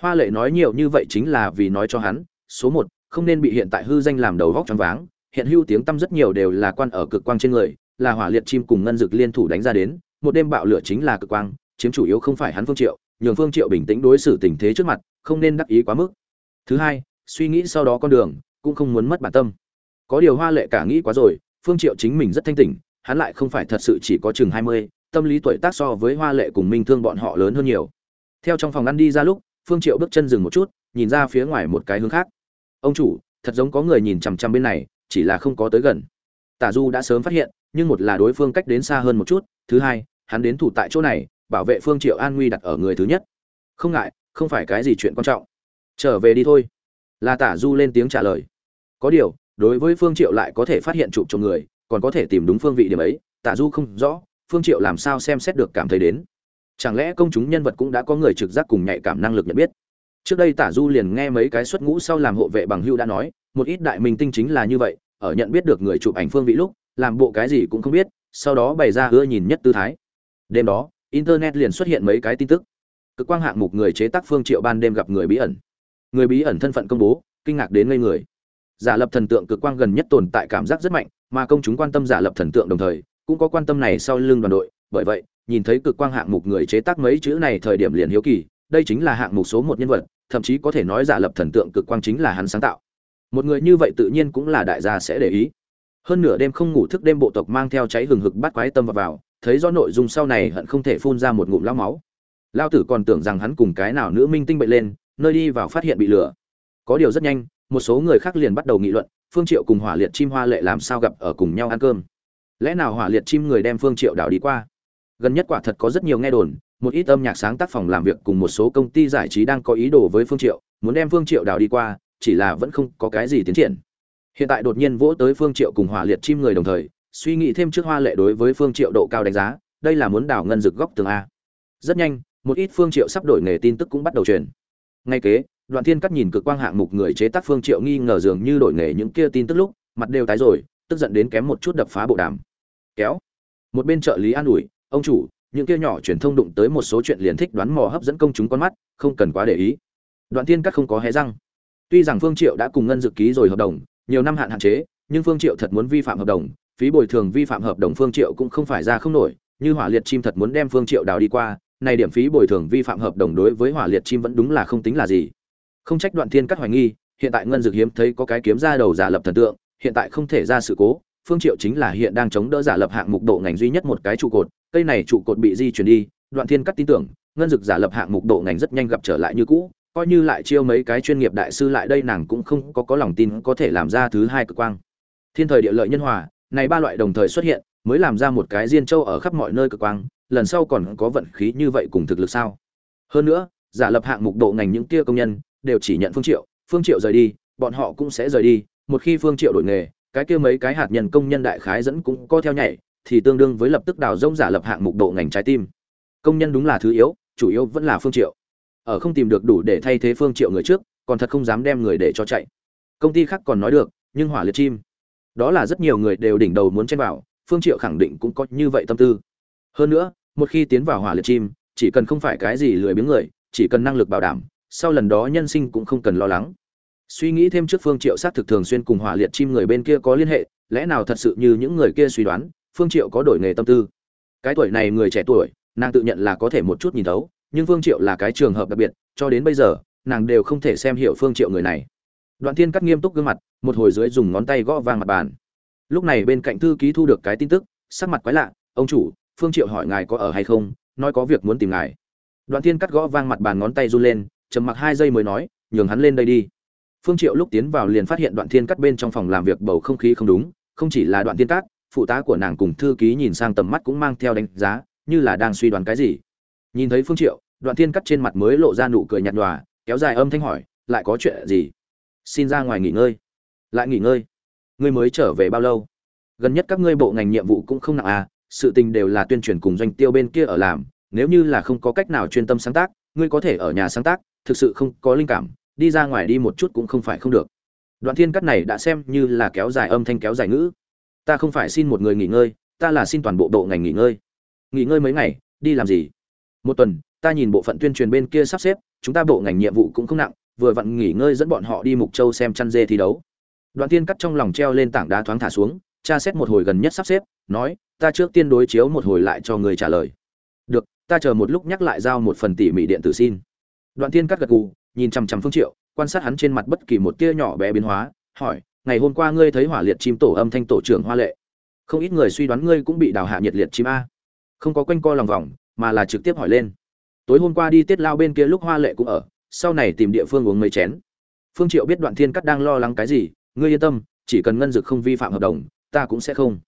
Speaker 1: Hoa lệ nói nhiều như vậy chính là vì nói cho hắn số một không nên bị hiện tại hư danh làm đầu vóc choáng váng hiện hưu tiếng tâm rất nhiều đều là quan ở cực quang trên người là hỏa liệt chim cùng ngân dực liên thủ đánh ra đến một đêm bạo lửa chính là cực quang chiếm chủ yếu không phải hắn phương triệu nhường phương triệu bình tĩnh đối xử tình thế trước mặt không nên đắc ý quá mức. Thứ hai suy nghĩ sau đó con đường cũng không muốn mất bản tâm. Có điều hoa lệ cả nghĩ quá rồi phương triệu chính mình rất thanh tỉnh hắn lại không phải thật sự chỉ có chừng 20, tâm lý tuổi tác so với hoa lệ cùng minh thương bọn họ lớn hơn nhiều. Theo trong phòng ăn đi ra lúc, phương triệu bước chân dừng một chút, nhìn ra phía ngoài một cái hướng khác. Ông chủ, thật giống có người nhìn chằm chằm bên này, chỉ là không có tới gần. Tả du đã sớm phát hiện, nhưng một là đối phương cách đến xa hơn một chút, thứ hai, hắn đến thủ tại chỗ này, bảo vệ phương triệu an nguy đặt ở người thứ nhất. Không ngại, không phải cái gì chuyện quan trọng. Trở về đi thôi. Là tả du lên tiếng trả lời. Có điều, đối với phương triệu lại có thể phát hiện chụp trong người, còn có thể tìm đúng phương vị điểm ấy, tả du không rõ phương triệu làm sao xem xét được cảm thấy đến? Chẳng lẽ công chúng nhân vật cũng đã có người trực giác cùng nhạy cảm năng lực nhận biết? Trước đây tả du liền nghe mấy cái xuất ngũ sau làm hộ vệ bằng hưu đã nói, một ít đại minh tinh chính là như vậy, ở nhận biết được người chụp ảnh phương vị lúc, làm bộ cái gì cũng không biết, sau đó bày ra ưa nhìn nhất tư thái. Đêm đó, internet liền xuất hiện mấy cái tin tức. Cực quang hạng mục người chế tác phương triệu ban đêm gặp người bí ẩn. Người bí ẩn thân phận công bố, kinh ngạc đến ngây người. Giả lập thần tượng cực quang gần nhất tồn tại cảm giác rất mạnh, mà công chúng quan tâm giả lập thần tượng đồng thời cũng có quan tâm này sau lưng đoàn đội bởi vậy nhìn thấy cực quang hạng mục người chế tác mấy chữ này thời điểm liền hiếu kỳ đây chính là hạng mục số một nhân vật thậm chí có thể nói giả lập thần tượng cực quang chính là hắn sáng tạo. Một người như vậy tự nhiên cũng là đại gia sẽ để ý. Hơn nửa đêm không ngủ thức đêm bộ tộc mang theo cháy hừng hực bắt quái tâm vào, vào thấy do nội dung sau này hận không thể phun ra một ngụm lao máu. Lao tử còn tưởng rằng hắn cùng cái nào nữ minh tinh bệnh lên nơi đi vào phát hiện bị lừa. Có điều rất nhanh một số người khác liền bắt đầu nghị luận phương triệu cùng hỏa liệt chim hoa lệ làm sao gặp ở cùng nhau ăn cơm lẽ nào hỏa liệt chim người đem phương triệu đảo đi qua? Gần nhất quả thật có rất nhiều nghe đồn, một ít âm nhạc sáng tác phòng làm việc cùng một số công ty giải trí đang có ý đồ với phương triệu, muốn đem phương triệu đảo đi qua, chỉ là vẫn không có cái gì tiến triển. Hiện tại đột nhiên vỗ tới phương triệu cùng hỏa liệt chim người đồng thời, suy nghĩ thêm trước hoa lệ đối với phương triệu độ cao đánh giá, đây là muốn đảo ngân rực góc tường a. Rất nhanh, một ít phương triệu sắp đổi nghề tin tức cũng bắt đầu truyền. Ngay kế, đoạn thiên cắt nhìn cực quang hạng mục người chế tác phương triệu nghi ngờ dường như đổi nghề những kia tin tức lúc, mặt đều tái rồi, tức giận đến kém một chút đập phá bộ đàm kéo. Một bên trợ lý an ủi, ông chủ, những kia nhỏ truyền thông đụng tới một số chuyện liền thích đoán mò hấp dẫn công chúng con mắt, không cần quá để ý. Đoạn thiên cắt không có hé răng. Tuy rằng phương triệu đã cùng ngân dự ký rồi hợp đồng, nhiều năm hạn hạn chế, nhưng phương triệu thật muốn vi phạm hợp đồng, phí bồi thường vi phạm hợp đồng phương triệu cũng không phải ra không nổi, như hỏa liệt chim thật muốn đem phương triệu đào đi qua, này điểm phí bồi thường vi phạm hợp đồng đối với hỏa liệt chim vẫn đúng là không tính là gì. Không trách đoạn thiên cắt hoài nghi, hiện tại ngân dược hiếm thấy có cái kiếm ra đầu giả lập thần tượng, hiện tại không thể ra sự cố phương triệu chính là hiện đang chống đỡ giả lập hạng mục độ ngành duy nhất một cái trụ cột, cây này trụ cột bị di chuyển đi, đoạn thiên cắt tin tưởng, ngân dực giả lập hạng mục độ ngành rất nhanh gặp trở lại như cũ, coi như lại chiêu mấy cái chuyên nghiệp đại sư lại đây nàng cũng không có có lòng tin có thể làm ra thứ hai cực quang. Thiên thời địa lợi nhân hòa, này ba loại đồng thời xuất hiện, mới làm ra một cái diên châu ở khắp mọi nơi cực quang, lần sau còn có vận khí như vậy cùng thực lực sao? Hơn nữa, giả lập hạng mục độ ngành những kia công nhân, đều chỉ nhận phương triệu phương triệu rời đi, bọn họ cũng sẽ rời đi, một khi phương triệu đổi nghề cái kia mấy cái hạt nhân công nhân đại khái dẫn cũng có theo nhảy, thì tương đương với lập tức đào rông giả lập hạng mục độ ngành trái tim. Công nhân đúng là thứ yếu, chủ yếu vẫn là phương triệu. Ở không tìm được đủ để thay thế phương triệu người trước, còn thật không dám đem người để cho chạy. Công ty khác còn nói được, nhưng hỏa liệt chim. Đó là rất nhiều người đều đỉnh đầu muốn chen vào, phương triệu khẳng định cũng có như vậy tâm tư. Hơn nữa, một khi tiến vào hỏa liệt chim, chỉ cần không phải cái gì lười biếng người, chỉ cần năng lực bảo đảm, sau lần đó nhân sinh cũng không cần lo lắng suy nghĩ thêm trước phương triệu sát thực thường xuyên cùng hỏa liệt chim người bên kia có liên hệ, lẽ nào thật sự như những người kia suy đoán, phương triệu có đổi nghề tâm tư? Cái tuổi này người trẻ tuổi, nàng tự nhận là có thể một chút nhìn thấu, nhưng phương triệu là cái trường hợp đặc biệt, cho đến bây giờ, nàng đều không thể xem hiểu phương triệu người này. Đoạn thiên cắt nghiêm túc gương mặt, một hồi dưới dùng ngón tay gõ vang mặt bàn. Lúc này bên cạnh thư ký thu được cái tin tức, sắc mặt quái lạ, ông chủ, phương triệu hỏi ngài có ở hay không, nói có việc muốn tìm ngài. Đoạn thiên cắt gõ vang mặt bàn ngón tay run lên, trầm mặc hai giây mới nói, nhường hắn lên đây đi phương triệu lúc tiến vào liền phát hiện đoạn thiên cắt bên trong phòng làm việc bầu không khí không đúng, không chỉ là đoạn thiên cắt, phụ tá của nàng cùng thư ký nhìn sang tầm mắt cũng mang theo đánh giá, như là đang suy đoán cái gì. Nhìn thấy phương triệu, đoạn thiên cắt trên mặt mới lộ ra nụ cười nhạt nhòa, kéo dài âm thanh hỏi, lại có chuyện gì? Xin ra ngoài nghỉ ngơi. Lại nghỉ ngơi? Ngươi mới trở về bao lâu? Gần nhất các ngươi bộ ngành nhiệm vụ cũng không nặng à sự tình đều là tuyên truyền cùng doanh tiêu bên kia ở làm, nếu như là không có cách nào chuyên tâm sáng tác, ngươi có thể ở nhà sáng tác, thực sự không có linh cảm đi ra ngoài đi một chút cũng không phải không được. Đoạn thiên cắt này đã xem như là kéo dài âm thanh kéo dài ngữ. Ta không phải xin một người nghỉ ngơi, ta là xin toàn bộ bộ ngành nghỉ ngơi. Nghỉ ngơi mấy ngày, đi làm gì? Một tuần, ta nhìn bộ phận tuyên truyền bên kia sắp xếp, chúng ta bộ ngành nhiệm vụ cũng không nặng, vừa vặn nghỉ ngơi dẫn bọn họ đi mục châu xem chăn dê thi đấu. Đoạn tiên cắt trong lòng treo lên tảng đá thoáng thả xuống, tra xét một hồi gần nhất sắp xếp, nói, ta trước tiên đối chiếu một hồi lại cho người trả lời. Được, ta chờ một lúc nhắc lại giao một phần tỉ mỉ điện tử xin. Đoạn tiên cắt gật gù nhìn chằm chằm phương triệu, quan sát hắn trên mặt bất kỳ một tia nhỏ bé biến hóa, hỏi, ngày hôm qua ngươi thấy hỏa liệt chim tổ âm thanh tổ trưởng hoa lệ? Không ít người suy đoán ngươi cũng bị đào hạ nhiệt liệt chim a. Không có quanh co lòng vòng, mà là trực tiếp hỏi lên. Tối hôm qua đi tiết lao bên kia lúc hoa lệ cũng ở, sau này tìm địa phương uống mấy chén. Phương triệu biết đoạn thiên cắt đang lo lắng cái gì, ngươi yên tâm, chỉ cần ngân dực không vi phạm hợp đồng, ta cũng sẽ không.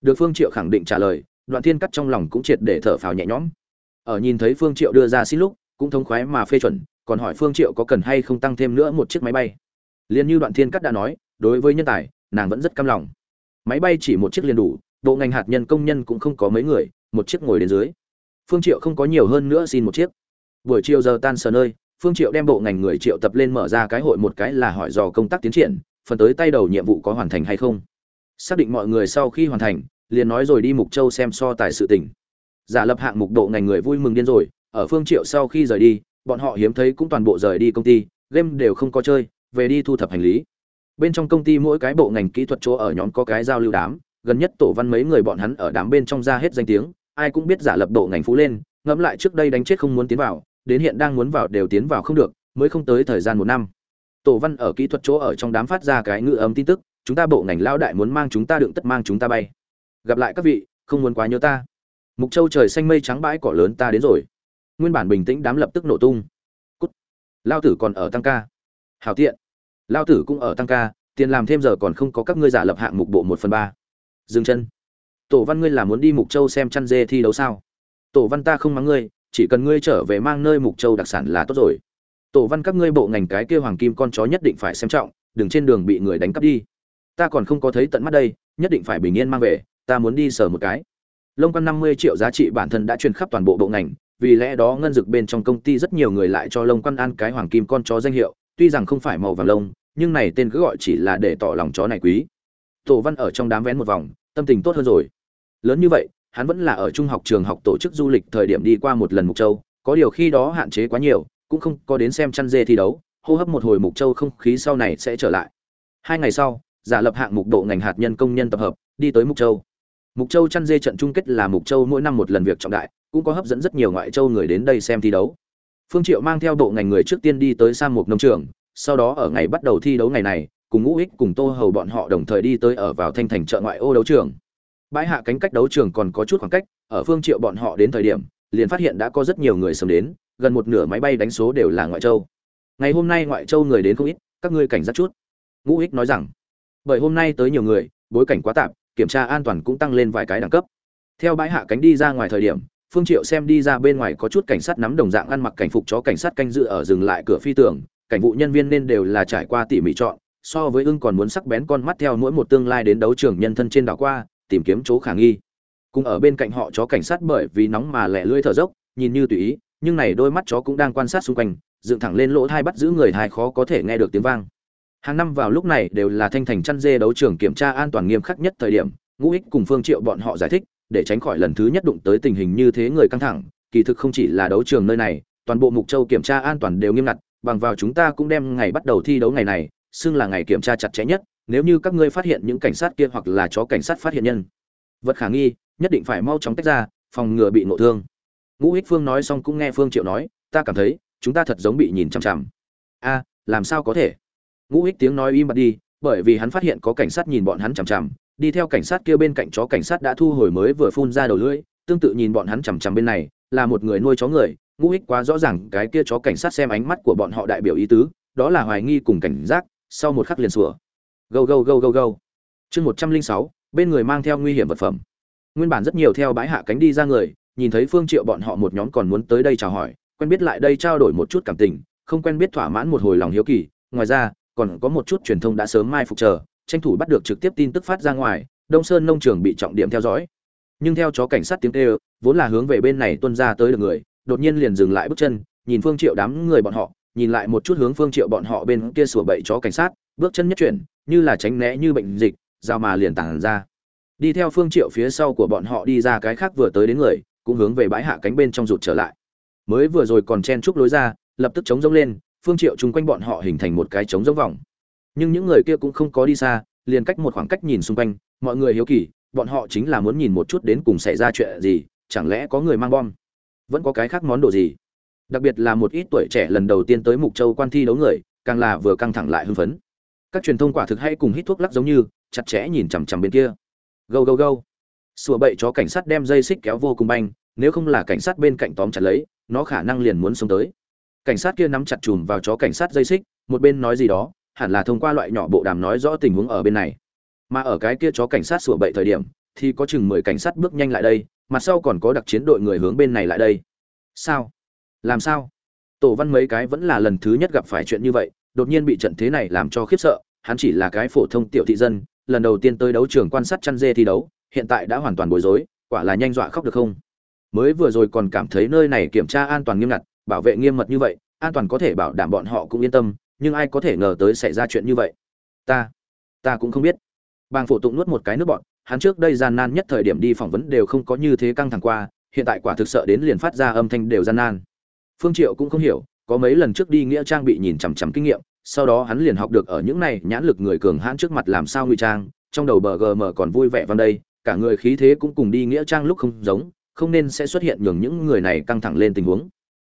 Speaker 1: Được phương triệu khẳng định trả lời, đoạn thiên cắt trong lòng cũng triệt để thở phào nhẹ nhõm. Ở nhìn thấy phương triệu đưa ra xin lúc, cũng thống khoái mà phê chuẩn còn hỏi phương triệu có cần hay không tăng thêm nữa một chiếc máy bay. Liền như đoạn thiên cắt đã nói, đối với nhân tài, nàng vẫn rất cam lòng. Máy bay chỉ một chiếc liền đủ, bộ ngành hạt nhân công nhân cũng không có mấy người, một chiếc ngồi đến dưới. Phương triệu không có nhiều hơn nữa xin một chiếc. Buổi chiều giờ tan sở nơi, phương triệu đem bộ ngành người triệu tập lên mở ra cái hội một cái là hỏi dò công tác tiến triển, phần tới tay đầu nhiệm vụ có hoàn thành hay không. Xác định mọi người sau khi hoàn thành, liền nói rồi đi mục châu xem so tài sự tình. Giả lập hạng mục độ ngành người vui mừng điên rồi, ở phương triệu sau khi rời đi bọn họ hiếm thấy cũng toàn bộ rời đi công ty, game đều không có chơi, về đi thu thập hành lý. Bên trong công ty mỗi cái bộ ngành kỹ thuật chỗ ở nhóm có cái giao lưu đám, gần nhất tổ văn mấy người bọn hắn ở đám bên trong ra hết danh tiếng, ai cũng biết giả lập bộ ngành phú lên, ngẫm lại trước đây đánh chết không muốn tiến vào, đến hiện đang muốn vào đều tiến vào không được, mới không tới thời gian một năm. Tổ văn ở kỹ thuật chỗ ở trong đám phát ra cái ngự âm tin tức, chúng ta bộ ngành lao đại muốn mang chúng ta đựng tất mang chúng ta bay. Gặp lại các vị, không muốn quá nhớ ta. Mục châu trời xanh mây trắng bãi cỏ lớn ta đến rồi nguyên bản bình tĩnh đám lập tức nổ tung. Cút. Lao tử còn ở tăng ca. Hảo tiện. Lao tử cũng ở tăng ca, tiền làm thêm giờ còn không có các ngươi giả lập hạng mục bộ một phần ba. Dừng chân. Tổ văn ngươi là muốn đi mục châu xem chăn dê thi đấu sao? Tổ văn ta không mắng ngươi, chỉ cần ngươi trở về mang nơi mục châu đặc sản là tốt rồi. Tổ văn các ngươi bộ ngành cái kia hoàng kim con chó nhất định phải xem trọng, đừng trên đường bị người đánh cắp đi. Ta còn không có thấy tận mắt đây, nhất định phải bình yên mang về, ta muốn đi sờ một cái. Lông quan năm mươi triệu giá trị bản thân đã truyền khắp toàn bộ bộ ngành vì lẽ đó ngân dực bên trong công ty rất nhiều người lại cho lông quan ăn cái hoàng kim con chó danh hiệu, tuy rằng không phải màu vàng lông, nhưng này tên cứ gọi chỉ là để tỏ lòng chó này quý. Tổ văn ở trong đám vén một vòng, tâm tình tốt hơn rồi. Lớn như vậy, hắn vẫn là ở trung học trường học tổ chức du lịch thời điểm đi qua một lần mục châu, có điều khi đó hạn chế quá nhiều, cũng không có đến xem chăn dê thi đấu, hô hấp một hồi mục châu không khí sau này sẽ trở lại. Hai ngày sau, giả lập hạng mục độ ngành hạt nhân công nhân tập hợp, đi tới mục châu. Mục châu chăn dê trận chung kết là mục châu mỗi năm một lần việc trọng đại cũng có hấp dẫn rất nhiều ngoại châu người đến đây xem thi đấu. Phương triệu mang theo bộ ngành người trước tiên đi tới sang một nông trường, sau đó ở ngày bắt đầu thi đấu ngày này, cùng ngũ ích cùng tô hầu bọn họ đồng thời đi tới ở vào thanh thành chợ ngoại ô đấu trường. Bãi hạ cánh cách đấu trường còn có chút khoảng cách, ở phương triệu bọn họ đến thời điểm, liền phát hiện đã có rất nhiều người sớm đến, gần một nửa máy bay đánh số đều là ngoại châu. Ngày hôm nay ngoại châu người đến không ít, các ngươi cảnh giác chút. Ngũ ích nói rằng, bởi hôm nay tới nhiều người, bối cảnh quá tạp, kiểm tra an toàn cũng tăng lên vài cái đẳng cấp. Theo bãi hạ cánh đi ra ngoài thời điểm phương triệu xem đi ra bên ngoài có chút cảnh sát nắm đồng dạng ăn mặc cảnh phục chó cảnh sát canh dự ở dừng lại cửa phi tường, cảnh vụ nhân viên nên đều là trải qua tỉ mỉ chọn, so với ưng còn muốn sắc bén con mắt theo mỗi một tương lai đến đấu trường nhân thân trên đảo qua, tìm kiếm chỗ khả nghi. Cùng ở bên cạnh họ chó cảnh sát bởi vì nóng mà lẻ lưỡi thở dốc, nhìn như tùy ý, nhưng này đôi mắt chó cũng đang quan sát xung quanh, dựng thẳng lên lỗ thai bắt giữ người thai khó có thể nghe được tiếng vang. Hàng năm vào lúc này đều là thanh thành chăn dê đấu trường kiểm tra an toàn nghiêm khắc nhất thời điểm, ngũ ích cùng phương triệu bọn họ giải thích để tránh khỏi lần thứ nhất đụng tới tình hình như thế người căng thẳng, kỳ thực không chỉ là đấu trường nơi này, toàn bộ mục châu kiểm tra an toàn đều nghiêm ngặt, bằng vào chúng ta cũng đem ngày bắt đầu thi đấu ngày này, xưng là ngày kiểm tra chặt chẽ nhất, nếu như các ngươi phát hiện những cảnh sát kia hoặc là chó cảnh sát phát hiện nhân. Vật khả nghi, nhất định phải mau chóng tách ra, phòng ngừa bị ngộ thương. Ngũ hích phương nói xong cũng nghe phương triệu nói, ta cảm thấy, chúng ta thật giống bị nhìn chằm chằm. A, làm sao có thể? Ngũ hích tiếng nói im bặt đi, bởi vì hắn phát hiện có cảnh sát nhìn bọn hắn chằm chằm đi theo cảnh sát kia bên cạnh chó cảnh sát đã thu hồi mới vừa phun ra đầu lưỡi, tương tự nhìn bọn hắn chằm chằm bên này, là một người nuôi chó người, ngũ ích quá rõ ràng cái kia chó cảnh sát xem ánh mắt của bọn họ đại biểu ý tứ, đó là hoài nghi cùng cảnh giác, sau một khắc liền sủa. Gâu gâu gâu gâu gâu. Chương một trăm linh sáu, bên người mang theo nguy hiểm vật phẩm. Nguyên bản rất nhiều theo bãi hạ cánh đi ra người, nhìn thấy phương triệu bọn họ một nhóm còn muốn tới đây chào hỏi, quen biết lại đây trao đổi một chút cảm tình, không quen biết thỏa mãn một hồi lòng hiếu kỳ, ngoài ra, còn có một chút truyền thông đã sớm mai phục chờ tranh thủ bắt được trực tiếp tin tức phát ra ngoài, đông sơn nông trường bị trọng điểm theo dõi. Nhưng theo chó cảnh sát tiếng kêu, vốn là hướng về bên này tuân ra tới được người, đột nhiên liền dừng lại bước chân, nhìn phương triệu đám người bọn họ, nhìn lại một chút hướng phương triệu bọn họ bên kia sủa bậy chó cảnh sát, bước chân nhất chuyển, như là tránh né như bệnh dịch, giao mà liền tản ra. Đi theo phương triệu phía sau của bọn họ đi ra cái khác vừa tới đến người, cũng hướng về bãi hạ cánh bên trong rụt trở lại. Mới vừa rồi còn chen chúc lối ra, lập tức chống rông lên, phương triệu chung quanh bọn họ hình thành một cái chống rông vòng nhưng những người kia cũng không có đi xa, liền cách một khoảng cách nhìn xung quanh, mọi người hiếu kỳ, bọn họ chính là muốn nhìn một chút đến cùng xảy ra chuyện gì, chẳng lẽ có người mang bom? Vẫn có cái khác món đồ gì? Đặc biệt là một ít tuổi trẻ lần đầu tiên tới mục châu quan thi đấu người, càng là vừa căng thẳng lại hưng phấn. Các truyền thông quả thực hay cùng hít thuốc lắc giống như, chặt chẽ nhìn chằm chằm bên kia. Gâu gâu gâu. Sủa bậy chó cảnh sát đem dây xích kéo vô cùng banh, nếu không là cảnh sát bên cạnh tóm chặt lấy, nó khả năng liền muốn xông tới. Cảnh sát kia nắm chặt chùm vào chó cảnh sát dây xích, một bên nói gì đó hẳn là thông qua loại nhỏ bộ đàm nói rõ tình huống ở bên này. Mà ở cái kia chó cảnh sát sủa bậy thời điểm, thì có chừng mười cảnh sát bước nhanh lại đây, mặt sau còn có đặc chiến đội người hướng bên này lại đây. Sao? Làm sao? Tổ văn mấy cái vẫn là lần thứ nhất gặp phải chuyện như vậy, đột nhiên bị trận thế này làm cho khiếp sợ, hắn chỉ là cái phổ thông tiểu thị dân, lần đầu tiên tới đấu trường quan sát chăn dê thi đấu, hiện tại đã hoàn toàn bối rối, quả là nhanh dọa khóc được không? Mới vừa rồi còn cảm thấy nơi này kiểm tra an toàn nghiêm ngặt, bảo vệ nghiêm mật như vậy, an toàn có thể bảo đảm bọn họ cũng yên tâm nhưng ai có thể ngờ tới xảy ra chuyện như vậy? Ta ta cũng không biết. Bàng phổ tụng nuốt một cái nước bọn, hắn trước đây gian nan nhất thời điểm đi phỏng vấn đều không có như thế căng thẳng qua, hiện tại quả thực sợ đến liền phát ra âm thanh đều gian nan. Phương triệu cũng không hiểu, có mấy lần trước đi nghĩa trang bị nhìn chằm chằm kinh nghiệm, sau đó hắn liền học được ở những này nhãn lực người cường hãn trước mặt làm sao ngụy trang, trong đầu bờ gm còn vui vẻ văn đây, cả người khí thế cũng cùng đi nghĩa trang lúc không giống, không nên sẽ xuất hiện nhường những người này căng thẳng lên tình huống.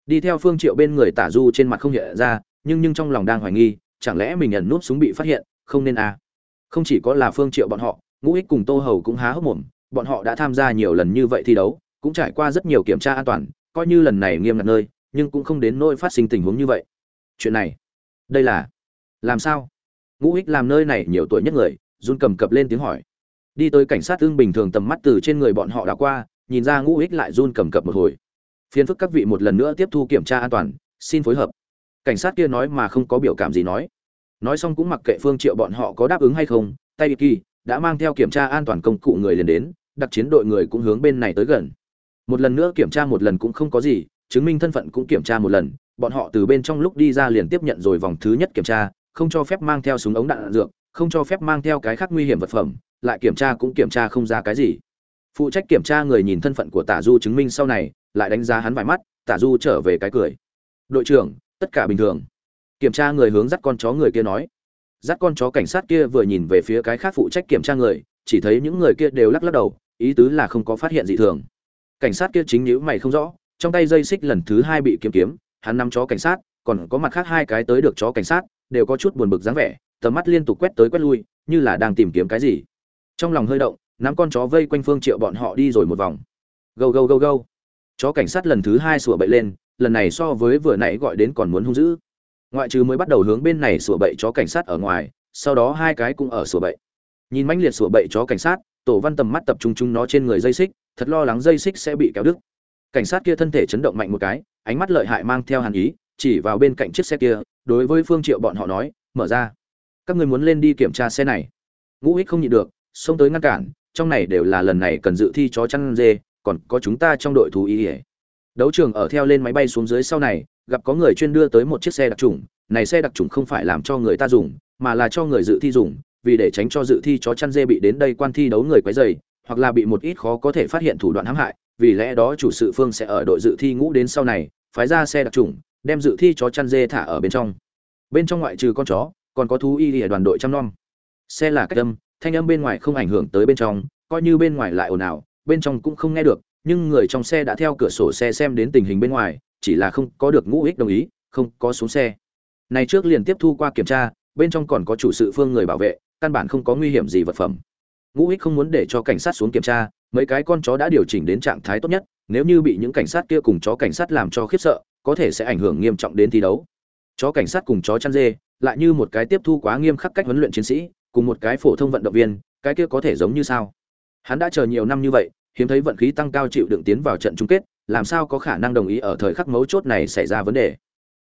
Speaker 1: Đi theo phương triệu bên người tả du trên mặt không hiện ra nhưng nhưng trong lòng đang hoài nghi, chẳng lẽ mình ẩn núp súng bị phát hiện, không nên à? Không chỉ có là phương triệu bọn họ, ngũ ích cùng tô hầu cũng há hốc mồm, bọn họ đã tham gia nhiều lần như vậy thi đấu, cũng trải qua rất nhiều kiểm tra an toàn, coi như lần này nghiêm ngặt nơi, nhưng cũng không đến nỗi phát sinh tình huống như vậy. Chuyện này, đây là, làm sao? Ngũ ích làm nơi này nhiều tuổi nhất người, run cầm cập lên tiếng hỏi. Đi tới cảnh sát tương bình thường tầm mắt từ trên người bọn họ đã qua, nhìn ra ngũ ích lại run cầm cập một hồi. Phiền phức các vị một lần nữa tiếp thu kiểm tra an toàn, xin phối hợp cảnh sát kia nói mà không có biểu cảm gì nói. Nói xong cũng mặc kệ phương triệu bọn họ có đáp ứng hay không tay kỳ đã mang theo kiểm tra an toàn công cụ người liền đến đặc chiến đội người cũng hướng bên này tới gần. Một lần nữa kiểm tra một lần cũng không có gì chứng minh thân phận cũng kiểm tra một lần bọn họ từ bên trong lúc đi ra liền tiếp nhận rồi vòng thứ nhất kiểm tra không cho phép mang theo súng ống đạn, đạn dược không cho phép mang theo cái khác nguy hiểm vật phẩm lại kiểm tra cũng kiểm tra không ra cái gì. Phụ trách kiểm tra người nhìn thân phận của tả du chứng minh sau này lại đánh giá hắn vài mắt tả du trở về cái cười. Đội trưởng tất cả bình thường. Kiểm tra người hướng dắt con chó người kia nói. Dắt con chó cảnh sát kia vừa nhìn về phía cái khác phụ trách kiểm tra người, chỉ thấy những người kia đều lắc lắc đầu, ý tứ là không có phát hiện gì thường. Cảnh sát kia chính nhữ mày không rõ, trong tay dây xích lần thứ hai bị kiếm kiếm, hắn nắm chó cảnh sát, còn có mặt khác hai cái tới được chó cảnh sát, đều có chút buồn bực dáng vẻ, tầm mắt liên tục quét tới quét lui, như là đang tìm kiếm cái gì. Trong lòng hơi động, nắm con chó vây quanh phương triệu bọn họ đi rồi một vòng. Gâu gâu gâu gâu. Chó cảnh sát lần thứ hai sủa bậy lên lần này so với vừa nãy gọi đến còn muốn hung dữ. Ngoại trừ mới bắt đầu hướng bên này sủa bậy chó cảnh sát ở ngoài, sau đó hai cái cũng ở sủa bậy. Nhìn mãnh liệt sủa bậy chó cảnh sát, tổ văn tầm mắt tập trung chúng nó trên người dây xích, thật lo lắng dây xích sẽ bị kéo đứt. Cảnh sát kia thân thể chấn động mạnh một cái, ánh mắt lợi hại mang theo hàn ý, chỉ vào bên cạnh chiếc xe kia, đối với phương triệu bọn họ nói, mở ra. Các người muốn lên đi kiểm tra xe này. Ngũ ích không nhịn được, xông tới ngăn cản, trong này đều là lần này cần dự thi chó chăn dê, còn có chúng ta trong đội thú ý ỉa đấu trường ở theo lên máy bay xuống dưới sau này, gặp có người chuyên đưa tới một chiếc xe đặc trùng. Này xe đặc trùng không phải làm cho người ta dùng, mà là cho người dự thi dùng, vì để tránh cho dự thi chó chăn dê bị đến đây quan thi đấu người quấy rầy, hoặc là bị một ít khó có thể phát hiện thủ đoạn hãm hại. Vì lẽ đó chủ sự phương sẽ ở đội dự thi ngũ đến sau này, phái ra xe đặc trùng, đem dự thi chó chăn dê thả ở bên trong. Bên trong ngoại trừ con chó, còn có thú y ở đoàn đội chăm nom. Xe là cách âm, thanh âm bên ngoài không ảnh hưởng tới bên trong, coi như bên ngoài lại ồn ào, bên trong cũng không nghe được nhưng người trong xe đã theo cửa sổ xe xem đến tình hình bên ngoài, chỉ là không có được ngũ ích đồng ý, không có xuống xe. Này trước liền tiếp thu qua kiểm tra, bên trong còn có chủ sự phương người bảo vệ, căn bản không có nguy hiểm gì vật phẩm. Ngũ ích không muốn để cho cảnh sát xuống kiểm tra, mấy cái con chó đã điều chỉnh đến trạng thái tốt nhất, nếu như bị những cảnh sát kia cùng chó cảnh sát làm cho khiếp sợ, có thể sẽ ảnh hưởng nghiêm trọng đến thi đấu. Chó cảnh sát cùng chó chăn dê, lại như một cái tiếp thu quá nghiêm khắc cách huấn luyện chiến sĩ, cùng một cái phổ thông vận động viên, cái kia có thể giống như sao? Hắn đã chờ nhiều năm như vậy hiếm thấy vận khí tăng cao chịu đựng tiến vào trận chung kết, làm sao có khả năng đồng ý ở thời khắc mấu chốt này xảy ra vấn đề.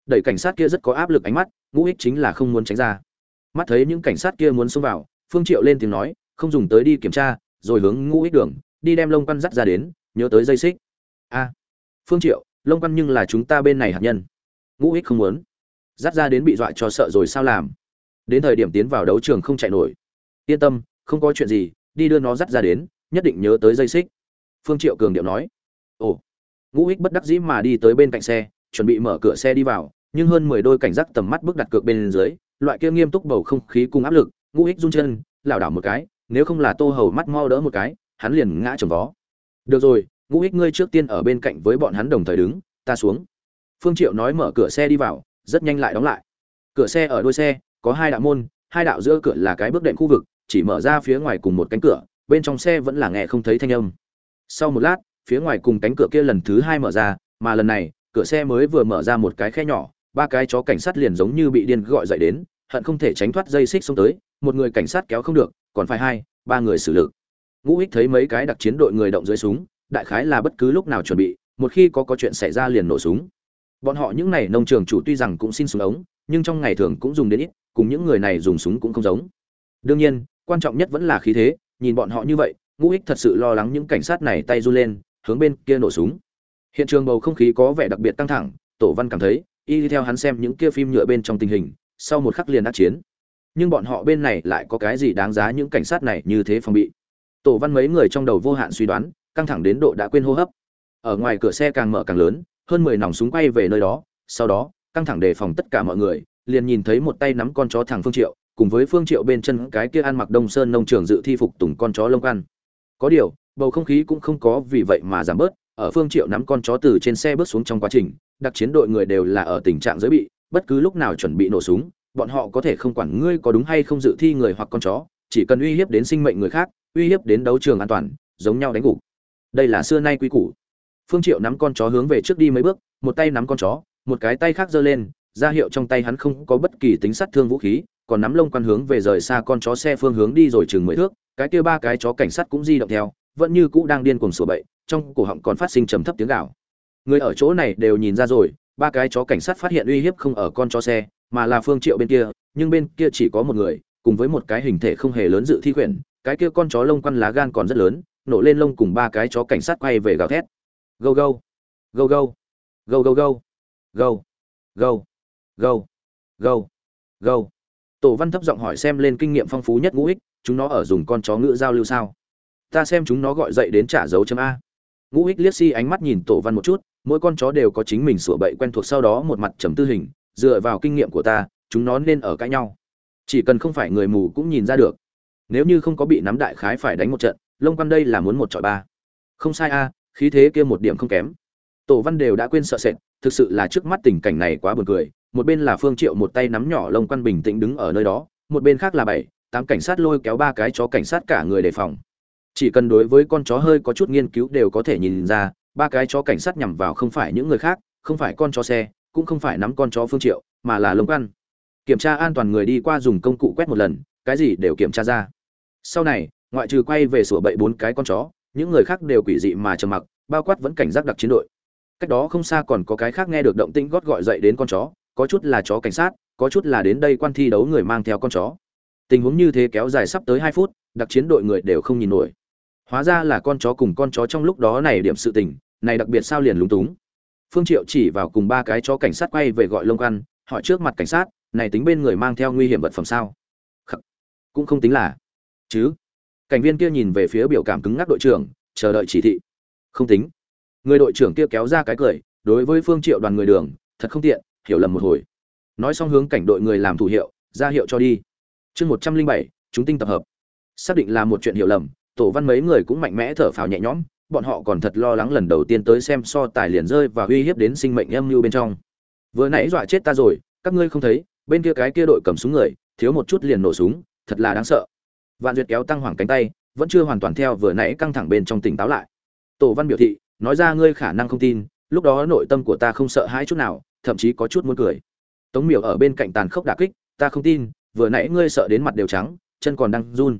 Speaker 1: Đẩy cảnh sát kia rất có áp lực ánh mắt, ngũ ích chính là không muốn tránh ra. Mắt thấy những cảnh sát kia muốn xông vào, phương triệu lên tiếng nói, không dùng tới đi kiểm tra, rồi hướng ngũ ích đường, đi đem lông quan dắt ra đến, nhớ tới dây xích. A, phương triệu, lông quan nhưng là chúng ta bên này hạt nhân. Ngũ ích không muốn. Dắt ra đến bị dọa cho sợ rồi sao làm? Đến thời điểm tiến vào đấu trường không chạy nổi. Yên tâm, không có chuyện gì, đi đưa nó dắt ra đến, nhất định nhớ tới dây xích phương triệu cường điệu nói, ồ. Ngũ Hích bất đắc dĩ mà đi tới bên cạnh xe, chuẩn bị mở cửa xe đi vào, nhưng hơn mười đôi cảnh giác tầm mắt bước đặt cược bên dưới, loại kia nghiêm túc bầu không khí cùng áp lực, ngũ Hích run chân, lảo đảo một cái, nếu không là tô hầu mắt mo đỡ một cái, hắn liền ngã trồng vó. Được rồi, ngũ Hích ngươi trước tiên ở bên cạnh với bọn hắn đồng thời đứng, ta xuống. Phương triệu nói mở cửa xe đi vào, rất nhanh lại đóng lại. Cửa xe ở đuôi xe, có hai đạo môn, hai đạo giữa cửa là cái bước đệm khu vực, chỉ mở ra phía ngoài cùng một cánh cửa, bên trong xe vẫn là nghe không thấy thanh âm sau một lát, phía ngoài cùng cánh cửa kia lần thứ hai mở ra, mà lần này, cửa xe mới vừa mở ra một cái khe nhỏ, ba cái chó cảnh sát liền giống như bị điên gọi dậy đến, hận không thể tránh thoát dây xích xông tới, một người cảnh sát kéo không được, còn phải hai, ba người xử lực. Ngũ ích thấy mấy cái đặc chiến đội người động dưới súng, đại khái là bất cứ lúc nào chuẩn bị, một khi có có chuyện xảy ra liền nổ súng. Bọn họ những này nông trường chủ tuy rằng cũng xin súng ống, nhưng trong ngày thường cũng dùng đến ít, cùng những người này dùng súng cũng không giống. Đương nhiên, quan trọng nhất vẫn là khí thế, nhìn bọn họ như vậy ngũ ích thật sự lo lắng những cảnh sát này tay run lên, hướng bên kia nổ súng. Hiện trường bầu không khí có vẻ đặc biệt căng thẳng, tổ văn cảm thấy, y đi theo hắn xem những kia phim nhựa bên trong tình hình, sau một khắc liền đắc chiến. Nhưng bọn họ bên này lại có cái gì đáng giá những cảnh sát này như thế phòng bị? Tổ văn mấy người trong đầu vô hạn suy đoán, căng thẳng đến độ đã quên hô hấp. Ở ngoài cửa xe càng mở càng lớn, hơn mười nòng súng quay về nơi đó, sau đó, căng thẳng đề phòng tất cả mọi người, liền nhìn thấy một tay nắm con chó thẳng phương triệu, cùng với phương triệu bên chân cái kia ăn mặc đông sơn nông trường dự thi phục tùng con chó lông căn có điều, bầu không khí cũng không có vì vậy mà giảm bớt, ở phương triệu nắm con chó từ trên xe bước xuống trong quá trình, đặc chiến đội người đều là ở tình trạng giới bị, bất cứ lúc nào chuẩn bị nổ súng, bọn họ có thể không quản ngươi có đúng hay không dự thi người hoặc con chó, chỉ cần uy hiếp đến sinh mệnh người khác, uy hiếp đến đấu trường an toàn, giống nhau đánh gục. Đây là xưa nay quy củ. Phương triệu nắm con chó hướng về trước đi mấy bước, một tay nắm con chó, một cái tay khác giơ lên, ra hiệu trong tay hắn không có bất kỳ tính sát thương vũ khí, còn nắm lông quan hướng về rời xa con chó xe phương hướng đi rồi chừng mười thước cái kia ba cái chó cảnh sát cũng di động theo, vẫn như cũ đang điên cuồng sủa bậy, trong cổ họng còn phát sinh trầm thấp tiếng gào. Người ở chỗ này đều nhìn ra rồi, ba cái chó cảnh sát phát hiện uy hiếp không ở con chó xe, mà là phương triệu bên kia, nhưng bên kia chỉ có một người, cùng với một cái hình thể không hề lớn dự thi quyển, cái kia con chó lông quăn lá gan còn rất lớn, nổ lên lông cùng ba cái chó cảnh sát quay về gào thét. Go go go go go go go go go go go go tổ văn thấp giọng hỏi xem lên kinh nghiệm phong phú nhất ngũ ích chúng nó ở dùng con chó ngựa giao lưu sao? Ta xem chúng nó gọi dậy đến trả dấu chấm a. Ngũ Hích liếc si ánh mắt nhìn tổ văn một chút, mỗi con chó đều có chính mình sửa bậy quen thuộc sau đó một mặt trầm tư hình, dựa vào kinh nghiệm của ta, chúng nó nên ở cãi nhau. Chỉ cần không phải người mù cũng nhìn ra được. Nếu như không có bị nắm đại khái phải đánh một trận, lông quan đây là muốn một trọi ba. Không sai a, khí thế kia một điểm không kém. Tổ văn đều đã quên sợ sệt, thực sự là trước mắt tình cảnh này quá buồn cười. Một bên là phương triệu một tay nắm nhỏ lông quan bình tĩnh đứng ở nơi đó, một bên khác là bảy tám cảnh sát lôi kéo ba cái chó cảnh sát cả người đề phòng. Chỉ cần đối với con chó hơi có chút nghiên cứu đều có thể nhìn ra, ba cái chó cảnh sát nhằm vào không phải những người khác, không phải con chó xe, cũng không phải nắm con chó phương triệu, mà là lông quan kiểm tra an toàn người đi qua dùng công cụ quét một lần, cái gì đều kiểm tra ra. Sau này, ngoại trừ quay về sửa bậy bốn cái con chó, những người khác đều quỷ dị mà trầm mặc, bao quát vẫn cảnh giác đặc chiến đội. Cách đó không xa còn có cái khác nghe được động tĩnh gót gọi dậy đến con chó, có chút là chó cảnh sát, có chút là đến đây quan thi đấu người mang theo con chó tình huống như thế kéo dài sắp tới hai phút, đặc chiến đội người đều không nhìn nổi. Hóa ra là con chó cùng con chó trong lúc đó này điểm sự tình, này đặc biệt sao liền lúng túng. Phương triệu chỉ vào cùng ba cái chó cảnh sát quay về gọi lông ăn, hỏi trước mặt cảnh sát, này tính bên người mang theo nguy hiểm vật phẩm sao? Khắc. cũng không tính là. Chứ? Cảnh viên kia nhìn về phía biểu cảm cứng ngắc đội trưởng, chờ đợi chỉ thị. Không tính. Người đội trưởng kia kéo ra cái cười, đối với phương triệu đoàn người đường, thật không tiện, hiểu lầm một hồi. Nói xong hướng cảnh đội người làm thủ hiệu, ra hiệu cho đi chương một trăm linh bảy, chúng tinh tập hợp. Xác định là một chuyện hiểu lầm, tổ văn mấy người cũng mạnh mẽ thở phào nhẹ nhõm, bọn họ còn thật lo lắng lần đầu tiên tới xem so tài liền rơi và uy hiếp đến sinh mệnh âm mưu bên trong. Vừa nãy dọa chết ta rồi, các ngươi không thấy, bên kia cái kia đội cầm súng người, thiếu một chút liền nổ súng, thật là đáng sợ. Vạn duyệt kéo tăng hoàng cánh tay, vẫn chưa hoàn toàn theo vừa nãy căng thẳng bên trong tỉnh táo lại. Tổ văn biểu thị, nói ra ngươi khả năng không tin, lúc đó nội tâm của ta không sợ hãi chút nào, thậm chí có chút muốn cười. Tống miểu ở bên cạnh tàn khốc đả kích, ta không tin vừa nãy ngươi sợ đến mặt đều trắng, chân còn đang run.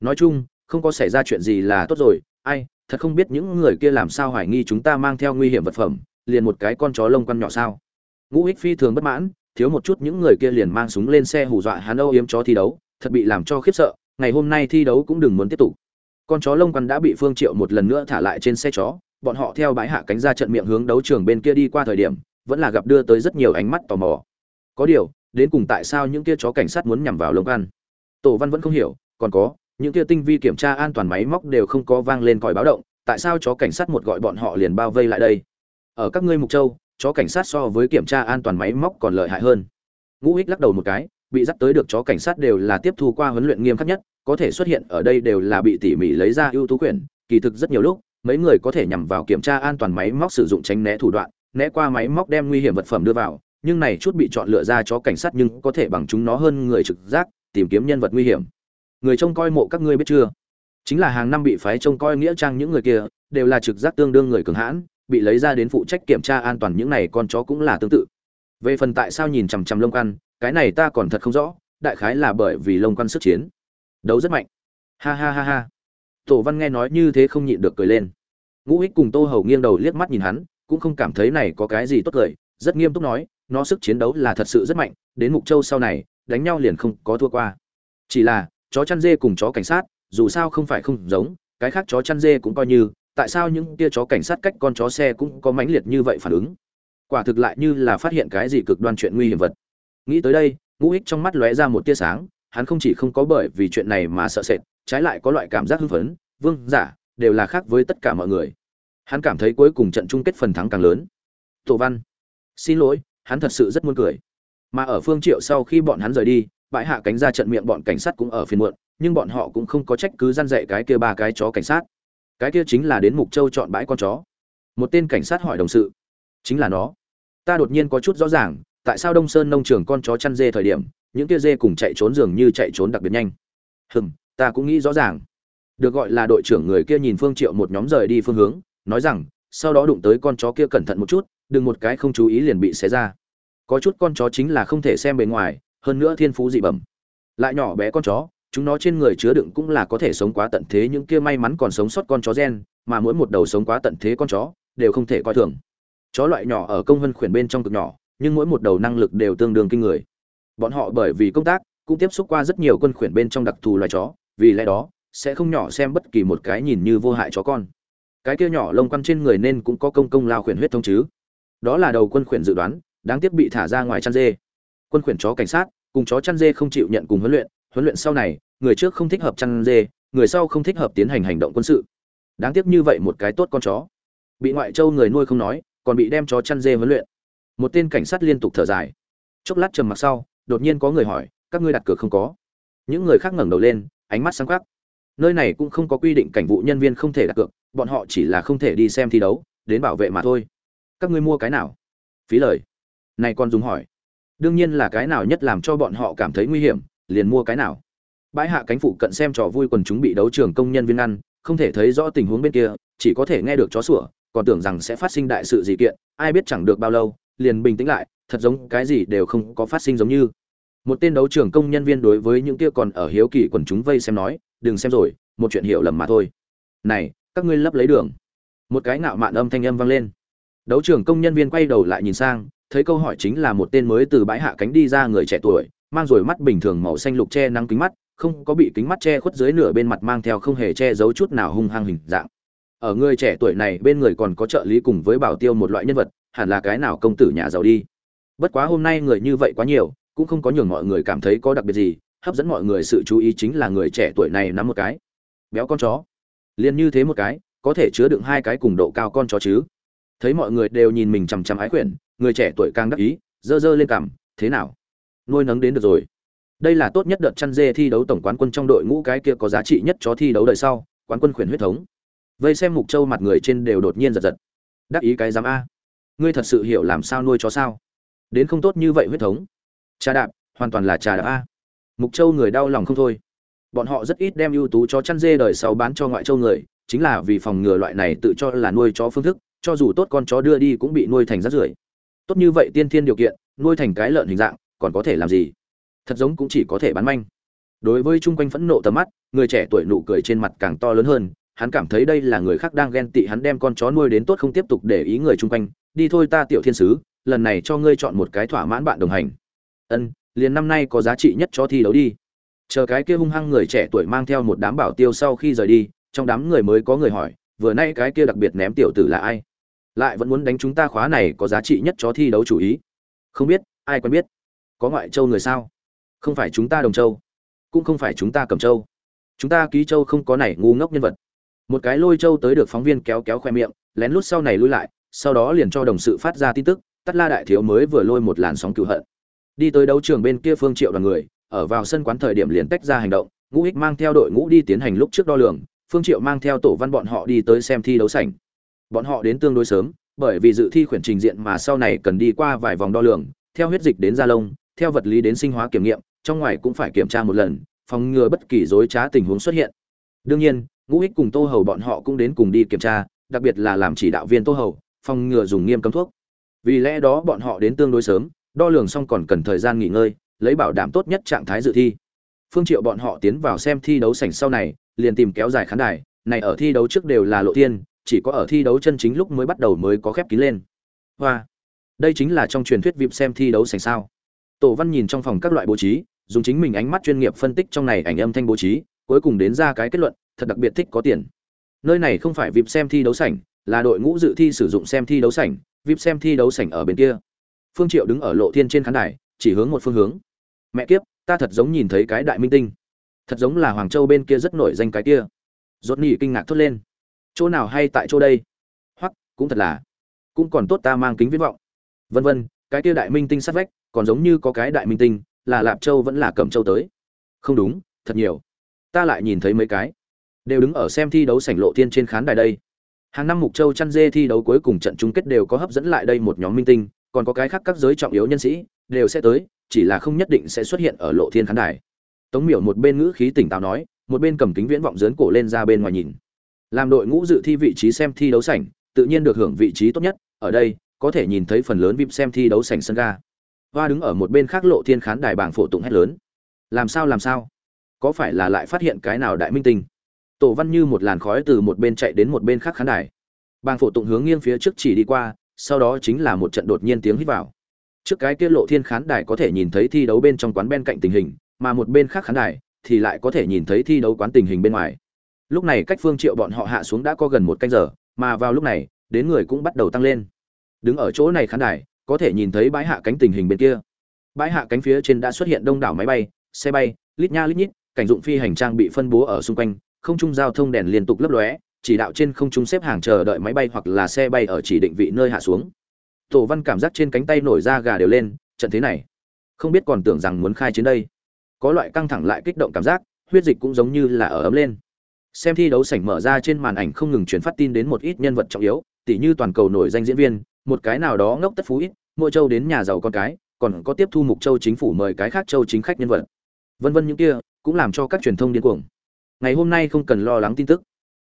Speaker 1: Nói chung, không có xảy ra chuyện gì là tốt rồi. Ai, thật không biết những người kia làm sao hoài nghi chúng ta mang theo nguy hiểm vật phẩm, liền một cái con chó lông quăn nhỏ sao? Ngũ ích phi thường bất mãn, thiếu một chút những người kia liền mang súng lên xe hù dọa hắn âu yếm chó thi đấu, thật bị làm cho khiếp sợ, ngày hôm nay thi đấu cũng đừng muốn tiếp tục. Con chó lông quăn đã bị phương triệu một lần nữa thả lại trên xe chó, bọn họ theo bãi hạ cánh ra trận miệng hướng đấu trường bên kia đi qua thời điểm, vẫn là gặp đưa tới rất nhiều ánh mắt tò mò. Có điều đến cùng tại sao những kia chó cảnh sát muốn nhằm vào lông ăn? Tổ văn vẫn không hiểu, còn có, những kia tinh vi kiểm tra an toàn máy móc đều không có vang lên còi báo động, tại sao chó cảnh sát một gọi bọn họ liền bao vây lại đây? Ở các ngươi mục châu, chó cảnh sát so với kiểm tra an toàn máy móc còn lợi hại hơn. Ngũ Hích lắc đầu một cái, bị dắt tới được chó cảnh sát đều là tiếp thu qua huấn luyện nghiêm khắc nhất, có thể xuất hiện ở đây đều là bị tỉ mỉ lấy ra ưu tú quyền, kỳ thực rất nhiều lúc, mấy người có thể nhằm vào kiểm tra an toàn máy móc sử dụng tránh né thủ đoạn, né qua máy móc đem nguy hiểm vật phẩm đưa vào nhưng này chút bị chọn lựa ra cho cảnh sát nhưng có thể bằng chúng nó hơn người trực giác, tìm kiếm nhân vật nguy hiểm. Người trông coi mộ các ngươi biết chưa? Chính là hàng năm bị phái trông coi nghĩa trang những người kia, đều là trực giác tương đương người cường hãn, bị lấy ra đến phụ trách kiểm tra an toàn những này con chó cũng là tương tự. Về phần tại sao nhìn chằm chằm lông căn cái này ta còn thật không rõ, đại khái là bởi vì lông căn sức chiến. Đấu rất mạnh. Ha ha ha ha. Tổ văn nghe nói như thế không nhịn được cười lên. Ngũ ích cùng tô hầu nghiêng đầu liếc mắt nhìn hắn, cũng không cảm thấy này có cái gì tốt cười rất nghiêm túc nói nó sức chiến đấu là thật sự rất mạnh, đến mục châu sau này, đánh nhau liền không có thua qua. Chỉ là, chó chăn dê cùng chó cảnh sát, dù sao không phải không giống, cái khác chó chăn dê cũng coi như, tại sao những kia chó cảnh sát cách con chó xe cũng có mãnh liệt như vậy phản ứng? Quả thực lại như là phát hiện cái gì cực đoan chuyện nguy hiểm vật. Nghĩ tới đây, ngũ ích trong mắt lóe ra một tia sáng, hắn không chỉ không có bởi vì chuyện này mà sợ sệt, trái lại có loại cảm giác hưng phấn, vương giả, đều là khác với tất cả mọi người. Hắn cảm thấy cuối cùng trận chung kết phần thắng càng lớn. Tổ văn, xin lỗi hắn thật sự rất muốn cười. Mà ở phương triệu sau khi bọn hắn rời đi, bãi hạ cánh ra trận miệng bọn cảnh sát cũng ở phiên muộn, nhưng bọn họ cũng không có trách cứ gian dạy cái kia ba cái chó cảnh sát. Cái kia chính là đến mục châu chọn bãi con chó. Một tên cảnh sát hỏi đồng sự. Chính là nó. Ta đột nhiên có chút rõ ràng, tại sao đông sơn nông trường con chó chăn dê thời điểm, những kia dê cùng chạy trốn dường như chạy trốn đặc biệt nhanh? Hừm, ta cũng nghĩ rõ ràng. Được gọi là đội trưởng người kia nhìn phương triệu một nhóm rời đi phương hướng, nói rằng, sau đó đụng tới con chó kia cẩn thận một chút đừng một cái không chú ý liền bị xé ra. Có chút con chó chính là không thể xem bề ngoài, hơn nữa thiên phú dị bẩm. Lại nhỏ bé con chó, chúng nó trên người chứa đựng cũng là có thể sống quá tận thế, những kia may mắn còn sống sót con chó gen, mà mỗi một đầu sống quá tận thế con chó, đều không thể coi thường. Chó loại nhỏ ở công vân khuyển bên trong cực nhỏ, nhưng mỗi một đầu năng lực đều tương đương kinh người. Bọn họ bởi vì công tác, cũng tiếp xúc qua rất nhiều quân khuyển bên trong đặc thù loài chó, vì lẽ đó, sẽ không nhỏ xem bất kỳ một cái nhìn như vô hại chó con. Cái kia nhỏ lông quăn trên người nên cũng có công công lao khuyển huyết thông chứ đó là đầu quân khuyển dự đoán, đáng tiếc bị thả ra ngoài chăn dê. Quân khuyển chó cảnh sát, cùng chó chăn dê không chịu nhận cùng huấn luyện huấn luyện sau này, người trước không thích hợp chăn dê, người sau không thích hợp tiến hành hành động quân sự. Đáng tiếc như vậy một cái tốt con chó. Bị ngoại châu người nuôi không nói, còn bị đem chó chăn dê huấn luyện. Một tên cảnh sát liên tục thở dài. Chốc lát trầm mặc sau, đột nhiên có người hỏi, các ngươi đặt cược không có? Những người khác ngẩng đầu lên, ánh mắt sáng khắc nơi này cũng không có quy định cảnh vụ nhân viên không thể đặt cược, bọn họ chỉ là không thể đi xem thi đấu, đến bảo vệ mà thôi các ngươi mua cái nào? Phí lời. Này còn dùng hỏi. Đương nhiên là cái nào nhất làm cho bọn họ cảm thấy nguy hiểm, liền mua cái nào. Bãi hạ cánh phụ cận xem trò vui quần chúng bị đấu trường công nhân viên ăn, không thể thấy rõ tình huống bên kia, chỉ có thể nghe được chó sủa, còn tưởng rằng sẽ phát sinh đại sự gì kiện, ai biết chẳng được bao lâu, liền bình tĩnh lại, thật giống cái gì đều không có phát sinh giống như. Một tên đấu trưởng công nhân viên đối với những kia còn ở hiếu kỳ quần chúng vây xem nói, đừng xem rồi, một chuyện hiểu lầm mà thôi. Này, các ngươi lấp lấy đường. Một cái ngạo mạn âm thanh âm vang lên đấu trưởng công nhân viên quay đầu lại nhìn sang, thấy câu hỏi chính là một tên mới từ bãi hạ cánh đi ra người trẻ tuổi, mang rồi mắt bình thường màu xanh lục che nắng kính mắt, không có bị kính mắt che khuất dưới nửa bên mặt mang theo không hề che giấu chút nào hung hăng hình dạng. Ở người trẻ tuổi này bên người còn có trợ lý cùng với bảo tiêu một loại nhân vật, hẳn là cái nào công tử nhà giàu đi. Bất quá hôm nay người như vậy quá nhiều, cũng không có nhường mọi người cảm thấy có đặc biệt gì, hấp dẫn mọi người sự chú ý chính là người trẻ tuổi này nắm một cái. Béo con chó. Liền như thế một cái, có thể chứa đựng hai cái cùng độ cao con chó chứ thấy mọi người đều nhìn mình chằm chằm ái quyển, người trẻ tuổi càng đắc ý, dơ dơ lên cằm, thế nào? Nuôi nấng đến được rồi. Đây là tốt nhất đợt chăn dê thi đấu tổng quán quân trong đội ngũ cái kia có giá trị nhất cho thi đấu đời sau, quán quân khuyển huyết thống. Vây xem mục châu mặt người trên đều đột nhiên giật giật. Đắc ý cái dám a. Ngươi thật sự hiểu làm sao nuôi chó sao? Đến không tốt như vậy huyết thống. Trà đạp, hoàn toàn là trà đạp a. Mục châu người đau lòng không thôi. Bọn họ rất ít đem ưu tú chó chăn dê đời sau bán cho ngoại châu người, chính là vì phòng ngừa loại này tự cho là nuôi chó phương thức cho dù tốt con chó đưa đi cũng bị nuôi thành rác rưởi. Tốt như vậy tiên thiên điều kiện, nuôi thành cái lợn hình dạng, còn có thể làm gì? Thật giống cũng chỉ có thể bán manh. Đối với chung quanh phẫn nộ tầm mắt, người trẻ tuổi nụ cười trên mặt càng to lớn hơn, hắn cảm thấy đây là người khác đang ghen tị hắn đem con chó nuôi đến tốt không tiếp tục để ý người chung quanh, đi thôi ta tiểu thiên sứ, lần này cho ngươi chọn một cái thỏa mãn bạn đồng hành. Ân, liền năm nay có giá trị nhất cho thi đấu đi. Chờ cái kia hung hăng người trẻ tuổi mang theo một đám bảo tiêu sau khi rời đi, trong đám người mới có người hỏi, vừa nay cái kia đặc biệt ném tiểu tử là ai? Lại vẫn muốn đánh chúng ta khóa này có giá trị nhất cho thi đấu chủ ý. Không biết, ai quen biết? Có ngoại châu người sao? Không phải chúng ta đồng châu, cũng không phải chúng ta cầm châu. Chúng ta ký châu không có này ngu ngốc nhân vật. Một cái lôi châu tới được phóng viên kéo kéo khoe miệng, lén lút sau này lui lại, sau đó liền cho đồng sự phát ra tin tức tắt la đại thiếu mới vừa lôi một làn sóng cựu hận. Đi tới đấu trường bên kia phương triệu đoàn người, ở vào sân quán thời điểm liền tách ra hành động, ngũ ích mang theo đội ngũ đi tiến hành lúc trước đo lường, phương triệu mang theo tổ văn bọn họ đi tới xem thi đấu sảnh bọn họ đến tương đối sớm, bởi vì dự thi khuyển trình diện mà sau này cần đi qua vài vòng đo lường, theo huyết dịch đến da lông, theo vật lý đến sinh hóa kiểm nghiệm, trong ngoài cũng phải kiểm tra một lần, phòng ngừa bất kỳ dối trá tình huống xuất hiện. Đương nhiên, ngũ ích cùng tô hầu bọn họ cũng đến cùng đi kiểm tra, đặc biệt là làm chỉ đạo viên tô hầu, phòng ngừa dùng nghiêm cấm thuốc. Vì lẽ đó bọn họ đến tương đối sớm, đo lường xong còn cần thời gian nghỉ ngơi, lấy bảo đảm tốt nhất trạng thái dự thi. Phương triệu bọn họ tiến vào xem thi đấu sảnh sau này, liền tìm kéo dài khán đài, này ở thi đấu trước đều là lộ thiên chỉ có ở thi đấu chân chính lúc mới bắt đầu mới có khép kín lên. Hoa, đây chính là trong truyền thuyết vip xem thi đấu sảnh sao. Tổ văn nhìn trong phòng các loại bố trí, dùng chính mình ánh mắt chuyên nghiệp phân tích trong này ảnh âm thanh bố trí, cuối cùng đến ra cái kết luận, thật đặc biệt thích có tiền. Nơi này không phải vip xem thi đấu sảnh là đội ngũ dự thi sử dụng xem thi đấu sảnh vip xem thi đấu sảnh ở bên kia. Phương triệu đứng ở lộ thiên trên khán đài, chỉ hướng một phương hướng. Mẹ kiếp, ta thật giống nhìn thấy cái đại minh tinh. Thật giống là hoàng châu bên kia rất nổi danh cái kia. Rốt nỉ kinh ngạc thốt lên chỗ nào hay tại chỗ đây? Hoặc cũng thật là, cũng còn tốt ta mang kính viễn vọng. Vân vân, cái kia đại minh tinh sát vách, còn giống như có cái đại minh tinh, là lạp châu vẫn là cẩm châu tới. Không đúng, thật nhiều. Ta lại nhìn thấy mấy cái. Đều đứng ở xem thi đấu sảnh lộ thiên trên khán đài đây. Hàng năm mục châu chăn dê thi đấu cuối cùng trận chung kết đều có hấp dẫn lại đây một nhóm minh tinh, còn có cái khác các giới trọng yếu nhân sĩ, đều sẽ tới, chỉ là không nhất định sẽ xuất hiện ở lộ thiên khán đài. Tống miểu một bên ngữ khí tỉnh táo nói, một bên cầm kính viễn vọng dớn cổ lên ra bên ngoài nhìn làm đội ngũ dự thi vị trí xem thi đấu sảnh, tự nhiên được hưởng vị trí tốt nhất. Ở đây, có thể nhìn thấy phần lớn vip xem thi đấu sảnh sân ga. Hoa đứng ở một bên khác lộ thiên khán đài bảng phổ tụng hét lớn. Làm sao làm sao? Có phải là lại phát hiện cái nào đại minh tinh? Tổ văn như một làn khói từ một bên chạy đến một bên khác khán đài. Bảng phổ tụng hướng nghiêng phía trước chỉ đi qua, sau đó chính là một trận đột nhiên tiếng hít vào. Trước cái kia lộ thiên khán đài có thể nhìn thấy thi đấu bên trong quán bên cạnh tình hình, mà một bên khác khán đài thì lại có thể nhìn thấy thi đấu quán tình hình bên ngoài lúc này cách phương triệu bọn họ hạ xuống đã có gần một canh giờ, mà vào lúc này, đến người cũng bắt đầu tăng lên. Đứng ở chỗ này khán đài, có thể nhìn thấy bãi hạ cánh tình hình bên kia. Bãi hạ cánh phía trên đã xuất hiện đông đảo máy bay, xe bay, lít nha lít nhít, cảnh dụng phi hành trang bị phân bố ở xung quanh, không trung giao thông đèn liên tục lấp lóe, chỉ đạo trên không trung xếp hàng chờ đợi máy bay hoặc là xe bay ở chỉ định vị nơi hạ xuống. Tổ văn cảm giác trên cánh tay nổi da gà đều lên, trận thế này, không biết còn tưởng rằng muốn khai chiến đây. Có loại căng thẳng lại kích động cảm giác, huyết dịch cũng giống như là ở ấm lên xem thi đấu sảnh mở ra trên màn ảnh không ngừng truyền phát tin đến một ít nhân vật trọng yếu, tỉ như toàn cầu nổi danh diễn viên, một cái nào đó ngốc tất phú ít, mỗi châu đến nhà giàu con cái, còn có tiếp thu mục châu chính phủ mời cái khác châu chính khách nhân vật. Vân vân những kia, cũng làm cho các truyền thông điên cuồng. Ngày hôm nay không cần lo lắng tin tức.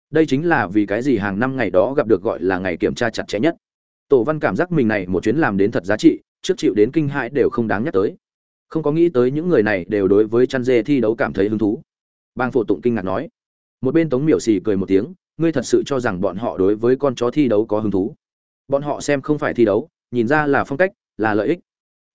Speaker 1: Đây chính là vì cái gì hàng năm ngày đó gặp được gọi là ngày kiểm tra chặt chẽ nhất. Tổ văn cảm giác mình này một chuyến làm đến thật giá trị, trước chịu đến kinh hãi đều không đáng nhắc tới. Không có nghĩ tới những người này đều đối với chăn dê thi đấu cảm thấy hứng thú. Bang phổ tụng kinh ngạc nói một bên tống miểu xì cười một tiếng, ngươi thật sự cho rằng bọn họ đối với con chó thi đấu có hứng thú? Bọn họ xem không phải thi đấu, nhìn ra là phong cách, là lợi ích.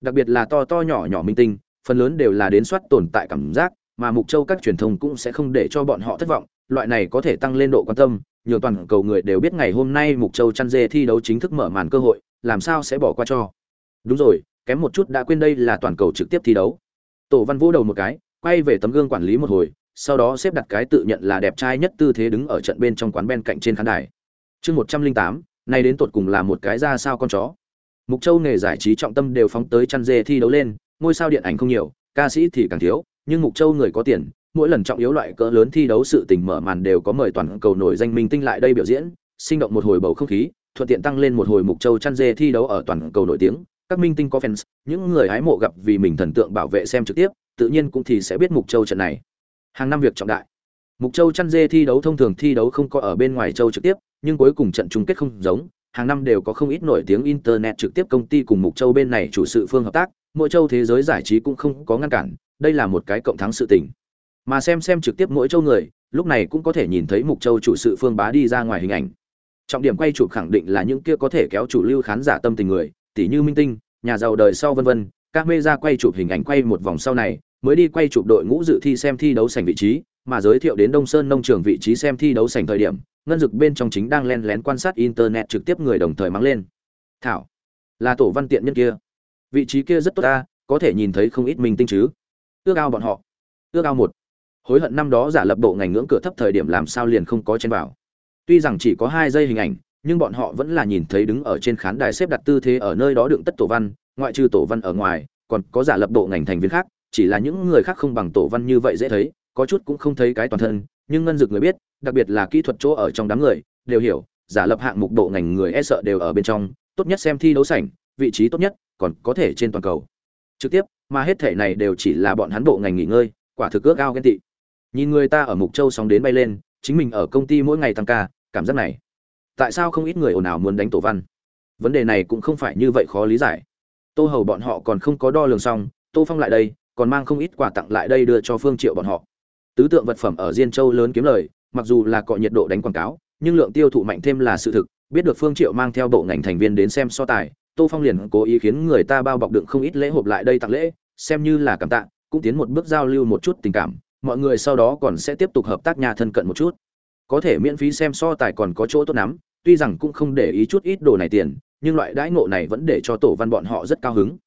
Speaker 1: Đặc biệt là to to nhỏ nhỏ minh tinh, phần lớn đều là đến soát tồn tại cảm giác, mà mục châu các truyền thông cũng sẽ không để cho bọn họ thất vọng, loại này có thể tăng lên độ quan tâm nhiều toàn cầu người đều biết ngày hôm nay mục châu chăn dê thi đấu chính thức mở màn cơ hội, làm sao sẽ bỏ qua cho? Đúng rồi, kém một chút đã quên đây là toàn cầu trực tiếp thi đấu. Tổ văn vỗ đầu một cái, quay về tấm gương quản lý một hồi sau đó xếp đặt cái tự nhận là đẹp trai nhất tư thế đứng ở trận bên trong quán bên cạnh trên khán đài. Chương một trăm linh tám, nay đến tột cùng là một cái ra sao con chó. Mục châu nghề giải trí trọng tâm đều phóng tới chăn dê thi đấu lên, ngôi sao điện ảnh không nhiều, ca sĩ thì càng thiếu, nhưng mục châu người có tiền, mỗi lần trọng yếu loại cỡ lớn thi đấu sự tình mở màn đều có mời toàn cầu nổi danh minh tinh lại đây biểu diễn, sinh động một hồi bầu không khí, thuận tiện tăng lên một hồi mục châu chăn dê thi đấu ở toàn cầu nổi tiếng. Các minh tinh có fans, những người hái mộ gặp vì mình thần tượng bảo vệ xem trực tiếp, tự nhiên cũng thì sẽ biết mục châu trận này hàng năm việc trọng đại. Mục châu chăn dê thi đấu thông thường thi đấu không có ở bên ngoài châu trực tiếp, nhưng cuối cùng trận chung kết không giống. Hàng năm đều có không ít nổi tiếng internet trực tiếp công ty cùng mục châu bên này chủ sự phương hợp tác, mỗi châu thế giới giải trí cũng không có ngăn cản, đây là một cái cộng thắng sự tình. Mà xem xem trực tiếp mỗi châu người, lúc này cũng có thể nhìn thấy mục châu chủ sự phương bá đi ra ngoài hình ảnh. Trọng điểm quay chụp khẳng định là những kia có thể kéo chủ lưu khán giả tâm tình người tỷ như minh tinh, nhà giàu đời sau vân vân các mê ra quay chụp hình ảnh quay một vòng sau này mới đi quay chụp đội ngũ dự thi xem thi đấu sảnh vị trí, mà giới thiệu đến đông sơn nông trường vị trí xem thi đấu sảnh thời điểm, ngân dực bên trong chính đang lén lén quan sát internet trực tiếp người đồng thời mang lên. Thảo, là tổ văn tiện nhân kia. Vị trí kia rất tốt ta, có thể nhìn thấy không ít minh tinh chứ. Ước ao bọn họ. Ước ao một. Hối hận năm đó giả lập bộ ngành ngưỡng cửa thấp thời điểm làm sao liền không có trên vào tuy rằng chỉ có hai giây hình ảnh, nhưng bọn họ vẫn là nhìn thấy đứng ở trên khán đài xếp đặt tư thế ở nơi đó đựng tất tổ văn, ngoại trừ tổ văn ở ngoài, còn có giả lập bộ ngành thành viên khác chỉ là những người khác không bằng tổ văn như vậy dễ thấy, có chút cũng không thấy cái toàn thân, nhưng ngân dực người biết, đặc biệt là kỹ thuật chỗ ở trong đám người, đều hiểu, giả lập hạng mục độ ngành người e sợ đều ở bên trong, tốt nhất xem thi đấu sảnh, vị trí tốt nhất, còn có thể trên toàn cầu. Trực tiếp, mà hết thể này đều chỉ là bọn hắn bộ ngành nghỉ ngơi, quả thực ước ao ghen tị. Nhìn người ta ở mục châu sóng đến bay lên, chính mình ở công ty mỗi ngày tăng ca, cảm giác này. Tại sao không ít người ồn ào muốn đánh tổ văn? Vấn đề này cũng không phải như vậy khó lý giải. Tô hầu bọn họ còn không có đo lường xong, tô phong lại đây còn mang không ít quà tặng lại đây đưa cho phương triệu bọn họ. Tứ tượng vật phẩm ở diên châu lớn kiếm lời, mặc dù là cọ nhiệt độ đánh quảng cáo, nhưng lượng tiêu thụ mạnh thêm là sự thực, biết được phương triệu mang theo bộ ngành thành viên đến xem so tài, tô phong liền cố ý khiến người ta bao bọc đựng không ít lễ hộp lại đây tặng lễ, xem như là cảm tạ, cũng tiến một bước giao lưu một chút tình cảm, mọi người sau đó còn sẽ tiếp tục hợp tác nhà thân cận một chút. Có thể miễn phí xem so tài còn có chỗ tốt lắm, tuy rằng cũng không để ý chút ít đồ này tiền, nhưng loại đãi ngộ này vẫn để cho tổ văn bọn họ rất cao hứng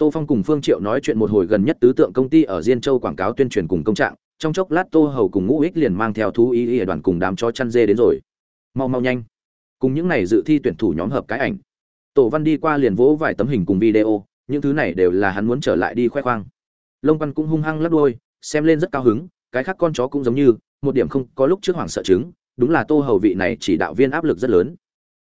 Speaker 1: tô phong cùng phương triệu nói chuyện một hồi gần nhất tứ tượng công ty ở diên châu quảng cáo tuyên truyền cùng công trạng, trong chốc lát tô hầu cùng ngũ ích liền mang theo thú y ở đoàn cùng đám chó chăn dê đến rồi. Mau mau nhanh. Cùng những này dự thi tuyển thủ nhóm hợp cái ảnh. Tổ văn đi qua liền vỗ vài tấm hình cùng video, những thứ này đều là hắn muốn trở lại đi khoe khoang. Lông văn cũng hung hăng lắc đôi xem lên rất cao hứng, cái khác con chó cũng giống như, một điểm không có lúc trước hoảng sợ chứng, đúng là tô hầu vị này chỉ đạo viên áp lực rất lớn.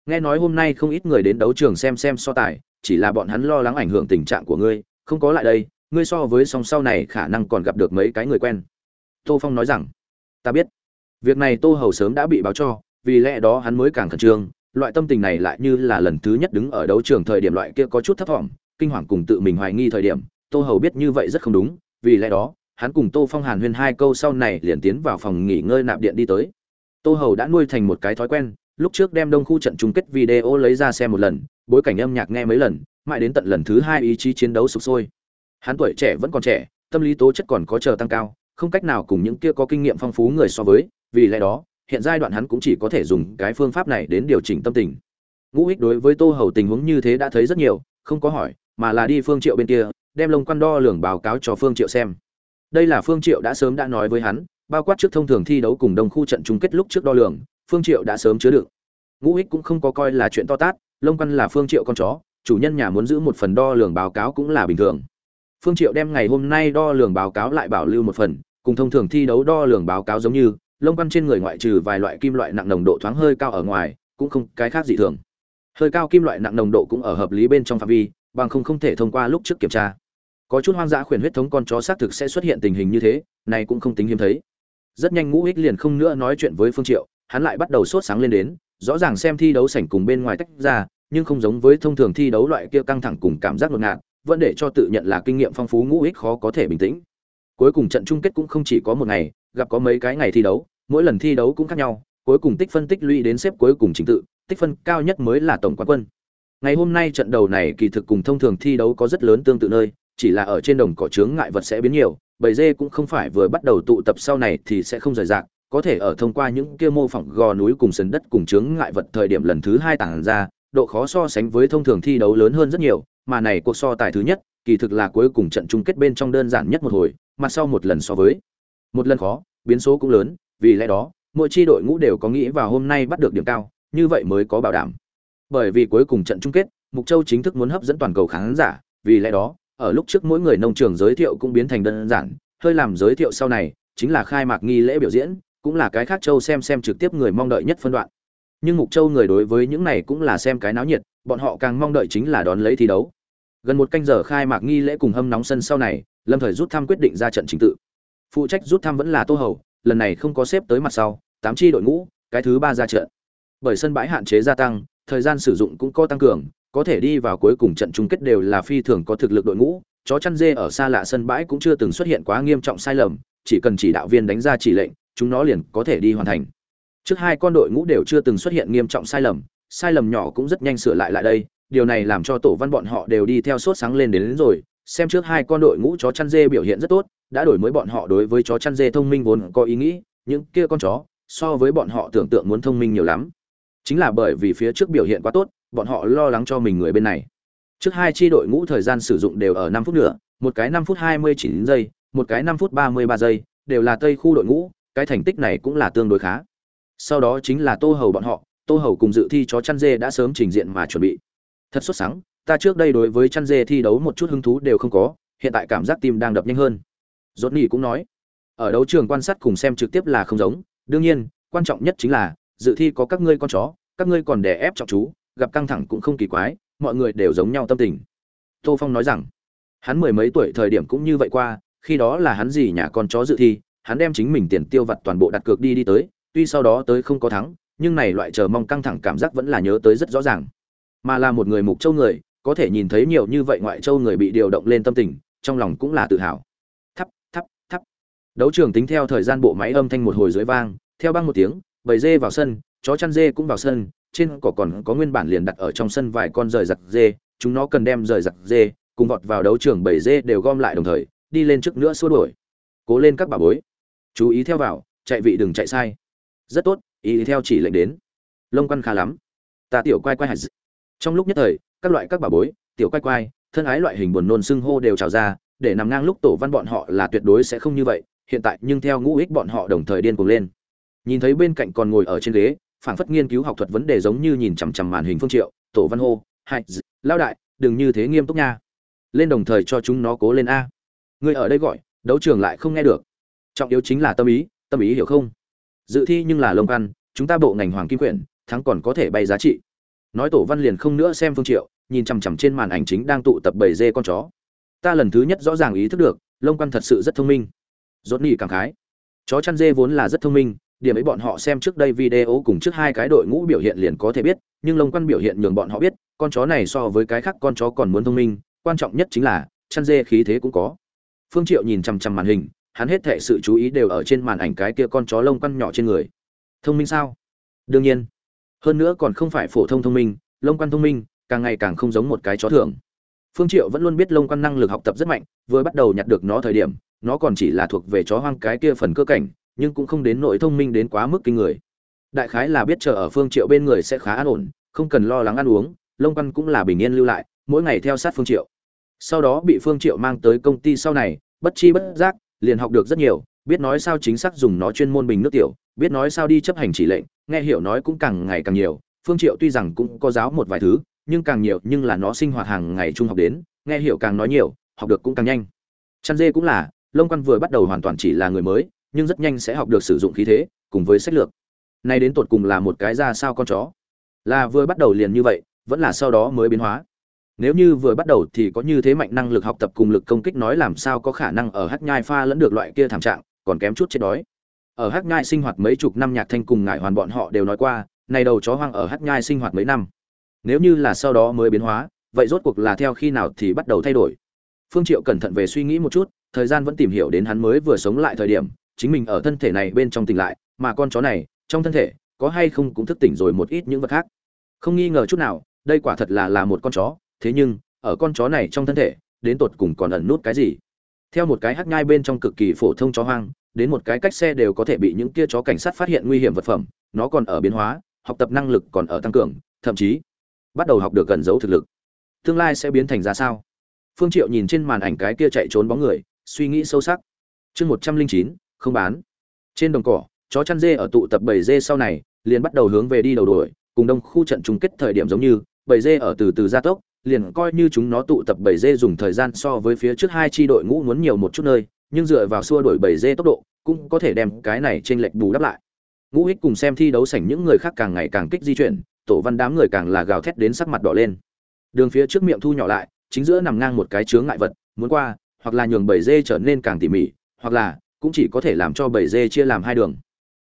Speaker 1: Nghe nói hôm nay không ít người đến đấu trường xem xem so tài chỉ là bọn hắn lo lắng ảnh hưởng tình trạng của ngươi, không có lại đây, ngươi so với song sau này khả năng còn gặp được mấy cái người quen. Tô phong nói rằng, ta biết. Việc này tô hầu sớm đã bị báo cho, vì lẽ đó hắn mới càng khẩn trương. Loại tâm tình này lại như là lần thứ nhất đứng ở đấu trường thời điểm loại kia có chút thấp thỏm kinh hoàng cùng tự mình hoài nghi thời điểm, tô hầu biết như vậy rất không đúng, vì lẽ đó, hắn cùng tô phong hàn huyên hai câu sau này liền tiến vào phòng nghỉ ngơi nạp điện đi tới. Tô hầu đã nuôi thành một cái thói quen lúc trước đem đông khu trận chung kết video lấy ra xem một lần, bối cảnh âm nhạc nghe mấy lần, mãi đến tận lần thứ hai ý chí chiến đấu sụp sôi. Hắn tuổi trẻ vẫn còn trẻ, tâm lý tố chất còn có chờ tăng cao, không cách nào cùng những kia có kinh nghiệm phong phú người so với, vì lẽ đó, hiện giai đoạn hắn cũng chỉ có thể dùng cái phương pháp này đến điều chỉnh tâm tình. Ngũ ích đối với tô hầu tình huống như thế đã thấy rất nhiều, không có hỏi, mà là đi phương triệu bên kia, đem lông quan đo lường báo cáo cho phương triệu xem. Đây là phương triệu đã sớm đã nói với hắn, bao quát trước thông thường thi đấu cùng đông khu trận chung kết lúc trước đo lường phương triệu đã sớm chứa đựng. Ngũ ích cũng không có coi là chuyện to tát lông quan là phương triệu con chó, chủ nhân nhà muốn giữ một phần đo lường báo cáo cũng là bình thường. Phương triệu đem ngày hôm nay đo lường báo cáo lại bảo lưu một phần, cùng thông thường thi đấu đo lường báo cáo giống như lông quan trên người ngoại trừ vài loại kim loại nặng nồng độ thoáng hơi cao ở ngoài, cũng không cái khác gì thường. Hơi cao kim loại nặng nồng độ cũng ở hợp lý bên trong phạm vi, bằng không không thể thông qua lúc trước kiểm tra. Có chút hoang dã khuyển huyết thống con chó xác thực sẽ xuất hiện tình hình như thế, này cũng không tính hiếm thấy. Rất nhanh ngũ ích liền không nữa nói chuyện với phương triệu hắn lại bắt đầu sốt sáng lên đến, rõ ràng xem thi đấu sảnh cùng bên ngoài tách ra, nhưng không giống với thông thường thi đấu loại kia căng thẳng cùng cảm giác ngột ngạt, vẫn để cho tự nhận là kinh nghiệm phong phú ngũ ích khó có thể bình tĩnh. Cuối cùng trận chung kết cũng không chỉ có một ngày, gặp có mấy cái ngày thi đấu, mỗi lần thi đấu cũng khác nhau, cuối cùng tích phân tích lũy đến xếp cuối cùng chính tự, tích phân cao nhất mới là tổng quán quân. Ngày hôm nay trận đầu này kỳ thực cùng thông thường thi đấu có rất lớn tương tự nơi, chỉ là ở trên đồng cỏ chướng ngại vật sẽ biến nhiều, bầy dê cũng không phải vừa bắt đầu tụ tập sau này thì sẽ không rời rạc có thể ở thông qua những kia mô phỏng gò núi cùng sườn đất cùng chướng ngại vật thời điểm lần thứ hai tản ra, độ khó so sánh với thông thường thi đấu lớn hơn rất nhiều, mà này cuộc so tài thứ nhất, kỳ thực là cuối cùng trận chung kết bên trong đơn giản nhất một hồi, mà sau một lần so với. Một lần khó, biến số cũng lớn, vì lẽ đó, mỗi chi đội ngũ đều có nghĩ vào hôm nay bắt được điểm cao, như vậy mới có bảo đảm. Bởi vì cuối cùng trận chung kết, mục châu chính thức muốn hấp dẫn toàn cầu khán giả, vì lẽ đó, ở lúc trước mỗi người nông trường giới thiệu cũng biến thành đơn giản, hơi làm giới thiệu sau này, chính là khai mạc nghi lễ biểu diễn cũng là cái khác châu xem xem trực tiếp người mong đợi nhất phân đoạn. Nhưng mục châu người đối với những này cũng là xem cái náo nhiệt, bọn họ càng mong đợi chính là đón lấy thi đấu. Gần một canh giờ khai mạc nghi lễ cùng hâm nóng sân sau này, lâm thời rút thăm quyết định ra trận chính tự. Phụ trách rút thăm vẫn là tô hầu, lần này không có xếp tới mặt sau, tám chi đội ngũ, cái thứ ba ra trận. Bởi sân bãi hạn chế gia tăng, thời gian sử dụng cũng có tăng cường, có thể đi vào cuối cùng trận chung kết đều là phi thường có thực lực đội ngũ, chó chăn dê ở xa lạ sân bãi cũng chưa từng xuất hiện quá nghiêm trọng sai lầm, chỉ cần chỉ đạo viên đánh ra chỉ lệnh chúng nó liền có thể đi hoàn thành. Trước hai con đội ngũ đều chưa từng xuất hiện nghiêm trọng sai lầm sai lầm nhỏ cũng rất nhanh sửa lại lại đây điều này làm cho tổ văn bọn họ đều đi theo sốt sáng lên đến, đến rồi xem trước hai con đội ngũ chó chăn dê biểu hiện rất tốt đã đổi mới bọn họ đối với chó chăn dê thông minh vốn có ý nghĩ những kia con chó so với bọn họ tưởng tượng muốn thông minh nhiều lắm. Chính là bởi vì phía trước biểu hiện quá tốt bọn họ lo lắng cho mình người bên này. Trước hai chi đội ngũ thời gian sử dụng đều ở năm phút nữa một cái năm phút hai mươi chín giây một cái năm phút ba mươi ba giây đều là tây khu đội ngũ cái thành tích này cũng là tương đối khá. Sau đó chính là tô hầu bọn họ, tô hầu cùng dự thi chó chăn dê đã sớm trình diện mà chuẩn bị. Thật xuất sắc ta trước đây đối với chăn dê thi đấu một chút hứng thú đều không có, hiện tại cảm giác tim đang đập nhanh hơn. Dốt nỉ cũng nói, ở đấu trường quan sát cùng xem trực tiếp là không giống, đương nhiên, quan trọng nhất chính là, dự thi có các ngươi con chó, các ngươi còn đè ép trọng chú, gặp căng thẳng cũng không kỳ quái, mọi người đều giống nhau tâm tình. Tô phong nói rằng, hắn mười mấy tuổi thời điểm cũng như vậy qua, khi đó là hắn gì nhà con chó dự thi hắn đem chính mình tiền tiêu vặt toàn bộ đặt cược đi đi tới, tuy sau đó tới không có thắng, nhưng này loại chờ mong căng thẳng cảm giác vẫn là nhớ tới rất rõ ràng. Mà là một người mục châu người, có thể nhìn thấy nhiều như vậy ngoại châu người bị điều động lên tâm tình, trong lòng cũng là tự hào. Thắp thắp thắp. Đấu trường tính theo thời gian bộ máy âm thanh một hồi dưới vang, theo băng một tiếng, bầy dê vào sân, chó chăn dê cũng vào sân, trên cỏ còn có nguyên bản liền đặt ở trong sân vài con rời giặc dê, chúng nó cần đem rời giặc dê cùng vọt vào đấu trường bầy dê đều gom lại đồng thời, đi lên trước nữa xua đuổi. Cố lên các bà bối chú ý theo vào, chạy vị đừng chạy sai. Rất tốt, ý theo chỉ lệnh đến. Lông quăn khá lắm. Ta tiểu quay quay hạt trong lúc nhất thời, các loại các bà bối, tiểu quay quay thân ái loại hình buồn nôn xưng hô đều trào ra, để nằm ngang lúc tổ văn bọn họ là tuyệt đối sẽ không như vậy, hiện tại nhưng theo ngũ ích bọn họ đồng thời điên cuồng lên. Nhìn thấy bên cạnh còn ngồi ở trên ghế, phảng phất nghiên cứu học thuật vấn đề giống như nhìn chằm chằm màn hình phương triệu, tổ văn hô hai lao đại, đừng như thế nghiêm túc nha. Lên đồng thời cho chúng nó cố lên a. Ngươi ở đây gọi, đấu trường lại không nghe được trọng yếu chính là tâm ý tâm ý hiểu không? Dự thi nhưng là lông ăn chúng ta bộ ngành hoàng kim quyển, thắng còn có thể bay giá trị. Nói tổ văn liền không nữa xem phương triệu, nhìn chằm chằm trên màn ảnh chính đang tụ tập bầy dê con chó. Ta lần thứ nhất rõ ràng ý thức được, lông quan thật sự rất thông minh. Rốt nỉ cảm khái. Chó chăn dê vốn là rất thông minh, điểm ấy bọn họ xem trước đây video cùng trước hai cái đội ngũ biểu hiện liền có thể biết, nhưng lông quan biểu hiện nhường bọn họ biết, con chó này so với cái khác con chó còn muốn thông minh, quan trọng nhất chính là chăn dê khí thế cũng có. Phương triệu nhìn chằm chằm màn hình hắn hết thệ sự chú ý đều ở trên màn ảnh cái kia con chó lông quăn nhỏ trên người. Thông minh sao? Đương nhiên. Hơn nữa còn không phải phổ thông thông minh, lông quăn thông minh, càng ngày càng không giống một cái chó thường. Phương triệu vẫn luôn biết lông quăn năng lực học tập rất mạnh, vừa bắt đầu nhặt được nó thời điểm, nó còn chỉ là thuộc về chó hoang cái kia phần cơ cảnh, nhưng cũng không đến nội thông minh đến quá mức kinh người. Đại khái là biết chờ ở phương triệu bên người sẽ khá an ổn, không cần lo lắng ăn uống, lông quăn cũng là bình yên lưu lại, mỗi ngày theo sát phương triệu. Sau đó bị phương triệu mang tới công ty sau này, bất chi bất giác liền học được rất nhiều, biết nói sao chính xác dùng nó chuyên môn bình nước tiểu, biết nói sao đi chấp hành chỉ lệnh, nghe hiểu nói cũng càng ngày càng nhiều. Phương triệu tuy rằng cũng có giáo một vài thứ, nhưng càng nhiều nhưng là nó sinh hoạt hàng ngày trung học đến, nghe hiểu càng nói nhiều, học được cũng càng nhanh. Chăn dê cũng là lông quan vừa bắt đầu hoàn toàn chỉ là người mới, nhưng rất nhanh sẽ học được sử dụng khí thế, cùng với sách lược. Nay đến tột cùng là một cái ra sao con chó. Là vừa bắt đầu liền như vậy, vẫn là sau đó mới biến hóa nếu như vừa bắt đầu thì có như thế mạnh năng lực học tập cùng lực công kích nói làm sao có khả năng ở hắc nhai pha lẫn được loại kia thảm trạng, còn kém chút chết đói. Ở hắc nhai sinh hoạt mấy chục năm nhạc thanh cùng ngải hoàn bọn họ đều nói qua, này đầu chó hoang ở hắc nhai sinh hoạt mấy năm. Nếu như là sau đó mới biến hóa, vậy rốt cuộc là theo khi nào thì bắt đầu thay đổi? Phương triệu cẩn thận về suy nghĩ một chút, thời gian vẫn tìm hiểu đến hắn mới vừa sống lại thời điểm, chính mình ở thân thể này bên trong tỉnh lại, mà con chó này, trong thân thể, có hay không cũng thức tỉnh rồi một ít những vật khác. Không nghi ngờ chút nào, đây quả thật là là một con chó thế nhưng, ở con chó này trong thân thể, đến tột cùng còn ẩn nút cái gì? Theo một cái hắc nhai bên trong cực kỳ phổ thông chó hoang, đến một cái cách xe đều có thể bị những kia chó cảnh sát phát hiện nguy hiểm vật phẩm, nó còn ở biến hóa, học tập năng lực còn ở tăng cường, thậm chí bắt đầu học được gần giấu thực lực. Tương lai sẽ biến thành ra sao? Phương triệu nhìn trên màn ảnh cái kia chạy trốn bóng người, suy nghĩ sâu sắc. Chương một trăm linh chín, không bán. Trên đồng cỏ, chó chăn dê ở tụ tập bầy dê sau này, liền bắt đầu hướng về đi đầu đuổi, cùng đông khu trận chung kết thời điểm giống như, bầy dê ở từ từ gia tốc liền coi như chúng nó tụ tập bầy dê dùng thời gian so với phía trước hai chi đội ngũ muốn nhiều một chút nơi, nhưng dựa vào xua đuổi bầy dê tốc độ, cũng có thể đem cái này trên lệch bù đắp lại. Ngũ ích cùng xem thi đấu sảnh những người khác càng ngày càng kích di chuyển, tổ văn đám người càng là gào thét đến sắc mặt đỏ lên. Đường phía trước miệng thu nhỏ lại, chính giữa nằm ngang một cái chướng ngại vật, muốn qua, hoặc là nhường bầy dê trở nên càng tỉ mỉ, hoặc là, cũng chỉ có thể làm cho bầy dê chia làm hai đường.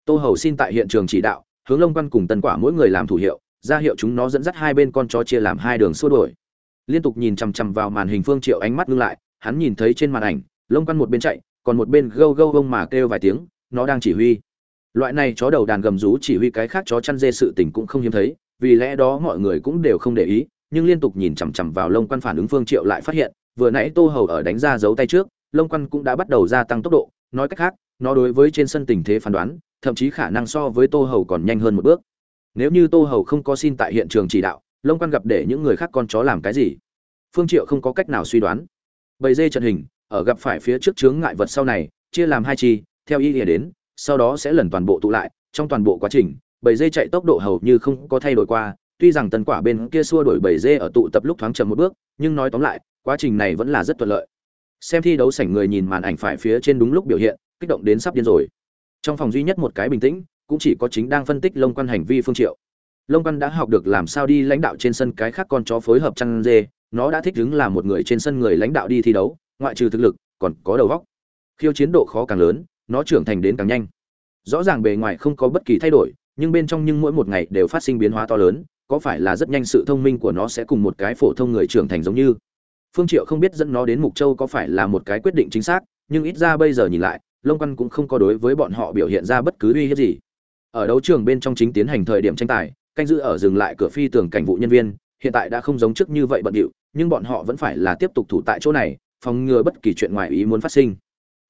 Speaker 1: Tô hầu xin tại hiện trường chỉ đạo, hướng lông quan cùng tân quả mỗi người làm thủ hiệu, ra hiệu chúng nó dẫn dắt hai bên con chó chia làm hai đường xua đuổi liên tục nhìn chằm chằm vào màn hình phương triệu ánh mắt ngưng lại, hắn nhìn thấy trên màn ảnh, lông quan một bên chạy, còn một bên gâu gâu gông mà kêu vài tiếng, nó đang chỉ huy. Loại này chó đầu đàn gầm rú chỉ huy cái khác chó chăn dê sự tình cũng không hiếm thấy, vì lẽ đó mọi người cũng đều không để ý, nhưng liên tục nhìn chằm chằm vào lông quan phản ứng phương triệu lại phát hiện, vừa nãy tô hầu ở đánh ra dấu tay trước, lông quan cũng đã bắt đầu gia tăng tốc độ, nói cách khác, nó đối với trên sân tình thế phán đoán, thậm chí khả năng so với tô hầu còn nhanh hơn một bước. Nếu như tô hầu không có xin tại hiện trường chỉ đạo lông quan gặp để những người khác con chó làm cái gì? Phương triệu không có cách nào suy đoán. Bầy dê trận hình, ở gặp phải phía trước chướng ngại vật sau này, chia làm hai chi, theo ý nghĩa đến, sau đó sẽ lần toàn bộ tụ lại. Trong toàn bộ quá trình, bầy dê chạy tốc độ hầu như không có thay đổi qua. Tuy rằng tần quả bên kia xua đổi bầy dê ở tụ tập lúc thoáng chậm một bước, nhưng nói tóm lại, quá trình này vẫn là rất thuận lợi. Xem thi đấu sảnh người nhìn màn ảnh phải phía trên đúng lúc biểu hiện, kích động đến sắp điên rồi. Trong phòng duy nhất một cái bình tĩnh, cũng chỉ có chính đang phân tích lông quan hành vi phương triệu lông Văn đã học được làm sao đi lãnh đạo trên sân cái khác con chó phối hợp chăn dê, nó đã thích ứng là một người trên sân người lãnh đạo đi thi đấu, ngoại trừ thực lực, còn có đầu óc. Khiêu chiến độ khó càng lớn, nó trưởng thành đến càng nhanh. Rõ ràng bề ngoài không có bất kỳ thay đổi, nhưng bên trong nhưng mỗi một ngày đều phát sinh biến hóa to lớn, có phải là rất nhanh sự thông minh của nó sẽ cùng một cái phổ thông người trưởng thành giống như? Phương triệu không biết dẫn nó đến mục châu có phải là một cái quyết định chính xác, nhưng ít ra bây giờ nhìn lại lông quan cũng không có đối với bọn họ biểu hiện ra bất cứ uy hiếp gì. Ở đấu trường bên trong chính tiến hành thời điểm tranh tài canh giữ ở dừng lại cửa phi tường cảnh vụ nhân viên, hiện tại đã không giống trước như vậy bận điệu, nhưng bọn họ vẫn phải là tiếp tục thủ tại chỗ này, phòng ngừa bất kỳ chuyện ngoài ý muốn phát sinh.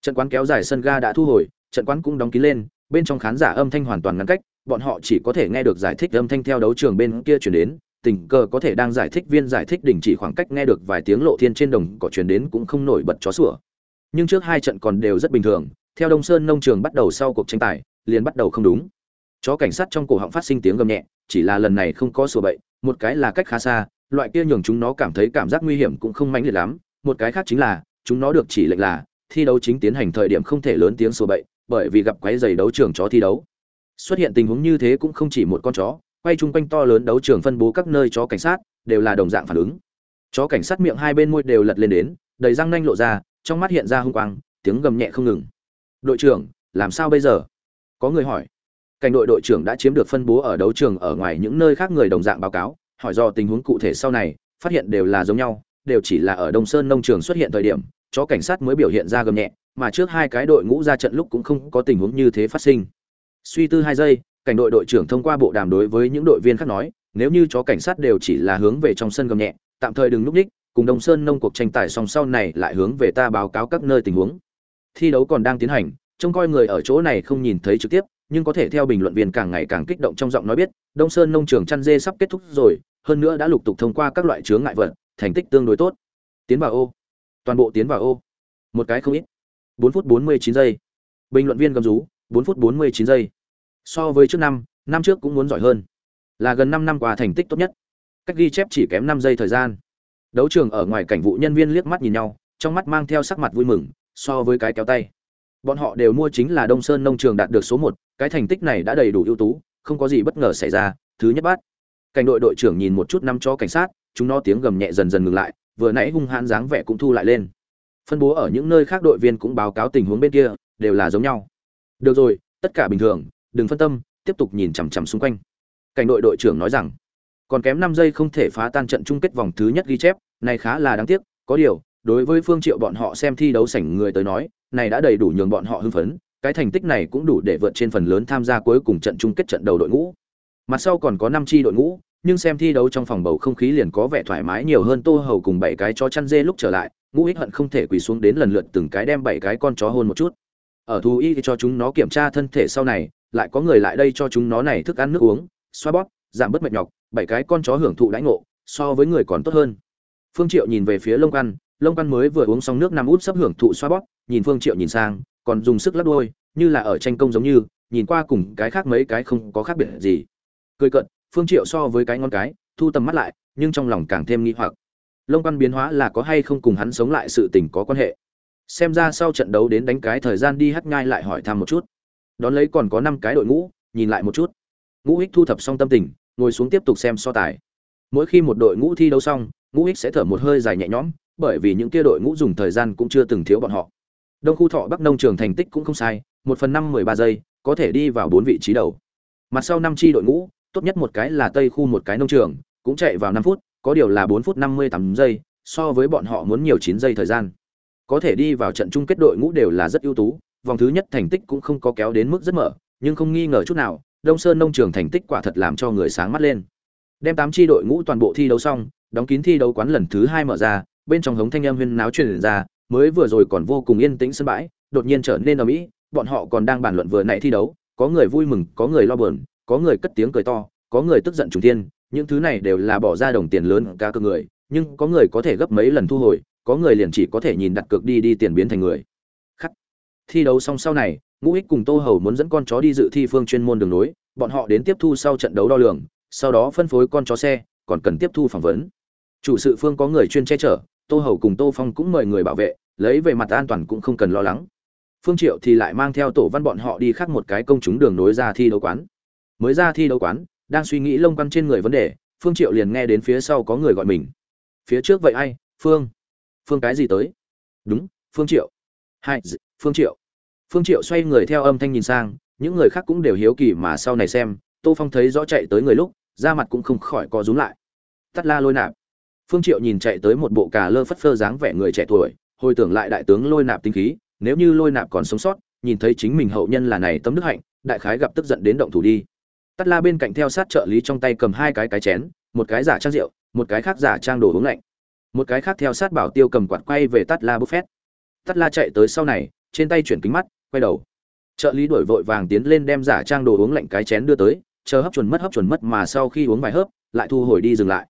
Speaker 1: Trận quán kéo dài sân ga đã thu hồi, trận quán cũng đóng kín lên, bên trong khán giả âm thanh hoàn toàn ngăn cách, bọn họ chỉ có thể nghe được giải thích âm thanh theo đấu trường bên kia chuyển đến, tình cờ có thể đang giải thích viên giải thích đình chỉ khoảng cách nghe được vài tiếng lộ thiên trên đồng cỏ chuyển đến cũng không nổi bật chó sủa. Nhưng trước hai trận còn đều rất bình thường, theo đông sơn nông trường bắt đầu sau cuộc tranh tài, liền bắt đầu không đúng chó cảnh sát trong cổ họng phát sinh tiếng gầm nhẹ, chỉ là lần này không có sủa bậy, một cái là cách khá xa, loại kia nhường chúng nó cảm thấy cảm giác nguy hiểm cũng không mãnh liệt lắm, một cái khác chính là, chúng nó được chỉ lệnh là, thi đấu chính tiến hành thời điểm không thể lớn tiếng sủa bậy, bởi vì gặp quái giày đấu trường chó thi đấu. Xuất hiện tình huống như thế cũng không chỉ một con chó, quay chung quanh to lớn đấu trường phân bố các nơi chó cảnh sát, đều là đồng dạng phản ứng. Chó cảnh sát miệng hai bên môi đều lật lên đến, đầy răng nanh lộ ra, trong mắt hiện ra hung quang, tiếng gầm nhẹ không ngừng. Đội trưởng, làm sao bây giờ? Có người hỏi cảnh đội đội trưởng đã chiếm được phân bố ở đấu trường ở ngoài những nơi khác người đồng dạng báo cáo, hỏi do tình huống cụ thể sau này, phát hiện đều là giống nhau, đều chỉ là ở đông sơn nông trường xuất hiện thời điểm, chó cảnh sát mới biểu hiện ra gầm nhẹ, mà trước hai cái đội ngũ ra trận lúc cũng không có tình huống như thế phát sinh. Suy tư hai giây, cảnh đội đội trưởng thông qua bộ đàm đối với những đội viên khác nói, nếu như chó cảnh sát đều chỉ là hướng về trong sân gầm nhẹ, tạm thời đừng núp ních cùng đông sơn nông cuộc tranh tài song sau này lại hướng về ta báo cáo các nơi tình huống. Thi đấu còn đang tiến hành, trông coi người ở chỗ này không nhìn thấy trực tiếp nhưng có thể theo bình luận viên càng ngày càng kích động trong giọng nói biết, đông sơn nông trường chăn dê sắp kết thúc rồi, hơn nữa đã lục tục thông qua các loại chướng ngại vật, thành tích tương đối tốt. Tiến vào ô. Toàn bộ tiến vào ô. Một cái không ít. 4 phút bốn mươi chín giây. Bình luận viên gầm rú 4 phút bốn mươi chín giây. So với trước năm năm trước cũng muốn giỏi hơn. Là gần năm năm qua thành tích tốt nhất. Cách ghi chép chỉ kém năm giây thời gian. Đấu trường ở ngoài cảnh vụ nhân viên liếc mắt nhìn nhau, trong mắt mang theo sắc mặt vui mừng, so với cái kéo tay bọn họ đều mua chính là đông sơn nông trường đạt được số một, cái thành tích này đã đầy đủ ưu tú, không có gì bất ngờ xảy ra, thứ nhất bát. Cảnh đội đội trưởng nhìn một chút năm cho cảnh sát, chúng nó tiếng gầm nhẹ dần dần ngừng lại, vừa nãy hung hãn dáng vẻ cũng thu lại lên. Phân bố ở những nơi khác đội viên cũng báo cáo tình huống bên kia, đều là giống nhau. Được rồi, tất cả bình thường, đừng phân tâm, tiếp tục nhìn chằm chằm xung quanh. Cảnh đội đội trưởng nói rằng, còn kém năm giây không thể phá tan trận chung kết vòng thứ nhất ghi chép, này khá là đáng tiếc, có điều, đối với phương triệu bọn họ xem thi đấu sảnh người tới nói này đã đầy đủ nhường bọn họ hưng phấn, cái thành tích này cũng đủ để vượt trên phần lớn tham gia cuối cùng trận chung kết trận đầu đội ngũ. Mặt sau còn có năm chi đội ngũ, nhưng xem thi đấu trong phòng bầu không khí liền có vẻ thoải mái nhiều hơn tô hầu cùng bảy cái chó chăn dê lúc trở lại, ngũ ích hận không thể quỳ xuống đến lần lượt từng cái đem bảy cái con chó hôn một chút. Ở thú y cho chúng nó kiểm tra thân thể sau này, lại có người lại đây cho chúng nó này thức ăn nước uống, xoa bóp, giảm bớt mệt nhọc, bảy cái con chó hưởng thụ đãi ngộ, so với người còn tốt hơn. Phương triệu nhìn về phía lông ăn lông ăn mới vừa uống xong nước nằm út sắp hưởng thụ xoa bóp nhìn phương triệu nhìn sang, còn dùng sức lắc đuôi, như là ở tranh công giống như, nhìn qua cùng cái khác mấy cái không có khác biệt gì. Cười cận phương triệu so với cái ngon cái, thu tầm mắt lại, nhưng trong lòng càng thêm nghi hoặc. Lông quan biến hóa là có hay không cùng hắn sống lại sự tình có quan hệ? Xem ra sau trận đấu đến đánh cái thời gian đi hắt ngai lại hỏi thăm một chút. Đón lấy còn có năm cái đội ngũ, nhìn lại một chút. Ngũ ích thu thập xong tâm tình, ngồi xuống tiếp tục xem so tài. Mỗi khi một đội ngũ thi đấu xong, ngũ ích sẽ thở một hơi dài nhẹ nhõm, bởi vì những kia đội ngũ dùng thời gian cũng chưa từng thiếu bọn họ đông khu thọ bắc nông trường thành tích cũng không sai, một phần năm mười ba giây, có thể đi vào bốn vị trí đầu. Mặt sau năm chi đội ngũ, tốt nhất một cái là tây khu một cái nông trường, cũng chạy vào năm phút, có điều là bốn phút năm mươi tám giây, so với bọn họ muốn nhiều chín giây thời gian. Có thể đi vào trận chung kết đội ngũ đều là rất ưu tú, vòng thứ nhất thành tích cũng không có kéo đến mức rất mở, nhưng không nghi ngờ chút nào, đông sơn nông trường thành tích quả thật làm cho người sáng mắt lên. Đem tám chi đội ngũ toàn bộ thi đấu xong, đóng kín thi đấu quán lần thứ hai mở ra, bên trong hống thanh âm huyên náo truyền ra mới vừa rồi còn vô cùng yên tĩnh sân bãi đột nhiên trở nên ầm ĩ, bọn họ còn đang bàn luận vừa nãy thi đấu có người vui mừng có người lo buồn có người cất tiếng cười to có người tức giận trùng thiên những thứ này đều là bỏ ra đồng tiền lớn cả cơ người nhưng có người có thể gấp mấy lần thu hồi có người liền chỉ có thể nhìn đặt cược đi đi tiền biến thành người. Khắc. Thi đấu xong sau này ngũ Hích cùng tô hầu muốn dẫn con chó đi dự thi phương chuyên môn đường nối bọn họ đến tiếp thu sau trận đấu đo lường sau đó phân phối con chó xe còn cần tiếp thu phỏng vấn. Chủ sự phương có người chuyên che chở tô hầu cùng tô phong cũng mời người bảo vệ, lấy về mặt an toàn cũng không cần lo lắng. Phương triệu thì lại mang theo tổ văn bọn họ đi khác một cái công chúng đường nối ra thi đấu quán. Mới ra thi đấu quán, đang suy nghĩ lông quăng trên người vấn đề, phương triệu liền nghe đến phía sau có người gọi mình. Phía trước vậy ai? Phương. Phương cái gì tới? Đúng, phương triệu. Hai phương triệu. Phương triệu xoay người theo âm thanh nhìn sang, những người khác cũng đều hiếu kỳ mà sau này xem, tô phong thấy rõ chạy tới người lúc, da mặt cũng không khỏi co rúm lại. Tắt la lôi nạp phương triệu nhìn chạy tới một bộ cà lơ phất phơ dáng vẻ người trẻ tuổi, hồi tưởng lại đại tướng lôi nạp tinh khí, nếu như lôi nạp còn sống sót, nhìn thấy chính mình hậu nhân là này tấm đức hạnh, đại khái gặp tức giận đến động thủ đi. Tắt la bên cạnh theo sát trợ lý trong tay cầm hai cái cái chén, một cái giả trang rượu, một cái khác giả trang đồ uống lạnh. Một cái khác theo sát bảo tiêu cầm quạt quay về tắt la buffet tắt la chạy tới sau này, trên tay chuyển kính mắt, quay đầu. Trợ lý đổi vội vàng tiến lên đem giả trang đồ uống lạnh cái chén đưa tới, chờ hấp chuẩn mất hấp chuẩn mất mà sau khi uống vài hớp, lại thu hồi đi dừng lại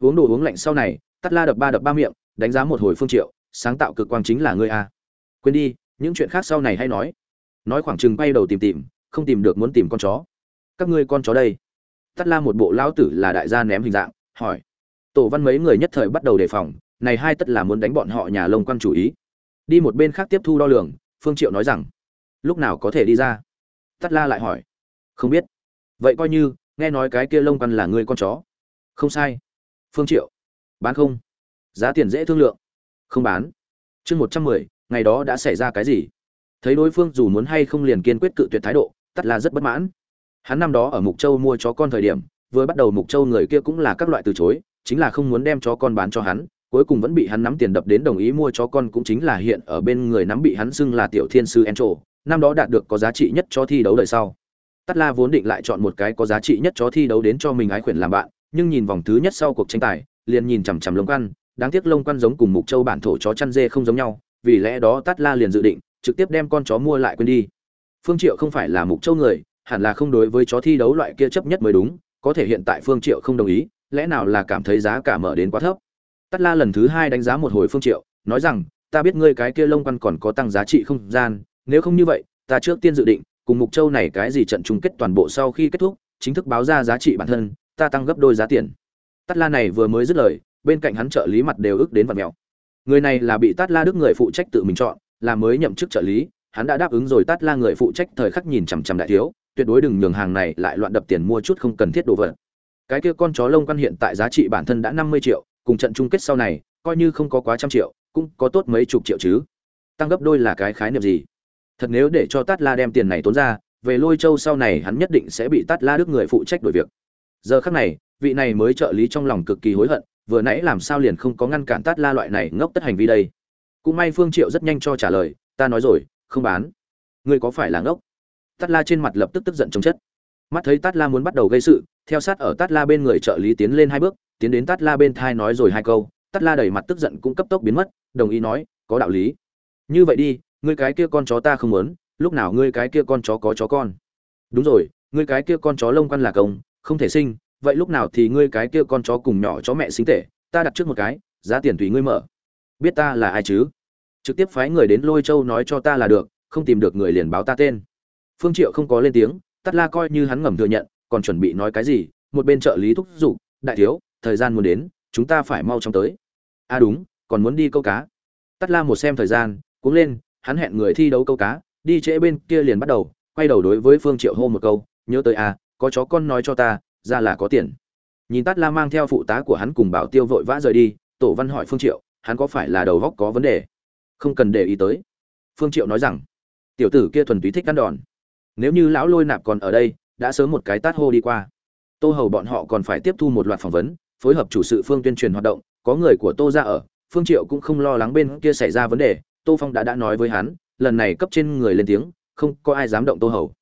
Speaker 1: uống đồ uống lạnh sau này, tắt la đập ba đập ba miệng, đánh giá một hồi phương triệu, sáng tạo cực quang chính là ngươi a. Quên đi, những chuyện khác sau này hay nói. Nói khoảng chừng bay đầu tìm tìm, không tìm được muốn tìm con chó. Các ngươi con chó đây. Tắt la một bộ lão tử là đại gia ném hình dạng, hỏi. Tổ văn mấy người nhất thời bắt đầu đề phòng, này hai tất là muốn đánh bọn họ nhà lông quan chủ ý. Đi một bên khác tiếp thu đo lường, phương triệu nói rằng, lúc nào có thể đi ra? Tắt la lại hỏi. Không biết. Vậy coi như, nghe nói cái kia lông quan là ngươi con chó. Không sai phương triệu. Bán không? Giá tiền dễ thương lượng. Không bán. Chương một trăm mười ngày đó đã xảy ra cái gì? Thấy đối phương dù muốn hay không liền kiên quyết cự tuyệt thái độ tắt là rất bất mãn. Hắn năm đó ở mục châu mua chó con thời điểm vừa bắt đầu mục châu người kia cũng là các loại từ chối chính là không muốn đem chó con bán cho hắn cuối cùng vẫn bị hắn nắm tiền đập đến đồng ý mua chó con cũng chính là hiện ở bên người nắm bị hắn xưng là tiểu thiên sư Encho, năm đó đạt được có giá trị nhất cho thi đấu đời sau. Tát La vốn định lại chọn một cái có giá trị nhất cho thi đấu đến cho mình ái khuyển làm bạn, nhưng nhìn vòng thứ nhất sau cuộc tranh tài, liền nhìn chằm chằm lông quan, đáng tiếc lông quan giống cùng mục châu bản thổ chó chăn dê không giống nhau, vì lẽ đó Tát La liền dự định trực tiếp đem con chó mua lại quên đi. Phương Triệu không phải là mục châu người, hẳn là không đối với chó thi đấu loại kia chấp nhất mới đúng, có thể hiện tại Phương Triệu không đồng ý, lẽ nào là cảm thấy giá cả mở đến quá thấp. Tát La lần thứ hai đánh giá một hồi Phương Triệu, nói rằng, ta biết ngươi cái kia lông quan còn có tăng giá trị không gian, nếu không như vậy, ta trước tiên dự định, cùng mục châu này cái gì trận chung kết toàn bộ sau khi kết thúc, chính thức báo ra giá trị bản thân, ta tăng gấp đôi giá tiền. Tát La này vừa mới dứt lời, bên cạnh hắn trợ lý mặt đều ức đến vặn mèo. Người này là bị Tát La Đức người phụ trách tự mình chọn, là mới nhậm chức trợ lý, hắn đã đáp ứng rồi Tát La người phụ trách thời khắc nhìn chằm chằm đại thiếu, tuyệt đối đừng nhường hàng này lại loạn đập tiền mua chút không cần thiết đồ vật. Cái kia con chó lông quan hiện tại giá trị bản thân đã 50 triệu, cùng trận chung kết sau này, coi như không có quá trăm triệu, cũng có tốt mấy chục triệu chứ. Tăng gấp đôi là cái khái niệm gì? Thật nếu để cho Tát La đem tiền này tốn ra, về Lôi Châu sau này hắn nhất định sẽ bị Tát La Đức người phụ trách đổi việc. Giờ khắc này, vị này mới trợ lý trong lòng cực kỳ hối hận vừa nãy làm sao liền không có ngăn cản tát la loại này ngốc tất hành vi đây? Cũng may phương triệu rất nhanh cho trả lời ta nói rồi không bán. Ngươi có phải là ngốc? Tát la trên mặt lập tức tức giận chống chất. Mắt thấy tát la muốn bắt đầu gây sự theo sát ở tát la bên người trợ lý tiến lên hai bước tiến đến tát la bên thai nói rồi hai câu tát la đầy mặt tức giận cũng cấp tốc biến mất đồng ý nói có đạo lý. Như vậy đi ngươi cái kia con chó ta không muốn lúc nào ngươi cái kia con chó có chó con? Đúng rồi ngươi cái kia con chó lông quan là công không thể sinh, vậy lúc nào thì ngươi cái kia con chó cùng nhỏ chó mẹ sinh tể, ta đặt trước một cái, giá tiền tùy ngươi mở. Biết ta là ai chứ? Trực tiếp phái người đến lôi châu nói cho ta là được, không tìm được người liền báo ta tên. Phương triệu không có lên tiếng tắt la coi như hắn ngầm thừa nhận, còn chuẩn bị nói cái gì, một bên trợ lý thúc giục, đại thiếu, thời gian muốn đến, chúng ta phải mau chóng tới. À đúng, còn muốn đi câu cá. Tắt la một xem thời gian cũng lên, hắn hẹn người thi đấu câu cá, đi trễ bên kia liền bắt đầu, quay đầu đối với phương triệu hô một câu, nhớ tới à có chó con nói cho ta, ra là có tiền. Nhìn tát la mang theo phụ tá của hắn cùng bảo tiêu vội vã rời đi, tổ văn hỏi phương triệu, hắn có phải là đầu góc có vấn đề? Không cần để ý tới. Phương triệu nói rằng, tiểu tử kia thuần túy thích ăn đòn. Nếu như lão lôi nạp còn ở đây, đã sớm một cái tát hô đi qua. Tô hầu bọn họ còn phải tiếp thu một loạt phỏng vấn, phối hợp chủ sự phương tuyên truyền hoạt động, có người của tô ra ở, phương triệu cũng không lo lắng bên kia xảy ra vấn đề, tô phong đã đã nói với hắn, lần này cấp trên người lên tiếng, không có ai dám động tô hầu.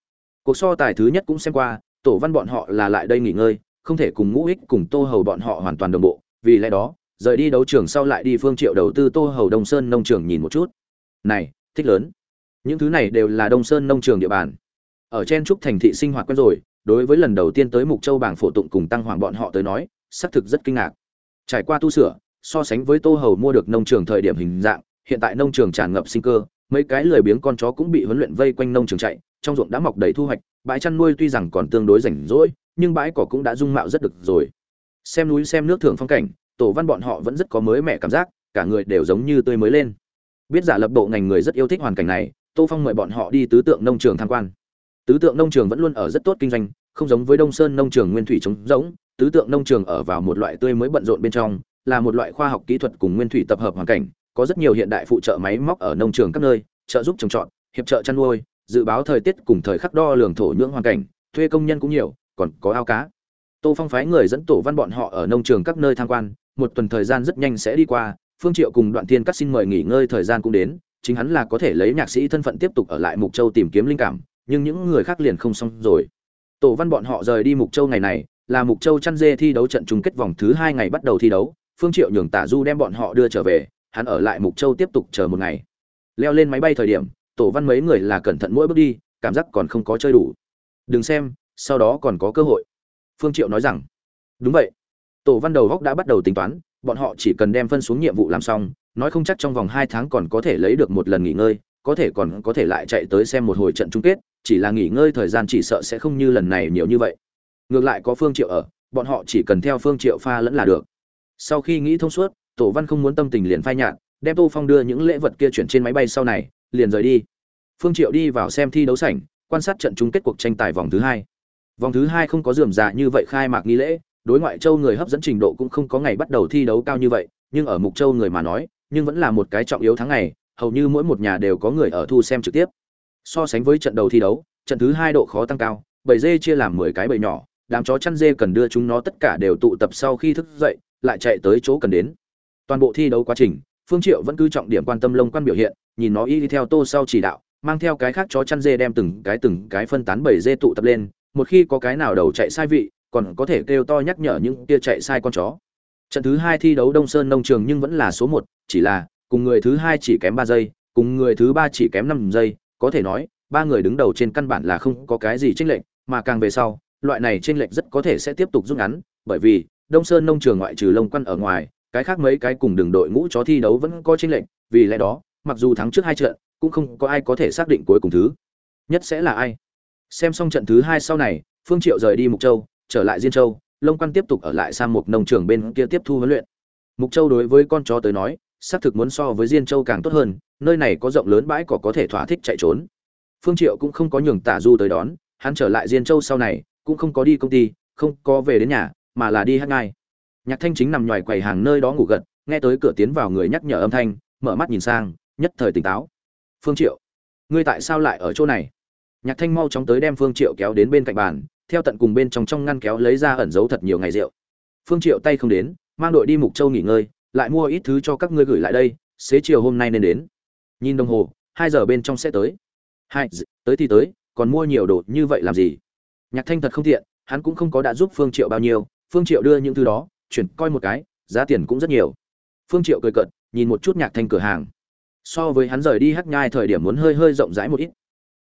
Speaker 1: Cuộc so tài thứ nhất cũng xem qua tổ văn bọn họ là lại đây nghỉ ngơi, không thể cùng ngũ ích cùng tô hầu bọn họ hoàn toàn đồng bộ, vì lẽ đó, rời đi đấu trường sau lại đi phương triệu đầu tư tô hầu đông sơn nông trường nhìn một chút. Này, thích lớn. Những thứ này đều là đông sơn nông trường địa bàn. Ở trên trúc thành thị sinh hoạt quen rồi, đối với lần đầu tiên tới mục châu bảng phổ tụng cùng tăng hoàng bọn họ tới nói, xác thực rất kinh ngạc. Trải qua tu sửa, so sánh với tô hầu mua được nông trường thời điểm hình dạng, hiện tại nông trường tràn ngập sinh cơ mấy cái lười biếng con chó cũng bị huấn luyện vây quanh nông trường chạy, trong ruộng đã mọc đầy thu hoạch, bãi chăn nuôi tuy rằng còn tương đối rảnh rỗi, nhưng bãi cỏ cũng đã dung mạo rất được rồi. Xem núi xem nước thường phong cảnh, tổ văn bọn họ vẫn rất có mới mẻ cảm giác, cả người đều giống như tươi mới lên. Biết giả lập bộ ngành người rất yêu thích hoàn cảnh này, tô phong mời bọn họ đi tứ tượng nông trường tham quan. Tứ tượng nông trường vẫn luôn ở rất tốt kinh doanh, không giống với đông sơn nông trường nguyên thủy trống rỗng, tứ tượng nông trường ở vào một loại tươi mới bận rộn bên trong, là một loại khoa học kỹ thuật cùng nguyên thủy tập hợp hoàn cảnh có rất nhiều hiện đại phụ trợ máy móc ở nông trường các nơi, trợ giúp trồng trọt, hiệp trợ chăn nuôi, dự báo thời tiết cùng thời khắc đo lường thổ nhưỡng hoàn cảnh, thuê công nhân cũng nhiều, còn có ao cá. Tô phong phái người dẫn tổ văn bọn họ ở nông trường các nơi tham quan, một tuần thời gian rất nhanh sẽ đi qua, phương triệu cùng đoạn thiên cắt xin mời nghỉ ngơi thời gian cũng đến, chính hắn là có thể lấy nhạc sĩ thân phận tiếp tục ở lại mục châu tìm kiếm linh cảm, nhưng những người khác liền không xong rồi. Tổ văn bọn họ rời đi mục châu ngày này, là mục châu chăn dê thi đấu trận chung kết vòng thứ hai ngày bắt đầu thi đấu, phương triệu nhường tả du đem bọn họ đưa trở về hắn ở lại mục châu tiếp tục chờ một ngày. Leo lên máy bay thời điểm, tổ văn mấy người là cẩn thận mỗi bước đi, cảm giác còn không có chơi đủ. Đừng xem, sau đó còn có cơ hội. Phương triệu nói rằng, đúng vậy. Tổ văn đầu góc đã bắt đầu tính toán, bọn họ chỉ cần đem phân xuống nhiệm vụ làm xong, nói không chắc trong vòng hai tháng còn có thể lấy được một lần nghỉ ngơi, có thể còn có thể lại chạy tới xem một hồi trận chung kết, chỉ là nghỉ ngơi thời gian chỉ sợ sẽ không như lần này nhiều như vậy. Ngược lại có phương triệu ở, bọn họ chỉ cần theo phương triệu pha lẫn là được. Sau khi nghĩ thông suốt tổ văn không muốn tâm tình liền phai nhạt, đem tô phong đưa những lễ vật kia chuyển trên máy bay sau này, liền rời đi. Phương triệu đi vào xem thi đấu sảnh, quan sát trận chung kết cuộc tranh tài vòng thứ hai. Vòng thứ hai không có dườm dạ như vậy khai mạc nghi lễ, đối ngoại châu người hấp dẫn trình độ cũng không có ngày bắt đầu thi đấu cao như vậy, nhưng ở mục châu người mà nói, nhưng vẫn là một cái trọng yếu tháng ngày, hầu như mỗi một nhà đều có người ở thu xem trực tiếp. So sánh với trận đầu thi đấu, trận thứ hai độ khó tăng cao, bầy dê chia làm mười cái bầy nhỏ, đám chó chăn dê cần đưa chúng nó tất cả đều tụ tập sau khi thức dậy, lại chạy tới chỗ cần đến toàn bộ thi đấu quá trình, phương triệu vẫn cứ trọng điểm quan tâm lông quan biểu hiện, nhìn nó y theo tô sau chỉ đạo, mang theo cái khác chó chăn dê đem từng cái từng cái phân tán bầy dê tụ tập lên, một khi có cái nào đầu chạy sai vị, còn có thể kêu to nhắc nhở những kia chạy sai con chó. Trận thứ hai thi đấu đông sơn nông trường nhưng vẫn là số một, chỉ là, cùng người thứ hai chỉ kém ba giây, cùng người thứ ba chỉ kém năm giây, có thể nói, ba người đứng đầu trên căn bản là không có cái gì chênh lệch, mà càng về sau, loại này chênh lệch rất có thể sẽ tiếp tục rút ngắn, bởi vì, đông sơn nông trường ngoại trừ lông quan ở ngoài cái khác mấy cái cùng đường đội ngũ chó thi đấu vẫn có chênh lệch, vì lẽ đó, mặc dù thắng trước hai trận, cũng không có ai có thể xác định cuối cùng thứ nhất sẽ là ai. Xem xong trận thứ hai sau này, phương triệu rời đi mục châu, trở lại diên châu lông quan tiếp tục ở lại sang một nông trường bên kia tiếp thu huấn luyện. Mục châu đối với con chó tới nói, xác thực muốn so với diên châu càng tốt hơn, nơi này có rộng lớn bãi cỏ có thể thỏa thích chạy trốn. Phương triệu cũng không có nhường tả du tới đón, hắn trở lại diên châu sau này, cũng không có đi công ty, không có về đến nhà, mà là đi hát ngay nhạc thanh chính nằm ngoài quầy hàng nơi đó ngủ gật, nghe tới cửa tiến vào người nhắc nhở âm thanh, mở mắt nhìn sang, nhất thời tỉnh táo. Phương triệu, ngươi tại sao lại ở chỗ này? Nhạc thanh mau chóng tới đem phương triệu kéo đến bên cạnh bàn, theo tận cùng bên trong trong ngăn kéo lấy ra ẩn giấu thật nhiều ngày rượu. Phương triệu tay không đến, mang đội đi mục châu nghỉ ngơi, lại mua ít thứ cho các ngươi gửi lại đây, xế chiều hôm nay nên đến. Nhìn đồng hồ, hai giờ bên trong sẽ tới. Hai tới thì tới, còn mua nhiều đồ như vậy làm gì? Nhạc thanh thật không tiện, hắn cũng không có đã giúp phương triệu bao nhiêu, phương triệu đưa những thứ đó chuyển coi một cái, giá tiền cũng rất nhiều. Phương triệu cười cợt, nhìn một chút nhạc thanh cửa hàng. So với hắn rời đi hắc nhai thời điểm muốn hơi hơi rộng rãi một ít.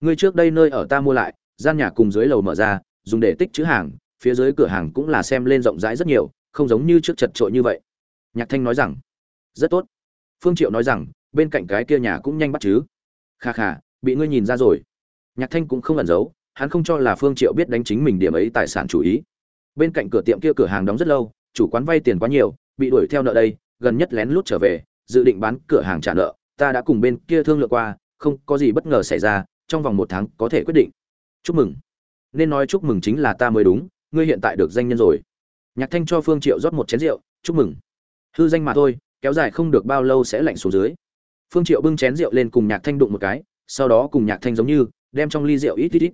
Speaker 1: Ngươi trước đây nơi ở ta mua lại, gian nhà cùng dưới lầu mở ra, dùng để tích chữ hàng, phía dưới cửa hàng cũng là xem lên rộng rãi rất nhiều, không giống như trước chật trội như vậy. Nhạc thanh nói rằng, rất tốt. Phương triệu nói rằng, bên cạnh cái kia nhà cũng nhanh bắt chứ. Kha kha, bị ngươi nhìn ra rồi. Nhạc thanh cũng không ẩn giấu, hắn không cho là phương triệu biết đánh chính mình điểm ấy tài sản chủ ý. Bên cạnh cửa tiệm kia cửa hàng đóng rất lâu chủ quán vay tiền quá nhiều, bị đuổi theo nợ đây, gần nhất lén lút trở về, dự định bán cửa hàng trả nợ, ta đã cùng bên kia thương lượng qua, không có gì bất ngờ xảy ra, trong vòng một tháng có thể quyết định. Chúc mừng. Nên nói chúc mừng chính là ta mới đúng, ngươi hiện tại được danh nhân rồi. Nhạc thanh cho phương triệu rót một chén rượu, chúc mừng. Hư danh mà thôi, kéo dài không được bao lâu sẽ lạnh xuống dưới. Phương triệu bưng chén rượu lên cùng nhạc thanh đụng một cái, sau đó cùng nhạc thanh giống như, đem trong ly rượu ít ít ít.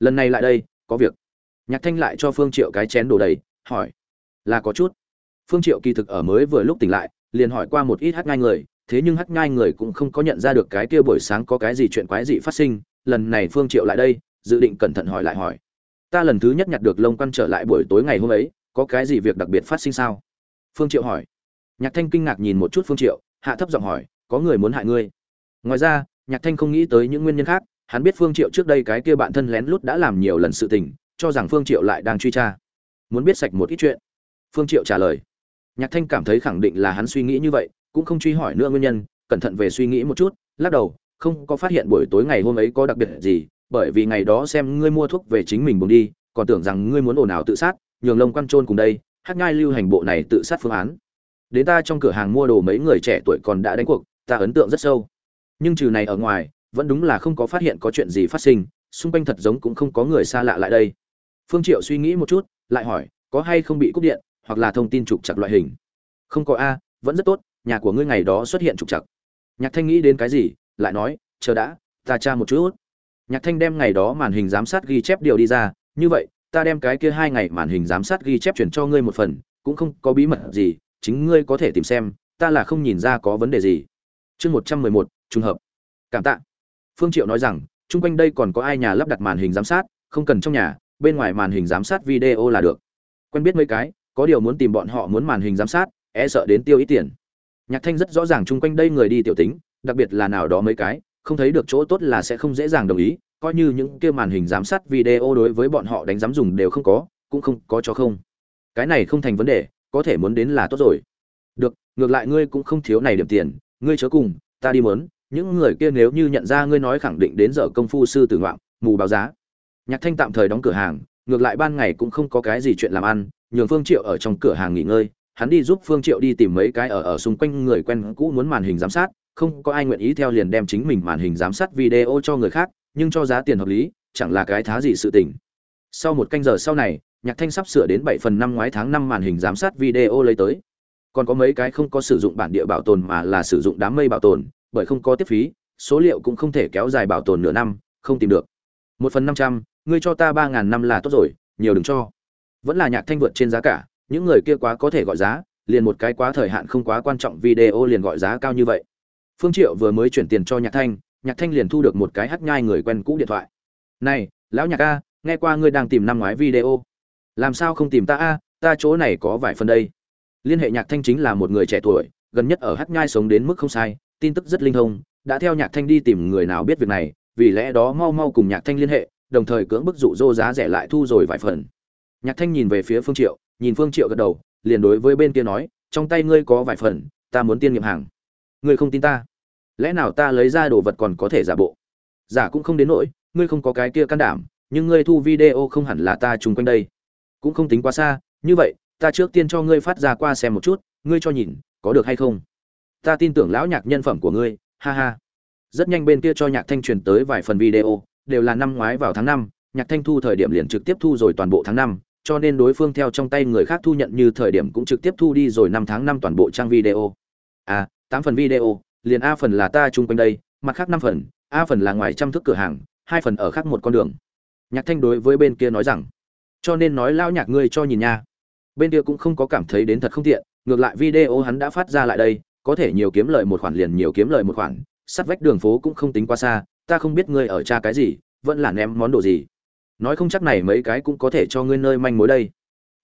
Speaker 1: Lần này lại đây, có việc. Nhạc thanh lại cho phương triệu cái chén đổ đầy, hỏi là có chút. Phương triệu kỳ thực ở mới vừa lúc tỉnh lại, liền hỏi qua một ít hát ngai người, thế nhưng hát ngai người cũng không có nhận ra được cái kia buổi sáng có cái gì chuyện quái dị phát sinh, lần này phương triệu lại đây, dự định cẩn thận hỏi lại hỏi. Ta lần thứ nhất nhặt được lông quan trở lại buổi tối ngày hôm ấy, có cái gì việc đặc biệt phát sinh sao? Phương triệu hỏi. Nhạc thanh kinh ngạc nhìn một chút phương triệu, hạ thấp giọng hỏi, có người muốn hại ngươi? Ngoài ra, nhạc thanh không nghĩ tới những nguyên nhân khác, hắn biết phương triệu trước đây cái kia bạn thân lén lút đã làm nhiều lần sự tình, cho rằng phương triệu lại đang truy tra. Muốn biết sạch một ít chuyện phương triệu trả lời. Nhạc thanh cảm thấy khẳng định là hắn suy nghĩ như vậy, cũng không truy hỏi nữa nguyên nhân, cẩn thận về suy nghĩ một chút, lắc đầu, không có phát hiện buổi tối ngày hôm ấy có đặc biệt gì, bởi vì ngày đó xem ngươi mua thuốc về chính mình buồn đi, còn tưởng rằng ngươi muốn ồn ào tự sát, nhường lông quan trôn cùng đây, hát ngai lưu hành bộ này tự sát phương án. Đến ta trong cửa hàng mua đồ mấy người trẻ tuổi còn đã đánh cuộc, ta ấn tượng rất sâu. Nhưng trừ này ở ngoài, vẫn đúng là không có phát hiện có chuyện gì phát sinh, xung quanh thật giống cũng không có người xa lạ lại đây. Phương triệu suy nghĩ một chút, lại hỏi, có hay không bị cúp điện? Hoặc là thông tin trục chặt loại hình. Không có a, vẫn rất tốt, nhà của ngươi ngày đó xuất hiện trục chặt nhạc thanh nghĩ đến cái gì, lại nói, chờ đã, ta tra một chút. Nhạc thanh đem ngày đó màn hình giám sát ghi chép điều đi ra, như vậy, ta đem cái kia hai ngày màn hình giám sát ghi chép chuyển cho ngươi một phần, cũng không có bí mật gì, chính ngươi có thể tìm xem, ta là không nhìn ra có vấn đề gì. Chương một trăm mười một, trùng hợp. Cảm tạ. Phương triệu nói rằng chung quanh đây còn có ai nhà lắp đặt màn hình giám sát? Không cần trong nhà, bên ngoài màn hình giám sát video là được. Quen biết mấy cái có điều muốn tìm bọn họ muốn màn hình giám sát e sợ đến tiêu ít tiền. Nhạc thanh rất rõ ràng chung quanh đây người đi tiểu tính, đặc biệt là nào đó mấy cái, không thấy được chỗ tốt là sẽ không dễ dàng đồng ý, coi như những kia màn hình giám sát video đối với bọn họ đánh giám dùng đều không có, cũng không có cho không. Cái này không thành vấn đề, có thể muốn đến là tốt rồi. Được, ngược lại ngươi cũng không thiếu này điểm tiền, ngươi chớ cùng, ta đi mớn những người kia nếu như nhận ra ngươi nói khẳng định đến giờ công phu sư tử ngoạm, mù báo giá. Nhạc thanh tạm thời đóng cửa hàng, ngược lại ban ngày cũng không có cái gì chuyện làm ăn nhường phương triệu ở trong cửa hàng nghỉ ngơi, hắn đi giúp phương triệu đi tìm mấy cái ở ở xung quanh người quen cũ muốn màn hình giám sát, không có ai nguyện ý theo liền đem chính mình màn hình giám sát video cho người khác, nhưng cho giá tiền hợp lý, chẳng là cái thá gì sự tình. Sau một canh giờ sau này, nhạc thanh sắp sửa đến bảy phần năm ngoái tháng năm màn hình giám sát video lấy tới. Còn có mấy cái không có sử dụng bản địa bảo tồn mà là sử dụng đám mây bảo tồn, bởi không có tiếp phí, số liệu cũng không thể kéo dài bảo tồn nửa năm, không tìm được. Một phần năm trăm, ngươi cho ta ba ngàn năm là tốt rồi, nhiều đừng cho vẫn là nhạc thanh vượt trên giá cả, những người kia quá có thể gọi giá, liền một cái quá thời hạn không quá quan trọng video liền gọi giá cao như vậy. Phương triệu vừa mới chuyển tiền cho nhạc thanh nhạc thanh liền thu được một cái hắt nhai người quen cũ điện thoại. Này, lão nhạc a, nghe qua ngươi đang tìm năm ngoái video. Làm sao không tìm ta a? Ta chỗ này có vài phần đây. Liên hệ nhạc thanh chính là một người trẻ tuổi, gần nhất ở hắt nhai sống đến mức không sai, tin tức rất linh thông, đã theo nhạc thanh đi tìm người nào biết việc này, vì lẽ đó mau mau cùng nhạc thanh liên hệ, đồng thời cưỡng bức dụ dỗ giá rẻ lại thu rồi vài phần nhạc thanh nhìn về phía phương triệu, nhìn phương triệu gật đầu, liền đối với bên kia nói, trong tay ngươi có vài phần, ta muốn tiên nghiệm hàng. Ngươi không tin ta? Lẽ nào ta lấy ra đồ vật còn có thể giả bộ? Giả cũng không đến nỗi, ngươi không có cái kia can đảm, nhưng ngươi thu video không hẳn là ta chung quanh đây. Cũng không tính quá xa, như vậy, ta trước tiên cho ngươi phát ra qua xem một chút, ngươi cho nhìn, có được hay không? Ta tin tưởng lão nhạc nhân phẩm của ngươi, ha ha. Rất nhanh bên kia cho nhạc thanh truyền tới vài phần video, đều là năm ngoái vào tháng năm, nhạc thanh thu thời điểm liền trực tiếp thu rồi toàn bộ tháng năm cho nên đối phương theo trong tay người khác thu nhận như thời điểm cũng trực tiếp thu đi rồi năm tháng năm toàn bộ trang video. À tám phần video, liền a phần là ta chung quanh đây, mặt khác năm phần, a phần là ngoài trăm thước cửa hàng, hai phần ở khác một con đường. Nhạc thanh đối với bên kia nói rằng, cho nên nói lão nhạc ngươi cho nhìn nha. Bên kia cũng không có cảm thấy đến thật không tiện, ngược lại video hắn đã phát ra lại đây, có thể nhiều kiếm lợi một khoản liền nhiều kiếm lợi một khoản, sắt vách đường phố cũng không tính quá xa, ta không biết ngươi ở cha cái gì, vẫn là ném món đồ gì nói không chắc này mấy cái cũng có thể cho ngươi nơi manh mối đây.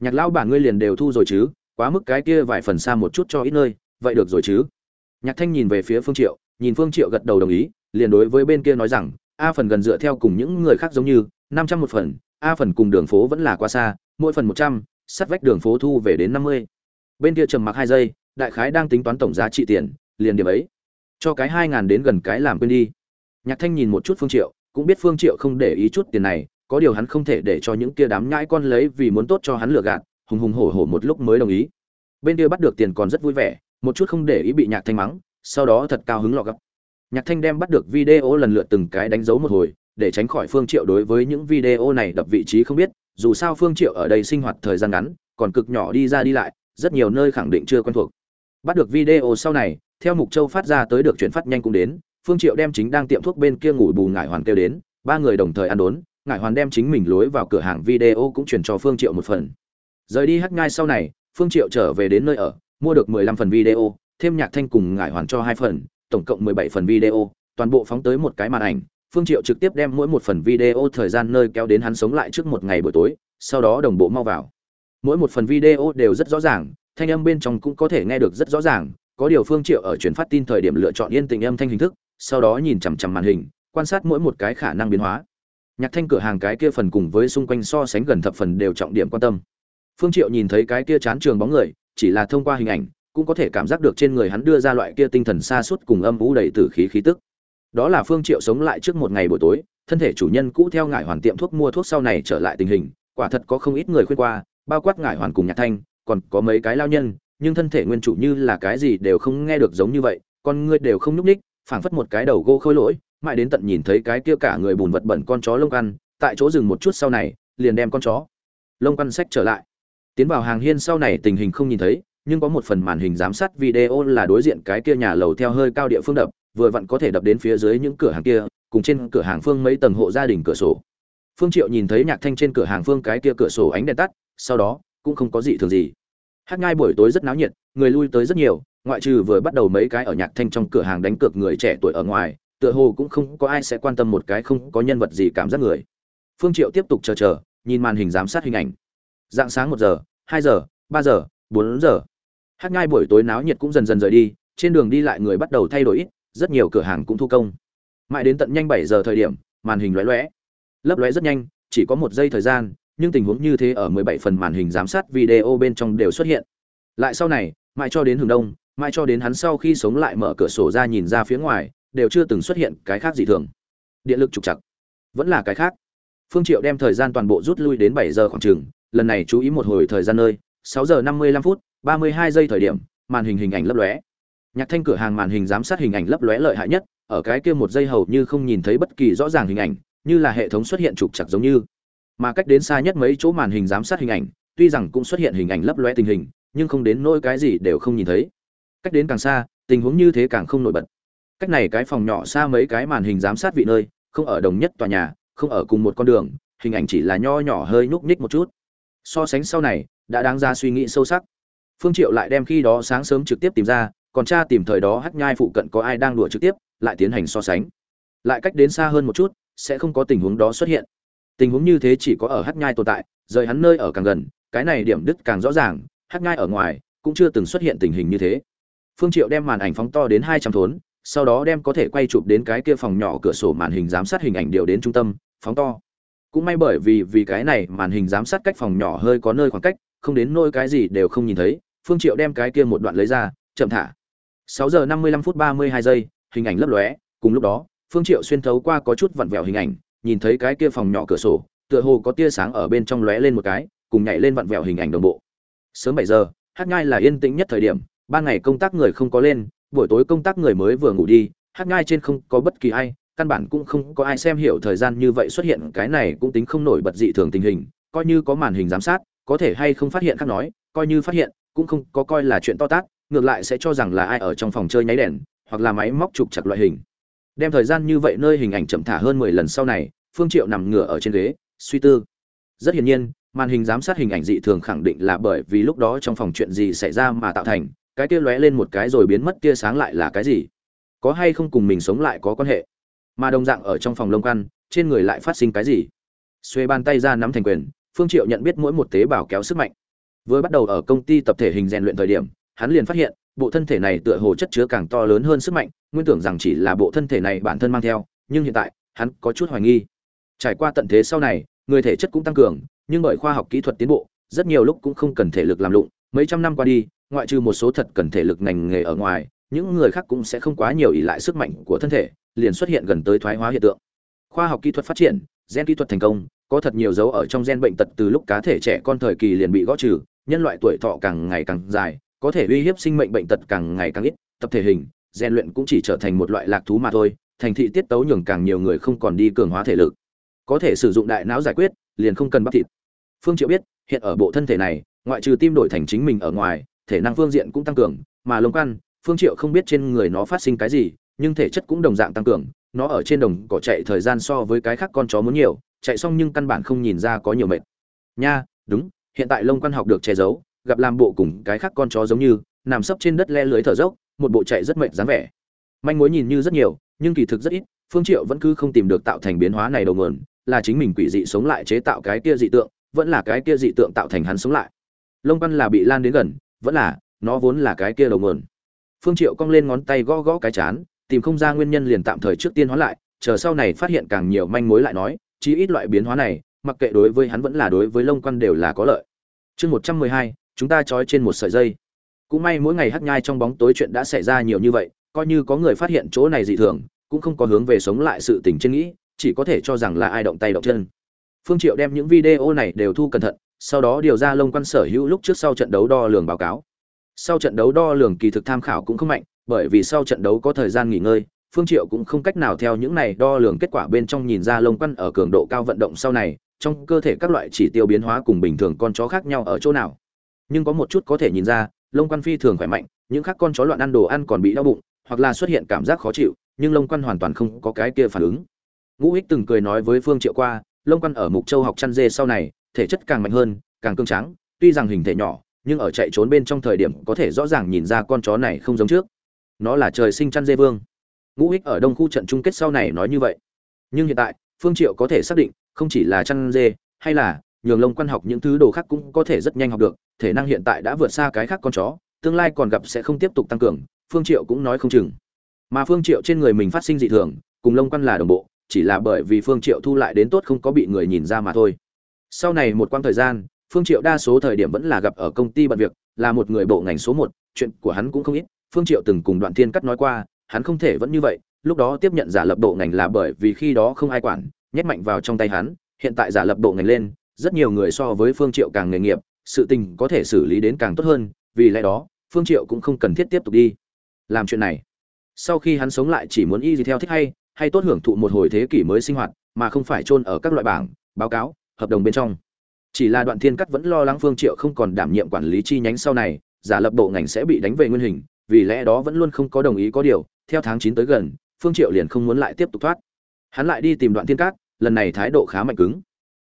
Speaker 1: Nhạc lão bản ngươi liền đều thu rồi chứ, quá mức cái kia vài phần xa một chút cho ít nơi, vậy được rồi chứ? Nhạc thanh nhìn về phía phương triệu, nhìn phương triệu gật đầu đồng ý, liền đối với bên kia nói rằng, a phần gần dựa theo cùng những người khác giống như, năm trăm một phần, a phần cùng đường phố vẫn là quá xa, mỗi phần một trăm, sắt vách đường phố thu về đến năm mươi. Bên kia trầm mặc hai giây, đại khái đang tính toán tổng giá trị tiền, liền điểm ấy. Cho cái hai ngàn đến gần cái làm quên đi. Nhạc thanh nhìn một chút phương triệu, cũng biết phương triệu không để ý chút tiền này có điều hắn không thể để cho những kia đám nhãi con lấy vì muốn tốt cho hắn lừa gạt, hùng hùng hổ hổ một lúc mới đồng ý. Bên kia bắt được tiền còn rất vui vẻ, một chút không để ý bị nhạc thanh mắng, sau đó thật cao hứng lọ gặp nhạc thanh đem bắt được video lần lượt từng cái đánh dấu một hồi, để tránh khỏi phương triệu đối với những video này đập vị trí không biết, dù sao phương triệu ở đây sinh hoạt thời gian ngắn, còn cực nhỏ đi ra đi lại, rất nhiều nơi khẳng định chưa quen thuộc. Bắt được video sau này, theo mục châu phát ra tới được chuyển phát nhanh cũng đến, phương triệu đem chính đang tiệm thuốc bên kia ngủ bù ngải hoàn kêu đến, ba người đồng thời ăn đốn ngải hoàn đem chính mình lối vào cửa hàng video cũng chuyển cho phương triệu một phần. Rời đi hắc ngay sau này, phương triệu trở về đến nơi ở, mua được 15 phần video, thêm nhạc thanh cùng ngải hoàn cho hai phần, tổng cộng 17 phần video, toàn bộ phóng tới một cái màn ảnh. Phương triệu trực tiếp đem mỗi một phần video thời gian nơi kéo đến hắn sống lại trước một ngày buổi tối, sau đó đồng bộ mau vào. Mỗi một phần video đều rất rõ ràng, thanh âm bên trong cũng có thể nghe được rất rõ ràng. Có điều phương triệu ở truyền phát tin thời điểm lựa chọn yên tĩnh âm thanh hình thức, sau đó nhìn chằm chằm màn hình, quan sát mỗi một cái khả năng biến hóa nhạc thanh cửa hàng cái kia phần cùng với xung quanh so sánh gần thập phần đều trọng điểm quan tâm. Phương triệu nhìn thấy cái kia chán trường bóng người, chỉ là thông qua hình ảnh, cũng có thể cảm giác được trên người hắn đưa ra loại kia tinh thần xa suốt cùng âm vũ đầy tử khí khí tức. Đó là phương triệu sống lại trước một ngày buổi tối, thân thể chủ nhân cũ theo ngải hoàn tiệm thuốc mua thuốc sau này trở lại tình hình, quả thật có không ít người khuyên qua, bao quát ngải hoàn cùng nhạc thanh, còn có mấy cái lao nhân, nhưng thân thể nguyên chủ như là cái gì đều không nghe được giống như vậy, con ngươi đều không nhúc ních phảng phất một cái đầu gỗ khôi lỗi mãi đến tận nhìn thấy cái kia cả người bùn vật bẩn con chó lông căn tại chỗ dừng một chút sau này, liền đem con chó, lông căn sách trở lại. Tiến vào hàng hiên sau này tình hình không nhìn thấy, nhưng có một phần màn hình giám sát video là đối diện cái kia nhà lầu theo hơi cao địa phương đập, vừa vặn có thể đập đến phía dưới những cửa hàng kia, cùng trên cửa hàng phương mấy tầng hộ gia đình cửa sổ. Phương triệu nhìn thấy nhạc thanh trên cửa hàng phương cái kia cửa sổ ánh đèn tắt, sau đó, cũng không có gì thường gì. Hát ngai buổi tối rất náo nhiệt, người lui tới rất nhiều, ngoại trừ vừa bắt đầu mấy cái ở nhạc thanh trong cửa hàng đánh cược người trẻ tuổi ở ngoài tựa hồ cũng không có ai sẽ quan tâm một cái không có nhân vật gì cảm giác người. Phương triệu tiếp tục chờ chờ, nhìn màn hình giám sát hình ảnh. Dạng sáng một giờ, hai giờ, ba giờ, bốn giờ. Hát ngai buổi tối náo nhiệt cũng dần dần rời đi, trên đường đi lại người bắt đầu thay đổi ít, rất nhiều cửa hàng cũng thu công. Mãi đến tận nhanh bảy giờ thời điểm, màn hình lóe lóe. Lấp lóe rất nhanh, chỉ có một giây thời gian, nhưng tình huống như thế ở 17 phần màn hình giám sát video bên trong đều xuất hiện. Lại sau này, mãi cho đến hướng đông, mãi cho đến hắn sau khi sống lại mở cửa sổ ra nhìn ra phía ngoài đều chưa từng xuất hiện cái khác gì thường. Điện lực trục chặt vẫn là cái khác. Phương triệu đem thời gian toàn bộ rút lui đến 7 giờ khoảng chừng, lần này chú ý một hồi thời gian nơi 6 giờ 55 phút 32 giây thời điểm, màn hình hình ảnh lấp lóe. Nhạc thanh cửa hàng màn hình giám sát hình ảnh lấp lóe lợi hại nhất, ở cái kia một giây hầu như không nhìn thấy bất kỳ rõ ràng hình ảnh, như là hệ thống xuất hiện trục chặt giống như. Mà cách đến xa nhất mấy chỗ màn hình giám sát hình ảnh, tuy rằng cũng xuất hiện hình ảnh lấp lóe tình hình, nhưng không đến nỗi cái gì đều không nhìn thấy. Cách đến càng xa, tình huống như thế càng không nổi bật cách này cái phòng nhỏ xa mấy cái màn hình giám sát vị nơi, không ở đồng nhất tòa nhà, không ở cùng một con đường, hình ảnh chỉ là nho nhỏ hơi nhúc nhích một chút. So sánh sau này, đã đáng ra suy nghĩ sâu sắc. Phương triệu lại đem khi đó sáng sớm trực tiếp tìm ra, còn cha tìm thời đó hắc nhai phụ cận có ai đang đùa trực tiếp, lại tiến hành so sánh. Lại cách đến xa hơn một chút, sẽ không có tình huống đó xuất hiện. Tình huống như thế chỉ có ở hắc nhai tồn tại, rời hắn nơi ở càng gần, cái này điểm đứt càng rõ ràng hắc nhai ở ngoài, cũng chưa từng xuất hiện tình hình như thế. Phương triệu đem màn ảnh phóng to đến hai trăm thốn sau đó đem có thể quay chụp đến cái kia phòng nhỏ cửa sổ màn hình giám sát hình ảnh điều đến trung tâm, phóng to. Cũng may bởi vì vì cái này màn hình giám sát cách phòng nhỏ hơi có nơi khoảng cách, không đến nỗi cái gì đều không nhìn thấy, phương triệu đem cái kia một đoạn lấy ra, chậm thả. 6 giờ 55 phút 32 giây, hình ảnh lấp lóe, cùng lúc đó, phương triệu xuyên thấu qua có chút vặn vẹo hình ảnh, nhìn thấy cái kia phòng nhỏ cửa sổ, tựa hồ có tia sáng ở bên trong lóe lên một cái, cùng nhảy lên vặn vẹo hình ảnh đồng bộ. Sớm 7 giờ, hát ngai là yên tĩnh nhất thời điểm, ban ngày công tác người không có lên buổi tối công tác người mới vừa ngủ đi, hát ngai trên không có bất kỳ ai, căn bản cũng không có ai xem hiểu thời gian như vậy xuất hiện, cái này cũng tính không nổi bật dị thường tình hình, coi như có màn hình giám sát, có thể hay không phát hiện khác nói, coi như phát hiện, cũng không có coi là chuyện to tát, ngược lại sẽ cho rằng là ai ở trong phòng chơi nháy đèn, hoặc là máy móc trục chặt loại hình. Đem thời gian như vậy nơi hình ảnh chậm thả hơn mười lần sau này, phương triệu nằm ngửa ở trên ghế, suy tư. Rất hiển nhiên, màn hình giám sát hình ảnh dị thường khẳng định là bởi vì lúc đó trong phòng chuyện gì xảy ra mà tạo thành cái kia lóe lên một cái rồi biến mất tia sáng lại là cái gì? Có hay không cùng mình sống lại có quan hệ? Mà đồng dạng ở trong phòng lông căn trên người lại phát sinh cái gì? Xuê bàn tay ra nắm thành quyền, phương triệu nhận biết mỗi một tế bào kéo sức mạnh. Vừa bắt đầu ở công ty tập thể hình rèn luyện thời điểm, hắn liền phát hiện, bộ thân thể này tựa hồ chất chứa càng to lớn hơn sức mạnh, nguyên tưởng rằng chỉ là bộ thân thể này bản thân mang theo, nhưng hiện tại, hắn có chút hoài nghi. Trải qua tận thế sau này, người thể chất cũng tăng cường, nhưng bởi khoa học kỹ thuật tiến bộ, rất nhiều lúc cũng không cần thể lực làm lụng, mấy trăm năm qua đi ngoại trừ một số thật cần thể lực ngành nghề ở ngoài, những người khác cũng sẽ không quá nhiều ỷ lại sức mạnh của thân thể, liền xuất hiện gần tới thoái hóa hiện tượng. Khoa học kỹ thuật phát triển, gen kỹ thuật thành công, có thật nhiều dấu ở trong gen bệnh tật từ lúc cá thể trẻ con thời kỳ liền bị gõ trừ, nhân loại tuổi thọ càng ngày càng dài, có thể uy hiếp sinh mệnh bệnh tật càng ngày càng ít, tập thể hình rèn luyện cũng chỉ trở thành một loại lạc thú mà thôi, thành thị tiết tấu nhường càng nhiều người không còn đi cường hóa thể lực. Có thể sử dụng đại não giải quyết, liền không cần bắp thịt. Phương triệu biết, hiện ở bộ thân thể này, ngoại trừ tim đổi thành chính mình ở ngoài thể năng phương diện cũng tăng cường, mà lông căn phương triệu không biết trên người nó phát sinh cái gì, nhưng thể chất cũng đồng dạng tăng cường, nó ở trên đồng cỏ chạy thời gian so với cái khác con chó muốn nhiều, chạy xong nhưng căn bản không nhìn ra có nhiều mệt. Nha, đúng, hiện tại lông quan học được che giấu, gặp làm bộ cùng cái khác con chó giống như, nằm sấp trên đất le lưới thở dốc, một bộ chạy rất mệt dáng vẻ. Manh mối nhìn như rất nhiều, nhưng kỳ thực rất ít, phương triệu vẫn cứ không tìm được tạo thành biến hóa này đầu nguồn, là chính mình quỷ dị sống lại chế tạo cái kia dị tượng, vẫn là cái kia dị tượng tạo thành hắn sống lại. Lông quan là bị lan đến gần vẫn là, nó vốn là cái kia đầu nguồn. Phương triệu cong lên ngón tay gõ gõ cái chán, tìm không ra nguyên nhân liền tạm thời trước tiên hóa lại, chờ sau này phát hiện càng nhiều manh mối lại nói, chí ít loại biến hóa này, mặc kệ đối với hắn vẫn là đối với lông quan đều là có lợi. Chương một trăm mười hai, chúng ta trói trên một sợi dây. Cũng may mỗi ngày hắt nhai trong bóng tối chuyện đã xảy ra nhiều như vậy, coi như có người phát hiện chỗ này dị thường, cũng không có hướng về sống lại sự tình trên nghĩ, chỉ có thể cho rằng là ai động tay động chân. Phương triệu đem những video này đều thu cẩn thận sau đó điều ra lông quan sở hữu lúc trước sau trận đấu đo lường báo cáo. Sau trận đấu đo lường kỳ thực tham khảo cũng không mạnh, bởi vì sau trận đấu có thời gian nghỉ ngơi, phương triệu cũng không cách nào theo những này đo lường kết quả bên trong nhìn ra lông quan ở cường độ cao vận động sau này, trong cơ thể các loại chỉ tiêu biến hóa cùng bình thường con chó khác nhau ở chỗ nào. Nhưng có một chút có thể nhìn ra, lông quan phi thường khỏe mạnh, những khác con chó loạn ăn đồ ăn còn bị đau bụng, hoặc là xuất hiện cảm giác khó chịu, nhưng lông quan hoàn toàn không có cái kia phản ứng. Ngũ ích từng cười nói với phương triệu qua, lông quan ở mục châu học chăn dê sau này thể chất càng mạnh hơn, càng cương tráng, tuy rằng hình thể nhỏ, nhưng ở chạy trốn bên trong thời điểm có thể rõ ràng nhìn ra con chó này không giống trước. Nó là trời sinh chăn dê vương. Ngũ ích ở đông khu trận chung kết sau này nói như vậy. Nhưng hiện tại, phương triệu có thể xác định, không chỉ là chăn dê, hay là nhường lông quan học những thứ đồ khác cũng có thể rất nhanh học được, thể năng hiện tại đã vượt xa cái khác con chó, tương lai còn gặp sẽ không tiếp tục tăng cường, phương triệu cũng nói không chừng. Mà phương triệu trên người mình phát sinh dị thường, cùng lông quan là đồng bộ, chỉ là bởi vì phương triệu thu lại đến tốt không có bị người nhìn ra mà thôi sau này một quãng thời gian, phương triệu đa số thời điểm vẫn là gặp ở công ty bận việc, là một người bộ ngành số một, chuyện của hắn cũng không ít. Phương triệu từng cùng đoạn thiên cắt nói qua, hắn không thể vẫn như vậy, lúc đó tiếp nhận giả lập bộ ngành là bởi vì khi đó không ai quản, nhét mạnh vào trong tay hắn, hiện tại giả lập bộ ngành lên, rất nhiều người so với phương triệu càng nghề nghiệp, sự tình có thể xử lý đến càng tốt hơn, vì lẽ đó, phương triệu cũng không cần thiết tiếp tục đi làm chuyện này. Sau khi hắn sống lại chỉ muốn y gì theo thích hay hay tốt hưởng thụ một hồi thế kỷ mới sinh hoạt, mà không phải chôn ở các loại bảng, báo cáo hợp đồng bên trong. Chỉ là đoạn thiên cắt vẫn lo lắng phương triệu không còn đảm nhiệm quản lý chi nhánh sau này, giả lập bộ ngành sẽ bị đánh về nguyên hình, vì lẽ đó vẫn luôn không có đồng ý có điều, theo tháng chín tới gần, phương triệu liền không muốn lại tiếp tục thoát. Hắn lại đi tìm đoạn thiên cát lần này thái độ khá mạnh cứng.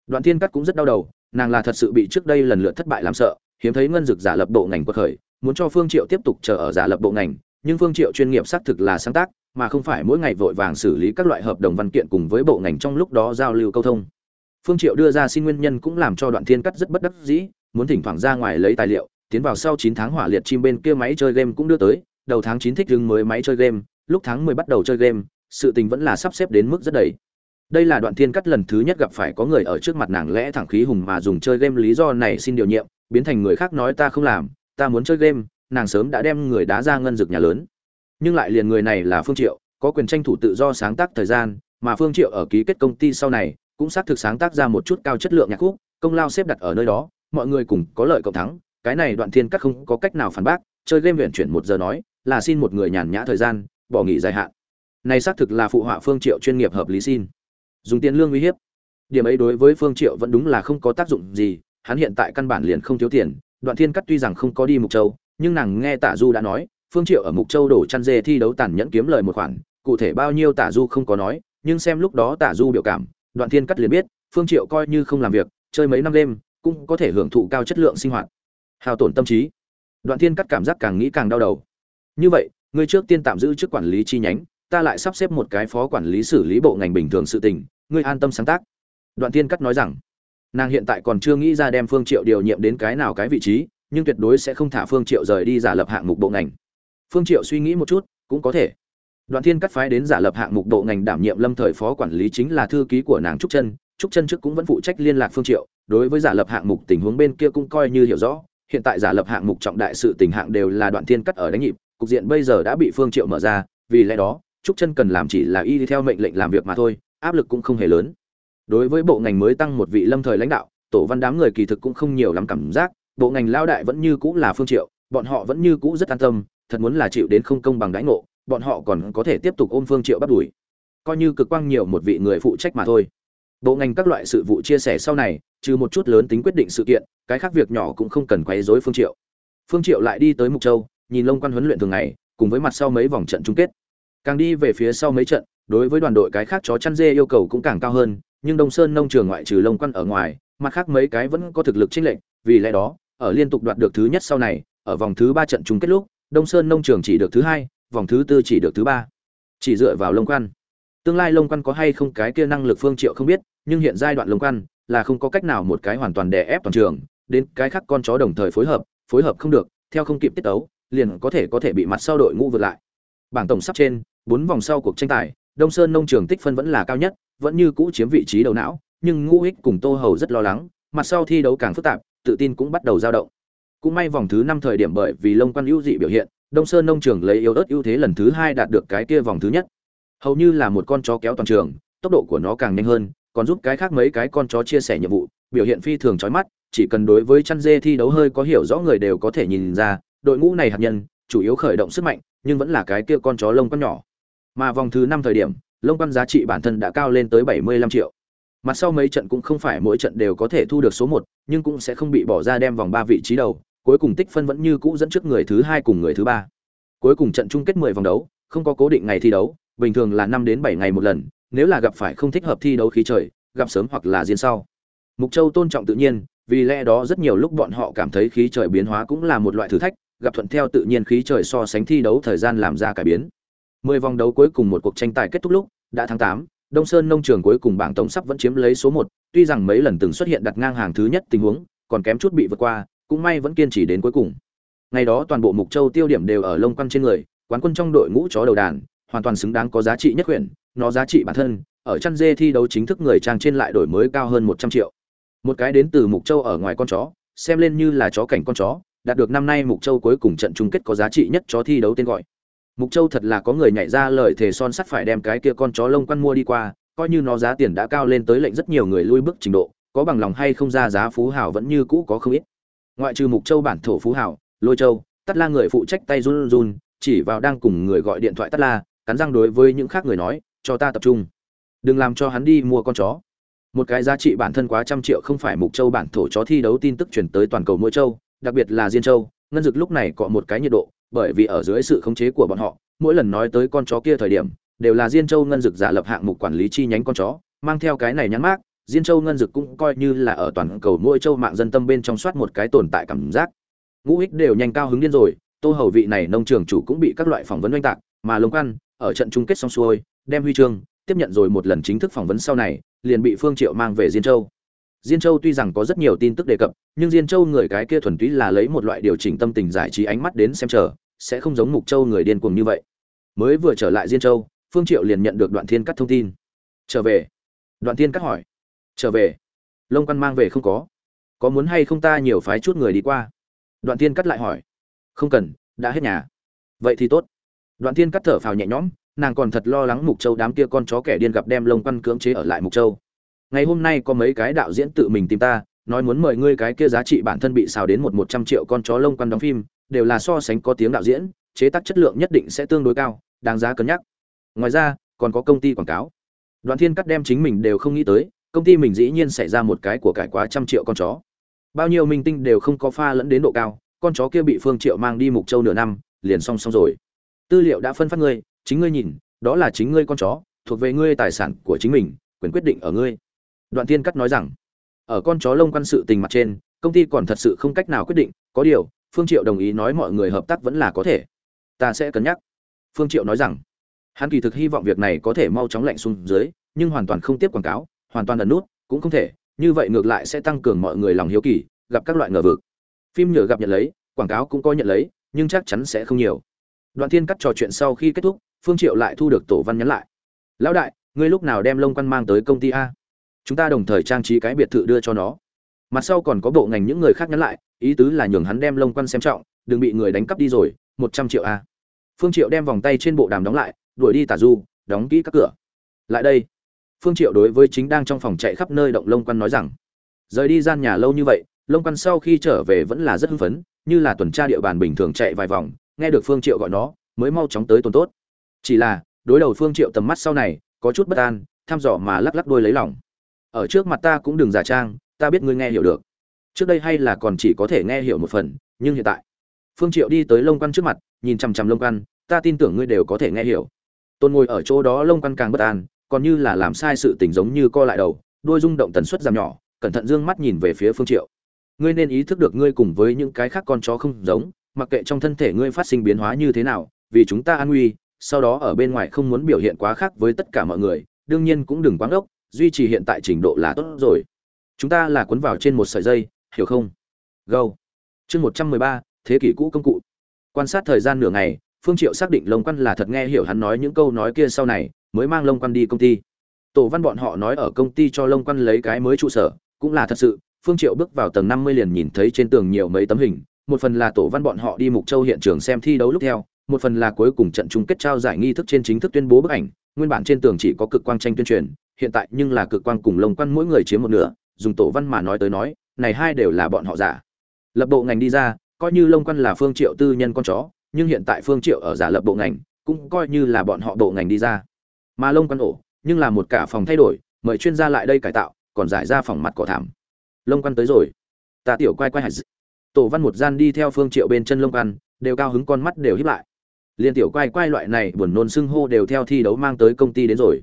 Speaker 1: Đoạn thiên cát cũng rất đau đầu, nàng là thật sự bị trước đây lần lượt thất bại làm sợ, hiếm thấy ngân dực giả lập bộ ngành quật khởi, muốn cho phương triệu tiếp tục chờ ở giả lập bộ ngành, nhưng phương triệu chuyên nghiệp xác thực là sáng tác, mà không phải mỗi ngày vội vàng xử lý các loại hợp đồng văn kiện cùng với bộ ngành trong lúc đó giao lưu câu thông phương triệu đưa ra xin nguyên nhân cũng làm cho đoạn thiên cắt rất bất đắc dĩ, muốn thỉnh thoảng ra ngoài lấy tài liệu, tiến vào sau 9 tháng hỏa liệt chim bên kia máy chơi game cũng đưa tới. Đầu tháng 9 thích dừng mới máy chơi game, lúc tháng 10 bắt đầu chơi game, sự tình vẫn là sắp xếp đến mức rất đầy. Đây là đoạn thiên cắt lần thứ nhất gặp phải có người ở trước mặt nàng lẽ thẳng khí hùng mà dùng chơi game lý do này xin điều nhiệm, biến thành người khác nói ta không làm, ta muốn chơi game, nàng sớm đã đem người đá ra ngân dực nhà lớn. Nhưng lại liền người này là phương triệu, có quyền tranh thủ tự do sáng tác thời gian, mà phương triệu ở ký kết công ty sau này cũng xác thực sáng tác ra một chút cao chất lượng nhạc khúc, công lao xếp đặt ở nơi đó, mọi người cùng có lợi cộng thắng, cái này đoạn thiên cắt không có cách nào phản bác, chơi game viện chuyển một giờ nói, là xin một người nhàn nhã thời gian, bỏ nghỉ dài hạn. Này xác thực là phụ họa phương triệu chuyên nghiệp hợp lý xin. Dùng tiền lương uy hiếp. Điểm ấy đối với phương triệu vẫn đúng là không có tác dụng gì, hắn hiện tại căn bản liền không thiếu tiền, đoạn thiên cắt tuy rằng không có đi mục châu, nhưng nàng nghe tả du đã nói, phương triệu ở mục châu đổ chăn dê thi đấu tàn nhẫn kiếm lời một khoản, cụ thể bao nhiêu tả du không có nói, nhưng xem lúc đó tả du biểu cảm đoạn thiên cắt liền biết, phương triệu coi như không làm việc, chơi mấy năm đêm, cũng có thể hưởng thụ cao chất lượng sinh hoạt. Hao tổn tâm trí. Đoạn thiên cắt cảm giác càng nghĩ càng đau đầu. Như vậy, ngươi trước tiên tạm giữ chức quản lý chi nhánh, ta lại sắp xếp một cái phó quản lý xử lý bộ ngành bình thường sự tình, ngươi an tâm sáng tác. Đoạn thiên cắt nói rằng. Nàng hiện tại còn chưa nghĩ ra đem phương triệu điều nhiệm đến cái nào cái vị trí, nhưng tuyệt đối sẽ không thả phương triệu rời đi giả lập hạng mục bộ ngành. Phương triệu suy nghĩ một chút, cũng có thể đoạn thiên cắt phái đến giả lập hạng mục bộ ngành đảm nhiệm lâm thời phó quản lý chính là thư ký của nàng trúc chân. Trúc chân trước cũng vẫn phụ trách liên lạc phương triệu. Đối với giả lập hạng mục tình huống bên kia cũng coi như hiểu rõ. Hiện tại giả lập hạng mục trọng đại sự tình hạng đều là đoạn thiên cắt ở đánh nhịp. Cục diện bây giờ đã bị phương triệu mở ra. Vì lẽ đó, trúc chân cần làm chỉ là y đi theo mệnh lệnh làm việc mà thôi, áp lực cũng không hề lớn. Đối với bộ ngành mới tăng một vị lâm thời lãnh đạo, tổ văn đám người kỳ thực cũng không nhiều lắm cảm giác. Bộ ngành lao đại vẫn như cũ là phương triệu, bọn họ vẫn như cũ rất an tâm, thật muốn là chịu đến không công bằng đãi ngộ bọn họ còn có thể tiếp tục ôm phương triệu bắt đuổi. Coi như cực quang nhiều một vị người phụ trách mà thôi. Bộ ngành các loại sự vụ chia sẻ sau này, trừ một chút lớn tính quyết định sự kiện, cái khác việc nhỏ cũng không cần quấy rối phương triệu. Phương triệu lại đi tới mục châu, nhìn lông quan huấn luyện thường ngày, cùng với mặt sau mấy vòng trận chung kết. Càng đi về phía sau mấy trận, đối với đoàn đội cái khác chó chăn dê yêu cầu cũng càng cao hơn, nhưng đông sơn nông trường ngoại trừ lông quan ở ngoài, mặt khác mấy cái vẫn có thực lực chênh lệch, vì lẽ đó, ở liên tục đoạt được thứ nhất sau này, ở vòng thứ ba trận chung kết lúc, đông sơn nông trường chỉ được thứ hai vòng thứ tư chỉ được thứ ba. Chỉ dựa vào lông quan. Tương lai lông quan có hay không cái kia năng lực phương triệu không biết, nhưng hiện giai đoạn lông quan là không có cách nào một cái hoàn toàn đè ép toàn trường, đến cái khác con chó đồng thời phối hợp phối hợp không được, theo không kịp tiết tấu, liền có thể có thể bị mặt sau đội ngũ vượt lại. Bảng tổng sắp trên, bốn vòng sau cuộc tranh tài, đông sơn nông trường tích phân vẫn là cao nhất, vẫn như cũ chiếm vị trí đầu não, nhưng ngũ ích cùng tô hầu rất lo lắng, mặt sau thi đấu càng phức tạp, tự tin cũng bắt đầu dao động. Cũng may vòng thứ năm thời điểm bởi vì lông quan ưu dị biểu hiện đông sơn nông trường lấy yếu ớt ưu thế lần thứ hai đạt được cái kia vòng thứ nhất. Hầu như là một con chó kéo toàn trường, tốc độ của nó càng nhanh hơn, còn giúp cái khác mấy cái con chó chia sẻ nhiệm vụ, biểu hiện phi thường chói mắt, chỉ cần đối với chăn dê thi đấu hơi có hiểu rõ người đều có thể nhìn ra, đội ngũ này hạt nhân, chủ yếu khởi động sức mạnh, nhưng vẫn là cái kia con chó lông con nhỏ. Mà vòng thứ năm thời điểm, lông con giá trị bản thân đã cao lên tới bảy mươi lăm triệu. Mặt sau mấy trận cũng không phải mỗi trận đều có thể thu được số một, nhưng cũng sẽ không bị bỏ ra đem vòng ba vị trí đầu cuối cùng tích phân vẫn như cũ dẫn trước người thứ hai cùng người thứ ba. Cuối cùng trận chung kết mười vòng đấu, không có cố định ngày thi đấu, bình thường là năm đến bảy ngày một lần, nếu là gặp phải không thích hợp thi đấu khí trời, gặp sớm hoặc là diễn sau. Mục châu tôn trọng tự nhiên, vì lẽ đó rất nhiều lúc bọn họ cảm thấy khí trời biến hóa cũng là một loại thử thách, gặp thuận theo tự nhiên khí trời so sánh thi đấu thời gian làm ra cải biến. Mười vòng đấu cuối cùng một cuộc tranh tài kết thúc lúc, đã tháng tám, đông sơn nông trường cuối cùng bảng tổng sắp vẫn chiếm lấy số một, tuy rằng mấy lần từng xuất hiện đặt ngang hàng thứ nhất tình huống, còn kém chút bị vượt qua cũng may vẫn kiên trì đến cuối cùng. Ngày đó toàn bộ mục châu tiêu điểm đều ở lông quăng trên người, quán quân trong đội ngũ chó đầu đàn, hoàn toàn xứng đáng có giá trị nhất quyển nó giá trị bản thân, ở chăn dê thi đấu chính thức người trang trên lại đổi mới cao hơn một trăm triệu. Một cái đến từ mục châu ở ngoài con chó, xem lên như là chó cảnh con chó, đạt được năm nay mục châu cuối cùng trận chung kết có giá trị nhất chó thi đấu tên gọi. Mục châu thật là có người nhảy ra lời thề son sắt phải đem cái kia con chó lông quăn mua đi qua, coi như nó giá tiền đã cao lên tới lệnh rất nhiều người lui bước trình độ, có bằng lòng hay không ra giá phú hào vẫn như cũ có không ít ngoại trừ mục châu bản thổ phú hảo, lôi châu tắt la người phụ trách tay run run, chỉ vào đang cùng người gọi điện thoại tắt la, cắn răng đối với những khác người nói, cho ta tập trung. Đừng làm cho hắn đi mua con chó. Một cái giá trị bản thân quá trăm triệu không phải mục châu bản thổ chó thi đấu tin tức chuyển tới toàn cầu mỗi châu, đặc biệt là diên châu, ngân dực lúc này có một cái nhiệt độ, bởi vì ở dưới sự khống chế của bọn họ, mỗi lần nói tới con chó kia thời điểm, đều là diên châu ngân dực giả lập hạng mục quản lý chi nhánh con chó, mang theo cái này nhắn mát Diên Châu ngân dực cũng coi như là ở toàn cầu mỗi châu mạng dân tâm bên trong soát một cái tồn tại cảm giác. Ngũ Hích đều nhanh cao hứng điên rồi, Tô Hầu vị này nông trường chủ cũng bị các loại phỏng vấn oanh tạc, mà Lông Quan ở trận chung kết xong xuôi, đem huy chương tiếp nhận rồi một lần chính thức phỏng vấn sau này, liền bị Phương Triệu mang về Diên Châu. Diên Châu tuy rằng có rất nhiều tin tức đề cập, nhưng Diên Châu người cái kia thuần túy là lấy một loại điều chỉnh tâm tình giải trí ánh mắt đến xem chờ, sẽ không giống Mục Châu người điên cuồng như vậy. Mới vừa trở lại Diên Châu, Phương Triệu liền nhận được Đoạn Thiên Cắt thông tin. Trở về. Đoạn Thiên Cắt hỏi trở về. Lông quan mang về không có. Có muốn hay không ta nhiều phái chút người đi qua? Đoạn tiên cắt lại hỏi. Không cần, đã hết nhà. Vậy thì tốt. Đoạn tiên cắt thở phào nhẹ nhõm, nàng còn thật lo lắng mục châu đám kia con chó kẻ điên gặp đem lông quan cưỡng chế ở lại mục châu. Ngày hôm nay có mấy cái đạo diễn tự mình tìm ta, nói muốn mời ngươi cái kia giá trị bản thân bị xào đến một một trăm triệu con chó lông quan đóng phim, đều là so sánh có tiếng đạo diễn, chế tác chất lượng nhất định sẽ tương đối cao, đáng giá cân nhắc. Ngoài ra, còn có công ty quảng cáo. Đoạn thiên cắt đem chính mình đều không nghĩ tới công ty mình dĩ nhiên xảy ra một cái của cải quá trăm triệu con chó. Bao nhiêu minh tinh đều không có pha lẫn đến độ cao, con chó kia bị phương triệu mang đi mục châu nửa năm, liền xong xong rồi. Tư liệu đã phân phát ngươi, chính ngươi nhìn, đó là chính ngươi con chó, thuộc về ngươi tài sản của chính mình, quyền quyết định ở ngươi. Đoạn tiên cắt nói rằng, ở con chó lông quan sự tình mặt trên, công ty còn thật sự không cách nào quyết định, có điều, phương triệu đồng ý nói mọi người hợp tác vẫn là có thể. Ta sẽ cân nhắc. Phương triệu nói rằng, hắn kỳ thực hy vọng việc này có thể mau chóng lạnh xuống dưới, nhưng hoàn toàn không tiếp quảng cáo hoàn toàn ẩn nút, cũng không thể, như vậy ngược lại sẽ tăng cường mọi người lòng hiếu kỳ, gặp các loại ngờ vực. Phim nhựa gặp nhận lấy, quảng cáo cũng có nhận lấy, nhưng chắc chắn sẽ không nhiều. Đoạn thiên cắt trò chuyện sau khi kết thúc, phương triệu lại thu được tổ văn nhắn lại. Lão đại, ngươi lúc nào đem lông quan mang tới công ty a? Chúng ta đồng thời trang trí cái biệt thự đưa cho nó. Mặt sau còn có bộ ngành những người khác nhắn lại, ý tứ là nhường hắn đem lông quan xem trọng, đừng bị người đánh cắp đi rồi, một trăm triệu a. Phương triệu đem vòng tay trên bộ đàm đóng lại, đuổi đi tả du, đóng kỹ các cửa. Lại đây phương triệu đối với chính đang trong phòng chạy khắp nơi động lông quan nói rằng, rời đi gian nhà lâu như vậy lông quan sau khi trở về vẫn là rất hưng phấn, như là tuần tra địa bàn bình thường chạy vài vòng, nghe được phương triệu gọi nó, mới mau chóng tới tuần tốt. Chỉ là, đối đầu phương triệu tầm mắt sau này, có chút bất an, thăm dò mà lắc lắc đôi lấy lòng. Ở trước mặt ta cũng đừng giả trang, ta biết ngươi nghe hiểu được. Trước đây hay là còn chỉ có thể nghe hiểu một phần, nhưng hiện tại. Phương triệu đi tới lông quan trước mặt, nhìn chằm chằm lông quan, ta tin tưởng ngươi đều có thể nghe hiểu. Tôn ngồi ở chỗ đó lông quan càng bất an còn như là làm sai sự tình giống như co lại đầu, đôi rung động tần suất giảm nhỏ, cẩn thận dương mắt nhìn về phía phương triệu. Ngươi nên ý thức được ngươi cùng với những cái khác con chó không giống, mặc kệ trong thân thể ngươi phát sinh biến hóa như thế nào, vì chúng ta an nguy sau đó ở bên ngoài không muốn biểu hiện quá khác với tất cả mọi người, đương nhiên cũng đừng quá ngốc duy trì hiện tại trình độ là tốt rồi. Chúng ta là cuốn vào trên một sợi dây, hiểu không? Go. Chương một trăm mười ba, thế kỷ cũ công cụ. Quan sát thời gian nửa ngày, phương triệu xác định lông quan là thật nghe hiểu hắn nói những câu nói kia sau này mới mang lông quan đi công ty. Tổ văn bọn họ nói ở công ty cho lông quan lấy cái mới trụ sở, cũng là thật sự, phương triệu bước vào tầng năm mươi liền nhìn thấy trên tường nhiều mấy tấm hình, một phần là tổ văn bọn họ đi mục châu hiện trường xem thi đấu lúc theo, một phần là cuối cùng trận chung kết trao giải nghi thức trên chính thức tuyên bố bức ảnh, nguyên bản trên tường chỉ có cực quang tranh tuyên truyền, hiện tại nhưng là cực quang cùng lông quan mỗi người chiếm một nửa, dùng tổ văn mà nói tới nói, này hai đều là bọn họ giả. Lập bộ ngành đi ra, coi như lông quan là phương triệu tư nhân con chó, nhưng hiện tại phương triệu ở giả lập bộ ngành, cũng coi như là bọn họ bộ ngành đi ra mà lông quan ổ, nhưng là một cả phòng thay đổi, mời chuyên gia lại đây cải tạo, còn giải ra phòng mặt cỏ thảm. Lông quan tới rồi. Ta tiểu quay quay hạt tổ văn một gian đi theo phương triệu bên chân lông quan, đều cao hứng con mắt đều híp lại. Liên tiểu quay quay loại này buồn nôn xưng hô đều theo thi đấu mang tới công ty đến rồi.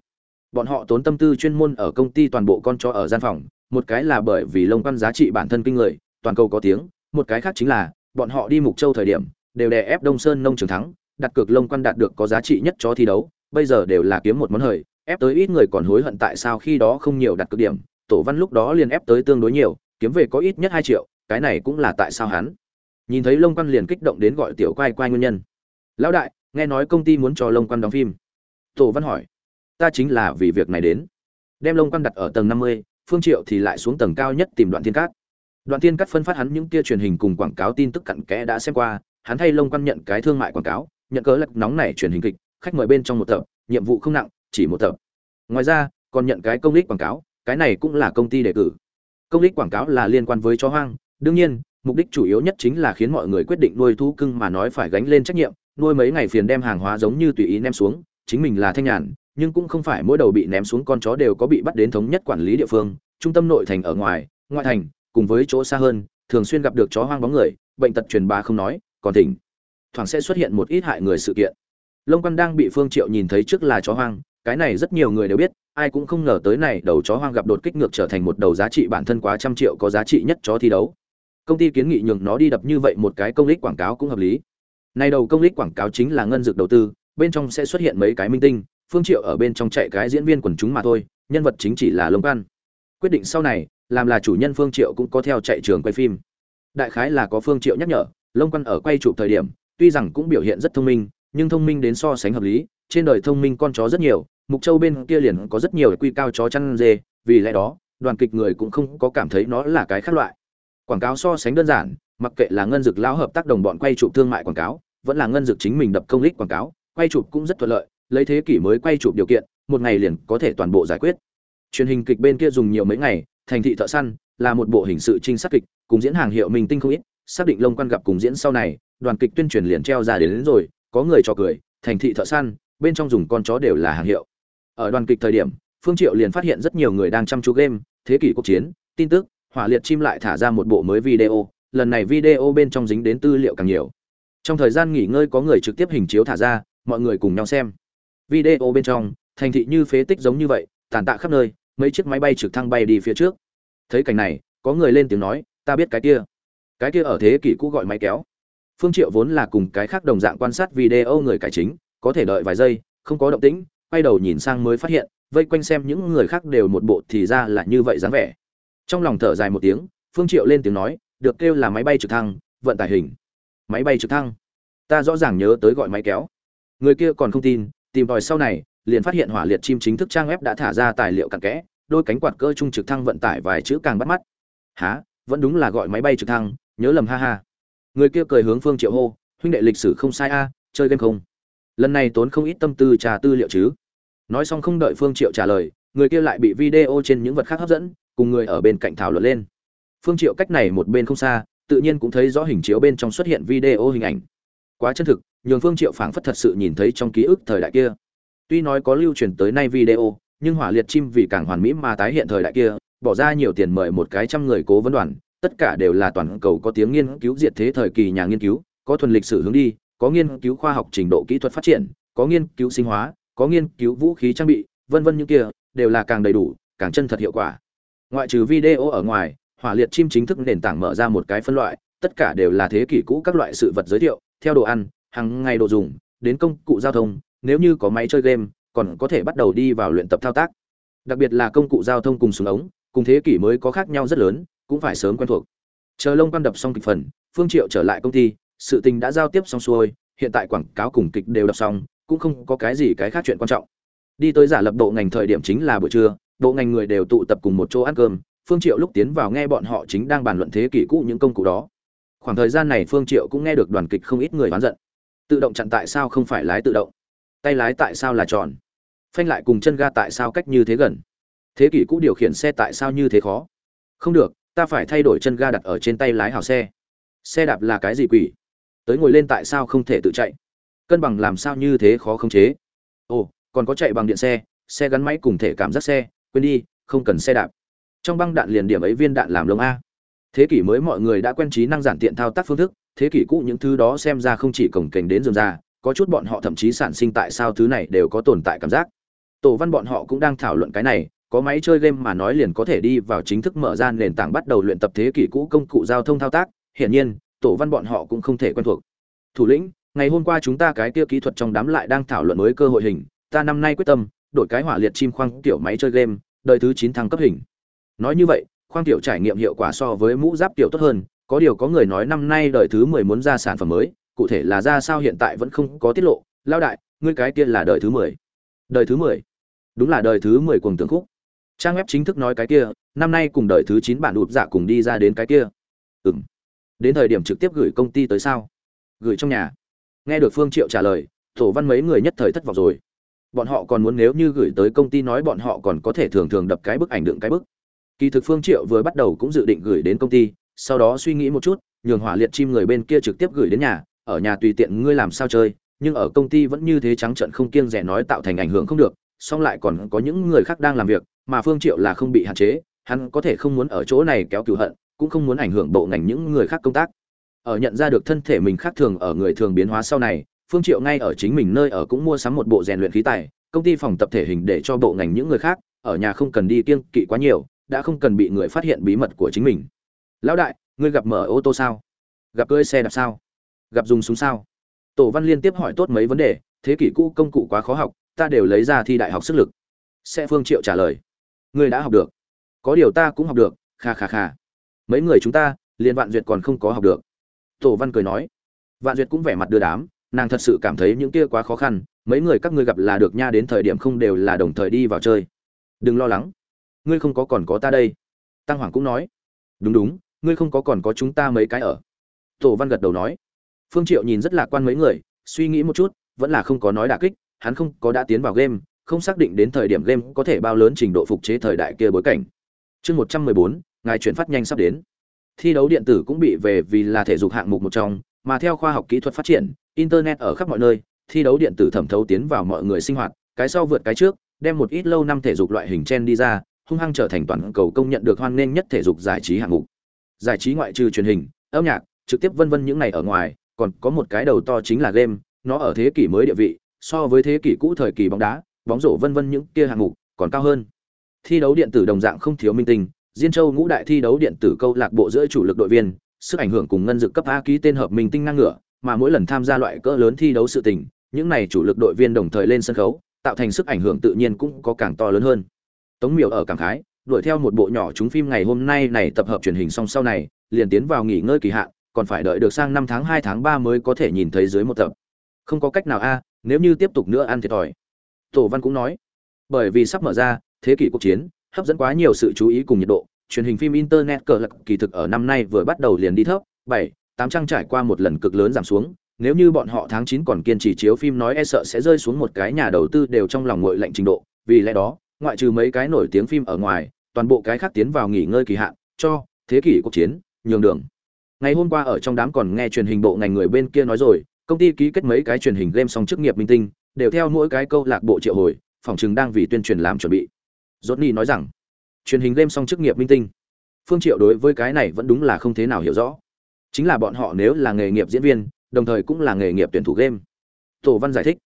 Speaker 1: Bọn họ tốn tâm tư chuyên môn ở công ty toàn bộ con chó ở gian phòng, một cái là bởi vì lông quan giá trị bản thân kinh người, toàn cầu có tiếng, một cái khác chính là, bọn họ đi mục châu thời điểm, đều đè ép đông sơn nông trường thắng, đặt cược lông quan đạt được có giá trị nhất cho thi đấu bây giờ đều là kiếm một món hời, ép tới ít người còn hối hận tại sao khi đó không nhiều đặt cược điểm, tổ văn lúc đó liền ép tới tương đối nhiều, kiếm về có ít nhất hai triệu, cái này cũng là tại sao hắn? Nhìn thấy lông quan liền kích động đến gọi tiểu quay quay nguyên nhân. Lão đại, nghe nói công ty muốn cho lông quan đóng phim. Tổ văn hỏi. Ta chính là vì việc này đến. Đem lông quan đặt ở tầng năm mươi, phương triệu thì lại xuống tầng cao nhất tìm đoạn thiên cát. Đoạn thiên cát phân phát hắn những kia truyền hình cùng quảng cáo tin tức cặn kẽ đã xem qua, hắn thay lông quan nhận cái thương mại quảng cáo, nhận cớ lật nóng này truyền hình kịch khách mời bên trong một tập, nhiệm vụ không nặng, chỉ một tập. Ngoài ra, còn nhận cái công lý quảng cáo, cái này cũng là công ty đề cử. Công lý quảng cáo là liên quan với chó hoang, đương nhiên, mục đích chủ yếu nhất chính là khiến mọi người quyết định nuôi thú cưng mà nói phải gánh lên trách nhiệm, nuôi mấy ngày phiền đem hàng hóa giống như tùy ý ném xuống, chính mình là thanh nhàn, nhưng cũng không phải mỗi đầu bị ném xuống con chó đều có bị bắt đến thống nhất quản lý địa phương, trung tâm nội thành ở ngoài, ngoại thành, cùng với chỗ xa hơn, thường xuyên gặp được chó hoang bóng người, bệnh tật truyền bá không nói, còn thỉnh, thoảng sẽ xuất hiện một ít hại người sự kiện lông quan đang bị phương triệu nhìn thấy trước là chó hoang, cái này rất nhiều người đều biết, ai cũng không ngờ tới này đầu chó hoang gặp đột kích ngược trở thành một đầu giá trị bản thân quá trăm triệu có giá trị nhất chó thi đấu. Công ty kiến nghị nhường nó đi đập như vậy một cái công lích quảng cáo cũng hợp lý. Này đầu công lích quảng cáo chính là ngân dược đầu tư, bên trong sẽ xuất hiện mấy cái minh tinh, phương triệu ở bên trong chạy cái diễn viên quần chúng mà thôi, nhân vật chính chỉ là lông quan. Quyết định sau này, làm là chủ nhân phương triệu cũng có theo chạy trường quay phim. Đại khái là có phương triệu nhắc nhở lông quan ở quay chụp thời điểm, tuy rằng cũng biểu hiện rất thông minh nhưng thông minh đến so sánh hợp lý trên đời thông minh con chó rất nhiều mục châu bên kia liền có rất nhiều quy cao chó chăn dê vì lẽ đó đoàn kịch người cũng không có cảm thấy nó là cái khác loại. Quảng cáo so sánh đơn giản mặc kệ là ngân dực lao hợp tác đồng bọn quay chụp thương mại quảng cáo vẫn là ngân dực chính mình đập công lích quảng cáo quay chụp cũng rất thuận lợi lấy thế kỷ mới quay chụp điều kiện một ngày liền có thể toàn bộ giải quyết. Truyền hình kịch bên kia dùng nhiều mấy ngày thành thị thợ săn là một bộ hình sự trinh sát kịch cùng diễn hàng hiệu mình tinh không ít xác định lông quan gặp cùng diễn sau này đoàn kịch tuyên truyền liền treo ra đến, đến rồi có người cho cười, thành thị thợ săn, bên trong dùng con chó đều là hàng hiệu. Ở đoàn kịch thời điểm, phương triệu liền phát hiện rất nhiều người đang chăm chú game, thế kỷ quốc chiến, tin tức, hỏa liệt chim lại thả ra một bộ mới video, lần này video bên trong dính đến tư liệu càng nhiều. Trong thời gian nghỉ ngơi có người trực tiếp hình chiếu thả ra, mọi người cùng nhau xem. Video bên trong, thành thị như phế tích giống như vậy, tàn tạ khắp nơi, mấy chiếc máy bay trực thăng bay đi phía trước. Thấy cảnh này, có người lên tiếng nói, ta biết cái kia. Cái kia ở thế kỷ cũ gọi máy kéo phương triệu vốn là cùng cái khác đồng dạng quan sát video người cải chính, có thể đợi vài giây, không có động tĩnh, quay đầu nhìn sang mới phát hiện, vây quanh xem những người khác đều một bộ thì ra là như vậy dáng vẻ. Trong lòng thở dài một tiếng, phương triệu lên tiếng nói, được kêu là máy bay trực thăng, vận tải hình. Máy bay trực thăng? Ta rõ ràng nhớ tới gọi máy kéo. Người kia còn không tin, tìm tòi sau này, liền phát hiện hỏa liệt chim chính thức trang web đã thả ra tài liệu cặn kẽ, đôi cánh quạt cơ trung trực thăng vận tải vài chữ càng bắt mắt. Há vẫn đúng là gọi máy bay trực thăng, nhớ lầm ha ha người kia cười hướng phương triệu hô, huynh đệ lịch sử không sai a, chơi game không? Lần này tốn không ít tâm tư trà tư liệu chứ. Nói xong không đợi phương triệu trả lời, người kia lại bị video trên những vật khác hấp dẫn, cùng người ở bên cạnh thảo luận lên. Phương triệu cách này một bên không xa, tự nhiên cũng thấy rõ hình chiếu bên trong xuất hiện video hình ảnh. Quá chân thực, nhường phương triệu phảng phất thật sự nhìn thấy trong ký ức thời đại kia. Tuy nói có lưu truyền tới nay video, nhưng hỏa liệt chim vì càng hoàn mỹ mà tái hiện thời đại kia, bỏ ra nhiều tiền mời một cái trăm người cố vấn đoàn tất cả đều là toàn cầu có tiếng nghiên cứu diệt thế thời kỳ nhà nghiên cứu, có thuần lịch sử hướng đi, có nghiên cứu khoa học trình độ kỹ thuật phát triển, có nghiên cứu sinh hóa, có nghiên cứu vũ khí trang bị, vân vân những kia, đều là càng đầy đủ, càng chân thật hiệu quả. Ngoại trừ video ở ngoài, hỏa liệt chim chính thức nền tảng mở ra một cái phân loại, tất cả đều là thế kỷ cũ các loại sự vật giới thiệu, theo đồ ăn, hàng ngày đồ dùng, đến công cụ giao thông, nếu như có máy chơi game, còn có thể bắt đầu đi vào luyện tập thao tác. Đặc biệt là công cụ giao thông cùng súng ống, cùng thế kỷ mới có khác nhau rất lớn cũng phải sớm quen thuộc. Chờ lông quan đập xong kịch phần, phương triệu trở lại công ty, sự tình đã giao tiếp xong xuôi, hiện tại quảng cáo cùng kịch đều đọc xong, cũng không có cái gì cái khác chuyện quan trọng. Đi tới giả lập bộ ngành thời điểm chính là buổi trưa bộ ngành người đều tụ tập cùng một chỗ ăn cơm, phương triệu lúc tiến vào nghe bọn họ chính đang bàn luận thế kỷ cũ những công cụ đó. Khoảng thời gian này phương triệu cũng nghe được đoàn kịch không ít người oán giận. Tự động chặn tại sao không phải lái tự động? Tay lái tại sao là tròn phanh lại cùng chân ga tại sao cách như thế gần? Thế kỷ cũ điều khiển xe tại sao như thế khó? Không được ta phải thay đổi chân ga đặt ở trên tay lái hào xe. Xe đạp là cái gì quỷ? Tới ngồi lên tại sao không thể tự chạy? Cân bằng làm sao như thế khó khống chế? Ồ, còn có chạy bằng điện xe xe gắn máy cùng thể cảm giác xe, quên đi, không cần xe đạp. Trong băng đạn liền điểm ấy viên đạn làm lông a. Thế kỷ mới mọi người đã quen trí năng giản tiện thao tác phương thức, thế kỷ cũ những thứ đó xem ra không chỉ cổng kềnh đến dườm ra có chút bọn họ thậm chí sản sinh tại sao thứ này đều có tồn tại cảm giác. Tổ văn bọn họ cũng đang thảo luận cái này có máy chơi game mà nói liền có thể đi vào chính thức mở ra nền tảng bắt đầu luyện tập thế kỷ cũ công cụ giao thông thao tác. Hiển nhiên, tổ văn bọn họ cũng không thể quen thuộc. Thủ lĩnh, ngày hôm qua chúng ta cái kia kỹ thuật trong đám lại đang thảo luận mới cơ hội hình. Ta năm nay quyết tâm, đổi cái hỏa liệt chim khoang tiểu máy chơi game, đời thứ chín thăng cấp hình. Nói như vậy, khoang tiểu trải nghiệm hiệu quả so với mũ giáp tiểu tốt hơn. Có điều có người nói năm nay đời thứ mười muốn ra sản phẩm mới. Cụ thể là ra sao hiện tại vẫn không có tiết lộ. Lao đại, ngươi cái kia là đời thứ mười. Đời thứ mười. Đúng là đời thứ mười cuồng tưởng khúc trang web chính thức nói cái kia, năm nay cùng đợi thứ chín bản ụp dạ cùng đi ra đến cái kia. Ừ m đến thời điểm trực tiếp gửi công ty tới sao? Gửi trong nhà. Nghe được phương triệu trả lời tổ văn mấy người nhất thời thất vọng rồi. Bọn họ còn muốn nếu như gửi tới công ty nói bọn họ còn có thể thường thường đập cái bức ảnh đựng cái bức. Kỳ thực phương triệu vừa bắt đầu cũng dự định gửi đến công ty, sau đó suy nghĩ một chút, nhường hỏa liệt chim người bên kia trực tiếp gửi đến nhà, ở nhà tùy tiện ngươi làm sao chơi, nhưng ở công ty vẫn như thế trắng trợn không kiêng rẻ nói tạo thành ảnh hưởng không được song lại còn có những người khác đang làm việc, mà phương triệu là không bị hạn chế, hắn có thể không muốn ở chỗ này kéo cửu hận, cũng không muốn ảnh hưởng bộ ngành những người khác công tác. Ở nhận ra được thân thể mình khác thường ở người thường biến hóa sau này, phương triệu ngay ở chính mình nơi ở cũng mua sắm một bộ rèn luyện khí tài, công ty phòng tập thể hình để cho bộ ngành những người khác, ở nhà không cần đi kiêng kỵ quá nhiều, đã không cần bị người phát hiện bí mật của chính mình. Lão đại, ngươi gặp mở ô tô sao? Gặp cưỡi xe đạp sao? Gặp dùng súng sao? Tổ văn liên tiếp hỏi tốt mấy vấn đề, thế kỷ cũ công cụ quá khó học ta đều lấy ra thi đại học sức lực. Sẽ phương triệu trả lời. Ngươi đã học được. Có điều ta cũng học được. Kha kha kha. Mấy người chúng ta liên vạn duyệt còn không có học được. Tổ văn cười nói. Vạn duyệt cũng vẻ mặt đưa đám, nàng thật sự cảm thấy những kia quá khó khăn, mấy người các ngươi gặp là được nha đến thời điểm không đều là đồng thời đi vào chơi. Đừng lo lắng. Ngươi không có còn có ta đây. Tăng hoàng cũng nói. Đúng đúng, ngươi không có còn có chúng ta mấy cái ở. Tổ văn gật đầu nói. Phương triệu nhìn rất lạc quan mấy người, suy nghĩ một chút, vẫn là không có nói đả kích hắn không có đã tiến vào game, không xác định đến thời điểm game có thể bao lớn trình độ phục chế thời đại kia bối cảnh. Chương một trăm mười bốn, ngài chuyển phát nhanh sắp đến. Thi đấu điện tử cũng bị về vì là thể dục hạng mục một trong, mà theo khoa học kỹ thuật phát triển, internet ở khắp mọi nơi, thi đấu điện tử thẩm thấu tiến vào mọi người sinh hoạt, cái sau vượt cái trước, đem một ít lâu năm thể dục loại hình chen đi ra, hung hăng trở thành toàn cầu công nhận được hoan nghênh nhất thể dục giải trí hạng mục. Giải trí ngoại trừ truyền hình, âm nhạc, trực tiếp vân vân những này ở ngoài, còn có một cái đầu to chính là game, nó ở thế kỷ mới địa vị so với thế kỷ cũ thời kỳ bóng đá bóng rổ vân vân những kia hạng mục còn cao hơn thi đấu điện tử đồng dạng không thiếu minh tinh Diên Châu ngũ đại thi đấu điện tử câu lạc bộ giữa chủ lực đội viên, sức ảnh hưởng cùng ngân dự cấp A ký tên hợp minh tinh năng ngựa, mà mỗi lần tham gia loại cỡ lớn thi đấu sự tình, những này chủ lực đội viên đồng thời lên sân khấu, tạo thành sức ảnh hưởng tự nhiên cũng có càng to lớn hơn. Tống Miểu ở cảm khái, đuổi theo một bộ nhỏ chúng phim ngày hôm nay này tập hợp truyền hình xong sau này, liền tiến vào nghỉ ngơi kỳ hạn, còn phải đợi được sang năm tháng hai tháng ba mới có thể nhìn thấy dưới một tập. Không có cách nào a, nếu như tiếp tục nữa ăn thiệt thòi. Tổ Văn cũng nói, bởi vì sắp mở ra, thế kỷ cuộc chiến, hấp dẫn quá nhiều sự chú ý cùng nhiệt độ, truyền hình phim internet cờ lạc kỳ thực ở năm nay vừa bắt đầu liền đi thấp, bảy, tám trang trải qua một lần cực lớn giảm xuống, nếu như bọn họ tháng 9 còn kiên trì chiếu phim nói e sợ sẽ rơi xuống một cái nhà đầu tư đều trong lòng nguội lạnh trình độ, vì lẽ đó, ngoại trừ mấy cái nổi tiếng phim ở ngoài, toàn bộ cái khác tiến vào nghỉ ngơi kỳ hạn, cho thế kỷ cuộc chiến, nhường đường. Ngày hôm qua ở trong đám còn nghe truyền hình bộ ngành người bên kia nói rồi, công ty ký kết mấy cái truyền hình game song chức nghiệp minh tinh, đều theo mỗi cái câu lạc bộ triệu hồi, phòng chừng đang vì tuyên truyền làm chuẩn bị. Johnny nói rằng, truyền hình game song chức nghiệp minh tinh. Phương Triệu đối với cái này vẫn đúng là không thế nào hiểu rõ. Chính là bọn họ nếu là nghề nghiệp diễn viên, đồng thời cũng là nghề nghiệp tuyển thủ game. Tổ Văn giải thích,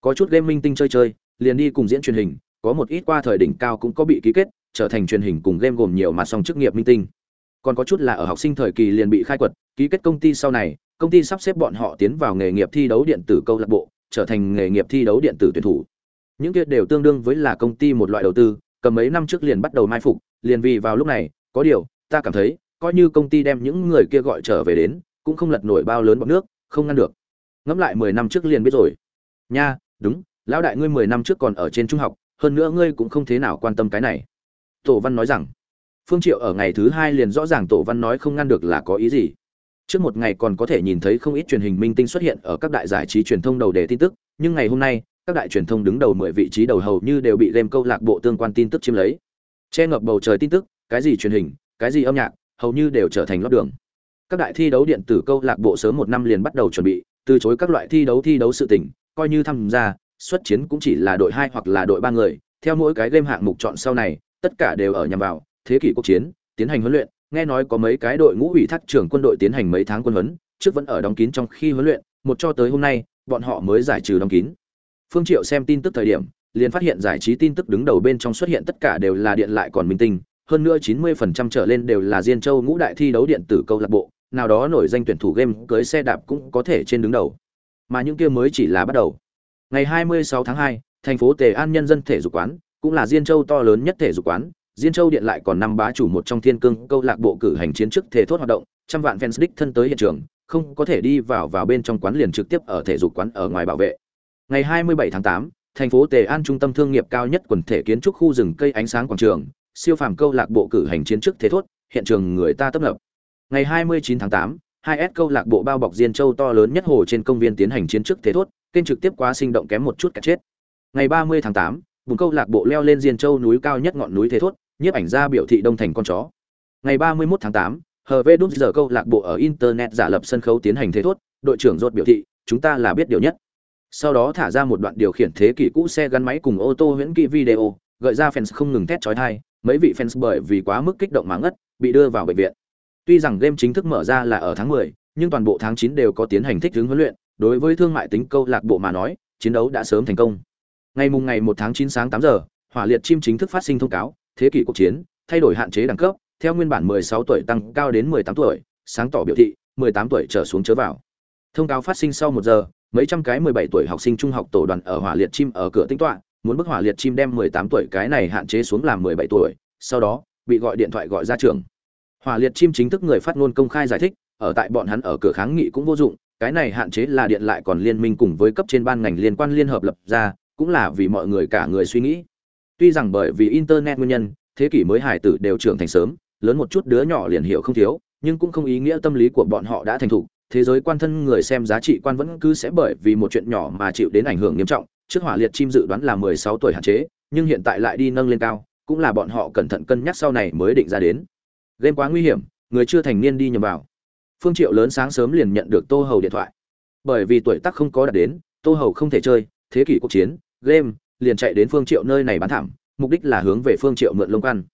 Speaker 1: có chút game minh tinh chơi chơi, liền đi cùng diễn truyền hình, có một ít qua thời đỉnh cao cũng có bị ký kết, trở thành truyền hình cùng game gồm nhiều mặt song chức nghiệp minh tinh. Còn có chút là ở học sinh thời kỳ liền bị khai quật, ký kết công ty sau này, công ty sắp xếp bọn họ tiến vào nghề nghiệp thi đấu điện tử câu lạc bộ, trở thành nghề nghiệp thi đấu điện tử tuyển thủ. Những kia đều tương đương với là công ty một loại đầu tư, cầm mấy năm trước liền bắt đầu mai phục, liền vì vào lúc này, có điều, ta cảm thấy, coi như công ty đem những người kia gọi trở về đến, cũng không lật nổi bao lớn bọn nước, không ngăn được. Ngẫm lại mười năm trước liền biết rồi. Nha, đúng, lão đại ngươi mười năm trước còn ở trên trung học, hơn nữa ngươi cũng không thế nào quan tâm cái này. Tổ Văn nói rằng, Phương Triệu ở ngày thứ hai liền rõ ràng Tổ Văn nói không ngăn được là có ý gì. Trước một ngày còn có thể nhìn thấy không ít truyền hình minh tinh xuất hiện ở các đại giải trí truyền thông đầu đề tin tức, nhưng ngày hôm nay, các đại truyền thông đứng đầu 10 vị trí đầu hầu như đều bị game câu lạc bộ tương quan tin tức chiếm lấy. Che ngập bầu trời tin tức, cái gì truyền hình, cái gì âm nhạc, hầu như đều trở thành lót đường. Các đại thi đấu điện tử câu lạc bộ sớm một năm liền bắt đầu chuẩn bị, từ chối các loại thi đấu thi đấu sự tình, coi như tham gia, xuất chiến cũng chỉ là đội hai hoặc là đội ba người, theo mỗi cái game hạng mục chọn sau này, tất cả đều ở nhằm vào thế kỷ quốc chiến, tiến hành huấn luyện, nghe nói có mấy cái đội ngũ ủy thác trưởng quân đội tiến hành mấy tháng quân huấn, trước vẫn ở đóng kín trong khi huấn luyện, một cho tới hôm nay, bọn họ mới giải trừ đóng kín. Phương Triệu xem tin tức thời điểm, liền phát hiện giải trí tin tức đứng đầu bên trong xuất hiện tất cả đều là điện lại còn minh tinh, hơn nữa 90% trở lên đều là Diên Châu ngũ đại thi đấu điện tử câu lạc bộ, nào đó nổi danh tuyển thủ game cưới xe đạp cũng có thể trên đứng đầu. Mà những kia mới chỉ là bắt đầu. Ngày 26 tháng 2, thành phố Tề An nhân dân thể dục quán, cũng là Diên Châu to lớn nhất thể dục quán, Diên Châu điện lại còn năm bá chủ một trong thiên cương câu lạc bộ cử hành chiến trước thể thốt hoạt động, trăm vạn fans đích thân tới hiện trường, không có thể đi vào vào bên trong quán liền trực tiếp ở thể dục quán ở ngoài bảo vệ. Ngày 27 tháng 8, thành phố Tề An trung tâm thương nghiệp cao nhất quần thể kiến trúc khu rừng cây ánh sáng quảng trường, siêu phàm câu lạc bộ cử hành chiến trước thế thốt, hiện trường người ta tấp nập. Ngày 29 tháng 8, 2S câu lạc bộ bao bọc Diên Châu to lớn nhất hồ trên công viên tiến hành chiến trước thế thốt, kênh trực tiếp quá sinh động kém một chút cả chết. Ngày 30 tháng 8, vùng câu lạc bộ leo lên Diên Châu núi cao nhất ngọn núi thế thốt, nhiếp ảnh gia biểu thị đông thành con chó. Ngày 31 tháng 8, HV Đút giờ câu lạc bộ ở internet giả lập sân khấu tiến hành thế thốt, đội trưởng rốt biểu thị, chúng ta là biết điều nhất. Sau đó thả ra một đoạn điều khiển thế kỷ cũ xe gắn máy cùng ô tô huyễn kỹ video, gợi ra fans không ngừng thét chói tai, mấy vị fans bởi vì quá mức kích động mà ngất, bị đưa vào bệnh viện. Tuy rằng game chính thức mở ra là ở tháng 10, nhưng toàn bộ tháng 9 đều có tiến hành thích ứng huấn luyện, đối với thương mại tính câu lạc bộ mà nói, chiến đấu đã sớm thành công. Ngày mùng ngày 1 tháng 9 sáng 8 giờ, Hỏa Liệt Chim chính thức phát sinh thông cáo, thế kỷ cuộc chiến, thay đổi hạn chế đẳng cấp, theo nguyên bản 16 tuổi tăng cao đến 18 tuổi, sáng tỏ biểu thị, 18 tuổi trở xuống chớ vào. Thông cáo phát sinh sau 1 giờ, mấy trăm cái 17 tuổi học sinh trung học tổ đoàn ở Hỏa Liệt Chim ở cửa tính tọa, muốn bức Hỏa Liệt Chim đem 18 tuổi cái này hạn chế xuống làm 17 tuổi, sau đó bị gọi điện thoại gọi ra trường. Hỏa Liệt Chim chính thức người phát ngôn công khai giải thích, ở tại bọn hắn ở cửa kháng nghị cũng vô dụng, cái này hạn chế là điện lại còn liên minh cùng với cấp trên ban ngành liên quan liên hợp lập ra, cũng là vì mọi người cả người suy nghĩ. Tuy rằng bởi vì internet nguyên nhân, thế kỷ mới hải tử đều trưởng thành sớm, lớn một chút đứa nhỏ liền hiểu không thiếu, nhưng cũng không ý nghĩa tâm lý của bọn họ đã thành thục, thế giới quan thân người xem giá trị quan vẫn cứ sẽ bởi vì một chuyện nhỏ mà chịu đến ảnh hưởng nghiêm trọng. Trước hỏa liệt chim dự đoán là 16 tuổi hạn chế, nhưng hiện tại lại đi nâng lên cao, cũng là bọn họ cẩn thận cân nhắc sau này mới định ra đến. Game quá nguy hiểm, người chưa thành niên đi nhầm vào. Phương Triệu lớn sáng sớm liền nhận được Tô Hầu điện thoại. Bởi vì tuổi tác không có đạt đến, Tô Hầu không thể chơi, thế kỷ quốc chiến, game, liền chạy đến Phương Triệu nơi này bán thảm, mục đích là hướng về Phương Triệu mượn lông căn.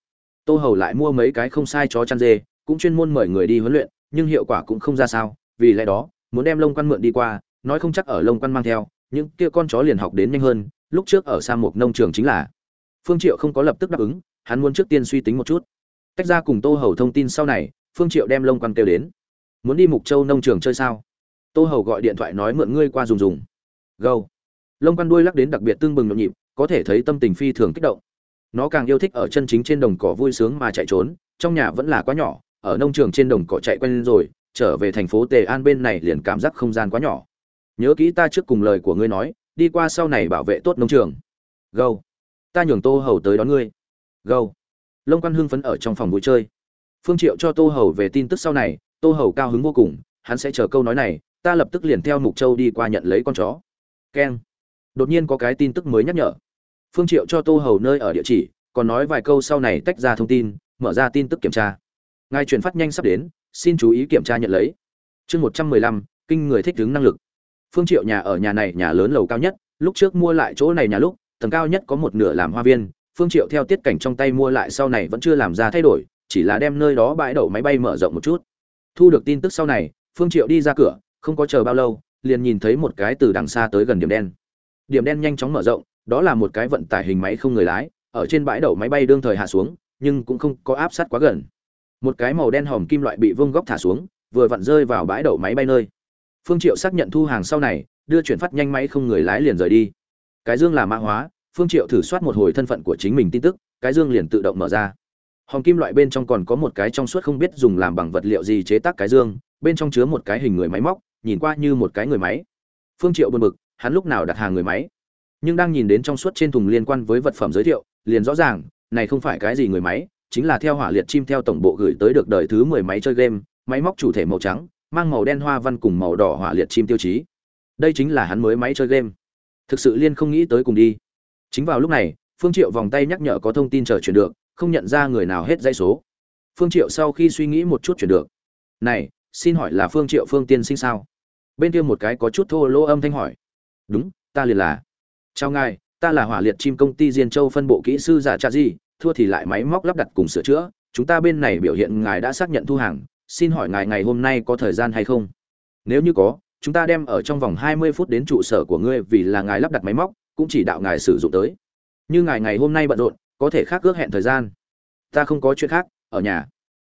Speaker 1: Tô Hầu lại mua mấy cái không sai chó chăn dê, cũng chuyên môn mời người đi huấn luyện, nhưng hiệu quả cũng không ra sao, vì lẽ đó, muốn đem lông quan mượn đi qua, nói không chắc ở lông quan mang theo, những kia con chó liền học đến nhanh hơn, lúc trước ở sa mục nông trường chính là. Phương Triệu không có lập tức đáp ứng, hắn muốn trước tiên suy tính một chút. tách ra cùng tô hầu thông tin sau này phương triệu đem lông quan kêu đến muốn đi mục châu nông trường chơi sao tô hầu gọi điện thoại nói mượn ngươi qua dùng dùng gâu lông quan đuôi lắc đến đặc biệt tương bừng nhộn nhịp, có thể thấy tâm tình phi thường kích động. Nó càng yêu thích ở chân chính trên đồng cỏ vui sướng mà chạy trốn, trong nhà vẫn là quá nhỏ, ở nông trường trên đồng cỏ chạy quen rồi, trở về thành phố tề an bên này liền cảm giác không gian quá nhỏ. Nhớ kỹ ta trước cùng lời của ngươi nói, đi qua sau này bảo vệ tốt nông trường. Gâu. Ta nhường tô hầu tới đón ngươi. Gâu. Lông quan hưng phấn ở trong phòng vui chơi. Phương triệu cho tô hầu về tin tức sau này, tô hầu cao hứng vô cùng, hắn sẽ chờ câu nói này, ta lập tức liền theo mục châu đi qua nhận lấy con chó. Keng đột nhiên có cái tin tức mới nhắc nhở. Phương triệu cho tô hầu nơi ở địa chỉ, còn nói vài câu sau này tách ra thông tin, mở ra tin tức kiểm tra. Ngài chuyển phát nhanh sắp đến, xin chú ý kiểm tra nhận lấy. Chương một trăm mười lăm, kinh người thích ứng năng lực. Phương triệu nhà ở nhà này nhà lớn lầu cao nhất, lúc trước mua lại chỗ này nhà lúc, tầng cao nhất có một nửa làm hoa viên. Phương triệu theo tiết cảnh trong tay mua lại sau này vẫn chưa làm ra thay đổi, chỉ là đem nơi đó bãi đậu máy bay mở rộng một chút. Thu được tin tức sau này, phương triệu đi ra cửa, không có chờ bao lâu, liền nhìn thấy một cái từ đằng xa tới gần điểm đen điểm đen nhanh chóng mở rộng, đó là một cái vận tải hình máy không người lái, ở trên bãi đậu máy bay đương thời hạ xuống, nhưng cũng không có áp sát quá gần. Một cái màu đen hòm kim loại bị vương góc thả xuống, vừa vặn rơi vào bãi đậu máy bay nơi. Phương triệu xác nhận thu hàng sau này, đưa chuyển phát nhanh máy không người lái liền rời đi. Cái dương là mã hóa, phương triệu thử soát một hồi thân phận của chính mình tin tức, cái dương liền tự động mở ra. Hòm kim loại bên trong còn có một cái trong suốt không biết dùng làm bằng vật liệu gì chế tác cái dương, bên trong chứa một cái hình người máy móc, nhìn qua như một cái người máy. Phương triệu buồn bực hắn lúc nào đặt hàng người máy. Nhưng đang nhìn đến trong suốt trên thùng liên quan với vật phẩm giới thiệu, liền rõ ràng, này không phải cái gì người máy, chính là theo hỏa liệt chim theo tổng bộ gửi tới được đời thứ 10 máy chơi game, máy móc chủ thể màu trắng, mang màu đen hoa văn cùng màu đỏ hỏa liệt chim tiêu chí. Đây chính là hắn mới máy chơi game. Thực sự liên không nghĩ tới cùng đi. Chính vào lúc này, phương triệu vòng tay nhắc nhở có thông tin chờ chuyển được, không nhận ra người nào hết dây số. Phương triệu sau khi suy nghĩ một chút chuyển được. Này, xin hỏi là phương triệu phương tiên sinh sao? Bên kia một cái có chút thô lỗ âm thanh hỏi đúng ta liền là. Chào ngài ta là hỏa liệt chim công ty diên châu phân bộ kỹ sư giả trà di, thua thì lại máy móc lắp đặt cùng sửa chữa. Chúng ta bên này biểu hiện ngài đã xác nhận thu hàng xin hỏi ngài ngày hôm nay có thời gian hay không? Nếu như có chúng ta đem ở trong vòng 20 phút đến trụ sở của ngươi vì là ngài lắp đặt máy móc cũng chỉ đạo ngài sử dụng tới. Như ngài ngày hôm nay bận rộn có thể khác ước hẹn thời gian. Ta không có chuyện khác ở nhà.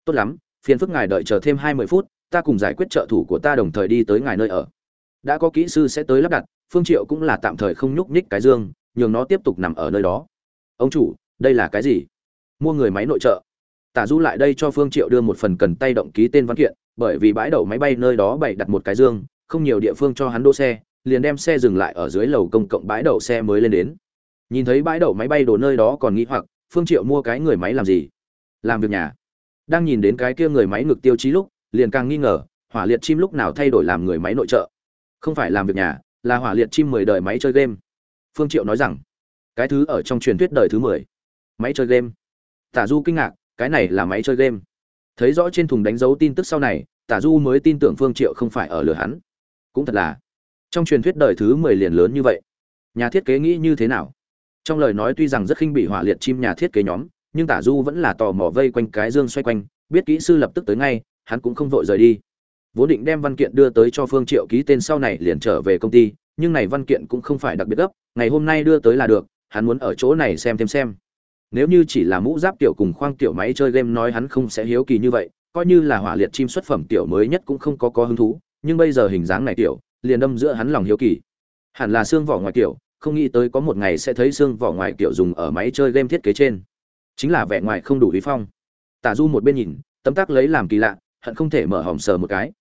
Speaker 1: Tốt lắm phiền phức ngài đợi chờ thêm 20 phút ta cùng giải quyết trợ thủ của ta đồng thời đi tới ngài nơi ở. Đã có kỹ sư sẽ tới lắp đặt phương triệu cũng là tạm thời không nhúc nhích cái dương, nhường nó tiếp tục nằm ở nơi đó. Ông chủ, đây là cái gì? Mua người máy nội trợ. Tả du lại đây cho phương triệu đưa một phần cần tay động ký tên văn kiện, bởi vì bãi đậu máy bay nơi đó bày đặt một cái dương, không nhiều địa phương cho hắn đỗ xe, liền đem xe dừng lại ở dưới lầu công cộng bãi đậu xe mới lên đến. Nhìn thấy bãi đậu máy bay đổ nơi đó còn nghĩ hoặc, phương triệu mua cái người máy làm gì? Làm việc nhà. Đang nhìn đến cái kia người máy ngực tiêu chí lúc, liền càng nghi ngờ, hỏa liệt chim lúc nào thay đổi làm người máy nội trợ? Không phải làm việc nhà là hỏa liệt chim mười đời máy chơi game. Phương triệu nói rằng, cái thứ ở trong truyền thuyết đời thứ mười, máy chơi game. Tả du kinh ngạc, cái này là máy chơi game. Thấy rõ trên thùng đánh dấu tin tức sau này, tả du mới tin tưởng phương triệu không phải ở lừa hắn. Cũng thật là, trong truyền thuyết đời thứ mười liền lớn như vậy. Nhà thiết kế nghĩ như thế nào? Trong lời nói tuy rằng rất khinh bị hỏa liệt chim nhà thiết kế nhóm, nhưng tả du vẫn là tò mò vây quanh cái dương xoay quanh, biết kỹ sư lập tức tới ngay, hắn cũng không vội rời đi vốn định đem văn kiện đưa tới cho phương triệu ký tên sau này liền trở về công ty, nhưng này văn kiện cũng không phải đặc biệt gấp, ngày hôm nay đưa tới là được, hắn muốn ở chỗ này xem thêm xem. Nếu như chỉ là mũ giáp tiểu cùng khoang tiểu máy chơi game nói hắn không sẽ hiếu kỳ như vậy, coi như là hỏa liệt chim xuất phẩm tiểu mới nhất cũng không có có hứng thú, nhưng bây giờ hình dáng này tiểu, liền đâm giữa hắn lòng hiếu kỳ. Hẳn là xương vỏ ngoài tiểu, không nghĩ tới có một ngày sẽ thấy xương vỏ ngoài tiểu dùng ở máy chơi game thiết kế trên. Chính là vẻ ngoài không đủ lý phong. Tả du một bên nhìn, tấm tắc lấy làm kỳ lạ, hận không thể mở hòm sờ một cái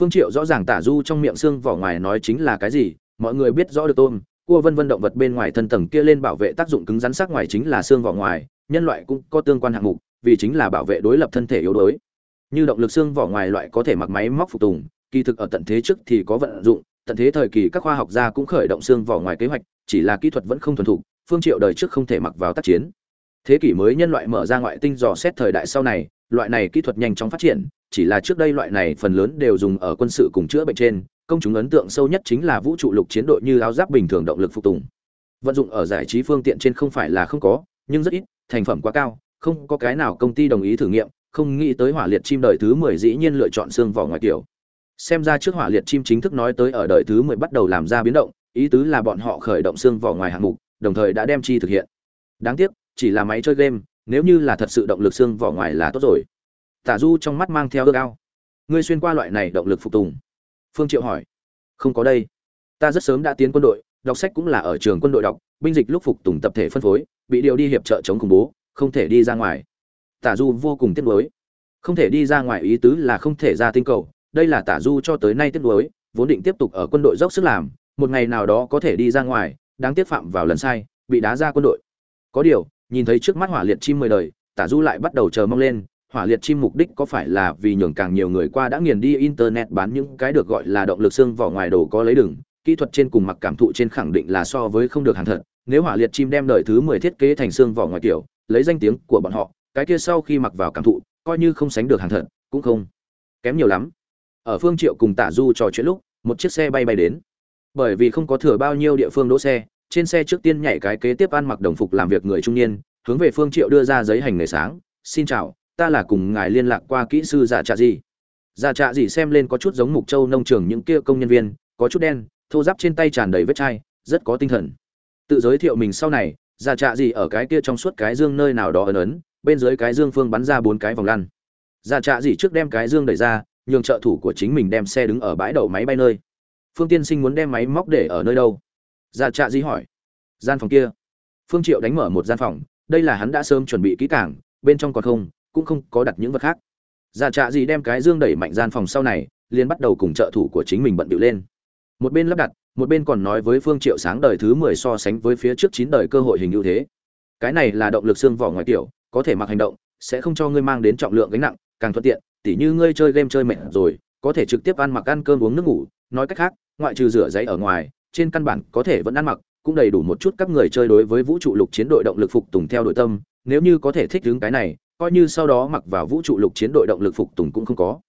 Speaker 1: phương triệu rõ ràng tả du trong miệng xương vỏ ngoài nói chính là cái gì, mọi người biết rõ được tôm, cua vân vân động vật bên ngoài thân tầng kia lên bảo vệ tác dụng cứng rắn sắc ngoài chính là xương vỏ ngoài, nhân loại cũng có tương quan hạng mục, vì chính là bảo vệ đối lập thân thể yếu đuối. Như động lực xương vỏ ngoài loại có thể mặc máy móc phục tùng, kỳ thực ở tận thế trước thì có vận dụng, tận thế thời kỳ các khoa học gia cũng khởi động xương vỏ ngoài kế hoạch, chỉ là kỹ thuật vẫn không thuần thục, phương triệu đời trước không thể mặc vào tác chiến. Thế kỷ mới nhân loại mở ra ngoại tinh dò xét thời đại sau này, loại này kỹ thuật nhanh chóng phát triển chỉ là trước đây loại này phần lớn đều dùng ở quân sự cùng chữa bệnh trên, công chúng ấn tượng sâu nhất chính là vũ trụ lục chiến đội như áo giáp bình thường động lực phục tùng. Vận dụng ở giải trí phương tiện trên không phải là không có, nhưng rất ít, thành phẩm quá cao, không có cái nào công ty đồng ý thử nghiệm, không nghĩ tới hỏa liệt chim đời thứ mười dĩ nhiên lựa chọn xương vỏ ngoài kiểu. Xem ra trước hỏa liệt chim chính thức nói tới ở đời thứ mười bắt đầu làm ra biến động, ý tứ là bọn họ khởi động xương vỏ ngoài hạng mục, đồng thời đã đem chi thực hiện. Đáng tiếc, chỉ là máy chơi game, nếu như là thật sự động lực xương vỏ ngoài là tốt rồi tả du trong mắt mang theo ước ao. Ngươi xuyên qua loại này động lực phục tùng. Phương triệu hỏi. Không có đây. Ta rất sớm đã tiến quân đội, đọc sách cũng là ở trường quân đội đọc, binh dịch lúc phục tùng tập thể phân phối, bị điều đi hiệp trợ chống khủng bố, không thể đi ra ngoài. Tả du vô cùng tiếc nuối. Không thể đi ra ngoài ý tứ là không thể ra tinh cầu, đây là tả du cho tới nay tiếc nuối, vốn định tiếp tục ở quân đội dốc sức làm, một ngày nào đó có thể đi ra ngoài, đáng tiếc phạm vào lần sai, bị đá ra quân đội. Có điều, nhìn thấy trước mắt hỏa liệt chim mười đời, tả du lại bắt đầu chờ mong lên hỏa liệt chim mục đích có phải là vì nhường càng nhiều người qua đã nghiền đi internet bán những cái được gọi là động lực xương vỏ ngoài đồ có lấy đừng, kỹ thuật trên cùng mặc cảm thụ trên khẳng định là so với không được hàng thật. Nếu hỏa liệt chim đem đời thứ mười thiết kế thành xương vỏ ngoài kiểu, lấy danh tiếng của bọn họ, cái kia sau khi mặc vào cảm thụ, coi như không sánh được hàng thật, cũng không kém nhiều lắm. Ở phương triệu cùng tả du trò chuyện lúc, một chiếc xe bay bay đến. Bởi vì không có thừa bao nhiêu địa phương đỗ xe, trên xe trước tiên nhảy cái kế tiếp ăn mặc đồng phục làm việc người trung niên, hướng về phương triệu đưa ra giấy hành nghề sáng, xin chào ta là cùng ngài liên lạc qua kỹ sư giả trạ gì giả dạ trạ gì xem lên có chút giống mục châu nông trường những kia công nhân viên, có chút đen, thô giáp trên tay tràn đầy vết chai, rất có tinh thần. Tự giới thiệu mình sau này giả trạ gì ở cái kia trong suốt cái dương nơi nào đó ấn ấn, bên dưới cái dương phương bắn ra bốn cái vòng lăn. Giả trạ gì trước đem cái dương đẩy ra, nhường trợ thủ của chính mình đem xe đứng ở bãi đậu máy bay nơi. Phương tiên sinh muốn đem máy móc để ở nơi đâu? Giả trạ gì hỏi. Gian phòng kia. Phương triệu đánh mở một gian phòng, đây là hắn đã sớm chuẩn bị kỹ càng, bên trong còn không cũng không có đặt những vật khác. Giả trạ gì đem cái dương đẩy mạnh gian phòng sau này, liền bắt đầu cùng trợ thủ của chính mình bận bịu lên. Một bên lắp đặt, một bên còn nói với phương triệu sáng đời thứ 10 so sánh với phía trước 9 đời cơ hội hình ưu thế. Cái này là động lực xương vỏ ngoài tiểu, có thể mặc hành động, sẽ không cho ngươi mang đến trọng lượng gánh nặng, càng thuận tiện, tỉ như ngươi chơi game chơi mệt rồi, có thể trực tiếp ăn mặc ăn cơm uống nước ngủ. Nói cách khác, ngoại trừ rửa giấy ở ngoài, trên căn bản có thể vẫn ăn mặc, cũng đầy đủ một chút các người chơi đối với vũ trụ lục chiến đội động lực phục tùng theo đội tâm. Nếu như có thể thích ứng cái này coi như sau đó mặc vào vũ trụ lục chiến đội động lực phục tùng cũng không có.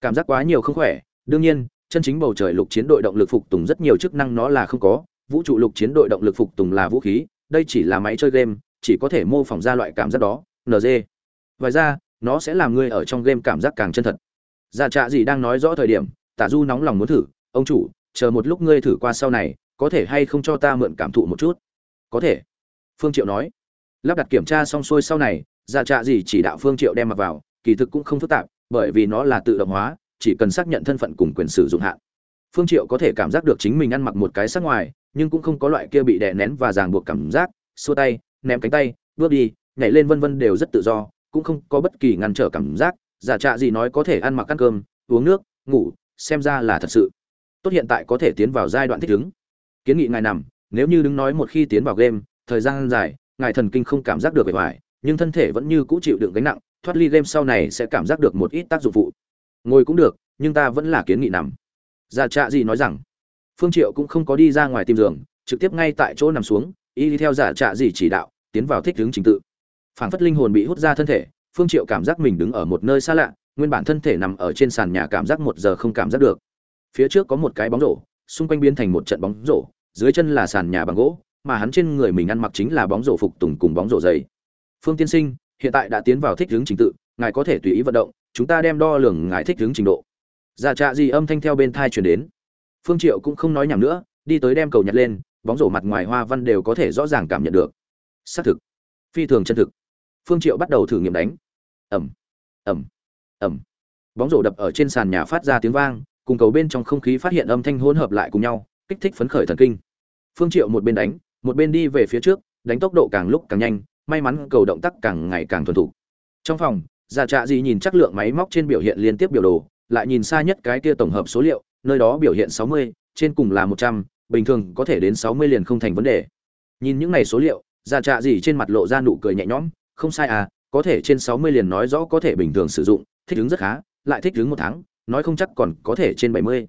Speaker 1: Cảm giác quá nhiều không khỏe. Đương nhiên, chân chính bầu trời lục chiến đội động lực phục tùng rất nhiều chức năng nó là không có. Vũ trụ lục chiến đội động lực phục tùng là vũ khí, đây chỉ là máy chơi game, chỉ có thể mô phỏng ra loại cảm giác đó. Nd ngoài ra, nó sẽ làm ngươi ở trong game cảm giác càng chân thật. Già trạ gì đang nói rõ thời điểm tả du nóng lòng muốn thử. Ông chủ, chờ một lúc ngươi thử qua sau này, có thể hay không cho ta mượn cảm thụ một chút? Có thể. Phương triệu nói. Lắp đặt kiểm tra xong xuôi sau này Giả trạ gì chỉ đạo phương triệu đem mặc vào, kỳ thực cũng không phức tạp, bởi vì nó là tự động hóa, chỉ cần xác nhận thân phận cùng quyền sử dụng hạn. Phương triệu có thể cảm giác được chính mình ăn mặc một cái sắc ngoài, nhưng cũng không có loại kia bị đè nén và ràng buộc cảm giác, xua tay, ném cánh tay, bước đi, nhảy lên vân vân đều rất tự do, cũng không có bất kỳ ngăn trở cảm giác. Giả trạ gì nói có thể ăn mặc ăn cơm, uống nước, ngủ, xem ra là thật sự. Tốt hiện tại có thể tiến vào giai đoạn thích ứng. Kiến nghị ngài nằm, nếu như đứng nói một khi tiến vào game, thời gian dài, ngài thần kinh không cảm giác được bề ngoài nhưng thân thể vẫn như cũ chịu đựng gánh nặng, thoát ly game sau này sẽ cảm giác được một ít tác dụng phụ. Ngồi cũng được, nhưng ta vẫn là kiến nghị nằm. Già trạ gì nói rằng, phương triệu cũng không có đi ra ngoài tìm giường, trực tiếp ngay tại chỗ nằm xuống, y đi theo giả trạ gì chỉ đạo, tiến vào thích ứng trình tự. Phảng phất linh hồn bị hút ra thân thể, phương triệu cảm giác mình đứng ở một nơi xa lạ, nguyên bản thân thể nằm ở trên sàn nhà cảm giác một giờ không cảm giác được. Phía trước có một cái bóng rổ, xung quanh biến thành một trận bóng rổ, dưới chân là sàn nhà bằng gỗ, mà hắn trên người mình ăn mặc chính là bóng rổ phục tùng cùng bóng rổ dày phương tiên sinh, hiện tại đã tiến vào thích hướng trình tự, ngài có thể tùy ý vận động, chúng ta đem đo lường ngài thích hướng trình độ. Giả trạ gì âm thanh theo bên thai truyền đến. Phương triệu cũng không nói nhảm nữa, đi tới đem cầu nhặt lên, bóng rổ mặt ngoài hoa văn đều có thể rõ ràng cảm nhận được. Xác thực. Phi thường chân thực. Phương triệu bắt đầu thử nghiệm đánh. Ẩm ẩm ẩm bóng rổ đập ở trên sàn nhà phát ra tiếng vang, cùng cầu bên trong không khí phát hiện âm thanh hỗn hợp lại cùng nhau, kích thích phấn khởi thần kinh. Phương triệu một bên đánh, một bên đi về phía trước, đánh tốc độ càng lúc càng nhanh may mắn cầu động tác càng ngày càng thuần thục trong phòng giả trạ gì nhìn chắc lượng máy móc trên biểu hiện liên tiếp biểu đồ lại nhìn xa nhất cái kia tổng hợp số liệu nơi đó biểu hiện 60, trên cùng là 100, bình thường có thể đến 60 liền không thành vấn đề nhìn những này số liệu giả trạ gì trên mặt lộ ra nụ cười nhẹ nhõm không sai à có thể trên 60 liền nói rõ có thể bình thường sử dụng thích ứng rất khá lại thích ứng một tháng nói không chắc còn có thể trên 70.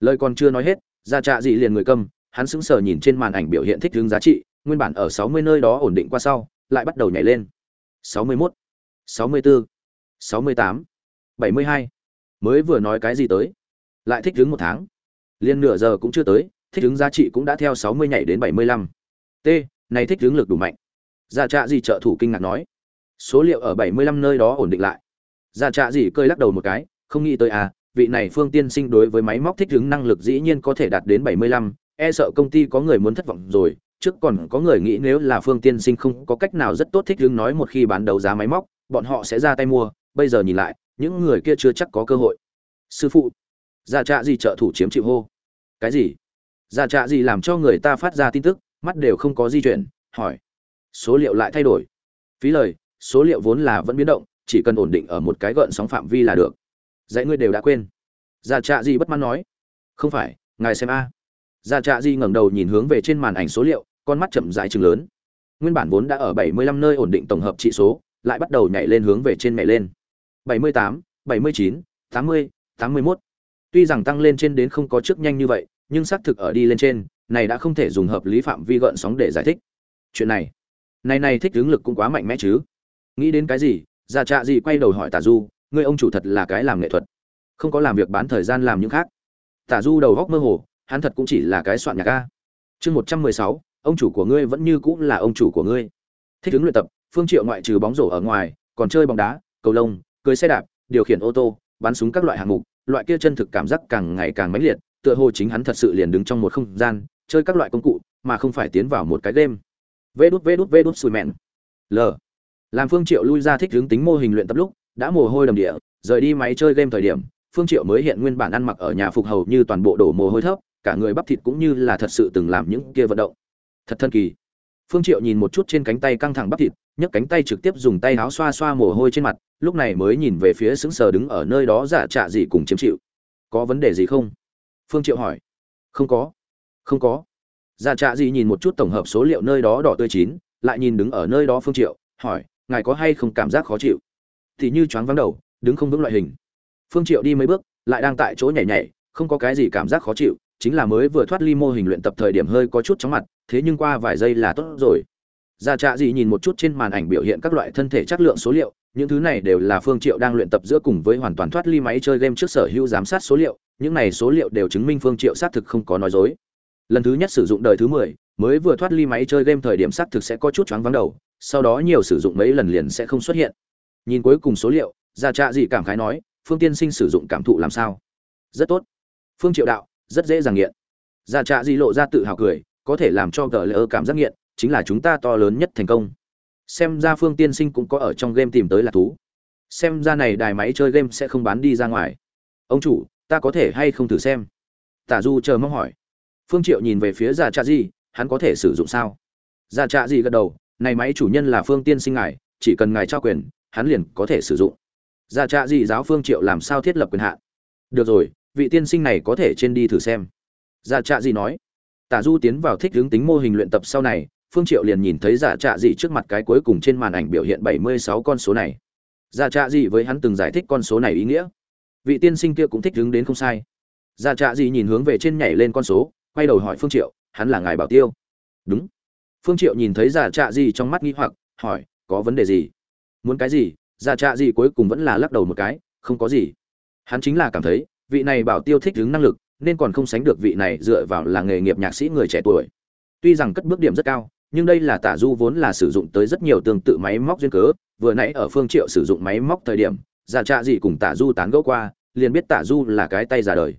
Speaker 1: lời còn chưa nói hết giả trạ gì liền người câm hắn sững sờ nhìn trên màn ảnh biểu hiện thích ứng giá trị nguyên bản ở 60 nơi đó ổn định qua sau lại bắt đầu nhảy lên 61, 64, 68, 72. mới vừa nói cái gì tới lại thích đứng một tháng liên nửa giờ cũng chưa tới thích đứng giá trị cũng đã theo 60 nhảy đến 75. t này thích đứng lực đủ mạnh Gia trạ gì trợ thủ kinh ngạc nói. Số liệu ở 75 nơi đó ổn định lại. Gia trạ gì cười lắc đầu một cái, không nghĩ tới à, vị này Phương Tiên Sinh đối với máy móc thích ứng năng lực dĩ nhiên có thể đạt đến 75, e sợ công ty có người muốn thất vọng rồi, trước còn có người nghĩ nếu là phương tiên sinh không có cách nào rất tốt thích hứng nói một khi bán đấu giá máy móc, bọn họ sẽ ra tay mua. Bây giờ nhìn lại, những người kia chưa chắc có cơ hội. Sư phụ, gia trạ gì trợ thủ chiếm chịu hô. Cái gì? Gia trạ gì làm cho người ta phát ra tin tức, mắt đều không có di chuyển, hỏi. Số liệu lại thay đổi. Phí lời, số liệu vốn là vẫn biến động, chỉ cần ổn định ở một cái gợn sóng phạm vi là được. Dạy ngươi đều đã quên. Gia trạ gì bất mãn nói. Không phải, ngài xem a. Gia trạ gì ngẩng đầu nhìn hướng về trên màn ảnh số liệu con mắt chậm rãi chừng lớn. Nguyên bản vốn đã ở 75 nơi ổn định tổng hợp trị số lại bắt đầu nhảy lên hướng về trên nhảy lên. 78, 79, 80, 81. tuy rằng tăng lên trên đến không có trước nhanh như vậy nhưng xác thực ở đi lên trên này đã không thể dùng hợp lý phạm vi gợn sóng để giải thích. Chuyện này này này thích hướng lực cũng quá mạnh mẽ chứ. Nghĩ đến cái gì già trạ gì quay đầu hỏi tả du người ông chủ thật là cái làm nghệ thuật không có làm việc bán thời gian làm những khác? Tả du đầu góc mơ hồ hắn thật cũng chỉ là cái soạn nhạc ca chương một trăm mười sáu ông chủ của ngươi vẫn như cũng là ông chủ của ngươi. Thích ứng luyện tập, phương triệu ngoại trừ bóng rổ ở ngoài, còn chơi bóng đá, cầu lông, cưới xe đạp, điều khiển ô tô, bắn súng các loại hạng mục. Loại kia chân thực cảm giác càng ngày càng mãnh liệt, tựa hồ chính hắn thật sự liền đứng trong một không gian, chơi các loại công cụ, mà không phải tiến vào một cái game. Vê đút vê đút vê đút sùi mẹn. L. Làm phương triệu lui ra thích hướng tính mô hình luyện tập lúc, đã mồ hôi đầm địa, rời đi máy chơi game thời điểm, phương triệu mới hiện nguyên bản ăn mặc ở nhà phục hầu như toàn bộ đổ mồ hôi thấp, cả người bắp thịt cũng như là thật sự từng làm những kia vận động thật thần kỳ. Phương triệu nhìn một chút trên cánh tay căng thẳng bắp thịt, nhấc cánh tay trực tiếp dùng tay áo xoa xoa mồ hôi trên mặt, lúc này mới nhìn về phía sững sờ đứng ở nơi đó giả trạ gì cùng chiếm chịu có vấn đề gì không? Phương triệu hỏi. Không có không có. Giả trạ gì nhìn một chút tổng hợp số liệu nơi đó đỏ tươi chín, lại nhìn đứng ở nơi đó phương triệu, hỏi, ngài có hay không cảm giác khó chịu? Thì như choáng vắng đầu, đứng không vững loại hình. Phương triệu đi mấy bước, lại đang tại chỗ nhảy nhảy, không có cái gì cảm giác khó chịu chính là mới vừa thoát ly mô hình luyện tập thời điểm hơi có chút chóng mặt thế nhưng qua vài giây là tốt rồi Gia Trạ gì nhìn một chút trên màn ảnh biểu hiện các loại thân thể chất lượng số liệu, những thứ này đều là Phương Triệu đang luyện tập giữa cùng với hoàn toàn thoát ly máy chơi game trước sở hữu giám sát số liệu, những này số liệu đều chứng minh Phương Triệu xác thực không có nói dối. Lần thứ nhất sử dụng đời thứ 10, mới vừa thoát ly máy chơi game thời điểm xác thực sẽ có chút choáng vắng đầu, sau đó nhiều sử dụng mấy lần liền sẽ không xuất hiện. Nhìn cuối cùng số liệu, Gia Trạ gì cảm khái nói, Phương Tiên Sinh sử dụng cảm thụ làm sao? Rất tốt. Phương Triệu đạo, rất dễ dàng nghiện. Gia Trạ gì lộ ra tự hào cười, có thể làm cho gờ lỡ cảm giác nghiện chính là chúng ta to lớn nhất thành công. Xem ra phương tiên sinh cũng có ở trong game tìm tới là thú. Xem ra này đài máy chơi game sẽ không bán đi ra ngoài. Ông chủ ta có thể hay không thử xem? Tả du chờ mong hỏi. Phương triệu nhìn về phía già trạ gì hắn có thể sử dụng sao? Già trạ gì gật đầu này máy chủ nhân là phương tiên sinh ngài chỉ cần ngài trao quyền hắn liền có thể sử dụng. Già trạ gì giáo phương triệu làm sao thiết lập quyền hạn? Được rồi vị tiên sinh này có thể trên đi thử xem. Dạ trạ gì nói. Tả du tiến vào thích hướng tính mô hình luyện tập sau này, phương triệu liền nhìn thấy giả trạ dị trước mặt cái cuối cùng trên màn ảnh biểu hiện 76 con số này. Giả trạ dị với hắn từng giải thích con số này ý nghĩa. Vị tiên sinh kia cũng thích hướng đến không sai. Giả trạ dị nhìn hướng về trên nhảy lên con số, quay đầu hỏi phương triệu, hắn là ngài bảo tiêu? Đúng. Phương triệu nhìn thấy giả trạ dị trong mắt nghi hoặc, hỏi, có vấn đề gì? Muốn cái gì? Giả trạ dị cuối cùng vẫn là lắc đầu một cái, không có gì. Hắn chính là cảm thấy vị này bảo tiêu thích ứng năng lực, nên còn không sánh được vị này dựa vào là nghề nghiệp nhạc sĩ người trẻ tuổi. Tuy rằng cất bước điểm rất cao, nhưng đây là tả du vốn là sử dụng tới rất nhiều tương tự máy móc duyên cớ. Vừa nãy ở phương triệu sử dụng máy móc thời điểm già trạ gì cùng tả du tán gẫu qua, liền biết tả du là cái tay già đời.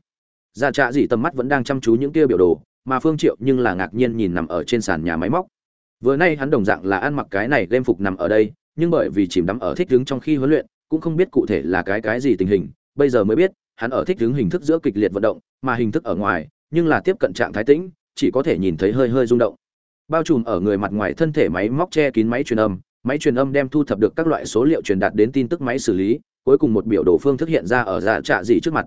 Speaker 1: Già trạ gì tầm mắt vẫn đang chăm chú những kia biểu đồ, mà phương triệu nhưng là ngạc nhiên nhìn nằm ở trên sàn nhà máy móc. Vừa nay hắn đồng dạng là ăn mặc cái này game phục nằm ở đây, nhưng bởi vì chìm đắm ở thích đứng trong khi huấn luyện, cũng không biết cụ thể là cái cái gì tình hình, bây giờ mới biết hắn ở thích đứng hình thức giữa kịch liệt vận động mà hình thức ở ngoài nhưng là tiếp cận trạng thái tĩnh chỉ có thể nhìn thấy hơi hơi rung động. Bao trùm ở người mặt ngoài thân thể máy móc che kín máy truyền âm máy truyền âm đem thu thập được các loại số liệu truyền đạt đến tin tức máy xử lý cuối cùng một biểu đồ phương thức hiện ra ở dạ trạ dị trước mặt.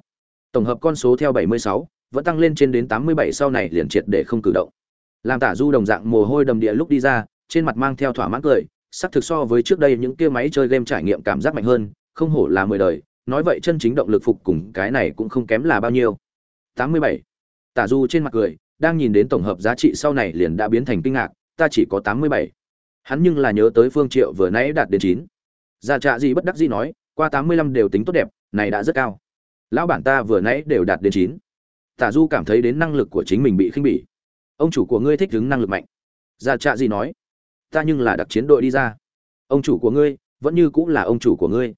Speaker 1: Tổng hợp con số theo 76, vẫn tăng lên trên đến 87 sau này liền triệt để không cử động. Làm tả du đồng dạng mồ hôi đầm địa lúc đi ra trên mặt mang theo thỏa mãn cười sắc thực so với trước đây những kia máy chơi game trải nghiệm cảm giác mạnh hơn không hổ là mười đời nói vậy chân chính động lực phục cùng cái này cũng không kém là bao nhiêu 87. tả du trên mặt cười đang nhìn đến tổng hợp giá trị sau này liền đã biến thành kinh ngạc, ta chỉ có 87. Hắn nhưng là nhớ tới Phương Triệu vừa nãy đạt đến 9. Gia dạ trạ gì bất đắc dĩ nói, qua 85 đều tính tốt đẹp, này đã rất cao. Lão bản ta vừa nãy đều đạt đến 9. Tả Du cảm thấy đến năng lực của chính mình bị khinh bỉ. Ông chủ của ngươi thích hứng năng lực mạnh. Gia trạ gì nói, ta nhưng là đặc chiến đội đi ra. Ông chủ của ngươi, vẫn như cũng là ông chủ của ngươi.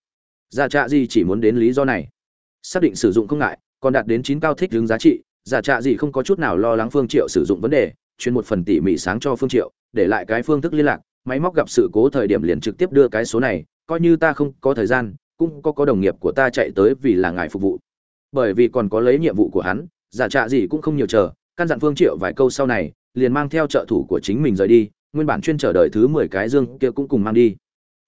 Speaker 1: Giả trạ gì chỉ muốn đến lý do này. Xác định sử dụng không ngại, còn đạt đến 9 cao thích hứng giá trị, giả trạ gì không có chút nào lo lắng phương triệu sử dụng vấn đề chuyên một phần tỉ mỉ sáng cho phương triệu để lại cái phương thức liên lạc máy móc gặp sự cố thời điểm liền trực tiếp đưa cái số này coi như ta không có thời gian cũng có có đồng nghiệp của ta chạy tới vì là ngài phục vụ bởi vì còn có lấy nhiệm vụ của hắn giả trạ gì cũng không nhiều chờ căn dặn phương triệu vài câu sau này liền mang theo trợ thủ của chính mình rời đi nguyên bản chuyên chờ đợi thứ 10 cái dương kia cũng cùng mang đi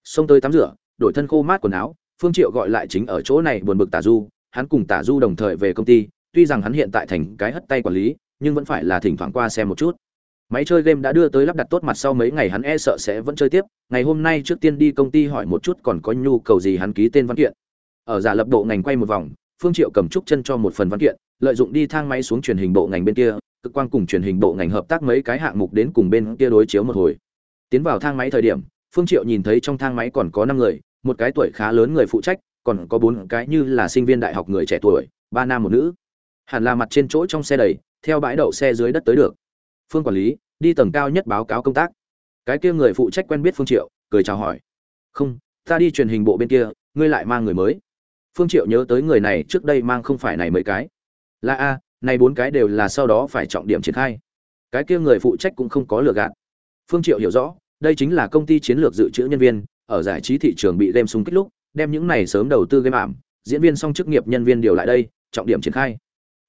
Speaker 1: xông tới tắm rửa đổi thân khô mát quần áo phương triệu gọi lại chính ở chỗ này buồn bực tả du, hắn cùng tả du đồng thời về công ty, tuy rằng hắn hiện tại thành cái hất tay quản lý, nhưng vẫn phải là thỉnh thoảng qua xem một chút. Máy chơi game đã đưa tới lắp đặt tốt mặt sau mấy ngày hắn e sợ sẽ vẫn chơi tiếp, ngày hôm nay trước tiên đi công ty hỏi một chút còn có nhu cầu gì hắn ký tên văn kiện. Ở giả lập bộ ngành quay một vòng, phương triệu cầm trúc chân cho một phần văn kiện, lợi dụng đi thang máy xuống truyền hình bộ ngành bên kia, cực quang cùng truyền hình bộ ngành hợp tác mấy cái hạng mục đến cùng bên kia đối chiếu một hồi. Tiến vào thang máy thời điểm, phương triệu nhìn thấy trong thang máy còn có năm người một cái tuổi khá lớn người phụ trách, còn có bốn cái như là sinh viên đại học người trẻ tuổi, ba nam một nữ. Hẳn là mặt trên chỗ trong xe đầy, theo bãi đậu xe dưới đất tới được. Phương quản lý, đi tầng cao nhất báo cáo công tác. Cái kia người phụ trách quen biết phương triệu, cười chào hỏi. Không, ta đi truyền hình bộ bên kia, ngươi lại mang người mới. Phương triệu nhớ tới người này trước đây mang không phải này mấy cái. Là a, này bốn cái đều là sau đó phải trọng điểm triển khai. Cái kia người phụ trách cũng không có lừa gạt. Phương triệu hiểu rõ, đây chính là công ty chiến lược dự trữ nhân viên ở giải trí thị trường bị game xung kích lúc, đem những này sớm đầu tư game ảm, diễn viên song chức nghiệp nhân viên điều lại đây, trọng điểm triển khai.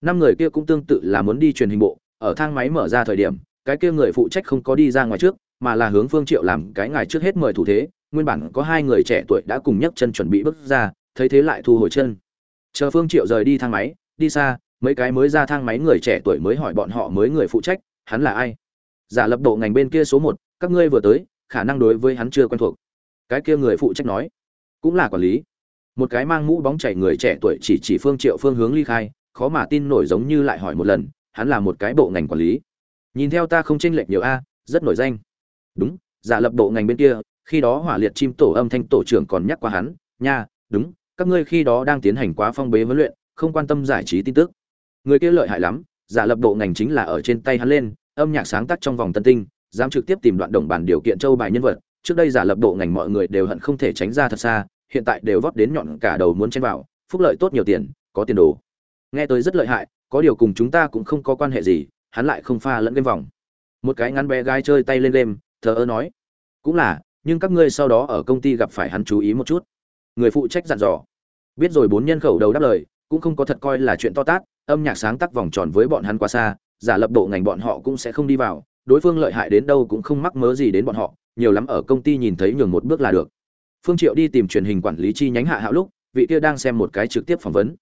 Speaker 1: Năm người kia cũng tương tự là muốn đi truyền hình bộ, ở thang máy mở ra thời điểm, cái kia người phụ trách không có đi ra ngoài trước, mà là hướng phương triệu làm cái ngài trước hết mời thủ thế, nguyên bản có hai người trẻ tuổi đã cùng nhấc chân chuẩn bị bước ra, thấy thế lại thu hồi chân. Chờ phương triệu rời đi thang máy, đi xa, mấy cái mới ra thang máy người trẻ tuổi mới hỏi bọn họ mới người phụ trách, hắn là ai? Giả lập độ ngành bên kia số một, các ngươi vừa tới, khả năng đối với hắn chưa quen thuộc cái kia người phụ trách nói. Cũng là quản lý. Một cái mang mũ bóng chảy người trẻ tuổi chỉ chỉ phương triệu phương hướng ly khai, khó mà tin nổi giống như lại hỏi một lần, hắn là một cái bộ ngành quản lý. Nhìn theo ta không chênh lệch nhiều a, rất nổi danh. Đúng, giả lập bộ ngành bên kia, khi đó hỏa liệt chim tổ âm thanh tổ trưởng còn nhắc qua hắn, nha, đúng, các ngươi khi đó đang tiến hành quá phong bế huấn luyện, không quan tâm giải trí tin tức. Người kia lợi hại lắm, giả lập bộ ngành chính là ở trên tay hắn lên, âm nhạc sáng tác trong vòng tân tinh, dám trực tiếp tìm đoạn đồng bản điều kiện châu bài nhân vật trước đây giả lập bộ ngành mọi người đều hận không thể tránh ra thật xa, hiện tại đều vót đến nhọn cả đầu muốn chen vào, phúc lợi tốt nhiều tiền, có tiền đồ. Nghe tới rất lợi hại, có điều cùng chúng ta cũng không có quan hệ gì, hắn lại không pha lẫn game vòng. Một cái ngắn bé gái chơi tay lên game, thờ ơ nói, cũng là, nhưng các ngươi sau đó ở công ty gặp phải hắn chú ý một chút. Người phụ trách dặn dò. Biết rồi bốn nhân khẩu đầu đáp lời, cũng không có thật coi là chuyện to tát, âm nhạc sáng tác vòng tròn với bọn hắn quá xa, giả lập độ ngành bọn họ cũng sẽ không đi vào, đối phương lợi hại đến đâu cũng không mắc mớ gì đến bọn họ nhiều lắm ở công ty nhìn thấy nhường một bước là được. Phương triệu đi tìm truyền hình quản lý chi nhánh hạ hạo lúc, vị kia đang xem một cái trực tiếp phỏng vấn.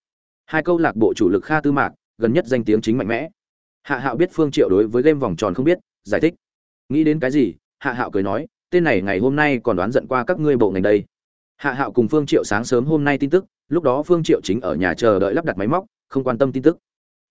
Speaker 1: Hai câu lạc bộ chủ lực kha tư mạc, gần nhất danh tiếng chính mạnh mẽ. Hạ hạo biết phương triệu đối với game vòng tròn không biết, giải thích. Nghĩ đến cái gì, hạ hạo cười nói, tên này ngày hôm nay còn đoán giận qua các ngươi bộ ngành đây. Hạ hạo cùng phương triệu sáng sớm hôm nay tin tức, lúc đó phương triệu chính ở nhà chờ đợi lắp đặt máy móc, không quan tâm tin tức.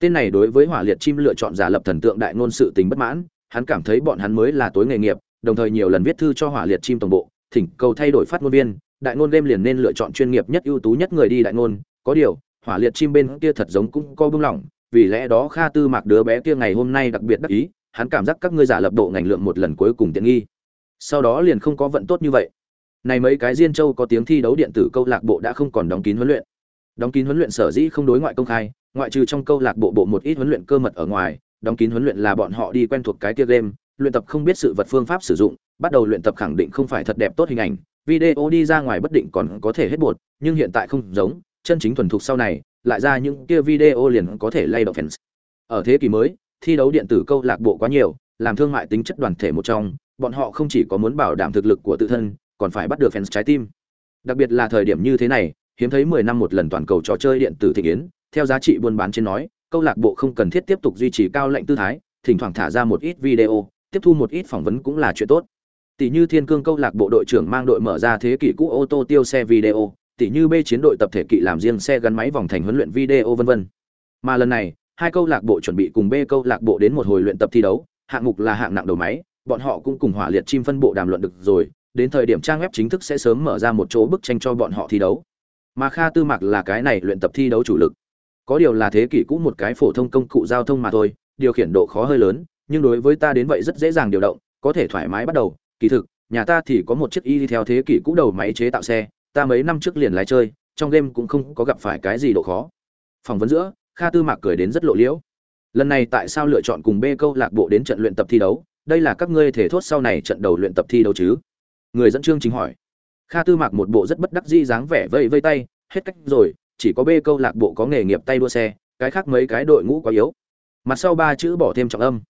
Speaker 1: Tên này đối với hỏa liệt chim lựa chọn giả lập thần tượng đại ngôn sự tình bất mãn, hắn cảm thấy bọn hắn mới là tối nghề nghiệp đồng thời nhiều lần viết thư cho hỏa liệt chim tổng bộ, thỉnh cầu thay đổi phát ngôn viên, đại ngôn game liền nên lựa chọn chuyên nghiệp nhất ưu tú nhất người đi đại ngôn. Có điều, hỏa liệt chim bên kia thật giống cũng có bưng lỏng, vì lẽ đó kha tư mạc đứa bé kia ngày hôm nay đặc biệt đắc ý, hắn cảm giác các ngươi giả lập độ ngành lượng một lần cuối cùng tiện nghi. Sau đó liền không có vận tốt như vậy. Này mấy cái diên châu có tiếng thi đấu điện tử câu lạc bộ đã không còn đóng kín huấn luyện. Đóng kín huấn luyện sở dĩ không đối ngoại công khai, ngoại trừ trong câu lạc bộ bộ một ít huấn luyện cơ mật ở ngoài, đóng kín huấn luyện là bọn họ đi quen thuộc cái kia game luyện tập không biết sự vật phương pháp sử dụng, bắt đầu luyện tập khẳng định không phải thật đẹp tốt hình ảnh. Video đi ra ngoài bất định còn có thể hết bột, nhưng hiện tại không giống, chân chính thuần thục sau này, lại ra những kia video liền có thể lay động fans. Ở thế kỷ mới, thi đấu điện tử câu lạc bộ quá nhiều, làm thương mại tính chất đoàn thể một trong, bọn họ không chỉ có muốn bảo đảm thực lực của tự thân, còn phải bắt được fans trái tim. Đặc biệt là thời điểm như thế này, hiếm thấy 10 năm một lần toàn cầu trò chơi điện tử thị yến, theo giá trị buôn bán trên nói, câu lạc bộ không cần thiết tiếp tục duy trì cao lệnh tư thái, thỉnh thoảng thả ra một ít video tiếp thu một ít phỏng vấn cũng là chuyện tốt. Tỷ như thiên cương câu lạc bộ đội trưởng mang đội mở ra thế kỷ cũ ô tô tiêu xe video, tỷ như b chiến đội tập thể kỵ làm riêng xe gắn máy vòng thành huấn luyện video vân vân. Mà lần này, hai câu lạc bộ chuẩn bị cùng b câu lạc bộ đến một hồi luyện tập thi đấu, hạng mục là hạng nặng đầu máy, bọn họ cũng cùng hỏa liệt chim phân bộ đàm luận được rồi, đến thời điểm trang web chính thức sẽ sớm mở ra một chỗ bức tranh cho bọn họ thi đấu. Mà kha tư mạc là cái này luyện tập thi đấu chủ lực. Có điều là thế kỷ cũ một cái phổ thông công cụ giao thông mà thôi, điều khiển độ khó hơi lớn nhưng đối với ta đến vậy rất dễ dàng điều động, có thể thoải mái bắt đầu. Kỳ thực, nhà ta thì có một chiếc y theo thế kỷ cũ đầu máy chế tạo xe, ta mấy năm trước liền lái chơi, trong game cũng không có gặp phải cái gì độ khó. Phỏng vấn giữa, kha tư mạc cười đến rất lộ liễu. Lần này tại sao lựa chọn cùng b câu lạc bộ đến trận luyện tập thi đấu? Đây là các ngươi thể thốt sau này trận đầu luyện tập thi đấu chứ? Người dẫn chương chính hỏi. Kha tư mạc một bộ rất bất đắc dĩ dáng vẻ vây vây tay, hết cách rồi, chỉ có b câu lạc bộ có nghề nghiệp tay đua xe, cái khác mấy cái đội ngũ quá yếu. Mặt sau ba chữ bỏ thêm trọng âm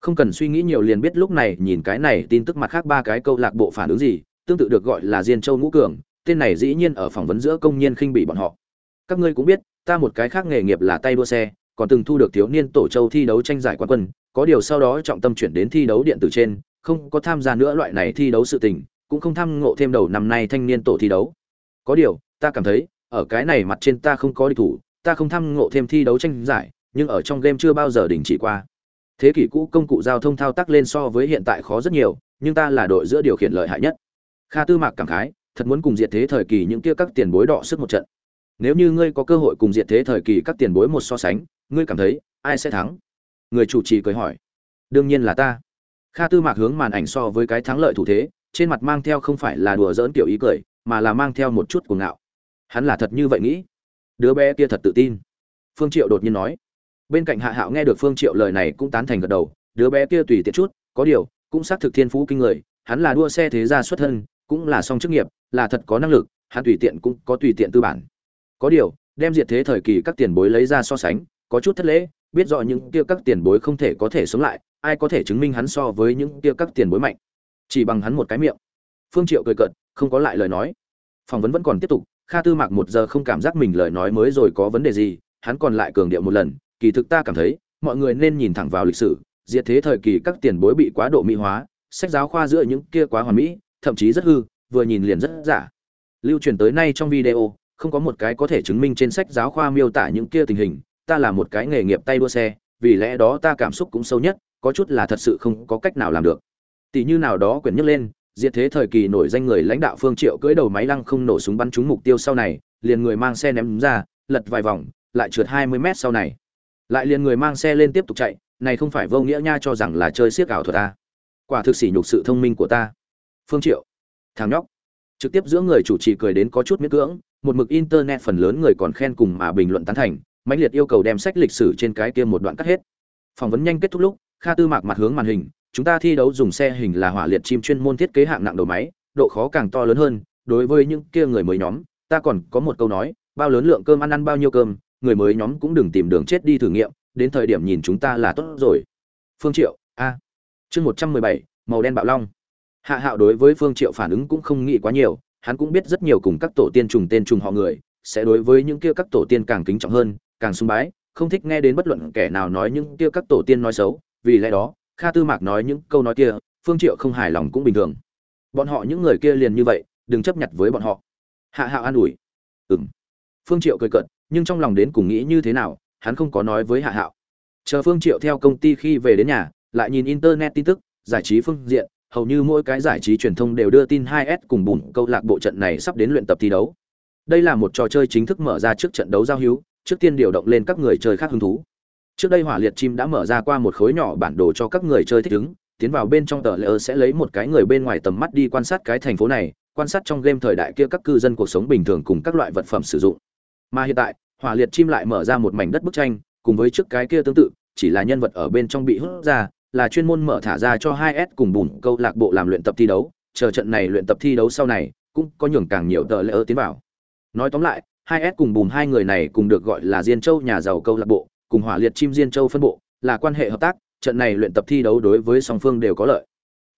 Speaker 1: không cần suy nghĩ nhiều liền biết lúc này nhìn cái này tin tức mặt khác ba cái câu lạc bộ phản ứng gì, tương tự được gọi là diên châu ngũ cường, tên này dĩ nhiên ở phỏng vấn giữa công nhân khinh bị bọn họ. Các ngươi cũng biết, ta một cái khác nghề nghiệp là tay đua xe, còn từng thu được thiếu niên tổ châu thi đấu tranh giải quán quân, có điều sau đó trọng tâm chuyển đến thi đấu điện tử trên, không có tham gia nữa loại này thi đấu sự tình, cũng không tham ngộ thêm đầu năm nay thanh niên tổ thi đấu. Có điều, ta cảm thấy, ở cái này mặt trên ta không có địch thủ, ta không tham ngộ thêm thi đấu tranh giải, nhưng ở trong game chưa bao giờ đình chỉ qua thế kỷ cũ công cụ giao thông thao tác lên so với hiện tại khó rất nhiều, nhưng ta là đội giữa điều khiển lợi hại nhất. Kha tư mạc cảm khái, thật muốn cùng diệt thế thời kỳ những kia các tiền bối đọ sức một trận. Nếu như ngươi có cơ hội cùng diệt thế thời kỳ các tiền bối một so sánh, ngươi cảm thấy ai sẽ thắng? Người chủ trì cười hỏi. Đương nhiên là ta. Kha tư mạc hướng màn ảnh so với cái thắng lợi thủ thế, trên mặt mang theo không phải là đùa giỡn kiểu ý cười, mà là mang theo một chút cuồng ngạo. Hắn là thật như vậy nghĩ. Đứa bé kia thật tự tin. Phương triệu đột nhiên nói bên cạnh hạ hạo nghe được phương triệu lời này cũng tán thành gật đầu, đứa bé kia tùy tiện chút, có điều, cũng xác thực thiên phú kinh người, hắn là đua xe thế gia xuất thân, cũng là song chức nghiệp, là thật có năng lực, hắn tùy tiện cũng có tùy tiện tư bản. Có điều, đem diệt thế thời kỳ các tiền bối lấy ra so sánh, có chút thất lễ, biết rõ những kia các tiền bối không thể có thể sống lại, ai có thể chứng minh hắn so với những kia các tiền bối mạnh? Chỉ bằng hắn một cái miệng. Phương triệu cười cợt, không có lại lời nói. Phỏng vấn vẫn còn tiếp tục, kha tư mạc một giờ không cảm giác mình lời nói mới rồi có vấn đề gì, hắn còn lại cường điệu một lần kỳ thực ta cảm thấy, mọi người nên nhìn thẳng vào lịch sử, diệt thế thời kỳ các tiền bối bị quá độ mỹ hóa, sách giáo khoa giữa những kia quá hoàn mỹ, thậm chí rất hư, vừa nhìn liền rất giả. Lưu truyền tới nay trong video, không có một cái có thể chứng minh trên sách giáo khoa miêu tả những kia tình hình, ta là một cái nghề nghiệp tay đua xe, vì lẽ đó ta cảm xúc cũng sâu nhất, có chút là thật sự không có cách nào làm được. Tỷ như nào đó quyển nhấc lên, diệt thế thời kỳ nổi danh người lãnh đạo phương triệu cưỡi đầu máy lăng không nổ súng bắn trúng mục tiêu sau này, liền người mang xe ném ra, lật vài vòng, lại trượt 20 mét sau này lại liền người mang xe lên tiếp tục chạy, này không phải vô nghĩa nha cho rằng là chơi siếc ảo thuật ta. Quả thực sỉ nhục sự thông minh của ta. Phương triệu, thằng nhóc. Trực tiếp giữa người chủ trì cười đến có chút miễn cưỡng, một mực internet phần lớn người còn khen cùng mà bình luận tán thành, mãnh liệt yêu cầu đem sách lịch sử trên cái kia một đoạn cắt hết. Phỏng vấn nhanh kết thúc lúc, kha tư mạc mặt hướng màn hình, chúng ta thi đấu dùng xe hình là hỏa liệt chim chuyên môn thiết kế hạng nặng đầu máy, độ khó càng to lớn hơn, đối với những kia người mới nhóm, ta còn có một câu nói, bao lớn lượng cơm ăn ăn bao nhiêu cơm người mới nhóm cũng đừng tìm đường chết đi thử nghiệm, đến thời điểm nhìn chúng ta là tốt rồi. Phương triệu, a. Chương một trăm mười bảy, màu đen bạo long. Hạ hạo đối với phương triệu phản ứng cũng không nghĩ quá nhiều, hắn cũng biết rất nhiều cùng các tổ tiên trùng tên trùng họ người, sẽ đối với những kia các tổ tiên càng kính trọng hơn, càng sung bái, không thích nghe đến bất luận kẻ nào nói những kia các tổ tiên nói xấu, vì lẽ đó, kha tư mạc nói những câu nói kia, phương triệu không hài lòng cũng bình thường. Bọn họ những người kia liền như vậy, đừng chấp nhận với bọn họ. Hạ hạo an ủi. Ừm. Phương triệu cười cợt nhưng trong lòng đến cùng nghĩ như thế nào, hắn không có nói với hạ hạo. Chờ phương triệu theo công ty khi về đến nhà, lại nhìn internet tin tức, giải trí phương diện, hầu như mỗi cái giải trí truyền thông đều đưa tin 2S cùng bùn câu lạc bộ trận này sắp đến luyện tập thi đấu. Đây là một trò chơi chính thức mở ra trước trận đấu giao hữu, trước tiên điều động lên các người chơi khác hứng thú. Trước đây hỏa liệt chim đã mở ra qua một khối nhỏ bản đồ cho các người chơi thích ứng, tiến vào bên trong tờ lỡ sẽ lấy một cái người bên ngoài tầm mắt đi quan sát cái thành phố này, quan sát trong game thời đại kia các cư dân cuộc sống bình thường cùng các loại vật phẩm sử dụng mà hiện tại hỏa liệt chim lại mở ra một mảnh đất bức tranh cùng với trước cái kia tương tự chỉ là nhân vật ở bên trong bị hút ra là chuyên môn mở thả ra cho 2S cùng bùn câu lạc bộ làm luyện tập thi đấu chờ trận này luyện tập thi đấu sau này cũng có nhường càng nhiều tờ lỡ tiến vào nói tóm lại 2S cùng bùn hai người này cùng được gọi là Diên Châu nhà giàu câu lạc bộ, cùng Hỏa Liệt Chim Diên Châu phân bộ, là quan hệ hợp tác, trận này luyện tập thi đấu đối với song phương đều có lợi.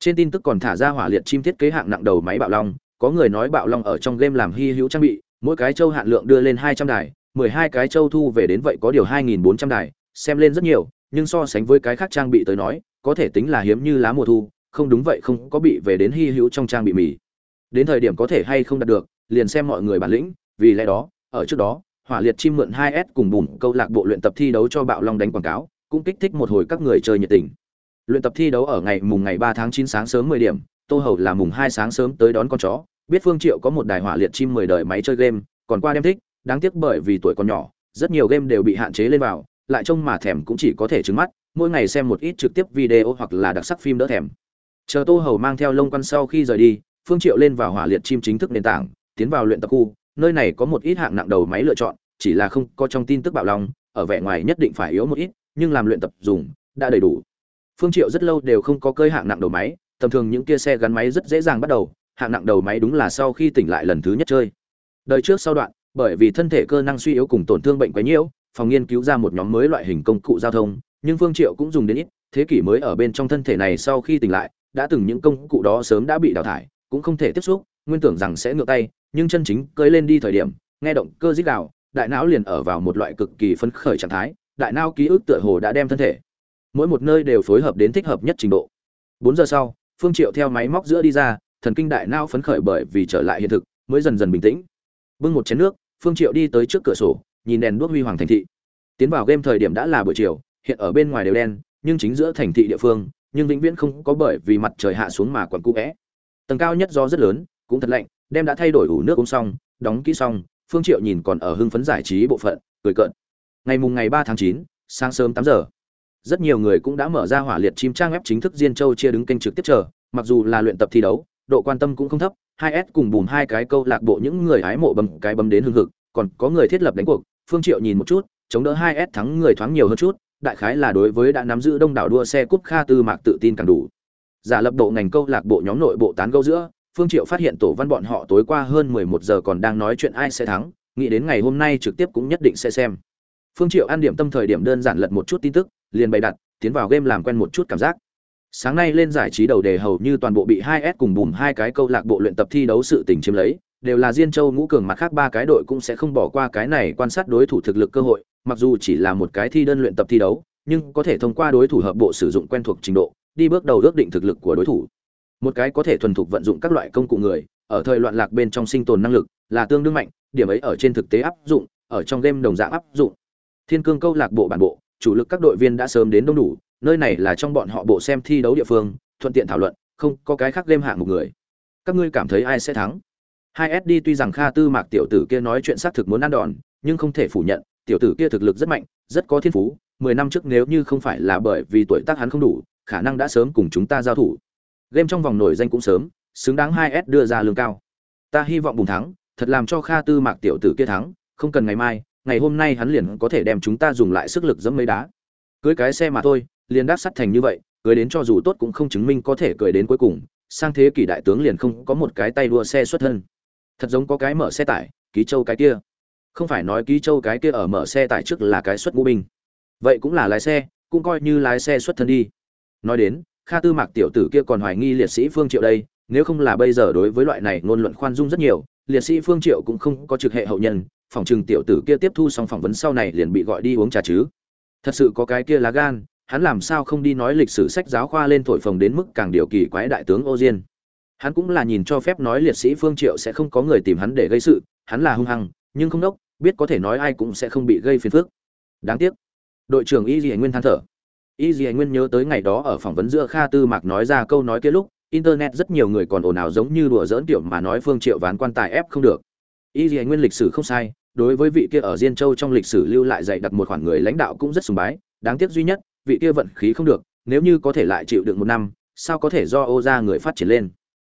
Speaker 1: Trên tin tức còn thả ra Hỏa Liệt Chim thiết kế hạng nặng đầu máy bạo long, có người nói bạo long ở trong game làm hy hữu trang bị, mỗi cái châu hạn lượng đưa lên 200 đài, 12 cái châu thu về đến vậy có điều 2400 đài, xem lên rất nhiều, nhưng so sánh với cái khác trang bị tới nói, có thể tính là hiếm như lá mùa thu, không đúng vậy không có bị về đến hy hữu trong trang bị mì. Đến thời điểm có thể hay không đạt được, liền xem mọi người bản lĩnh, vì lẽ đó, ở trước đó, hỏa liệt chim mượn 2S cùng bùn câu lạc bộ luyện tập thi đấu cho bạo long đánh quảng cáo, cũng kích thích một hồi các người chơi nhiệt tình. Luyện tập thi đấu ở ngày mùng ngày 3 tháng 9 sáng sớm 10 điểm, Tô Hầu là mùng 2 sáng sớm tới đón con chó, biết Phương Triệu có một đài hỏa liệt chim 10 đời máy chơi game, còn qua đem thích, đáng tiếc bởi vì tuổi còn nhỏ, rất nhiều game đều bị hạn chế lên vào, lại trông mà thèm cũng chỉ có thể trừng mắt, mỗi ngày xem một ít trực tiếp video hoặc là đặc sắc phim đỡ thèm. Chờ Tô Hầu mang theo lông quan sau khi rời đi, Phương Triệu lên vào hỏa liệt chim chính thức nền tảng, tiến vào luyện tập khu, nơi này có một ít hạng nặng đầu máy lựa chọn chỉ là không có trong tin tức bạo long ở vẻ ngoài nhất định phải yếu một ít nhưng làm luyện tập dùng đã đầy đủ phương triệu rất lâu đều không có cơi hạng nặng đầu máy tầm thường những kia xe gắn máy rất dễ dàng bắt đầu hạng nặng đầu máy đúng là sau khi tỉnh lại lần thứ nhất chơi. Đời trước sau đoạn, bởi vì thân thể cơ năng suy yếu cùng tổn thương bệnh quá nhiều phòng nghiên cứu ra một nhóm mới loại hình công cụ giao thông, nhưng phương triệu cũng dùng đến ít, thế kỷ mới ở bên trong thân thể này sau khi tỉnh lại, đã từng những công cụ đó sớm đã bị đào thải, cũng không thể tiếp xúc, nguyên tưởng rằng sẽ ngược tay, nhưng chân chính cưỡi lên đi thời điểm, nghe động cơ dích đạo đại não liền ở vào một loại cực kỳ phấn khởi trạng thái, đại não ký ức tựa hồ đã đem thân thể. Mỗi một nơi đều phối hợp đến thích hợp nhất trình độ. Bốn giờ sau, phương triệu theo máy móc giữa đi ra thần kinh đại não phấn khởi bởi vì trở lại hiện thực mới dần dần bình tĩnh. Bưng một chén nước phương triệu đi tới trước cửa sổ nhìn đèn đuốc huy hoàng thành thị. Tiến vào game thời điểm đã là buổi chiều hiện ở bên ngoài đều đen nhưng chính giữa thành thị địa phương nhưng vĩnh viễn không có bởi vì mặt trời hạ xuống mà quẩn cũ tầng cao nhất do rất lớn cũng thật lạnh đem đã thay đổi ủ nước uống xong đóng kỹ xong phương triệu nhìn còn ở hưng phấn giải trí bộ phận cười cợt. Ngày mùng ngày 3 tháng 9, sáng sớm 8 giờ. Rất nhiều người cũng đã mở ra hỏa liệt chim trang web chính thức diên châu chia đứng kênh trực tiếp chờ mặc dù là luyện tập thi đấu độ quan tâm cũng không thấp 2S cùng bùm hai cái câu lạc bộ những người hái mộ bầm cái bấm đến hưng hực, còn có người thiết lập đánh cuộc, phương triệu nhìn một chút, chống đỡ 2S thắng người thoáng nhiều hơn chút, đại khái là đối với đã nắm giữ đông đảo đua xe cúp kha tư mạc tự tin càng đủ. Giả lập độ ngành câu lạc bộ nhóm nội bộ tán gẫu giữa, phương triệu phát hiện tổ văn bọn họ tối qua hơn 11 giờ còn đang nói chuyện ai sẽ thắng, nghĩ đến ngày hôm nay trực tiếp cũng nhất định sẽ xem. Phương triệu an điểm tâm thời điểm đơn giản lật một chút tin tức, liền bày đặt, tiến vào game làm quen một chút cảm giác sáng nay lên giải trí đầu đề hầu như toàn bộ bị 2S cùng bùm hai cái câu lạc bộ luyện tập thi đấu sự tình chiếm lấy đều là Diên Châu ngũ cường mặt khác ba cái đội cũng sẽ không bỏ qua cái này quan sát đối thủ thực lực cơ hội, mặc dù chỉ là một cái thi đơn luyện tập thi đấu, nhưng có thể thông qua đối thủ hợp bộ sử dụng quen thuộc trình độ, đi bước đầu ước định thực lực của đối thủ. Một cái có thể thuần thục vận dụng các loại công cụ người, ở thời loạn lạc bên trong sinh tồn năng lực, là tương đương mạnh, điểm ấy ở trên thực tế áp dụng, ở trong game đồng dạng áp dụng. Thiên Cương câu lạc bộ bản bộ, chủ lực các đội viên đã sớm đến đông đủ, nơi này là trong bọn họ bộ xem thi đấu địa phương, thuận tiện thảo luận, không có cái khác game hạng một người. Các ngươi cảm thấy ai sẽ thắng? 2SD tuy rằng Kha Tư Mạc tiểu tử kia nói chuyện xác thực muốn ăn đòn, nhưng không thể phủ nhận, tiểu tử kia thực lực rất mạnh, rất có thiên phú, 10 năm trước nếu như không phải là bởi vì tuổi tác hắn không đủ, khả năng đã sớm cùng chúng ta giao thủ. Game trong vòng nổi danh cũng sớm, xứng đáng 2S đưa ra lương cao. Ta hy vọng bùng thắng, thật làm cho Kha Tư Mạc tiểu tử kia thắng, không cần ngày mai, ngày hôm nay hắn liền có thể đem chúng ta dùng lại sức lực dẫm mấy đá. Cưới cái xe mà thôi, liền đắc sắt thành như vậy, cưới đến cho dù tốt cũng không chứng minh có thể cười đến cuối cùng, sang thế kỷ đại tướng liền không có một cái tay đua xe xuất thân. Thật giống có cái mở xe tải ký châu cái kia. Không phải nói ký châu cái kia ở mở xe tải trước là cái xuất ngũ binh. Vậy cũng là lái xe cũng coi như lái xe xuất thân đi. Nói đến kha tư mạc tiểu tử kia còn hoài nghi liệt sĩ phương triệu đây nếu không là bây giờ đối với loại này ngôn luận khoan dung rất nhiều liệt sĩ phương triệu cũng không có trực hệ hậu nhân phòng chừng tiểu tử kia tiếp thu xong phỏng vấn sau này liền bị gọi đi uống trà chứ. Thật sự có cái kia lá gan hắn làm sao không đi nói lịch sử sách giáo khoa lên thổi phồng đến mức càng điều kỳ quái đại tướng ô diên hắn cũng là nhìn cho phép nói liệt sĩ phương triệu sẽ không có người tìm hắn để gây sự, hắn là hung hăng, nhưng không đốc, biết có thể nói ai cũng sẽ không bị gây phiền phức. Đáng tiếc, đội trưởng y dì nguyên than thở. Y dì nguyên nhớ tới ngày đó ở phỏng vấn giữa kha tư mạc nói ra câu nói kia lúc, internet rất nhiều người còn ồn ào giống như đùa dỡn tiểu mà nói phương triệu ván quan tài ép không được. Y dì nguyên lịch sử không sai, đối với vị kia ở diên châu trong lịch sử lưu lại dạy đặt một khoản người lãnh đạo cũng rất sùng bái, đáng tiếc duy nhất vị kia vận khí không được, nếu như có thể lại chịu được một năm, sao có thể do ô gia người phát triển lên?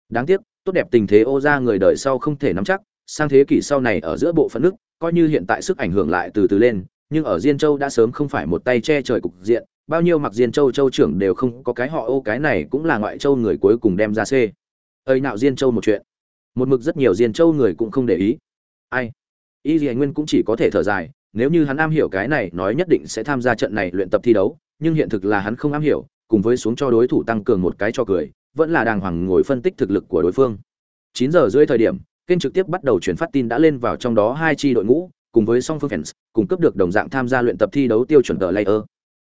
Speaker 1: Đáng tiếc, tốt đẹp tình thế ô gia người đời sau không thể nắm chắc, sang thế kỷ sau này ở giữa bộ phận nước, coi như hiện tại sức ảnh hưởng lại từ từ lên, nhưng ở diên châu đã sớm không phải một tay che trời cục diện, bao nhiêu mặc diên châu châu trưởng đều không có cái họ ô, cái này cũng là ngoại châu người cuối cùng đem ra c. Ơi nạo diên châu một chuyện. Một mực rất nhiều diên châu người cũng không để ý. Ai? Y dì nguyên cũng chỉ có thể thở dài nếu như hắn am hiểu cái này nói nhất định sẽ tham gia trận này luyện tập thi đấu nhưng hiện thực là hắn không am hiểu cùng với xuống cho đối thủ tăng cường một cái cho cười vẫn là đàng hoàng ngồi phân tích thực lực của đối phương. 9 giờ rưỡi thời điểm, kênh trực tiếp bắt đầu truyền phát tin đã lên vào trong đó hai chi đội ngũ, cùng với song phương fans, cung cấp được đồng dạng tham gia luyện tập thi đấu tiêu chuẩn tờ layer.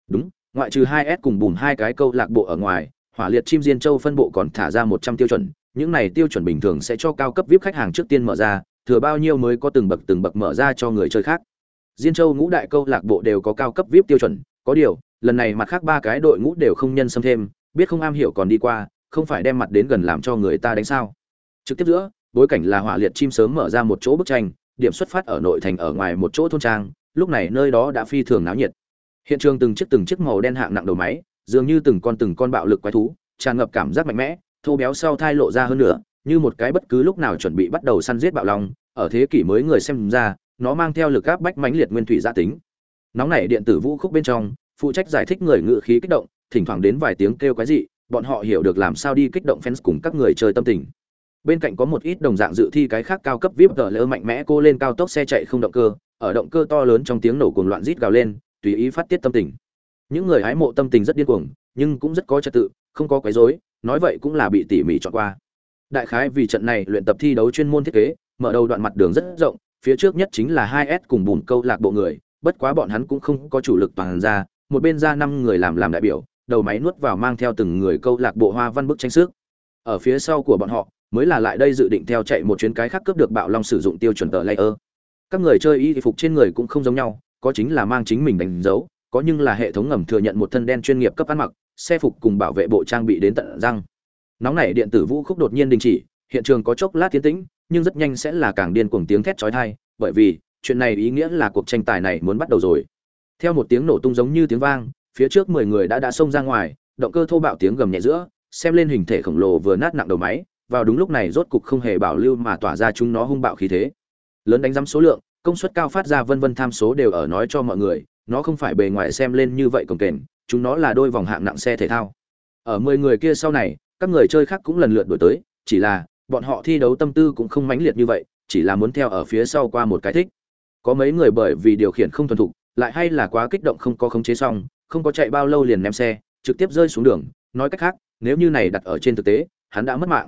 Speaker 1: Đúng, ngoại trừ 2S cùng bùm hai cái câu lạc bộ ở ngoài, Hỏa Liệt Chim Diên Châu phân bộ còn thả ra 100 tiêu chuẩn, những này tiêu chuẩn bình thường sẽ cho cao cấp VIP khách hàng trước tiên mở ra, thừa bao nhiêu mới có từng bậc từng bậc mở ra cho người chơi khác. Diên Châu ngũ đại câu lạc bộ đều có cao cấp VIP tiêu chuẩn, có điều, lần này mặt khác ba cái đội ngũ đều không nhân xâm thêm, biết không am hiểu còn đi qua, không phải đem mặt đến gần làm cho người ta đánh sao. Trực tiếp giữa bối cảnh là hỏa liệt chim sớm mở ra một chỗ bức tranh điểm xuất phát ở nội thành ở ngoài một chỗ thôn trang lúc này nơi đó đã phi thường náo nhiệt. Hiện trường từng chiếc từng chiếc màu đen hạng nặng đầu máy dường như từng con từng con bạo lực quái thú tràn ngập cảm giác mạnh mẽ thô béo sau thai lộ ra hơn nữa như một cái bất cứ lúc nào chuẩn bị bắt đầu săn giết bạo long ở thế kỷ mới người xem ra nó mang theo lực áp bách mãnh liệt nguyên thủy gia tính. Nóng nảy điện tử vũ khúc bên trong, phụ trách giải thích người ngự khí kích động, thỉnh thoảng đến vài tiếng kêu quái dị, bọn họ hiểu được làm sao đi kích động fans cùng các người chơi tâm tình. Bên cạnh có một ít đồng dạng dự thi cái khác cao cấp vip gờ lỡ mạnh mẽ cô lên cao tốc xe chạy không động cơ, ở động cơ to lớn trong tiếng nổ cuồng loạn rít gào lên, tùy ý phát tiết tâm tình. Những người hái mộ tâm tình rất điên cuồng, nhưng cũng rất có trật tự, không có quấy rối, nói vậy cũng là bị tỉ mỉ chọn qua. Đại khái vì trận này luyện tập thi đấu chuyên môn thiết kế, mở đầu đoạn mặt đường rất rộng phía trước nhất chính là hai s cùng bùn câu lạc bộ người, bất quá bọn hắn cũng không có chủ lực toàn ra, một bên ra năm người làm làm đại biểu, đầu máy nuốt vào mang theo từng người câu lạc bộ hoa văn bức tranh sức. Ở phía sau của bọn họ, mới là lại đây dự định theo chạy một chuyến cái khác cướp được bạo long sử dụng tiêu chuẩn tờ layer. Các người chơi y phục trên người cũng không giống nhau, có chính là mang chính mình đánh dấu, có nhưng là hệ thống ngầm thừa nhận một thân đen chuyên nghiệp cấp ăn mặc, xe phục cùng bảo vệ bộ trang bị đến tận răng. Nóng nảy điện tử vũ khúc đột nhiên đình chỉ, hiện trường có chốc lát tiến tĩnh nhưng rất nhanh sẽ là càng điên cuồng tiếng thét chói tai, bởi vì, chuyện này ý nghĩa là cuộc tranh tài này muốn bắt đầu rồi. Theo một tiếng nổ tung giống như tiếng vang, phía trước mười người đã đã xông ra ngoài, động cơ thô bạo tiếng gầm nhẹ giữa, xem lên hình thể khổng lồ vừa nát nặng đầu máy, vào đúng lúc này rốt cục không hề bảo lưu mà tỏa ra chúng nó hung bạo khí thế. Lớn đánh giám số lượng, công suất cao phát ra vân vân tham số đều ở nói cho mọi người, nó không phải bề ngoài xem lên như vậy cồng kềnh, chúng nó là đôi vòng hạng nặng xe thể thao. Ở mười người kia sau này, các người chơi khác cũng lần lượt đổi tới, chỉ là bọn họ thi đấu tâm tư cũng không mãnh liệt như vậy, chỉ là muốn theo ở phía sau qua một cái thích. Có mấy người bởi vì điều khiển không thuần thục, lại hay là quá kích động không có khống chế xong, không có chạy bao lâu liền ném xe, trực tiếp rơi xuống đường. Nói cách khác, nếu như này đặt ở trên thực tế, hắn đã mất mạng.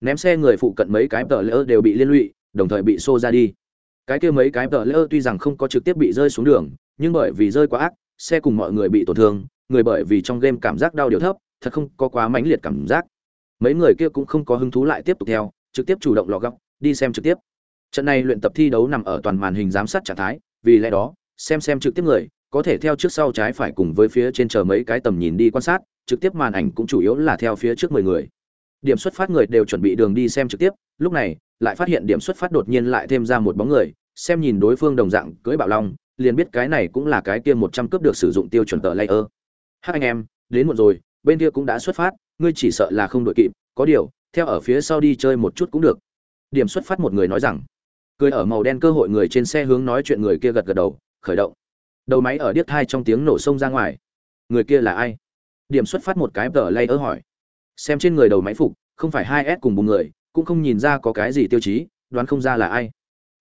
Speaker 1: Ném xe người phụ cận mấy cái tờ lỡ đều bị liên lụy, đồng thời bị xô ra đi. Cái kia mấy cái tờ lỡ tuy rằng không có trực tiếp bị rơi xuống đường, nhưng bởi vì rơi quá ác, xe cùng mọi người bị tổn thương, người bởi vì trong game cảm giác đau điều thấp, thật không có quá mãnh liệt cảm giác mấy người kia cũng không có hứng thú lại tiếp tục theo, trực tiếp chủ động lò góc, đi xem trực tiếp. Trận này luyện tập thi đấu nằm ở toàn màn hình giám sát trạng thái, vì lẽ đó, xem xem trực tiếp người, có thể theo trước sau trái phải cùng với phía trên chờ mấy cái tầm nhìn đi quan sát, trực tiếp màn ảnh cũng chủ yếu là theo phía trước mười người. Điểm xuất phát người đều chuẩn bị đường đi xem trực tiếp, lúc này, lại phát hiện điểm xuất phát đột nhiên lại thêm ra một bóng người, xem nhìn đối phương đồng dạng cưới bảo long, liền biết cái này cũng là cái kia một trăm cướp được sử dụng tiêu chuẩn tờ layer. Hát anh em, đến muộn rồi, bên kia cũng đã xuất phát ngươi chỉ sợ là không đội kịp, có điều, theo ở phía sau đi chơi một chút cũng được. Điểm xuất phát một người nói rằng. Cười ở màu đen cơ hội người trên xe hướng nói chuyện người kia gật gật đầu, khởi động. Đầu máy ở điếc thai trong tiếng nổ sông ra ngoài. Người kia là ai? Điểm xuất phát một cái tờ lay ớ hỏi. Xem trên người đầu máy phục, không phải hai s cùng một người, cũng không nhìn ra có cái gì tiêu chí, đoán không ra là ai.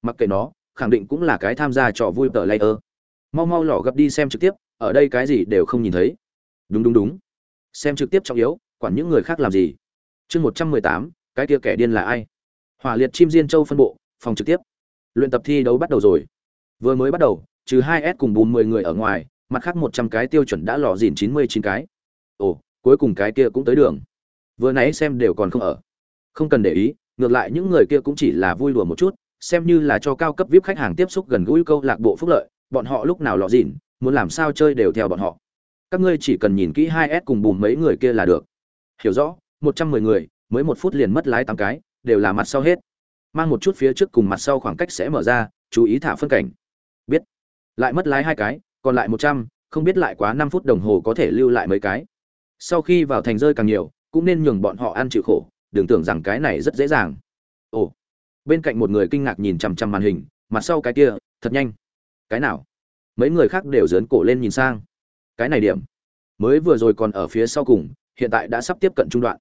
Speaker 1: Mặc kệ nó, khẳng định cũng là cái tham gia trò vui tờ lay ơ mau mau lỏ gặp đi xem trực tiếp, ở đây cái gì đều không nhìn thấy. Đúng đúng đúng. Xem trực tiếp trọng yếu quản những người khác làm gì. Chương một trăm mười tám, cái kia kẻ điên là ai? Hỏa liệt chim diên châu phân bộ, phòng trực tiếp. Luyện tập thi đấu bắt đầu rồi. Vừa mới bắt đầu, trừ hai s cùng bùn mười người ở ngoài, mặt khác một trăm cái tiêu chuẩn đã lò dìn chín mươi chín cái. Ồ, cuối cùng cái kia cũng tới đường. Vừa nãy xem đều còn không ở. Không cần để ý, ngược lại những người kia cũng chỉ là vui đùa một chút, xem như là cho cao cấp vip khách hàng tiếp xúc gần gũi câu lạc bộ phúc lợi, bọn họ lúc nào lọ dỉn muốn làm sao chơi đều theo bọn họ. Các ngươi chỉ cần nhìn kỹ hai s cùng bùm mấy người kia là được hiểu rõ, một trăm mười người, mới một phút liền mất lái tám cái, đều là mặt sau hết. Mang một chút phía trước cùng mặt sau khoảng cách sẽ mở ra, chú ý thả phân cảnh. Biết. Lại mất lái hai cái, còn lại một trăm, không biết lại quá năm phút đồng hồ có thể lưu lại mấy cái. Sau khi vào thành rơi càng nhiều, cũng nên nhường bọn họ ăn chịu khổ, đừng tưởng rằng cái này rất dễ dàng. Ồ. Bên cạnh một người kinh ngạc nhìn chằm chằm màn hình, mặt sau cái kia, thật nhanh. Cái nào? Mấy người khác đều dớn cổ lên nhìn sang. Cái này điểm. Mới vừa rồi còn ở phía sau cùng hiện tại đã sắp tiếp cận trung đoạn.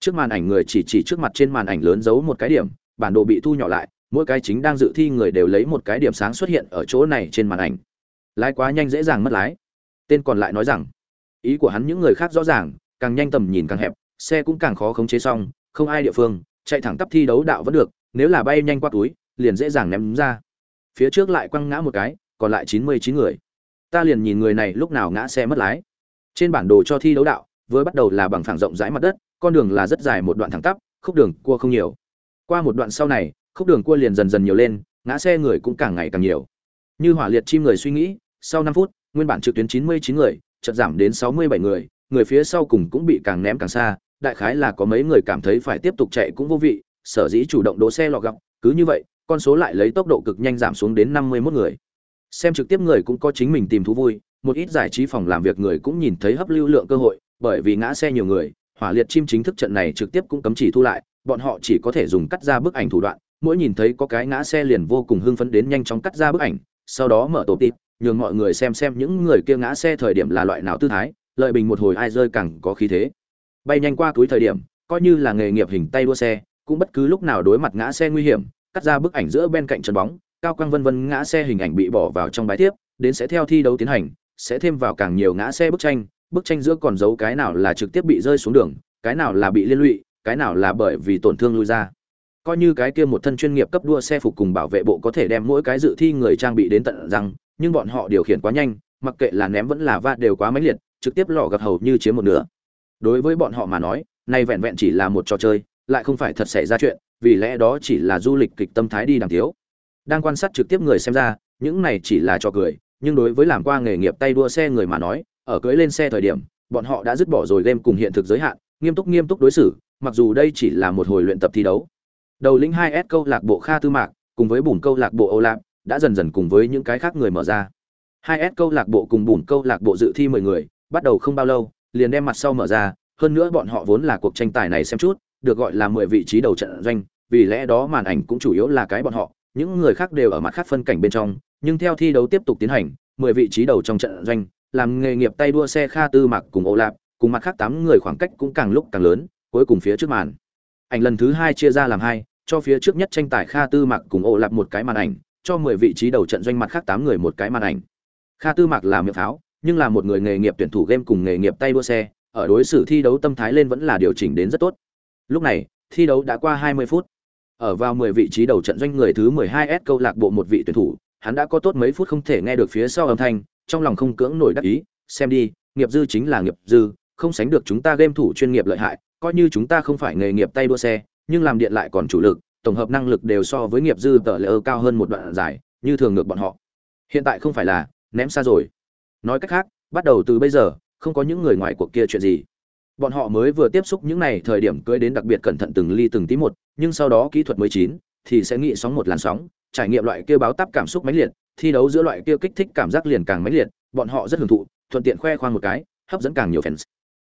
Speaker 1: Trước màn ảnh người chỉ chỉ trước mặt trên màn ảnh lớn giấu một cái điểm, bản đồ bị thu nhỏ lại, mỗi cái chính đang dự thi người đều lấy một cái điểm sáng xuất hiện ở chỗ này trên màn ảnh. Lái quá nhanh dễ dàng mất lái. Tên còn lại nói rằng, ý của hắn những người khác rõ ràng, càng nhanh tầm nhìn càng hẹp, xe cũng càng khó khống chế xong, không ai địa phương, chạy thẳng tắp thi đấu đạo vẫn được, nếu là bay nhanh qua túi, liền dễ dàng ném ra. Phía trước lại quăng ngã một cái, còn lại chín mươi chín người. Ta liền nhìn người này lúc nào ngã xe mất lái. Trên bản đồ cho thi đấu đạo vừa bắt đầu là bằng phẳng rộng rãi mặt đất, con đường là rất dài một đoạn thẳng tắp, khúc đường cua không nhiều. Qua một đoạn sau này, khúc đường cua liền dần dần nhiều lên, ngã xe người cũng càng ngày càng nhiều. Như hỏa liệt chim người suy nghĩ, sau năm phút, nguyên bản trực tuyến chín mươi chín người, chợt giảm đến sáu mươi bảy người người phía sau cùng cũng bị càng ném càng xa, đại khái là có mấy người cảm thấy phải tiếp tục chạy cũng vô vị, sở dĩ chủ động đỗ xe lọ gặp cứ như vậy, con số lại lấy tốc độ cực nhanh giảm xuống đến năm mươi 51 người. Xem trực tiếp người cũng có chính mình tìm thú vui, một ít giải trí phòng làm việc người cũng nhìn thấy hấp lưu lượng cơ hội bởi vì ngã xe nhiều người, hỏa liệt chim chính thức trận này trực tiếp cũng cấm chỉ thu lại, bọn họ chỉ có thể dùng cắt ra bức ảnh thủ đoạn, mỗi nhìn thấy có cái ngã xe liền vô cùng hưng phấn đến nhanh chóng cắt ra bức ảnh, sau đó mở tổ tịp, nhường mọi người xem xem những người kia ngã xe thời điểm là loại nào tư thái, lợi bình một hồi ai rơi càng có khí thế. Bay nhanh qua túi thời điểm, coi như là nghề nghiệp hình tay đua xe, cũng bất cứ lúc nào đối mặt ngã xe nguy hiểm, cắt ra bức ảnh giữa bên cạnh chân bóng, cao quang vân vân ngã xe hình ảnh bị bỏ vào trong bài tiếp, đến sẽ theo thi đấu tiến hành, sẽ thêm vào càng nhiều ngã xe bức tranh bức tranh giữa còn giấu cái nào là trực tiếp bị rơi xuống đường, cái nào là bị liên lụy, cái nào là bởi vì tổn thương lui ra. Coi như cái kia một thân chuyên nghiệp cấp đua xe phục cùng bảo vệ bộ có thể đem mỗi cái dự thi người trang bị đến tận răng, nhưng bọn họ điều khiển quá nhanh, mặc kệ là ném vẫn là va đều quá mãnh liệt, trực tiếp lò gặp hầu như chiếm một nửa. Đối với bọn họ mà nói này vẹn vẹn chỉ là một trò chơi, lại không phải thật xảy ra chuyện, vì lẽ đó chỉ là du lịch kịch tâm thái đi đàm thiếu. Đang quan sát trực tiếp người xem ra, những này chỉ là trò cười, nhưng đối với làm qua nghề nghiệp tay đua xe người mà nói ở cưới lên xe thời điểm, bọn họ đã dứt bỏ rồi game cùng hiện thực giới hạn, nghiêm túc nghiêm túc đối xử, mặc dù đây chỉ là một hồi luyện tập thi đấu. Đầu lĩnh 2S câu lạc bộ Kha Tư Mạc, cùng với bùn câu lạc bộ Âu Lạc, đã dần dần cùng với những cái khác người mở ra. 2S câu lạc bộ cùng bùn câu lạc bộ dự thi 10 người, bắt đầu không bao lâu, liền đem mặt sau mở ra, hơn nữa bọn họ vốn là cuộc tranh tài này xem chút, được gọi là 10 vị trí đầu trận doanh, vì lẽ đó màn ảnh cũng chủ yếu là cái bọn họ, những người khác đều ở mặt khác phân cảnh bên trong, nhưng theo thi đấu tiếp tục tiến hành 10 vị trí đầu trong trận doanh làm nghề nghiệp tay đua xe Kha Tư Mặc cùng Âu Lạp cùng mặt khác tám người khoảng cách cũng càng lúc càng lớn cuối cùng phía trước màn. Ảnh lần thứ hai chia ra làm hai cho phía trước nhất tranh tài Kha Tư Mặc cùng Âu Lạp một cái màn ảnh cho 10 vị trí đầu trận doanh mặt khác tám người một cái màn ảnh. Kha Tư Mặc là miệng pháo nhưng là một người nghề nghiệp tuyển thủ game cùng nghề nghiệp tay đua xe ở đối xử thi đấu tâm thái lên vẫn là điều chỉnh đến rất tốt. Lúc này thi đấu đã qua 20 phút. Ở vào 10 vị trí đầu trận doanh người thứ 12S câu lạc bộ một vị tuyển thủ, hắn đã có tốt mấy phút không thể nghe được phía sau âm thanh, trong lòng không cưỡng nổi đắc ý, xem đi, nghiệp dư chính là nghiệp dư, không sánh được chúng ta game thủ chuyên nghiệp lợi hại, coi như chúng ta không phải nghề nghiệp tay đua xe, nhưng làm điện lại còn chủ lực, tổng hợp năng lực đều so với nghiệp dư tờ lệ cao hơn một đoạn dài, như thường ngược bọn họ. Hiện tại không phải là ném xa rồi. Nói cách khác, bắt đầu từ bây giờ, không có những người ngoài cuộc kia chuyện gì bọn họ mới vừa tiếp xúc những này thời điểm cưới đến đặc biệt cẩn thận từng ly từng tí một nhưng sau đó kỹ thuật mới chín thì sẽ nghĩ sóng một làn sóng trải nghiệm loại kia báo táp cảm xúc mãnh liệt, thi đấu giữa loại kia kích thích cảm giác liền càng mãnh liệt, bọn họ rất hưởng thụ, thuận tiện khoe khoang một cái, hấp dẫn càng nhiều fans.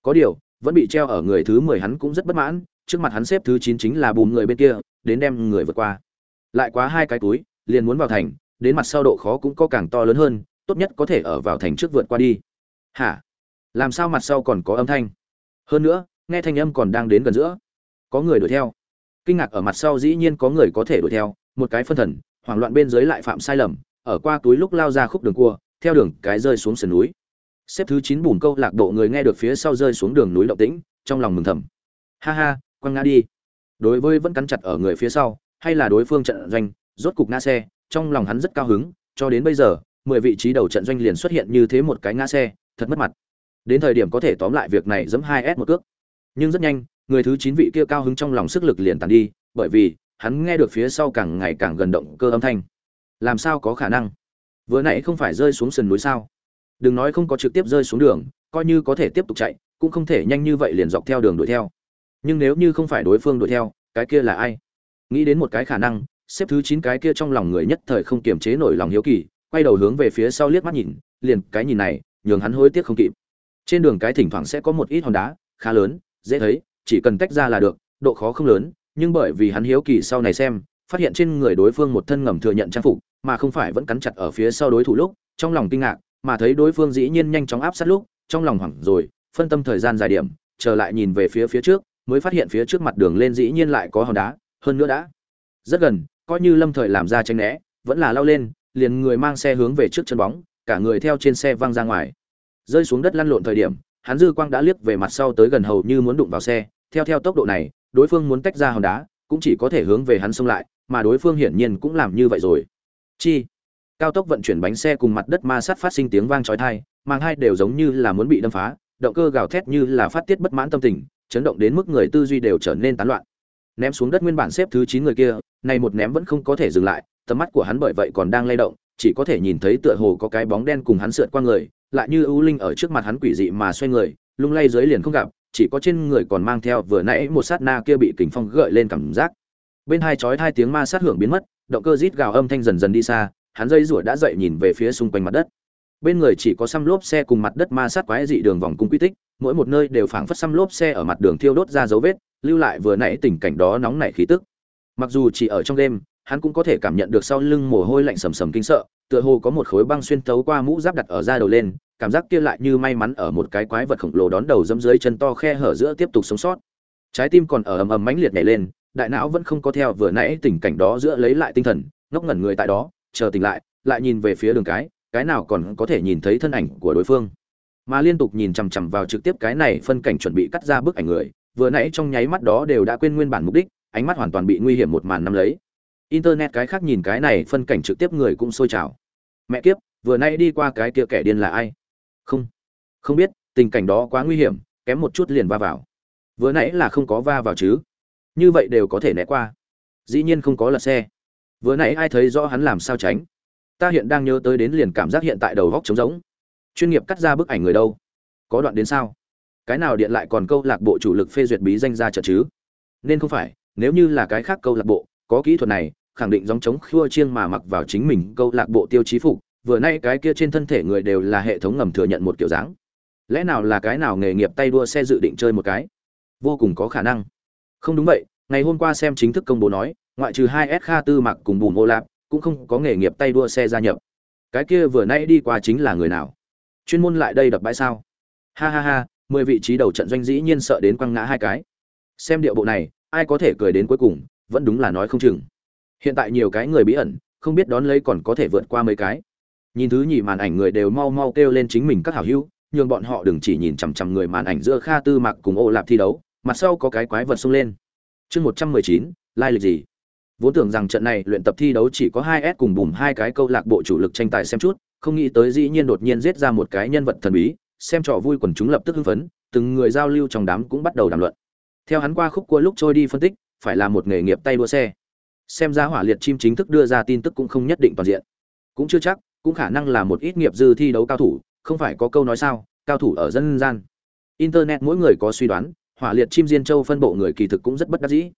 Speaker 1: Có điều, vẫn bị treo ở người thứ mười hắn cũng rất bất mãn, trước mặt hắn xếp thứ chín chính là bùm người bên kia, đến đem người vượt qua. Lại quá hai cái túi, liền muốn vào thành, đến mặt sau độ khó cũng có càng to lớn hơn, tốt nhất có thể ở vào thành trước vượt qua đi. Hả? Làm sao mặt sau còn có âm thanh? Hơn nữa, nghe thanh âm còn đang đến gần giữa. Có người đuổi theo. Kinh ngạc ở mặt sau dĩ nhiên có người có thể đuổi theo một cái phân thần, hoảng loạn bên dưới lại phạm sai lầm, ở qua túi lúc lao ra khúc đường cua, theo đường cái rơi xuống sườn núi. Xếp thứ chín bùn câu lạc bộ người nghe được phía sau rơi xuống đường núi động tĩnh, trong lòng mừng thầm. Ha ha, quăng ngã đi. Đối với vẫn cắn chặt ở người phía sau, hay là đối phương trận doanh, rốt cục ngã xe, trong lòng hắn rất cao hứng, cho đến bây giờ, mười vị trí đầu trận doanh liền xuất hiện như thế một cái ngã xe, thật mất mặt. Đến thời điểm có thể tóm lại việc này giẫm hai s một cước. Nhưng rất nhanh, người thứ chín vị kia cao hứng trong lòng sức lực liền tàn đi, bởi vì hắn nghe được phía sau càng ngày càng gần động cơ âm thanh. Làm sao có khả năng? Vừa nãy không phải rơi xuống sườn núi sao? Đừng nói không có trực tiếp rơi xuống đường, coi như có thể tiếp tục chạy, cũng không thể nhanh như vậy liền dọc theo đường đuổi theo. Nhưng nếu như không phải đối phương đuổi theo, cái kia là ai? Nghĩ đến một cái khả năng, xếp thứ chín cái kia trong lòng người nhất thời không kiềm chế nổi lòng hiếu kỳ, quay đầu hướng về phía sau liếc mắt nhìn, liền cái nhìn này, nhường hắn hối tiếc không kịp. Trên đường cái thỉnh thoảng sẽ có một ít hòn đá, khá lớn, dễ thấy, chỉ cần tách ra là được, độ khó không lớn nhưng bởi vì hắn hiếu kỳ sau này xem, phát hiện trên người đối phương một thân ngầm thừa nhận trang phục, mà không phải vẫn cắn chặt ở phía sau đối thủ lúc, trong lòng kinh ngạc, mà thấy đối phương dĩ nhiên nhanh chóng áp sát lúc, trong lòng hoảng rồi, phân tâm thời gian dài điểm, trở lại nhìn về phía phía trước, mới phát hiện phía trước mặt đường lên dĩ nhiên lại có hòn đá, hơn nữa đã rất gần, coi như lâm thời làm ra tranh né, vẫn là lao lên, liền người mang xe hướng về trước chân bóng, cả người theo trên xe văng ra ngoài. Rơi xuống đất lăn lộn thời điểm hắn dư quang đã liếc về mặt sau tới gần hầu như muốn đụng vào xe. Theo theo tốc độ này, đối phương muốn tách ra hòn đá, cũng chỉ có thể hướng về hắn xông lại, mà đối phương hiển nhiên cũng làm như vậy rồi. Chi? Cao tốc vận chuyển bánh xe cùng mặt đất ma sát phát sinh tiếng vang chói tai mang hai đều giống như là muốn bị đâm phá, động cơ gào thét như là phát tiết bất mãn tâm tình, chấn động đến mức người tư duy đều trở nên tán loạn. Ném xuống đất nguyên bản xếp thứ chín người kia, này một ném vẫn không có thể dừng lại, tầm mắt của hắn bởi vậy còn đang lay động, chỉ có thể nhìn thấy tựa hồ có cái bóng đen cùng hắn sượt qua người lại như ưu linh ở trước mặt hắn quỷ dị mà xoay người, lung lay dưới liền không gặp, chỉ có trên người còn mang theo vừa nãy một sát na kia bị kính phong gợi lên cảm giác. Bên hai chói hai tiếng ma sát hưởng biến mất, động cơ rít gào âm thanh dần dần đi xa, hắn dây rủa đã dậy nhìn về phía xung quanh mặt đất. Bên người chỉ có xăm lốp xe cùng mặt đất ma sát quái dị đường vòng cung quy tích, mỗi một nơi đều phảng phất xăm lốp xe ở mặt đường thiêu đốt ra dấu vết, lưu lại vừa nãy tình cảnh đó nóng nảy khí tức. Mặc dù chỉ ở trong đêm, hắn cũng có thể cảm nhận được sau lưng mồ hôi lạnh sầm sầm kinh sợ, tựa hồ có một khối băng xuyên tấu qua mũ giáp đặt ở da đầu lên cảm giác kia lại như may mắn ở một cái quái vật khổng lồ đón đầu dẫm dưới chân to khe hở giữa tiếp tục sống sót. Trái tim còn ở ầm ầm mãnh liệt nhảy lên, đại não vẫn không có theo vừa nãy tình cảnh đó giữa lấy lại tinh thần, ngốc ngẩn người tại đó, chờ tỉnh lại lại nhìn về phía đường cái cái nào còn có thể nhìn thấy thân ảnh của đối phương. Mà liên tục nhìn chằm chằm vào trực tiếp cái này phân cảnh chuẩn bị cắt ra bức ảnh người, vừa nãy trong nháy mắt đó đều đã quên nguyên bản mục đích, ánh mắt hoàn toàn bị nguy hiểm một màn năm lấy. Internet cái khác nhìn cái này phân cảnh trực tiếp người cũng sôi trào. Mẹ kiếp, vừa nãy đi qua cái kia kẻ điên là ai? Không. Không biết, tình cảnh đó quá nguy hiểm, kém một chút liền va vào. Vừa nãy là không có va vào chứ. Như vậy đều có thể né qua. Dĩ nhiên không có lật xe. Vừa nãy ai thấy rõ hắn làm sao tránh? Ta hiện đang nhớ tới đến liền cảm giác hiện tại đầu góc trống rỗng. Chuyên nghiệp cắt ra bức ảnh người đâu? Có đoạn đến sao? Cái nào điện lại còn câu lạc bộ chủ lực phê duyệt bí danh ra chợ chứ? Nên không phải, nếu như là cái khác câu lạc bộ, có kỹ thuật này, khẳng định dòng chống khua chiêng mà mặc vào chính mình câu lạc bộ tiêu chí phục vừa nay cái kia trên thân thể người đều là hệ thống ngầm thừa nhận một kiểu dáng. Lẽ nào là cái nào nghề nghiệp tay đua xe dự định chơi một cái? Vô cùng có khả năng. Không đúng vậy, ngày hôm qua xem chính thức công bố nói, ngoại trừ hai s kha tư mặc cùng bùn ô lạp, cũng không có nghề nghiệp tay đua xe gia nhập. Cái kia vừa nay đi qua chính là người nào? Chuyên môn lại đây đập bãi sao? Ha ha ha, mười vị trí đầu trận doanh dĩ nhiên sợ đến quăng ngã hai cái. Xem điệu bộ này, ai có thể cười đến cuối cùng, vẫn đúng là nói không chừng. Hiện tại nhiều cái người bí ẩn, không biết đón lấy còn có thể vượt qua mấy cái nhìn thứ nhì màn ảnh người đều mau mau kêu lên chính mình các hảo hữu, nhường bọn họ đừng chỉ nhìn chằm chằm người màn ảnh giữa kha tư mạc cùng ô lạp thi đấu mặt sau có cái quái vật xông lên. Chương một trăm mười chín, lai lịch gì? Vốn tưởng rằng trận này luyện tập thi đấu chỉ có hai s cùng bùm hai cái câu lạc bộ chủ lực tranh tài xem chút, không nghĩ tới dĩ nhiên đột nhiên giết ra một cái nhân vật thần bí, xem trò vui quần chúng lập tức hưng phấn, từng người giao lưu trong đám cũng bắt đầu đàm luận. Theo hắn qua khúc cua lúc trôi đi phân tích, phải là một nghề nghiệp tay đua xe. Xem ra hỏa liệt chim chính thức đưa ra tin tức cũng không nhất định toàn diện. Cũng chưa chắc cũng khả năng là một ít nghiệp dư thi đấu cao thủ, không phải có câu nói sao, cao thủ ở dân gian. Internet mỗi người có suy đoán, hỏa liệt chim diên châu phân bộ người kỳ thực cũng rất bất đắc dĩ.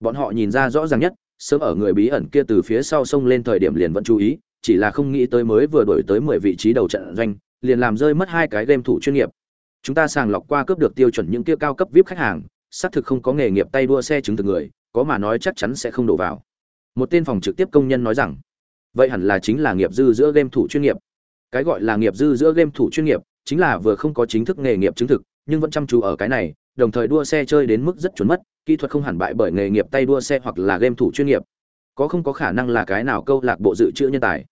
Speaker 1: Bọn họ nhìn ra rõ ràng nhất, sớm ở người bí ẩn kia từ phía sau sông lên thời điểm liền vẫn chú ý, chỉ là không nghĩ tới mới vừa đổi tới mười vị trí đầu trận doanh, liền làm rơi mất hai cái game thủ chuyên nghiệp. Chúng ta sàng lọc qua cướp được tiêu chuẩn những kia cao cấp vip khách hàng, xác thực không có nghề nghiệp tay đua xe chứng thực người, có mà nói chắc chắn sẽ không đổ vào. Một tên phòng trực tiếp công nhân nói rằng vậy hẳn là chính là nghiệp dư giữa game thủ chuyên nghiệp. Cái gọi là nghiệp dư giữa game thủ chuyên nghiệp chính là vừa không có chính thức nghề nghiệp chứng thực, nhưng vẫn chăm chú ở cái này, đồng thời đua xe chơi đến mức rất chuẩn mất, kỹ thuật không hẳn bại bởi nghề nghiệp tay đua xe hoặc là game thủ chuyên nghiệp. Có không có khả năng là cái nào câu lạc bộ dự trữ nhân tài.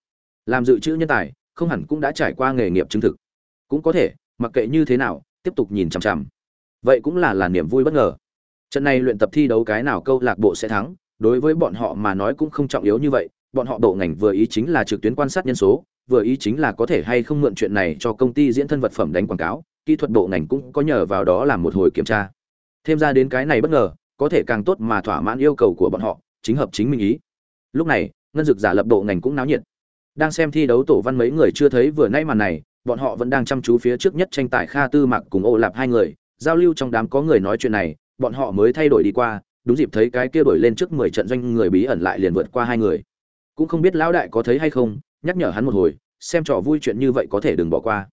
Speaker 1: Làm dự trữ nhân tài, không hẳn cũng đã trải qua nghề nghiệp chứng thực. Cũng có thể, mặc kệ như thế nào, tiếp tục nhìn chằm chằm. Vậy cũng là là niềm vui bất ngờ. Trận này luyện tập thi đấu cái nào câu lạc bộ sẽ thắng, đối với bọn họ mà nói cũng không trọng yếu như vậy bọn họ bộ ngành vừa ý chính là trực tuyến quan sát nhân số, vừa ý chính là có thể hay không mượn chuyện này cho công ty diễn thân vật phẩm đánh quảng cáo, kỹ thuật bộ ngành cũng có nhờ vào đó làm một hồi kiểm tra. Thêm ra đến cái này bất ngờ, có thể càng tốt mà thỏa mãn yêu cầu của bọn họ, chính hợp chính mình ý. Lúc này, ngân dực giả lập bộ ngành cũng náo nhiệt. Đang xem thi đấu tổ văn mấy người chưa thấy vừa nãy màn này, bọn họ vẫn đang chăm chú phía trước nhất tranh tài kha tư mặc cùng ô lạp hai người. Giao lưu trong đám có người nói chuyện này, bọn họ mới thay đổi đi qua, đúng dịp thấy cái kia đổi lên trước mười trận doanh người bí ẩn lại liền vượt qua hai người cũng không biết lão đại có thấy hay không, nhắc nhở hắn một hồi, xem trò vui chuyện như vậy có thể đừng bỏ qua.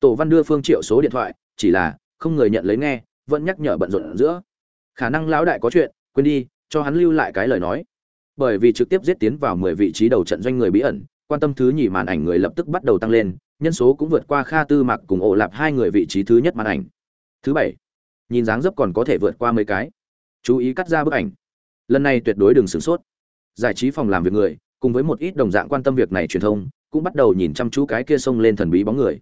Speaker 1: Tổ văn đưa phương triệu số điện thoại, chỉ là, không người nhận lấy nghe, vẫn nhắc nhở bận rộn giữa. Khả năng lão đại có chuyện, quên đi, cho hắn lưu lại cái lời nói. Bởi vì trực tiếp giết tiến vào mười vị trí đầu trận doanh người bí ẩn, quan tâm thứ nhì màn ảnh người lập tức bắt đầu tăng lên, nhân số cũng vượt qua kha tư mặc cùng ổ lạp hai người vị trí thứ nhất màn ảnh. Thứ bảy, nhìn dáng dấp còn có thể vượt qua mấy cái. Chú ý cắt ra bức ảnh. Lần này tuyệt đối đừng sửng sốt. Giải trí phòng làm việc người cùng với một ít đồng dạng quan tâm việc này truyền thông, cũng bắt đầu nhìn chăm chú cái kia xông lên thần bí bóng người.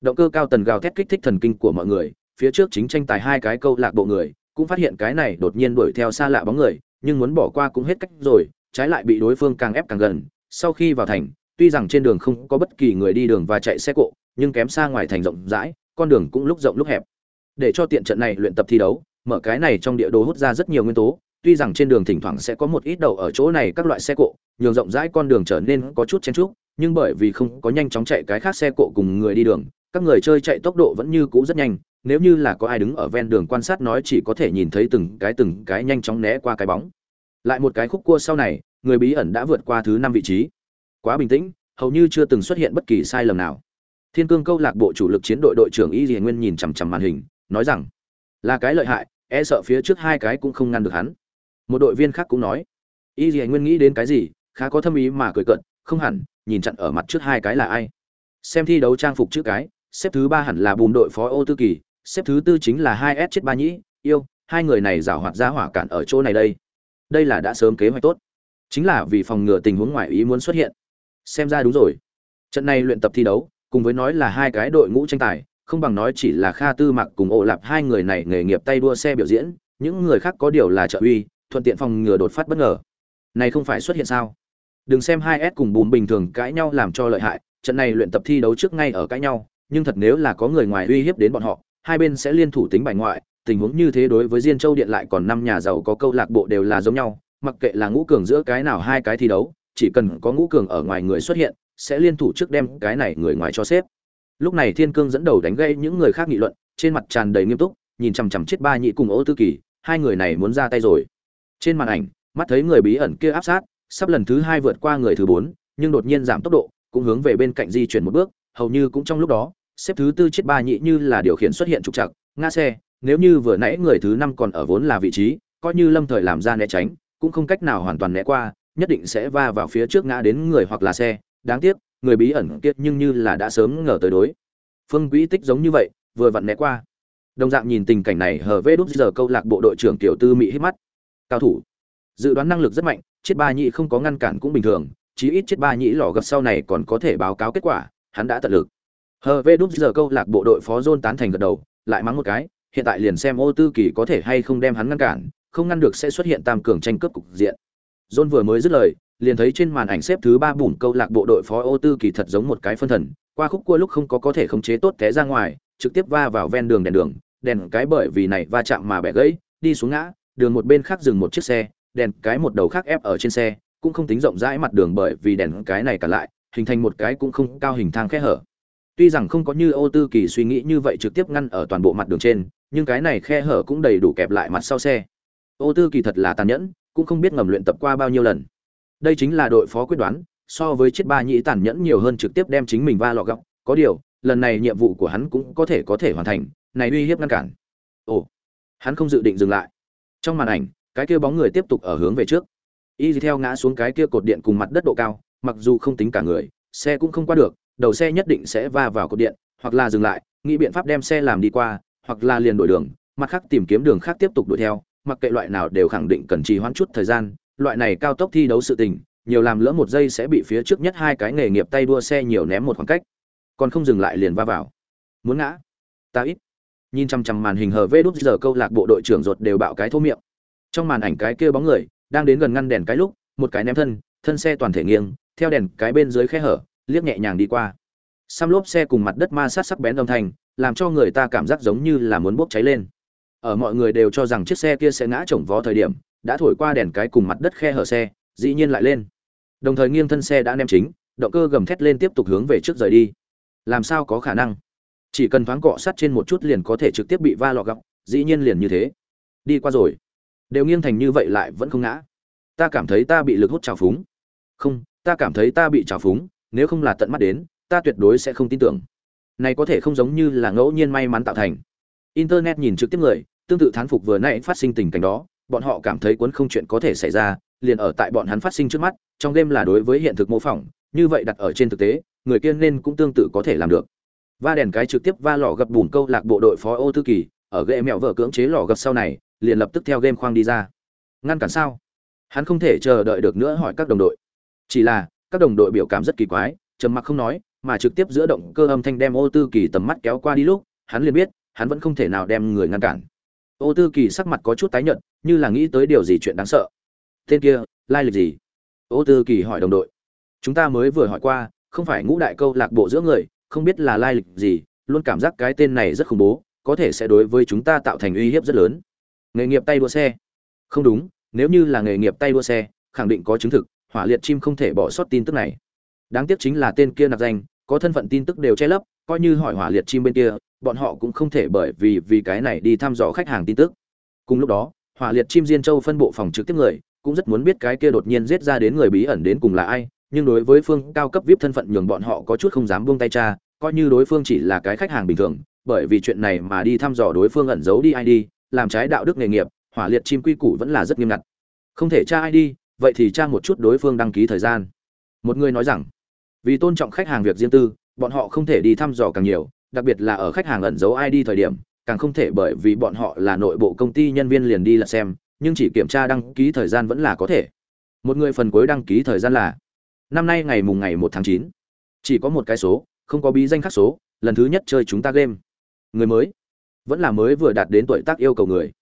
Speaker 1: Động cơ cao tần gào thét kích thích thần kinh của mọi người, phía trước chính tranh tài hai cái câu lạc bộ người, cũng phát hiện cái này đột nhiên đuổi theo xa lạ bóng người, nhưng muốn bỏ qua cũng hết cách rồi, trái lại bị đối phương càng ép càng gần. Sau khi vào thành, tuy rằng trên đường không có bất kỳ người đi đường và chạy xe cộ, nhưng kém xa ngoài thành rộng rãi, con đường cũng lúc rộng lúc hẹp. Để cho tiện trận này luyện tập thi đấu, mở cái này trong địa đồ hút ra rất nhiều nguyên tố, tuy rằng trên đường thỉnh thoảng sẽ có một ít đầu ở chỗ này các loại xe cộ nhường rộng rãi con đường trở nên có chút chen chúc, nhưng bởi vì không có nhanh chóng chạy cái khác xe cộ cùng người đi đường, các người chơi chạy tốc độ vẫn như cũ rất nhanh, nếu như là có ai đứng ở ven đường quan sát nói chỉ có thể nhìn thấy từng cái từng cái nhanh chóng né qua cái bóng. Lại một cái khúc cua sau này, người bí ẩn đã vượt qua thứ năm vị trí. Quá bình tĩnh, hầu như chưa từng xuất hiện bất kỳ sai lầm nào. Thiên cương câu lạc bộ chủ lực chiến đội đội trưởng y diền nguyên nhìn chằm chằm màn hình, nói rằng, là cái lợi hại e sợ phía trước hai cái cũng không ngăn được hắn. Một đội viên khác cũng nói, y diền nguyên nghĩ đến cái gì khá có thâm ý mà cười cận không hẳn, nhìn chặn ở mặt trước hai cái là ai. Xem thi đấu trang phục chữ cái, xếp thứ ba hẳn là bùm đội phó ô tư kỳ, xếp thứ tư chính là hai s chết ba nhĩ, yêu, hai người này giảo hoạt ra hỏa cản ở chỗ này đây. Đây là đã sớm kế hoạch tốt. Chính là vì phòng ngừa tình huống ngoại ý muốn xuất hiện. Xem ra đúng rồi. Trận này luyện tập thi đấu, cùng với nói là hai cái đội ngũ tranh tài, không bằng nói chỉ là kha tư mặc cùng ổ lạp hai người này nghề nghiệp tay đua xe biểu diễn, những người khác có điều là trợ uy, thuận tiện phòng ngừa đột phát bất ngờ. Này không phải xuất hiện sao? Đừng xem hai s cùng bùm bình thường cãi nhau làm cho lợi hại, trận này luyện tập thi đấu trước ngay ở cãi nhau, nhưng thật nếu là có người ngoài uy hiếp đến bọn họ, hai bên sẽ liên thủ tính bài ngoại, tình huống như thế đối với diên châu điện lại còn năm nhà giàu có câu lạc bộ đều là giống nhau, mặc kệ là ngũ cường giữa cái nào hai cái thi đấu, chỉ cần có ngũ cường ở ngoài người xuất hiện, sẽ liên thủ trước đem cái này người ngoài cho xếp. Lúc này thiên cương dẫn đầu đánh gây những người khác nghị luận, trên mặt tràn đầy nghiêm túc, nhìn chằm chằm chết ba nhị cùng ô tư kỳ, hai người này muốn ra tay rồi. Trên màn ảnh, mắt thấy người bí ẩn kia áp sát sắp lần thứ hai vượt qua người thứ bốn, nhưng đột nhiên giảm tốc độ, cũng hướng về bên cạnh di chuyển một bước, hầu như cũng trong lúc đó, xếp thứ tư chết ba nhị như là điều khiển xuất hiện trục trặc, ngã xe, nếu như vừa nãy người thứ năm còn ở vốn là vị trí, coi như lâm thời làm ra né tránh, cũng không cách nào hoàn toàn né qua, nhất định sẽ va vào phía trước ngã đến người hoặc là xe, đáng tiếc, người bí ẩn kiệt nhưng như là đã sớm ngờ tới đối. Phương quỹ tích giống như vậy, vừa vặn né qua. Đồng dạng nhìn tình cảnh này hờ vê đúc giờ câu lạc bộ đội trưởng tiểu tư mỹ hít mắt. Cao thủ. Dự đoán năng lực rất mạnh chết ba nhị không có ngăn cản cũng bình thường, chí ít chết ba nhị lò gập sau này còn có thể báo cáo kết quả, hắn đã tận lực. Hờ vê đúc giờ câu lạc bộ đội phó dôn tán thành gật đầu, lại mắng một cái, hiện tại liền xem ô tư kỳ có thể hay không đem hắn ngăn cản, không ngăn được sẽ xuất hiện tam cường tranh cướp cục diện. Dôn vừa mới dứt lời, liền thấy trên màn ảnh xếp thứ ba bùn câu lạc bộ đội phó ô tư kỳ thật giống một cái phân thần, qua khúc cua lúc không có có thể khống chế tốt té ra ngoài, trực tiếp va vào ven đường đèn đường, đèn cái bởi vì này va chạm mà bẻ gãy, đi xuống ngã, đường một bên khác dừng một chiếc xe đèn cái một đầu khác ép ở trên xe, cũng không tính rộng rãi mặt đường bởi vì đèn cái này cả lại, hình thành một cái cũng không cao hình thang khe hở. Tuy rằng không có như ô tư kỳ suy nghĩ như vậy trực tiếp ngăn ở toàn bộ mặt đường trên, nhưng cái này khe hở cũng đầy đủ kẹp lại mặt sau xe. Ô tư kỳ thật là tàn nhẫn, cũng không biết ngầm luyện tập qua bao nhiêu lần. Đây chính là đội phó quyết đoán, so với chiếc ba nhĩ tàn nhẫn nhiều hơn trực tiếp đem chính mình va lọ gọc có điều, lần này nhiệm vụ của hắn cũng có thể có thể hoàn thành, này uy hiếp ngăn cản. Ồ, hắn không dự định dừng lại. Trong màn ảnh cái kia bóng người tiếp tục ở hướng về trước. Y theo ngã xuống cái kia cột điện cùng mặt đất độ cao, mặc dù không tính cả người, xe cũng không qua được, đầu xe nhất định sẽ va vào cột điện, hoặc là dừng lại, nghĩ biện pháp đem xe làm đi qua, hoặc là liền đổi đường, mặt khác tìm kiếm đường khác tiếp tục đuổi theo, mặc kệ loại nào đều khẳng định cần trì hoãn chút thời gian, loại này cao tốc thi đấu sự tình, nhiều làm lỡ một giây sẽ bị phía trước nhất hai cái nghề nghiệp tay đua xe nhiều ném một khoảng cách, còn không dừng lại liền va vào. Muốn ngã? Ta ít. Nhìn chăm chăm màn hình hờ vê đút giờ câu lạc bộ đội trưởng ruột đều bạo cái thô miệng trong màn ảnh cái kia bóng người, đang đến gần ngăn đèn cái lúc, một cái ném thân thân xe toàn thể nghiêng, theo đèn cái bên dưới khe hở, liếc nhẹ nhàng đi qua. Xăm lốp xe cùng mặt đất ma sát sắc bén âm thanh, làm cho người ta cảm giác giống như là muốn bốc cháy lên. Ở mọi người đều cho rằng chiếc xe kia sẽ ngã chồng vó thời điểm, đã thổi qua đèn cái cùng mặt đất khe hở xe, dĩ nhiên lại lên. Đồng thời nghiêng thân xe đã ném chính, động cơ gầm thét lên tiếp tục hướng về trước rời đi. Làm sao có khả năng? Chỉ cần thoáng cọ sát trên một chút liền có thể trực tiếp bị va lọ gọc dĩ nhiên liền như thế. Đi qua rồi đều nghiêng thành như vậy lại vẫn không ngã. Ta cảm thấy ta bị lực hút trào phúng. Không, ta cảm thấy ta bị trào phúng, nếu không là tận mắt đến, ta tuyệt đối sẽ không tin tưởng. Này có thể không giống như là ngẫu nhiên may mắn tạo thành. Internet nhìn trực tiếp người, tương tự thán phục vừa nãy phát sinh tình cảnh đó, bọn họ cảm thấy cuốn không chuyện có thể xảy ra, liền ở tại bọn hắn phát sinh trước mắt, trong game là đối với hiện thực mô phỏng, như vậy đặt ở trên thực tế, người kia nên cũng tương tự có thể làm được. Va đèn cái trực tiếp va lò gập bùn câu lạc bộ đội phó ô tư kỳ, ở ghệ mẹo vợ cưỡng chế lò gập sau này liền lập tức theo game khoang đi ra. Ngăn cản sao? Hắn không thể chờ đợi được nữa hỏi các đồng đội. Chỉ là, các đồng đội biểu cảm rất kỳ quái, trầm mặc không nói, mà trực tiếp giữa động cơ âm thanh đem ô tư kỳ tầm mắt kéo qua đi lúc, hắn liền biết, hắn vẫn không thể nào đem người ngăn cản. Ô tư kỳ sắc mặt có chút tái nhợt, như là nghĩ tới điều gì chuyện đáng sợ. Tên kia, lai lịch gì? Ô tư kỳ hỏi đồng đội. Chúng ta mới vừa hỏi qua, không phải ngũ đại câu lạc bộ giữa người, không biết là lai lịch gì, luôn cảm giác cái tên này rất khủng bố, có thể sẽ đối với chúng ta tạo thành uy hiếp rất lớn nghề nghiệp tay đua xe. Không đúng, nếu như là nghề nghiệp tay đua xe, khẳng định có chứng thực, hỏa liệt chim không thể bỏ sót tin tức này. Đáng tiếc chính là tên kia nạp danh, có thân phận tin tức đều che lấp, coi như hỏi hỏa liệt chim bên kia, bọn họ cũng không thể bởi vì vì cái này đi thăm dò khách hàng tin tức. Cùng lúc đó, hỏa liệt chim diên châu phân bộ phòng trực tiếp người, cũng rất muốn biết cái kia đột nhiên giết ra đến người bí ẩn đến cùng là ai, nhưng đối với phương cao cấp vip thân phận nhường bọn họ có chút không dám buông tay cha, coi như đối phương chỉ là cái khách hàng bình thường, bởi vì chuyện này mà đi thăm dò đối phương ẩn giấu đi id làm trái đạo đức nghề nghiệp, hỏa liệt chim quy củ vẫn là rất nghiêm ngặt. Không thể tra id vậy thì tra một chút đối phương đăng ký thời gian. Một người nói rằng, vì tôn trọng khách hàng việc riêng tư, bọn họ không thể đi thăm dò càng nhiều, đặc biệt là ở khách hàng ẩn giấu id thời điểm, càng không thể bởi vì bọn họ là nội bộ công ty nhân viên liền đi là xem, nhưng chỉ kiểm tra đăng ký thời gian vẫn là có thể. Một người phần cuối đăng ký thời gian là, năm nay ngày mùng ngày một tháng chín. Chỉ có một cái số, không có bí danh khác số, lần thứ nhất chơi chúng ta game. Người mới vẫn là mới vừa đạt đến tuổi tác yêu cầu người.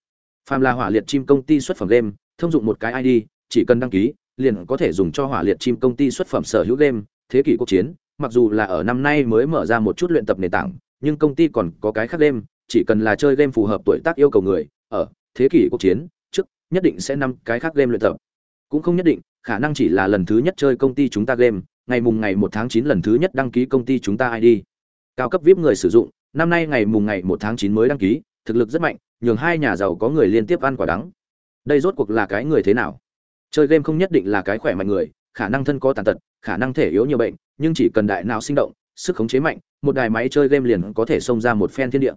Speaker 1: Phàm là hỏa liệt chim công ty xuất phẩm game, thông dụng một cái id chỉ cần đăng ký, liền có thể dùng cho hỏa liệt chim công ty xuất phẩm sở hữu game, thế kỷ quốc chiến. Mặc dù là ở năm nay mới mở ra một chút luyện tập nền tảng, nhưng công ty còn có cái khác game, chỉ cần là chơi game phù hợp tuổi tác yêu cầu người, ở thế kỷ quốc chiến, trước, nhất định sẽ năm cái khác game luyện tập. Cũng không nhất định, khả năng chỉ là lần thứ nhất chơi công ty chúng ta game, ngày mùng ngày một tháng chín lần thứ nhất đăng ký công ty chúng ta id cao cấp vip người sử dụng năm nay ngày mùng ngày một tháng chín mới đăng ký, thực lực rất mạnh, nhường hai nhà giàu có người liên tiếp ăn quả đắng. Đây rốt cuộc là cái người thế nào? Chơi game không nhất định là cái khỏe mạnh người, khả năng thân có tàn tật, khả năng thể yếu nhiều bệnh, nhưng chỉ cần đại não sinh động, sức khống chế mạnh, một đài máy chơi game liền có thể xông ra một phen thiên địa.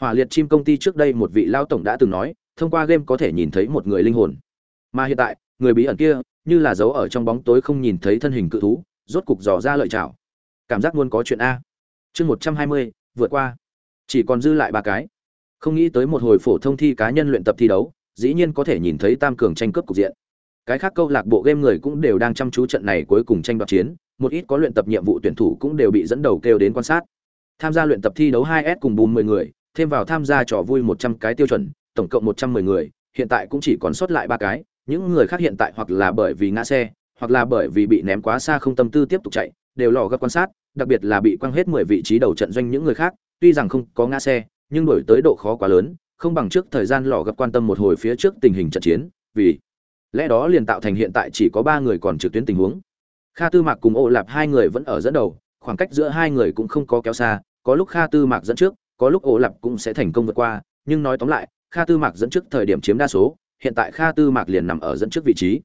Speaker 1: Hỏa liệt chim công ty trước đây một vị lao tổng đã từng nói, thông qua game có thể nhìn thấy một người linh hồn. Mà hiện tại, người bí ẩn kia, như là giấu ở trong bóng tối không nhìn thấy thân hình cự thú, rốt cục dò ra lợi chảo cảm giác luôn có chuyện a. Chương một trăm hai mươi vượt qua. Chỉ còn dư lại ba cái. Không nghĩ tới một hồi phổ thông thi cá nhân luyện tập thi đấu, dĩ nhiên có thể nhìn thấy tam cường tranh cướp cục diện. Cái khác câu lạc bộ game người cũng đều đang chăm chú trận này cuối cùng tranh đoạt chiến, một ít có luyện tập nhiệm vụ tuyển thủ cũng đều bị dẫn đầu kêu đến quan sát. Tham gia luyện tập thi đấu 2S cùng bùn 10 người, thêm vào tham gia trò vui 100 cái tiêu chuẩn, tổng cộng 110 người, hiện tại cũng chỉ còn sót lại ba cái, những người khác hiện tại hoặc là bởi vì ngã xe, hoặc là bởi vì bị ném quá xa không tâm tư tiếp tục chạy đều lò gấp quan sát, đặc biệt là bị quăng hết 10 vị trí đầu trận doanh những người khác, tuy rằng không có ngã xe, nhưng đổi tới độ khó quá lớn, không bằng trước thời gian lò gấp quan tâm một hồi phía trước tình hình trận chiến, vì lẽ đó liền tạo thành hiện tại chỉ có ba người còn trực tuyến tình huống. Kha tư mạc cùng ô lạp hai người vẫn ở dẫn đầu, khoảng cách giữa hai người cũng không có kéo xa, có lúc kha tư mạc dẫn trước, có lúc ô lạp cũng sẽ thành công vượt qua, nhưng nói tóm lại, kha tư mạc dẫn trước thời điểm chiếm đa số, hiện tại kha tư mạc liền nằm ở dẫn trước vị trí.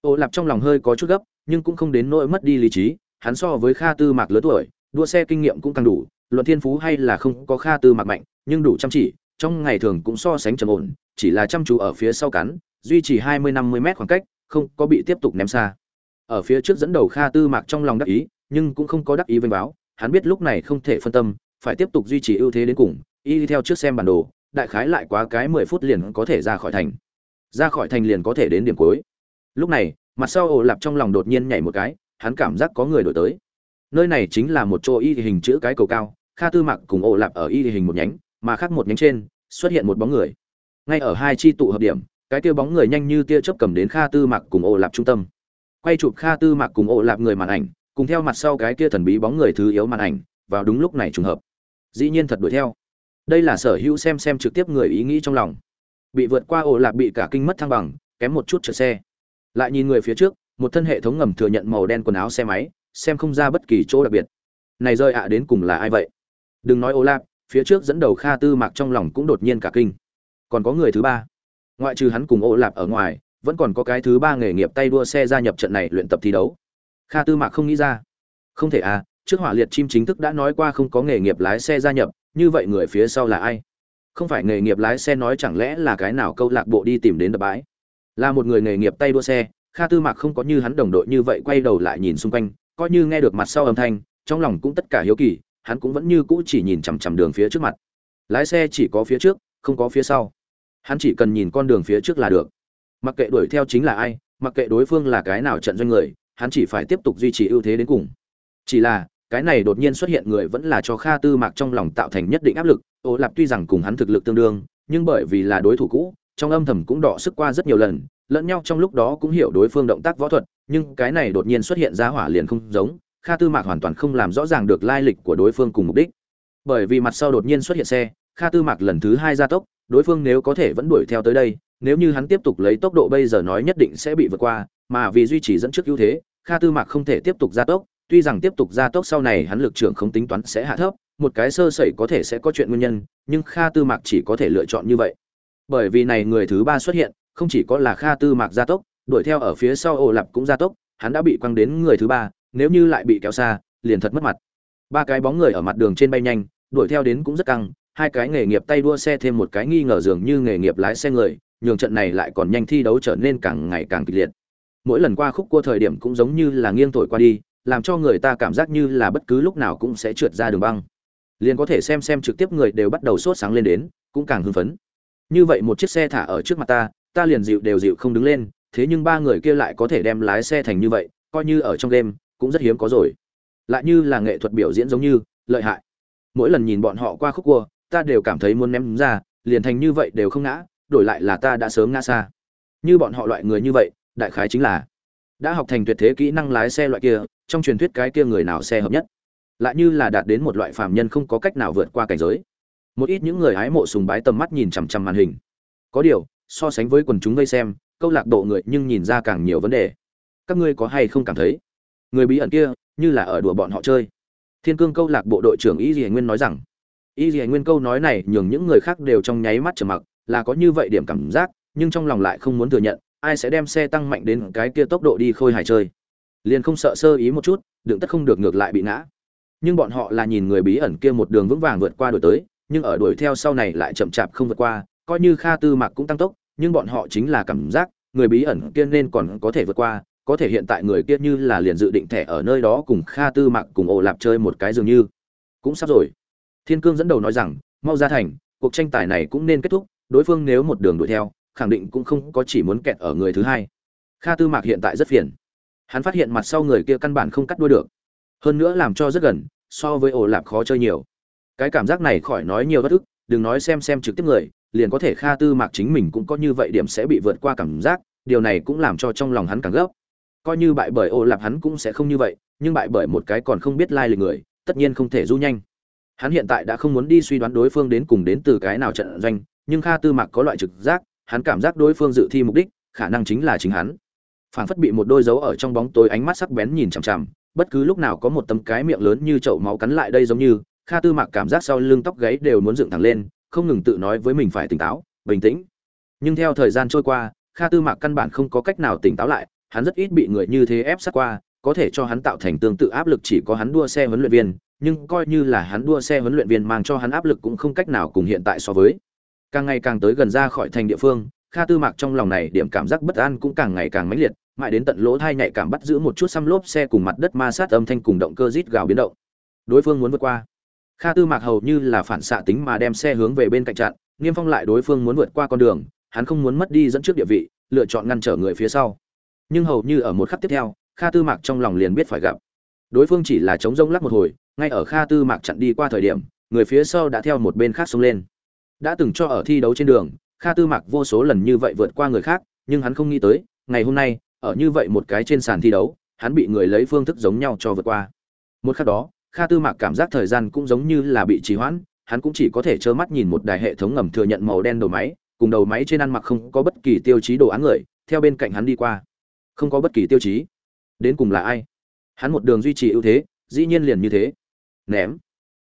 Speaker 1: Ô lạp trong lòng hơi có chút gấp, nhưng cũng không đến nỗi mất đi lý trí hắn so với kha tư mạc lớn tuổi, đua xe kinh nghiệm cũng càng đủ, luận thiên phú hay là không có kha tư mạc mạnh, nhưng đủ chăm chỉ, trong ngày thường cũng so sánh trầm ổn, chỉ là chăm chú ở phía sau cắn, duy trì hai mươi năm mươi mét khoảng cách, không có bị tiếp tục ném xa. Ở phía trước dẫn đầu kha tư mạc trong lòng đắc ý, nhưng cũng không có đắc ý vênh báo, hắn biết lúc này không thể phân tâm, phải tiếp tục duy trì ưu thế đến cùng, y theo trước xem bản đồ, đại khái lại quá cái mười phút liền có thể ra khỏi thành. Ra khỏi thành liền có thể đến điểm cuối. Lúc này, mặt sau ổ lạp trong lòng đột nhiên nhảy một cái hắn cảm giác có người đổi tới. Nơi này chính là một chỗ y hình chữ cái cầu cao, kha tư mạc cùng ổ lạp ở y hình một nhánh, mà khác một nhánh trên, xuất hiện một bóng người. Ngay ở hai chi tụ hợp điểm, cái tia bóng người nhanh như tia chớp cầm đến kha tư mạc cùng ổ lạp trung tâm. Quay chụp kha tư mạc cùng ổ lạp người màn ảnh, cùng theo mặt sau cái kia thần bí bóng người thứ yếu màn ảnh, vào đúng lúc này trùng hợp. Dĩ nhiên thật đuổi theo. Đây là sở hữu xem xem trực tiếp người ý nghĩ trong lòng. Bị vượt qua ổ lạp bị cả kinh mất thăng bằng, kém một chút chở xe. Lại nhìn người phía trước một thân hệ thống ngầm thừa nhận màu đen quần áo xe máy, xem không ra bất kỳ chỗ đặc biệt. Này rơi ạ đến cùng là ai vậy? Đừng nói ô lạp phía trước dẫn đầu kha tư mạc trong lòng cũng đột nhiên cả kinh. Còn có người thứ ba. Ngoại trừ hắn cùng ô lạp ở ngoài, vẫn còn có cái thứ ba nghề nghiệp tay đua xe gia nhập trận này luyện tập thi đấu. Kha tư mạc không nghĩ ra. Không thể à trước hỏa liệt chim chính thức đã nói qua không có nghề nghiệp lái xe gia nhập, như vậy người phía sau là ai? Không phải nghề nghiệp lái xe nói chẳng lẽ là cái nào câu lạc bộ đi tìm đến đập bãi? Là một người nghề nghiệp tay đua xe kha tư mạc không có như hắn đồng đội như vậy quay đầu lại nhìn xung quanh, coi như nghe được mặt sau âm thanh, trong lòng cũng tất cả hiếu kỳ, hắn cũng vẫn như cũ chỉ nhìn chằm chằm đường phía trước mặt. Lái xe chỉ có phía trước, không có phía sau. Hắn chỉ cần nhìn con đường phía trước là được. Mặc kệ đuổi theo chính là ai, mặc kệ đối phương là cái nào trận doanh người, hắn chỉ phải tiếp tục duy trì ưu thế đến cùng. Chỉ là, cái này đột nhiên xuất hiện người vẫn là cho kha tư mạc trong lòng tạo thành nhất định áp lực. Ô lạp tuy rằng cùng hắn thực lực tương đương, nhưng bởi vì là đối thủ cũ, trong âm thầm cũng đọ sức qua rất nhiều lần lẫn nhau trong lúc đó cũng hiểu đối phương động tác võ thuật, nhưng cái này đột nhiên xuất hiện ra hỏa liền không giống, kha tư mạc hoàn toàn không làm rõ ràng được lai lịch của đối phương cùng mục đích. Bởi vì mặt sau đột nhiên xuất hiện xe, kha tư mạc lần thứ hai gia tốc, đối phương nếu có thể vẫn đuổi theo tới đây, nếu như hắn tiếp tục lấy tốc độ bây giờ nói nhất định sẽ bị vượt qua, mà vì duy trì dẫn trước ưu thế, kha tư mạc không thể tiếp tục gia tốc, tuy rằng tiếp tục gia tốc sau này hắn lực trưởng không tính toán sẽ hạ thấp, một cái sơ sẩy có thể sẽ có chuyện nguyên nhân, nhưng kha tư mạc chỉ có thể lựa chọn như vậy. Bởi vì này người thứ ba xuất hiện không chỉ có là kha tư mạc gia tốc, đuổi theo ở phía sau Ô lạp cũng gia tốc, hắn đã bị quăng đến người thứ ba, nếu như lại bị kéo xa, liền thật mất mặt. Ba cái bóng người ở mặt đường trên bay nhanh, đuổi theo đến cũng rất căng, hai cái nghề nghiệp tay đua xe thêm một cái nghi ngờ dường như nghề nghiệp lái xe người, nhường trận này lại còn nhanh thi đấu trở nên càng ngày càng kịch liệt. Mỗi lần qua khúc cua thời điểm cũng giống như là nghiêng thổi qua đi, làm cho người ta cảm giác như là bất cứ lúc nào cũng sẽ trượt ra đường băng. Liền có thể xem xem trực tiếp người đều bắt đầu sốt sáng lên đến, cũng càng hưng phấn. Như vậy một chiếc xe thả ở trước mặt ta ta liền dịu đều dịu không đứng lên, thế nhưng ba người kia lại có thể đem lái xe thành như vậy, coi như ở trong đêm cũng rất hiếm có rồi. Lại như là nghệ thuật biểu diễn giống như, lợi hại. Mỗi lần nhìn bọn họ qua khúc cua, ta đều cảm thấy muốn ném ra, liền thành như vậy đều không ngã, đổi lại là ta đã sớm ngã xa. Như bọn họ loại người như vậy, đại khái chính là đã học thành tuyệt thế kỹ năng lái xe loại kia, trong truyền thuyết cái kia người nào xe hợp nhất. Lại như là đạt đến một loại phàm nhân không có cách nào vượt qua cảnh giới. Một ít những người hái mộ sùng bái tầm mắt nhìn chằm chằm màn hình. Có điều so sánh với quần chúng vây xem, câu lạc bộ người nhưng nhìn ra càng nhiều vấn đề. Các ngươi có hay không cảm thấy? Người bí ẩn kia, như là ở đùa bọn họ chơi. Thiên cương câu lạc bộ đội trưởng y dì nguyên nói rằng, y dì nguyên câu nói này nhường những người khác đều trong nháy mắt trở mặc, là có như vậy điểm cảm giác, nhưng trong lòng lại không muốn thừa nhận, ai sẽ đem xe tăng mạnh đến cái kia tốc độ đi khôi hài chơi. Liền không sợ sơ ý một chút đừng tất không được ngược lại bị ngã. Nhưng bọn họ là nhìn người bí ẩn kia một đường vững vàng vượt qua đuổi tới, nhưng ở đuổi theo sau này lại chậm chạp không vượt qua coi như kha tư mạc cũng tăng tốc, nhưng bọn họ chính là cảm giác người bí ẩn kia nên còn có thể vượt qua, có thể hiện tại người kia như là liền dự định thẻ ở nơi đó cùng kha tư mạc cùng ổ lạp chơi một cái dường như. Cũng sắp rồi. Thiên cương dẫn đầu nói rằng, mau ra thành, cuộc tranh tài này cũng nên kết thúc, đối phương nếu một đường đuổi theo, khẳng định cũng không có chỉ muốn kẹt ở người thứ hai. Kha tư mạc hiện tại rất phiền. Hắn phát hiện mặt sau người kia căn bản không cắt đuôi được. Hơn nữa làm cho rất gần, so với ổ lạp khó chơi nhiều. Cái cảm giác này khỏi nói nhiều bất ức, đừng nói xem xem trực tiếp người liền có thể kha tư mạc chính mình cũng có như vậy điểm sẽ bị vượt qua cảm giác, điều này cũng làm cho trong lòng hắn càng gấp. Coi như bại bởi ô lạp hắn cũng sẽ không như vậy, nhưng bại bởi một cái còn không biết lai lịch người, tất nhiên không thể du nhanh. Hắn hiện tại đã không muốn đi suy đoán đối phương đến cùng đến từ cái nào trận doanh, nhưng kha tư mạc có loại trực giác, hắn cảm giác đối phương dự thi mục đích, khả năng chính là chính hắn. Phảng phất bị một đôi dấu ở trong bóng tối ánh mắt sắc bén nhìn chằm chằm, bất cứ lúc nào có một tấm cái miệng lớn như chậu máu cắn lại đây giống như, kha tư mạc cảm giác sau lưng tóc gáy đều muốn dựng thẳng lên không ngừng tự nói với mình phải tỉnh táo, bình tĩnh. Nhưng theo thời gian trôi qua, kha tư mạc căn bản không có cách nào tỉnh táo lại, hắn rất ít bị người như thế ép sát qua, có thể cho hắn tạo thành tương tự áp lực chỉ có hắn đua xe huấn luyện viên, nhưng coi như là hắn đua xe huấn luyện viên mang cho hắn áp lực cũng không cách nào cùng hiện tại so với. Càng ngày càng tới gần ra khỏi thành địa phương, kha tư mạc trong lòng này điểm cảm giác bất an cũng càng ngày càng mãnh liệt, mãi đến tận lỗ thai nhạy cảm bắt giữ một chút xăm lốp xe cùng mặt đất ma sát âm thanh cùng động cơ rít gào biến động. Đối phương muốn vượt qua kha tư mạc hầu như là phản xạ tính mà đem xe hướng về bên cạnh chặn niêm phong lại đối phương muốn vượt qua con đường, hắn không muốn mất đi dẫn trước địa vị, lựa chọn ngăn trở người phía sau. Nhưng hầu như ở một khắc tiếp theo, kha tư mạc trong lòng liền biết phải gặp. Đối phương chỉ là chống rông lắc một hồi, ngay ở kha tư mạc chặn đi qua thời điểm, người phía sau đã theo một bên khác xông lên. Đã từng cho ở thi đấu trên đường, kha tư mạc vô số lần như vậy vượt qua người khác, nhưng hắn không nghĩ tới, ngày hôm nay, ở như vậy một cái trên sàn thi đấu, hắn bị người lấy phương thức giống nhau cho vượt qua. Một khắc đó kha tư mạc cảm giác thời gian cũng giống như là bị trì hoãn, hắn cũng chỉ có thể trơ mắt nhìn một đài hệ thống ngầm thừa nhận màu đen đầu máy, cùng đầu máy trên ăn mặc không có bất kỳ tiêu chí đồ án người, theo bên cạnh hắn đi qua. Không có bất kỳ tiêu chí. Đến cùng là ai? Hắn một đường duy trì ưu thế, dĩ nhiên liền như thế. Ném.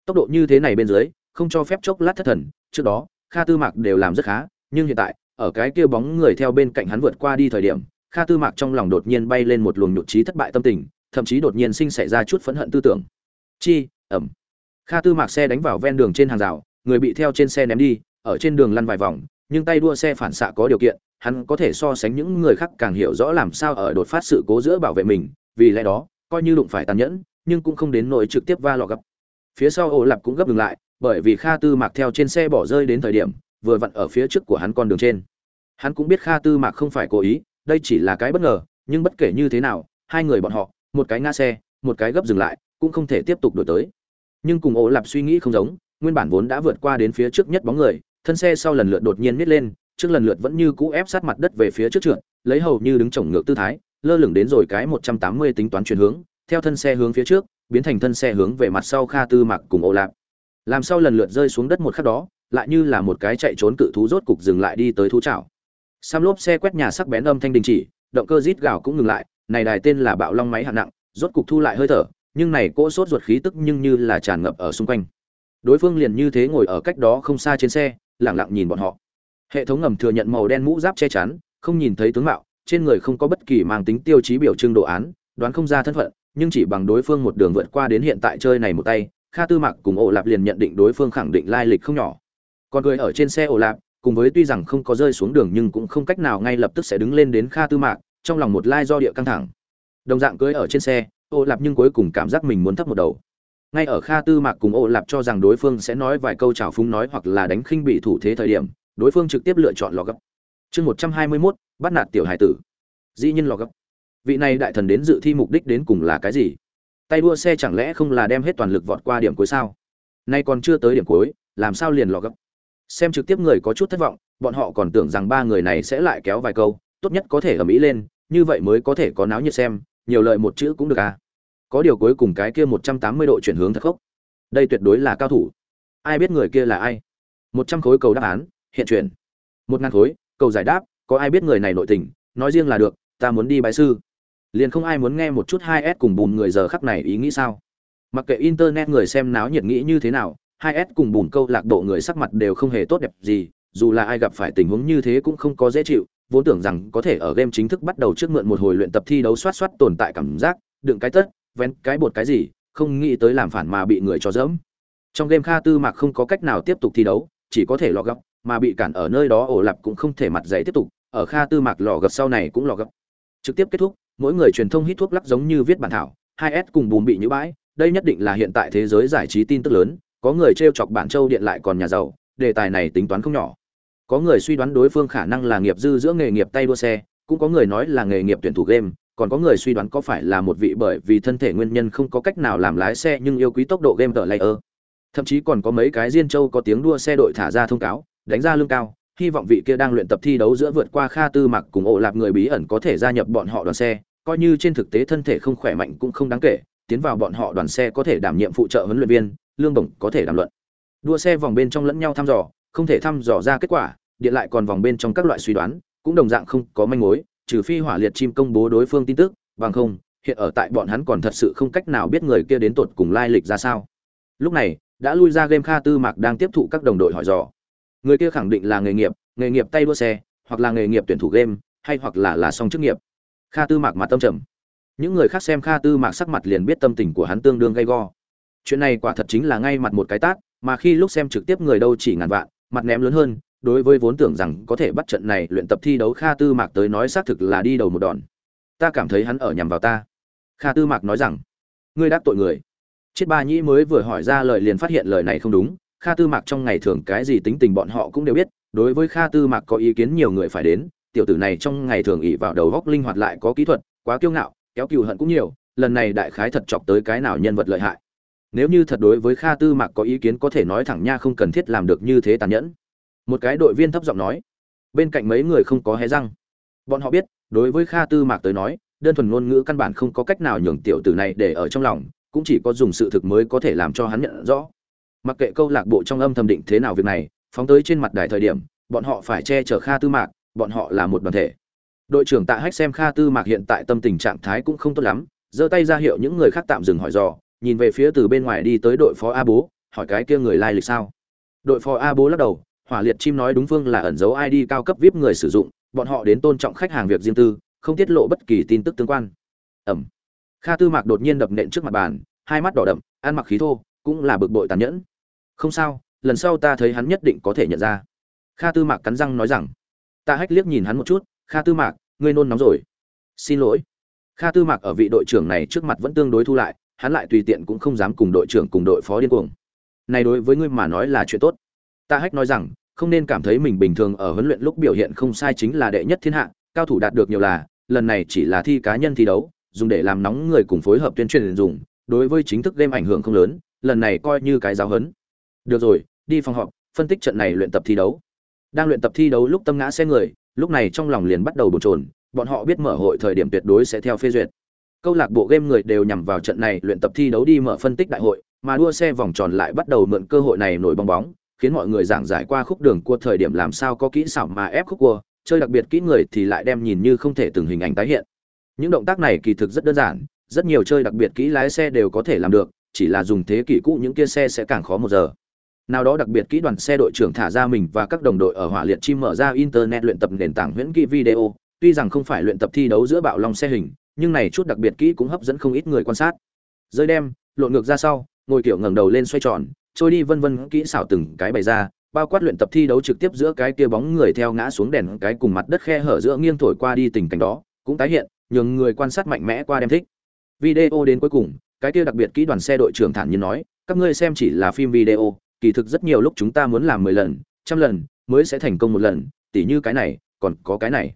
Speaker 1: Tốc độ như thế này bên dưới, không cho phép chốc lát thất thần, trước đó, kha tư mạc đều làm rất khá, nhưng hiện tại, ở cái kia bóng người theo bên cạnh hắn vượt qua đi thời điểm, kha tư mạc trong lòng đột nhiên bay lên một luồng nhụt chí thất bại tâm tình, thậm chí đột nhiên sinh xảy ra chút phẫn hận tư tưởng chi, ẩm. Kha tư mạc xe đánh vào ven đường trên hàng rào, người bị theo trên xe ném đi, ở trên đường lăn vài vòng, nhưng tay đua xe phản xạ có điều kiện, hắn có thể so sánh những người khác càng hiểu rõ làm sao ở đột phát sự cố giữa bảo vệ mình, vì lẽ đó, coi như đụng phải tàn nhẫn, nhưng cũng không đến nỗi trực tiếp va lọ gấp phía sau ô lạp cũng gấp dừng lại, bởi vì kha tư mạc theo trên xe bỏ rơi đến thời điểm, vừa vặn ở phía trước của hắn con đường trên. Hắn cũng biết kha tư mạc không phải cố ý, đây chỉ là cái bất ngờ, nhưng bất kể như thế nào, hai người bọn họ, một cái ngã xe, một cái gấp dừng lại cũng không thể tiếp tục đổi tới. Nhưng cùng ổ lạp suy nghĩ không giống, nguyên bản vốn đã vượt qua đến phía trước nhất bóng người, thân xe sau lần lượt đột nhiên nít lên, trước lần lượt vẫn như cũ ép sát mặt đất về phía trước trượt, lấy hầu như đứng chổng ngược tư thái, lơ lửng đến rồi cái một trăm tám mươi tính toán chuyển hướng, theo thân xe hướng phía trước, biến thành thân xe hướng về mặt sau kha tư mặc cùng ổ lạp. Làm sau lần lượt rơi xuống đất một khắc đó, lại như là một cái chạy trốn cự thú rốt cục dừng lại đi tới thú chảo sam lốp xe quét nhà sắc bén âm thanh đình chỉ, động cơ rít gào cũng ngừng lại, này đài tên là bạo long máy hạng nặng, rốt cục thu lại hơi thở nhưng này cỗ sốt ruột khí tức nhưng như là tràn ngập ở xung quanh. Đối phương liền như thế ngồi ở cách đó không xa trên xe lẳng lặng nhìn bọn họ. Hệ thống ngầm thừa nhận màu đen mũ giáp che chắn, không nhìn thấy tướng mạo, trên người không có bất kỳ mang tính tiêu chí biểu trưng đồ án, đoán không ra thân phận, nhưng chỉ bằng đối phương một đường vượt qua đến hiện tại chơi này một tay, kha tư mặc cùng ổ lạp liền nhận định đối phương khẳng định lai lịch không nhỏ. Còn người ở trên xe ổ lạp, cùng với tuy rằng không có rơi xuống đường nhưng cũng không cách nào ngay lập tức sẽ đứng lên đến kha tư mạc, trong lòng một lai do địa căng thẳng. Đồng dạng cưới ở trên xe ô lạp nhưng cuối cùng cảm giác mình muốn thấp một đầu. Ngay ở kha tư mạc cùng ô lạp cho rằng đối phương sẽ nói vài câu trào phúng nói hoặc là đánh khinh bị thủ thế thời điểm, đối phương trực tiếp lựa chọn lò gấp. Chương một trăm hai mươi mốt, bắt nạt tiểu hải tử. Dĩ nhiên lò gấp. Vị này đại thần đến dự thi mục đích đến cùng là cái gì? Tay đua xe chẳng lẽ không là đem hết toàn lực vọt qua điểm cuối sao? Nay còn chưa tới điểm cuối, làm sao liền lò gấp? Xem trực tiếp người có chút thất vọng, bọn họ còn tưởng rằng ba người này sẽ lại kéo vài câu, tốt nhất có thể ở mỹ lên, như vậy mới có thể có náo nhiệt xem, nhiều lợi một chữ cũng được à? Có điều cuối cùng cái kia một trăm tám mươi độ chuyển hướng thật khốc. Đây tuyệt đối là cao thủ. Ai biết người kia là ai? Một trăm khối cầu đáp án, hiện chuyển. Một ngàn khối, cầu giải đáp, có ai biết người này nội tình? Nói riêng là được, ta muốn đi bái sư. Liền không ai muốn nghe một chút hai s cùng bùn người giờ khắc này ý nghĩ sao? Mặc kệ internet người xem náo nhiệt nghĩ như thế nào, hai s cùng bùn câu lạc bộ người sắc mặt đều không hề tốt đẹp gì, dù là ai gặp phải tình huống như thế cũng không có dễ chịu, vốn tưởng rằng có thể ở game chính thức bắt đầu trước mượn một hồi luyện tập thi đấu soát soát tồn tại cảm giác, đựng cái tất vén cái bột cái gì, không nghĩ tới làm phản mà bị người cho dẫm. Trong game kha tư mạc không có cách nào tiếp tục thi đấu, chỉ có thể lò gấp mà bị cản ở nơi đó ổ lạp cũng không thể mặt dày tiếp tục, ở kha tư mạc lò gập sau này cũng lò gập. Trực tiếp kết thúc, mỗi người truyền thông hít thuốc lắc giống như viết bản thảo, hai s cùng bùm bị như bãi, đây nhất định là hiện tại thế giới giải trí tin tức lớn, có người t chọc bản châu điện lại còn nhà giàu, đề tài này tính toán không nhỏ. Có người suy đoán đối phương khả năng là nghiệp dư giữa nghề nghiệp tay đua xe, cũng có người nói là nghề nghiệp tuyển thủ game còn có người suy đoán có phải là một vị bởi vì thân thể nguyên nhân không có cách nào làm lái xe nhưng yêu quý tốc độ game tờ layer. Thậm chí còn có mấy cái diên châu có tiếng đua xe đội thả ra thông cáo, đánh ra lương cao, hy vọng vị kia đang luyện tập thi đấu giữa vượt qua kha tư mặc cùng ổ lạp người bí ẩn có thể gia nhập bọn họ đoàn xe, coi như trên thực tế thân thể không khỏe mạnh cũng không đáng kể, tiến vào bọn họ đoàn xe có thể đảm nhiệm phụ trợ huấn luyện viên, lương bổng có thể đàm luận. Đua xe vòng bên trong lẫn nhau thăm dò, không thể thăm dò ra kết quả, điện lại còn vòng bên trong các loại suy đoán, cũng đồng dạng không có manh mối trừ phi hỏa liệt chim công bố đối phương tin tức, bằng không, hiện ở tại bọn hắn còn thật sự không cách nào biết người kia đến tột cùng lai lịch ra sao. Lúc này, đã lui ra game kha tư mạc đang tiếp thụ các đồng đội hỏi dò. Người kia khẳng định là nghề nghiệp nghề nghiệp tay đua xe, hoặc là nghề nghiệp tuyển thủ game, hay hoặc là là song chức nghiệp. Kha tư mạc mặt tâm trầm. Những người khác xem kha tư mạc sắc mặt liền biết tâm tình của hắn tương đương gay go. Chuyện này quả thật chính là ngay mặt một cái tát, mà khi lúc xem trực tiếp người đâu chỉ ngàn vạn, mặt ném lớn hơn đối với vốn tưởng rằng có thể bắt trận này luyện tập thi đấu, kha tư mạc tới nói xác thực là đi đầu một đòn. Ta cảm thấy hắn ở nhằm vào ta. Kha tư mạc nói rằng, ngươi đắc tội người. Triết ba nhĩ mới vừa hỏi ra lời liền phát hiện lời này không đúng. Kha tư mạc trong ngày thường cái gì tính tình bọn họ cũng đều biết. Đối với kha tư mạc có ý kiến nhiều người phải đến. Tiểu tử này trong ngày thường ỉ vào đầu góc linh hoạt lại có kỹ thuật, quá kiêu ngạo, kéo cừu hận cũng nhiều. Lần này đại khái thật chọc tới cái nào nhân vật lợi hại. Nếu như thật đối với kha tư mạc có ý kiến có thể nói thẳng nha, không cần thiết làm được như thế tàn nhẫn một cái đội viên thấp giọng nói. Bên cạnh mấy người không có hé răng. Bọn họ biết, đối với kha tư mạc tới nói, đơn thuần ngôn ngữ căn bản không có cách nào nhường tiểu tử này để ở trong lòng, cũng chỉ có dùng sự thực mới có thể làm cho hắn nhận rõ. Mặc kệ câu lạc bộ trong âm thầm định thế nào việc này, phóng tới trên mặt đài thời điểm, bọn họ phải che chở kha tư mạc, bọn họ là một đoàn thể. Đội trưởng tạ hách xem kha tư mạc hiện tại tâm tình trạng thái cũng không tốt lắm, giơ tay ra hiệu những người khác tạm dừng hỏi dò, nhìn về phía từ bên ngoài đi tới đội phó a bố, hỏi cái kia người lai lịch sao. Đội phó a bố lắc đầu hỏa liệt chim nói đúng phương là ẩn dấu id cao cấp vip người sử dụng, bọn họ đến tôn trọng khách hàng việc riêng tư, không tiết lộ bất kỳ tin tức tương quan. Ẩm. Kha tư mạc đột nhiên đập nện trước mặt bàn, hai mắt đỏ đậm, ăn mặc khí thô, cũng là bực bội tàn nhẫn. Không sao, lần sau ta thấy hắn nhất định có thể nhận ra. Kha tư mạc cắn răng nói rằng. Ta hách liếc nhìn hắn một chút, kha tư mạc, ngươi nôn nóng rồi. Xin lỗi. Kha tư mạc ở vị đội trưởng này trước mặt vẫn tương đối thu lại, hắn lại tùy tiện cũng không dám cùng đội trưởng cùng đội phó điên cuồng. Này đối với ngươi mà nói là chuyện tốt. Ta hách nói rằng không nên cảm thấy mình bình thường ở huấn luyện lúc biểu hiện không sai chính là đệ nhất thiên hạ, cao thủ đạt được nhiều là, lần này chỉ là thi cá nhân thi đấu, dùng để làm nóng người cùng phối hợp tuyên truyền dùng, đối với chính thức game ảnh hưởng không lớn, lần này coi như cái giáo hấn được rồi, đi phòng họp, phân tích trận này luyện tập thi đấu. Đang luyện tập thi đấu lúc tâm ngã xe người, lúc này trong lòng liền bắt đầu bồn chồn, bọn họ biết mở hội thời điểm tuyệt đối sẽ theo phê duyệt. Câu lạc bộ game người đều nhằm vào trận này luyện tập thi đấu đi mở phân tích đại hội, mà đua xe vòng tròn lại bắt đầu mượn cơ hội này nổi bong bóng khiến mọi người giảng giải qua khúc đường cua thời điểm làm sao có kỹ xảo mà ép khúc cua, chơi đặc biệt kỹ người thì lại đem nhìn như không thể từng hình ảnh tái hiện. Những động tác này kỳ thực rất đơn giản, rất nhiều chơi đặc biệt kỹ lái xe đều có thể làm được, chỉ là dùng thế kỷ cũ những kia xe sẽ càng khó một giờ. Nào đó đặc biệt kỹ đoàn xe đội trưởng thả ra mình và các đồng đội ở hỏa liệt chim mở ra internet luyện tập nền tảng huyễn kỹ video, tuy rằng không phải luyện tập thi đấu giữa bạo long xe hình, nhưng này chút đặc biệt kỹ cũng hấp dẫn không ít người quan sát. Rơi đem, lộn ngược ra sau, ngồi kiểu ngẩng đầu lên xoay tròn trôi đi vân vân kỹ xảo từng cái bày ra, bao quát luyện tập thi đấu trực tiếp giữa cái kia bóng người theo ngã xuống đèn cái cùng mặt đất khe hở giữa nghiêng thổi qua đi tình cảnh đó, cũng tái hiện, nhường người quan sát mạnh mẽ qua đem thích. Video đến cuối cùng, cái kia đặc biệt kỹ đoàn xe đội trưởng thản nhiên nói, các ngươi xem chỉ là phim video, kỳ thực rất nhiều lúc chúng ta muốn làm mười lần, trăm lần, mới sẽ thành công một lần, tỉ như cái này, còn có cái này.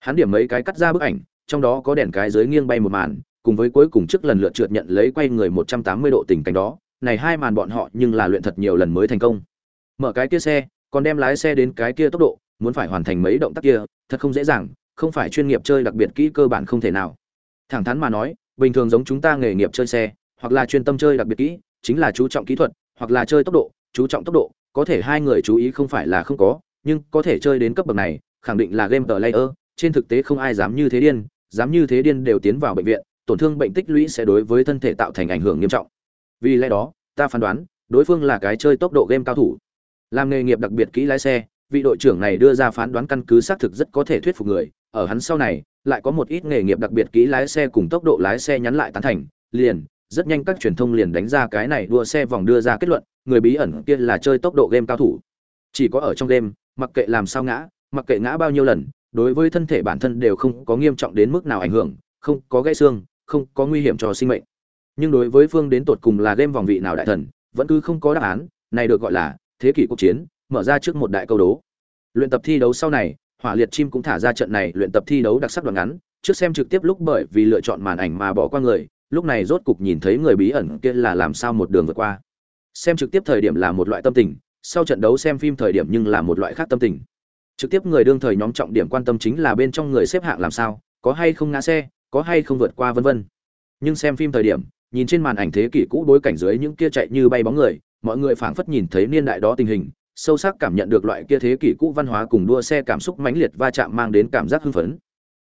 Speaker 1: Hắn điểm mấy cái cắt ra bức ảnh, trong đó có đèn cái dưới nghiêng bay một màn, cùng với cuối cùng trước lần lượt trượt nhận lấy quay người một trăm tám mươi độ tình cảnh đó này hai màn bọn họ nhưng là luyện thật nhiều lần mới thành công. Mở cái kia xe, còn đem lái xe đến cái kia tốc độ, muốn phải hoàn thành mấy động tác kia, thật không dễ dàng, không phải chuyên nghiệp chơi đặc biệt kỹ cơ bản không thể nào. Thẳng thắn mà nói, bình thường giống chúng ta nghề nghiệp chơi xe, hoặc là chuyên tâm chơi đặc biệt kỹ, chính là chú trọng kỹ thuật, hoặc là chơi tốc độ, chú trọng tốc độ, có thể hai người chú ý không phải là không có, nhưng có thể chơi đến cấp bậc này, khẳng định là game player trên thực tế không ai dám như thế điên, dám như thế điên đều tiến vào bệnh viện, tổn thương bệnh tích lũy sẽ đối với thân thể tạo thành ảnh hưởng nghiêm trọng vì lẽ đó, ta phán đoán, đối phương là cái chơi tốc độ game cao thủ. Làm nghề nghiệp đặc biệt kỹ lái xe, vị đội trưởng này đưa ra phán đoán căn cứ xác thực rất có thể thuyết phục người. Ở hắn sau này, lại có một ít nghề nghiệp đặc biệt kỹ lái xe cùng tốc độ lái xe nhắn lại tán thành, liền, rất nhanh các truyền thông liền đánh ra cái này đua xe vòng đưa ra kết luận, người bí ẩn kia là chơi tốc độ game cao thủ. Chỉ có ở trong game, mặc kệ làm sao ngã, mặc kệ ngã bao nhiêu lần, đối với thân thể bản thân đều không có nghiêm trọng đến mức nào ảnh hưởng, không có gãy xương, không có nguy hiểm cho sinh mệnh nhưng đối với phương đến tột cùng là game vòng vị nào đại thần, vẫn cứ không có đáp án, này được gọi là thế kỷ cuộc chiến, mở ra trước một đại câu đố. Luyện tập thi đấu sau này, hỏa liệt chim cũng thả ra trận này luyện tập thi đấu đặc sắc đoạn ngắn, trước xem trực tiếp lúc bởi vì lựa chọn màn ảnh mà bỏ qua người, lúc này rốt cục nhìn thấy người bí ẩn kia là làm sao một đường vượt qua. Xem trực tiếp thời điểm là một loại tâm tình, sau trận đấu xem phim thời điểm nhưng là một loại khác tâm tình. Trực tiếp người đương thời nhóm trọng điểm quan tâm chính là bên trong người xếp hạng làm sao, có hay không ngã xe, có hay không vượt qua vân vân. Nhưng xem phim thời điểm nhìn trên màn ảnh thế kỷ cũ bối cảnh dưới những kia chạy như bay bóng người mọi người phảng phất nhìn thấy niên đại đó tình hình sâu sắc cảm nhận được loại kia thế kỷ cũ văn hóa cùng đua xe cảm xúc mãnh liệt va chạm mang đến cảm giác hưng phấn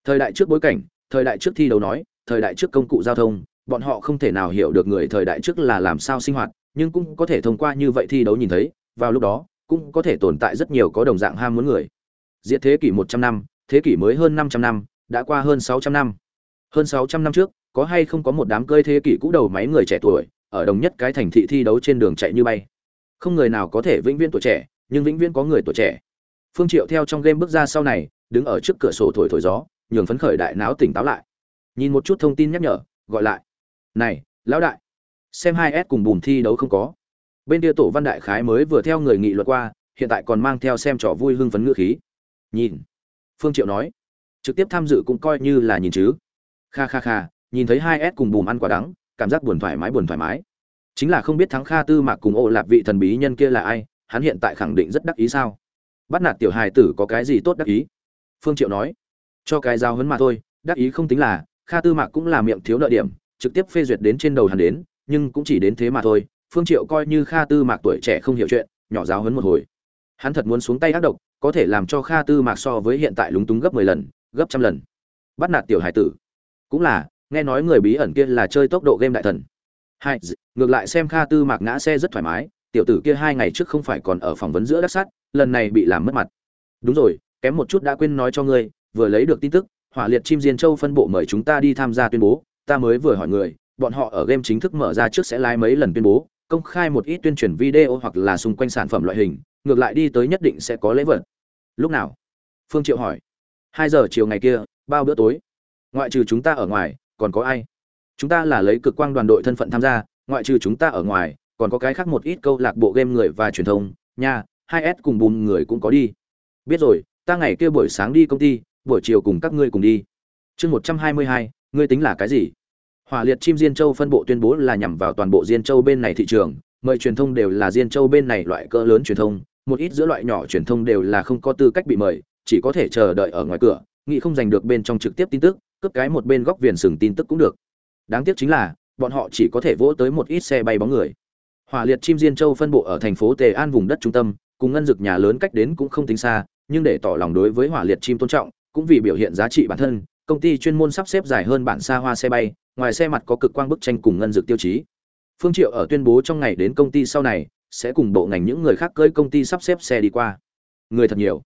Speaker 1: thời đại trước bối cảnh thời đại trước thi đấu nói thời đại trước công cụ giao thông bọn họ không thể nào hiểu được người thời đại trước là làm sao sinh hoạt nhưng cũng có thể thông qua như vậy thi đấu nhìn thấy vào lúc đó cũng có thể tồn tại rất nhiều có đồng dạng ham muốn người Diệt thế kỷ 100 năm, thế kỷ mới hơn 500 năm, đã qua hơn 600 năm. Hơn 600 năm trước, có hay không có một đám cơi thế kỷ cũ đầu máy người trẻ tuổi, ở đồng nhất cái thành thị thi đấu trên đường chạy như bay. Không người nào có thể vĩnh viễn tuổi trẻ, nhưng vĩnh viễn có người tuổi trẻ. Phương Triệu theo trong game bước ra sau này, đứng ở trước cửa sổ thổi thổi gió, nhường phấn khởi đại não tỉnh táo lại. Nhìn một chút thông tin nhắc nhở, gọi lại. "Này, lão đại, xem hai s cùng bùn thi đấu không có?" Bên kia tổ Văn Đại Khái mới vừa theo người nghị luật qua, hiện tại còn mang theo xem trò vui hưng phấn ngựa khí nhìn phương triệu nói trực tiếp tham dự cũng coi như là nhìn chứ kha kha kha nhìn thấy hai s cùng bùm ăn quả đắng cảm giác buồn thoải mái buồn thoải mái. Chính là không biết thắng kha tư mạc cùng ô lạp vị thần bí nhân kia là ai hắn hiện tại khẳng định rất đắc ý sao? Bắt nạt tiểu hài tử có cái gì tốt đắc ý? Phương triệu nói. Cho cái giao hấn mà thôi đắc ý không tính là kha tư mạc cũng là miệng thiếu nợ điểm trực tiếp phê duyệt đến trên đầu hắn đến nhưng cũng chỉ đến thế mà thôi. Phương triệu coi như kha tư mạc tuổi trẻ không hiểu chuyện nhỏ giáo hấn một hồi. Hắn thật muốn xuống tay ác độc có thể làm cho Kha Tư Mạc so với hiện tại lúng túng gấp 10 lần, gấp trăm lần. Bắt nạt tiểu hải tử. Cũng là, nghe nói người bí ẩn kia là chơi tốc độ game đại thần. Hai, ngược lại xem Kha Tư Mạc ngã xe rất thoải mái, tiểu tử kia hai ngày trước không phải còn ở phỏng vấn giữa đắc sát, lần này bị làm mất mặt. Đúng rồi, kém một chút đã quên nói cho ngươi, vừa lấy được tin tức, Hỏa Liệt Chim Diên Châu phân bộ mời chúng ta đi tham gia tuyên bố, ta mới vừa hỏi người, bọn họ ở game chính thức mở ra trước sẽ lái mấy lần tuyên bố, công khai một ít tuyên truyền video hoặc là xung quanh sản phẩm loại hình, ngược lại đi tới nhất định sẽ có lễ vật lúc nào phương triệu hỏi hai giờ chiều ngày kia bao bữa tối ngoại trừ chúng ta ở ngoài còn có ai? Chúng ta là lấy cực quang đoàn đội thân phận tham gia, ngoại trừ chúng ta ở ngoài, còn có cái khác một ít câu lạc bộ game người và truyền thông, nha, hai s cùng bùn người cũng có đi. Biết rồi, ta ngày kia buổi sáng đi công ty, buổi chiều cùng các ngươi cùng đi. Chương một trăm hai mươi hai, ngươi tính là cái gì? Hỏa liệt chim diên châu phân bộ tuyên bố là nhằm vào toàn bộ diên châu bên này thị trường, mời truyền thông đều là diên châu bên này loại cỡ lớn truyền thông, một ít giữa loại nhỏ truyền thông đều là không có tư cách bị mời, chỉ có thể chờ đợi ở ngoài cửa, nghĩ không giành được bên trong trực tiếp tin tức cướp cái một bên góc viền sừng tin tức cũng được. Đáng tiếc chính là, bọn họ chỉ có thể vỗ tới một ít xe bay bóng người. Hỏa liệt chim diên châu phân bộ ở thành phố tề an vùng đất trung tâm, cùng ngân dực nhà lớn cách đến cũng không tính xa, nhưng để tỏ lòng đối với hỏa liệt chim tôn trọng, cũng vì biểu hiện giá trị bản thân, công ty chuyên môn sắp xếp dài hơn bản xa hoa xe bay, ngoài xe mặt có cực quang bức tranh cùng ngân dực tiêu chí. Phương triệu ở tuyên bố trong ngày đến công ty sau này, sẽ cùng bộ ngành những người khác cưỡi công ty sắp xếp xe đi qua. Người thật nhiều.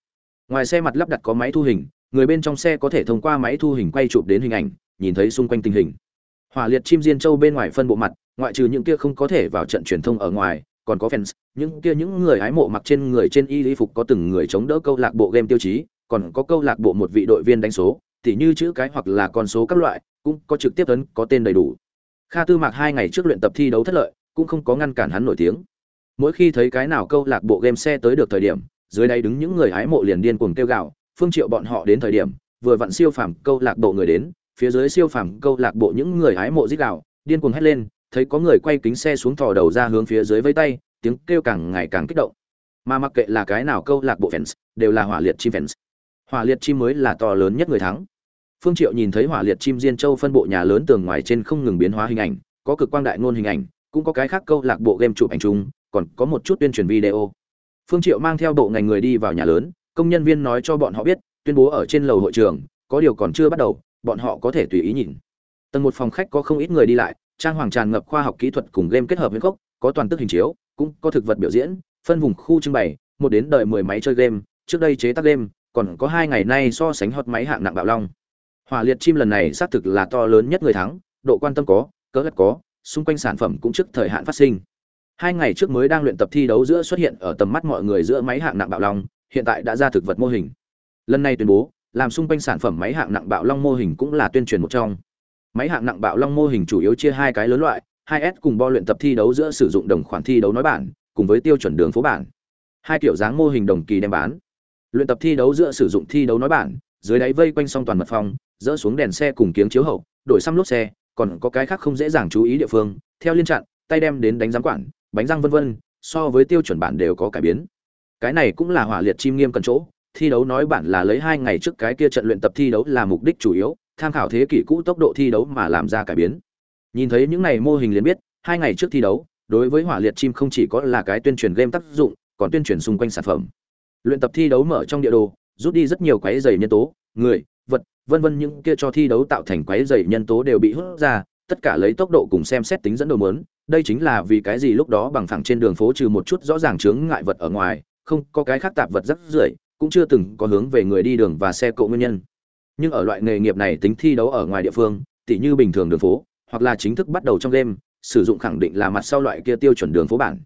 Speaker 1: Ngoài xe mặt lắp đặt có máy thu hình người bên trong xe có thể thông qua máy thu hình quay chụp đến hình ảnh nhìn thấy xung quanh tình hình hỏa liệt chim diên châu bên ngoài phân bộ mặt ngoại trừ những kia không có thể vào trận truyền thông ở ngoài còn có fans những kia những người hái mộ mặc trên người trên y lý phục có từng người chống đỡ câu lạc bộ game tiêu chí còn có câu lạc bộ một vị đội viên đánh số tỉ như chữ cái hoặc là con số các loại, cũng có trực tiếp tấn có tên đầy đủ. Kha Tư Mạc hai ngày trước luyện tập thi đấu thất lợi, cũng không có ngăn cản hắn nổi tiếng. Mỗi khi thấy cái nào câu lạc bộ game xe tới được thời điểm, dưới đây đứng những người hái mộ liền điên cuồng kêu gào, Phương Triệu bọn họ đến thời điểm, vừa vặn siêu phàm câu lạc bộ người đến, phía dưới siêu phàm câu lạc bộ những người hái mộ rít gào, điên cuồng hét lên, thấy có người quay kính xe xuống thò đầu ra hướng phía dưới vây tay, tiếng kêu càng ngày càng kích động. Mà mặc kệ là cái nào câu lạc bộ fans, đều là hỏa liệt chim fans. Hỏa liệt chim mới là to lớn nhất người thắng. Phương Triệu nhìn thấy hỏa liệt chim Diên Châu phân bộ nhà lớn tường ngoài trên không ngừng biến hóa hình ảnh, có cực quang đại ngôn hình ảnh, cũng có cái khác câu lạc bộ game chụp ảnh chung, còn có một chút tuyên truyền video. Phương Triệu mang theo bộ ngành người đi vào nhà lớn, công nhân viên nói cho bọn họ biết, tuyên bố ở trên lầu hội trường, có điều còn chưa bắt đầu, bọn họ có thể tùy ý nhìn. Tầng một phòng khách có không ít người đi lại, trang hoàng tràn ngập khoa học kỹ thuật cùng game kết hợp với gốc, có toàn tức hình chiếu, cũng có thực vật biểu diễn, phân vùng khu trưng bày, một đến đợi mười máy chơi game, trước đây chế tác game, còn có hai ngày nay so sánh hot máy hạng nặng bạo long. Hỏa liệt chim lần này xác thực là to lớn nhất người thắng, độ quan tâm có, cỡ gắt có, xung quanh sản phẩm cũng trước thời hạn phát sinh. Hai ngày trước mới đang luyện tập thi đấu giữa xuất hiện ở tầm mắt mọi người giữa máy hạng nặng bạo long, hiện tại đã ra thực vật mô hình. Lần này tuyên bố, làm xung quanh sản phẩm máy hạng nặng bạo long mô hình cũng là tuyên truyền một trong. Máy hạng nặng bạo long mô hình chủ yếu chia hai cái lớn loại, 2S cùng bo luyện tập thi đấu giữa sử dụng đồng khoản thi đấu nói bản, cùng với tiêu chuẩn đường phố bản. Hai kiểu dáng mô hình đồng kỳ đem bán. Luyện tập thi đấu giữa sử dụng thi đấu nói bản, dưới đáy vây quanh song toàn mật phong, dỡ xuống đèn xe cùng kiếng chiếu hậu, đổi xăm lốp xe, còn có cái khác không dễ dàng chú ý địa phương, theo liên chặn, tay đem đến đánh giám quản, bánh răng vân vân, so với tiêu chuẩn bản đều có cải biến. Cái này cũng là hỏa liệt chim nghiêm cần chỗ, thi đấu nói bản là lấy hai ngày trước cái kia trận luyện tập thi đấu là mục đích chủ yếu, tham khảo thế kỷ cũ tốc độ thi đấu mà làm ra cải biến. Nhìn thấy những này mô hình liền biết, hai ngày trước thi đấu, đối với hỏa liệt chim không chỉ có là cái tuyên truyền game tác dụng, còn tuyên truyền xung quanh sản phẩm. Luyện tập thi đấu mở trong địa đồ, rút đi rất nhiều quái dày nhân tố, người, vật, vân vân những kia cho thi đấu tạo thành quái dày nhân tố đều bị hút ra, tất cả lấy tốc độ cùng xem xét tính dẫn đầu mớn, đây chính là vì cái gì lúc đó bằng phẳng trên đường phố trừ một chút rõ ràng chướng ngại vật ở ngoài, không có cái khác tạp vật rất rưởi, cũng chưa từng có hướng về người đi đường và xe cộ nguyên nhân. Nhưng ở loại nghề nghiệp này tính thi đấu ở ngoài địa phương, tỉ như bình thường đường phố, hoặc là chính thức bắt đầu trong đêm, sử dụng khẳng định là mặt sau loại kia tiêu chuẩn đường phố bản.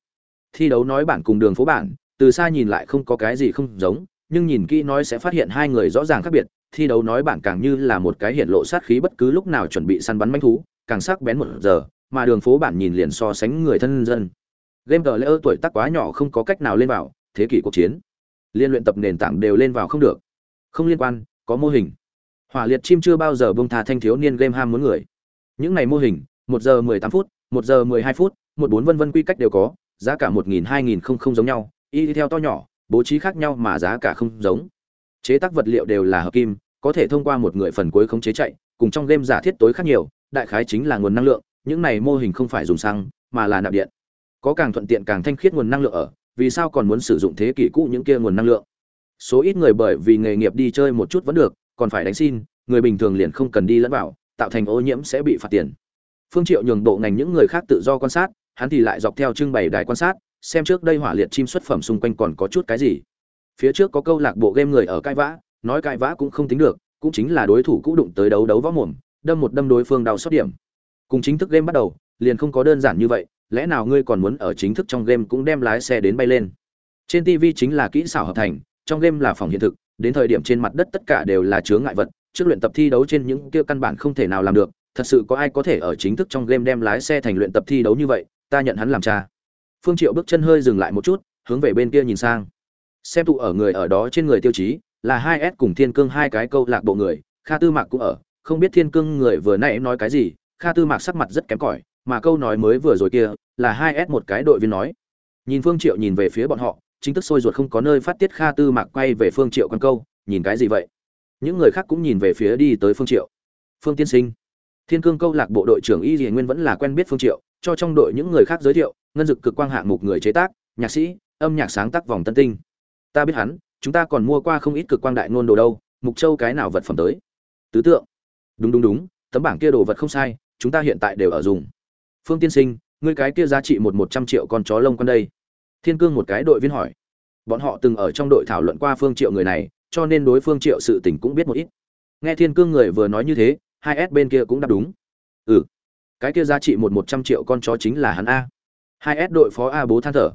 Speaker 1: Thi đấu nói bản cùng đường phố bản, từ xa nhìn lại không có cái gì không giống, nhưng nhìn kỹ nói sẽ phát hiện hai người rõ ràng khác biệt, thi đấu nói bản càng như là một cái hiện lộ sát khí bất cứ lúc nào chuẩn bị săn bắn manh thú, càng sắc bén một giờ, mà đường phố bản nhìn liền so sánh người thân dân. Game lỡ tuổi tác quá nhỏ không có cách nào lên vào, thế kỷ cuộc chiến. Liên luyện tập nền tảng đều lên vào không được. Không liên quan, có mô hình. Hỏa liệt chim chưa bao giờ buông tha thanh thiếu niên game ham muốn người. Những này mô hình, một giờ mười tám phút, một giờ mười hai phút, một bốn vân vân quy cách đều có, giá cả một nghìn hai nghìn không không giống nhau, y theo to nhỏ, bố trí khác nhau mà giá cả không giống. Chế tác vật liệu đều là hợp kim, có thể thông qua một người phần cuối khống chế chạy, cùng trong game giả thiết tối khác nhiều, đại khái chính là nguồn năng lượng, những này mô hình không phải dùng xăng, mà là nạp điện. Có càng thuận tiện càng thanh khiết nguồn năng lượng ở, vì sao còn muốn sử dụng thế kỷ cũ những kia nguồn năng lượng? Số ít người bởi vì nghề nghiệp đi chơi một chút vẫn được, còn phải đánh xin, người bình thường liền không cần đi lẫn vào, tạo thành ô nhiễm sẽ bị phạt tiền. Phương Triệu nhường bộ ngành những người khác tự do quan sát, hắn thì lại dọc theo trưng bày đài quan sát, xem trước đây hỏa liệt chim xuất phẩm xung quanh còn có chút cái gì. Phía trước có câu lạc bộ game người ở cãi vã, nói cãi vã cũng không tính được, cũng chính là đối thủ cũ đụng tới đấu đấu võ mồm, đâm một đâm đối phương đau sót điểm. Cùng chính thức game bắt đầu, liền không có đơn giản như vậy, lẽ nào ngươi còn muốn ở chính thức trong game cũng đem lái xe đến bay lên? Trên TV chính là kỹ xảo hợp thành, trong game là phòng hiện thực, đến thời điểm trên mặt đất tất cả đều là chướng ngại vật, trước luyện tập thi đấu trên những kia căn bản không thể nào làm được, thật sự có ai có thể ở chính thức trong game đem lái xe thành luyện tập thi đấu như vậy, ta nhận hắn làm cha. Phương Triệu bước chân hơi dừng lại một chút, hướng về bên kia nhìn sang. Xem tụ ở người ở đó trên người tiêu chí, là hai s cùng Thiên Cương hai cái câu lạc bộ người, Kha Tư Mạc cũng ở, không biết Thiên Cương người vừa nãy nói cái gì, Kha Tư Mạc sắc mặt rất kém cỏi, mà câu nói mới vừa rồi kia, là 2S một cái đội viên nói. Nhìn Phương Triệu nhìn về phía bọn họ, chính thức sôi ruột không có nơi phát tiết Kha Tư Mạc quay về Phương Triệu quan câu, nhìn cái gì vậy? Những người khác cũng nhìn về phía đi tới Phương Triệu. Phương Tiên Sinh, Thiên Cương câu lạc bộ đội trưởng Y Liễu Nguyên vẫn là quen biết Phương Triệu, cho trong đội những người khác giới thiệu, ngân dực cực quang hạng mục người chế tác, nhạc sĩ, âm nhạc sáng tác vòng tân tinh. Ta biết hắn, chúng ta còn mua qua không ít cực quang đại ngôn đồ đâu, mục châu cái nào vật phẩm tới. Tứ tượng. Đúng đúng đúng, tấm bảng kia đồ vật không sai, chúng ta hiện tại đều ở dùng. Phương Tiên Sinh, ngươi cái kia giá trị một một trăm triệu con chó lông con đây. Thiên Cương một cái đội viên hỏi. Bọn họ từng ở trong đội thảo luận qua Phương Triệu người này, cho nên đối Phương Triệu sự tình cũng biết một ít. Nghe Thiên Cương người vừa nói như thế, hai s bên kia cũng đáp đúng ừ cái kia giá trị một một trăm triệu con chó chính là hắn a hai s đội phó a bố than thở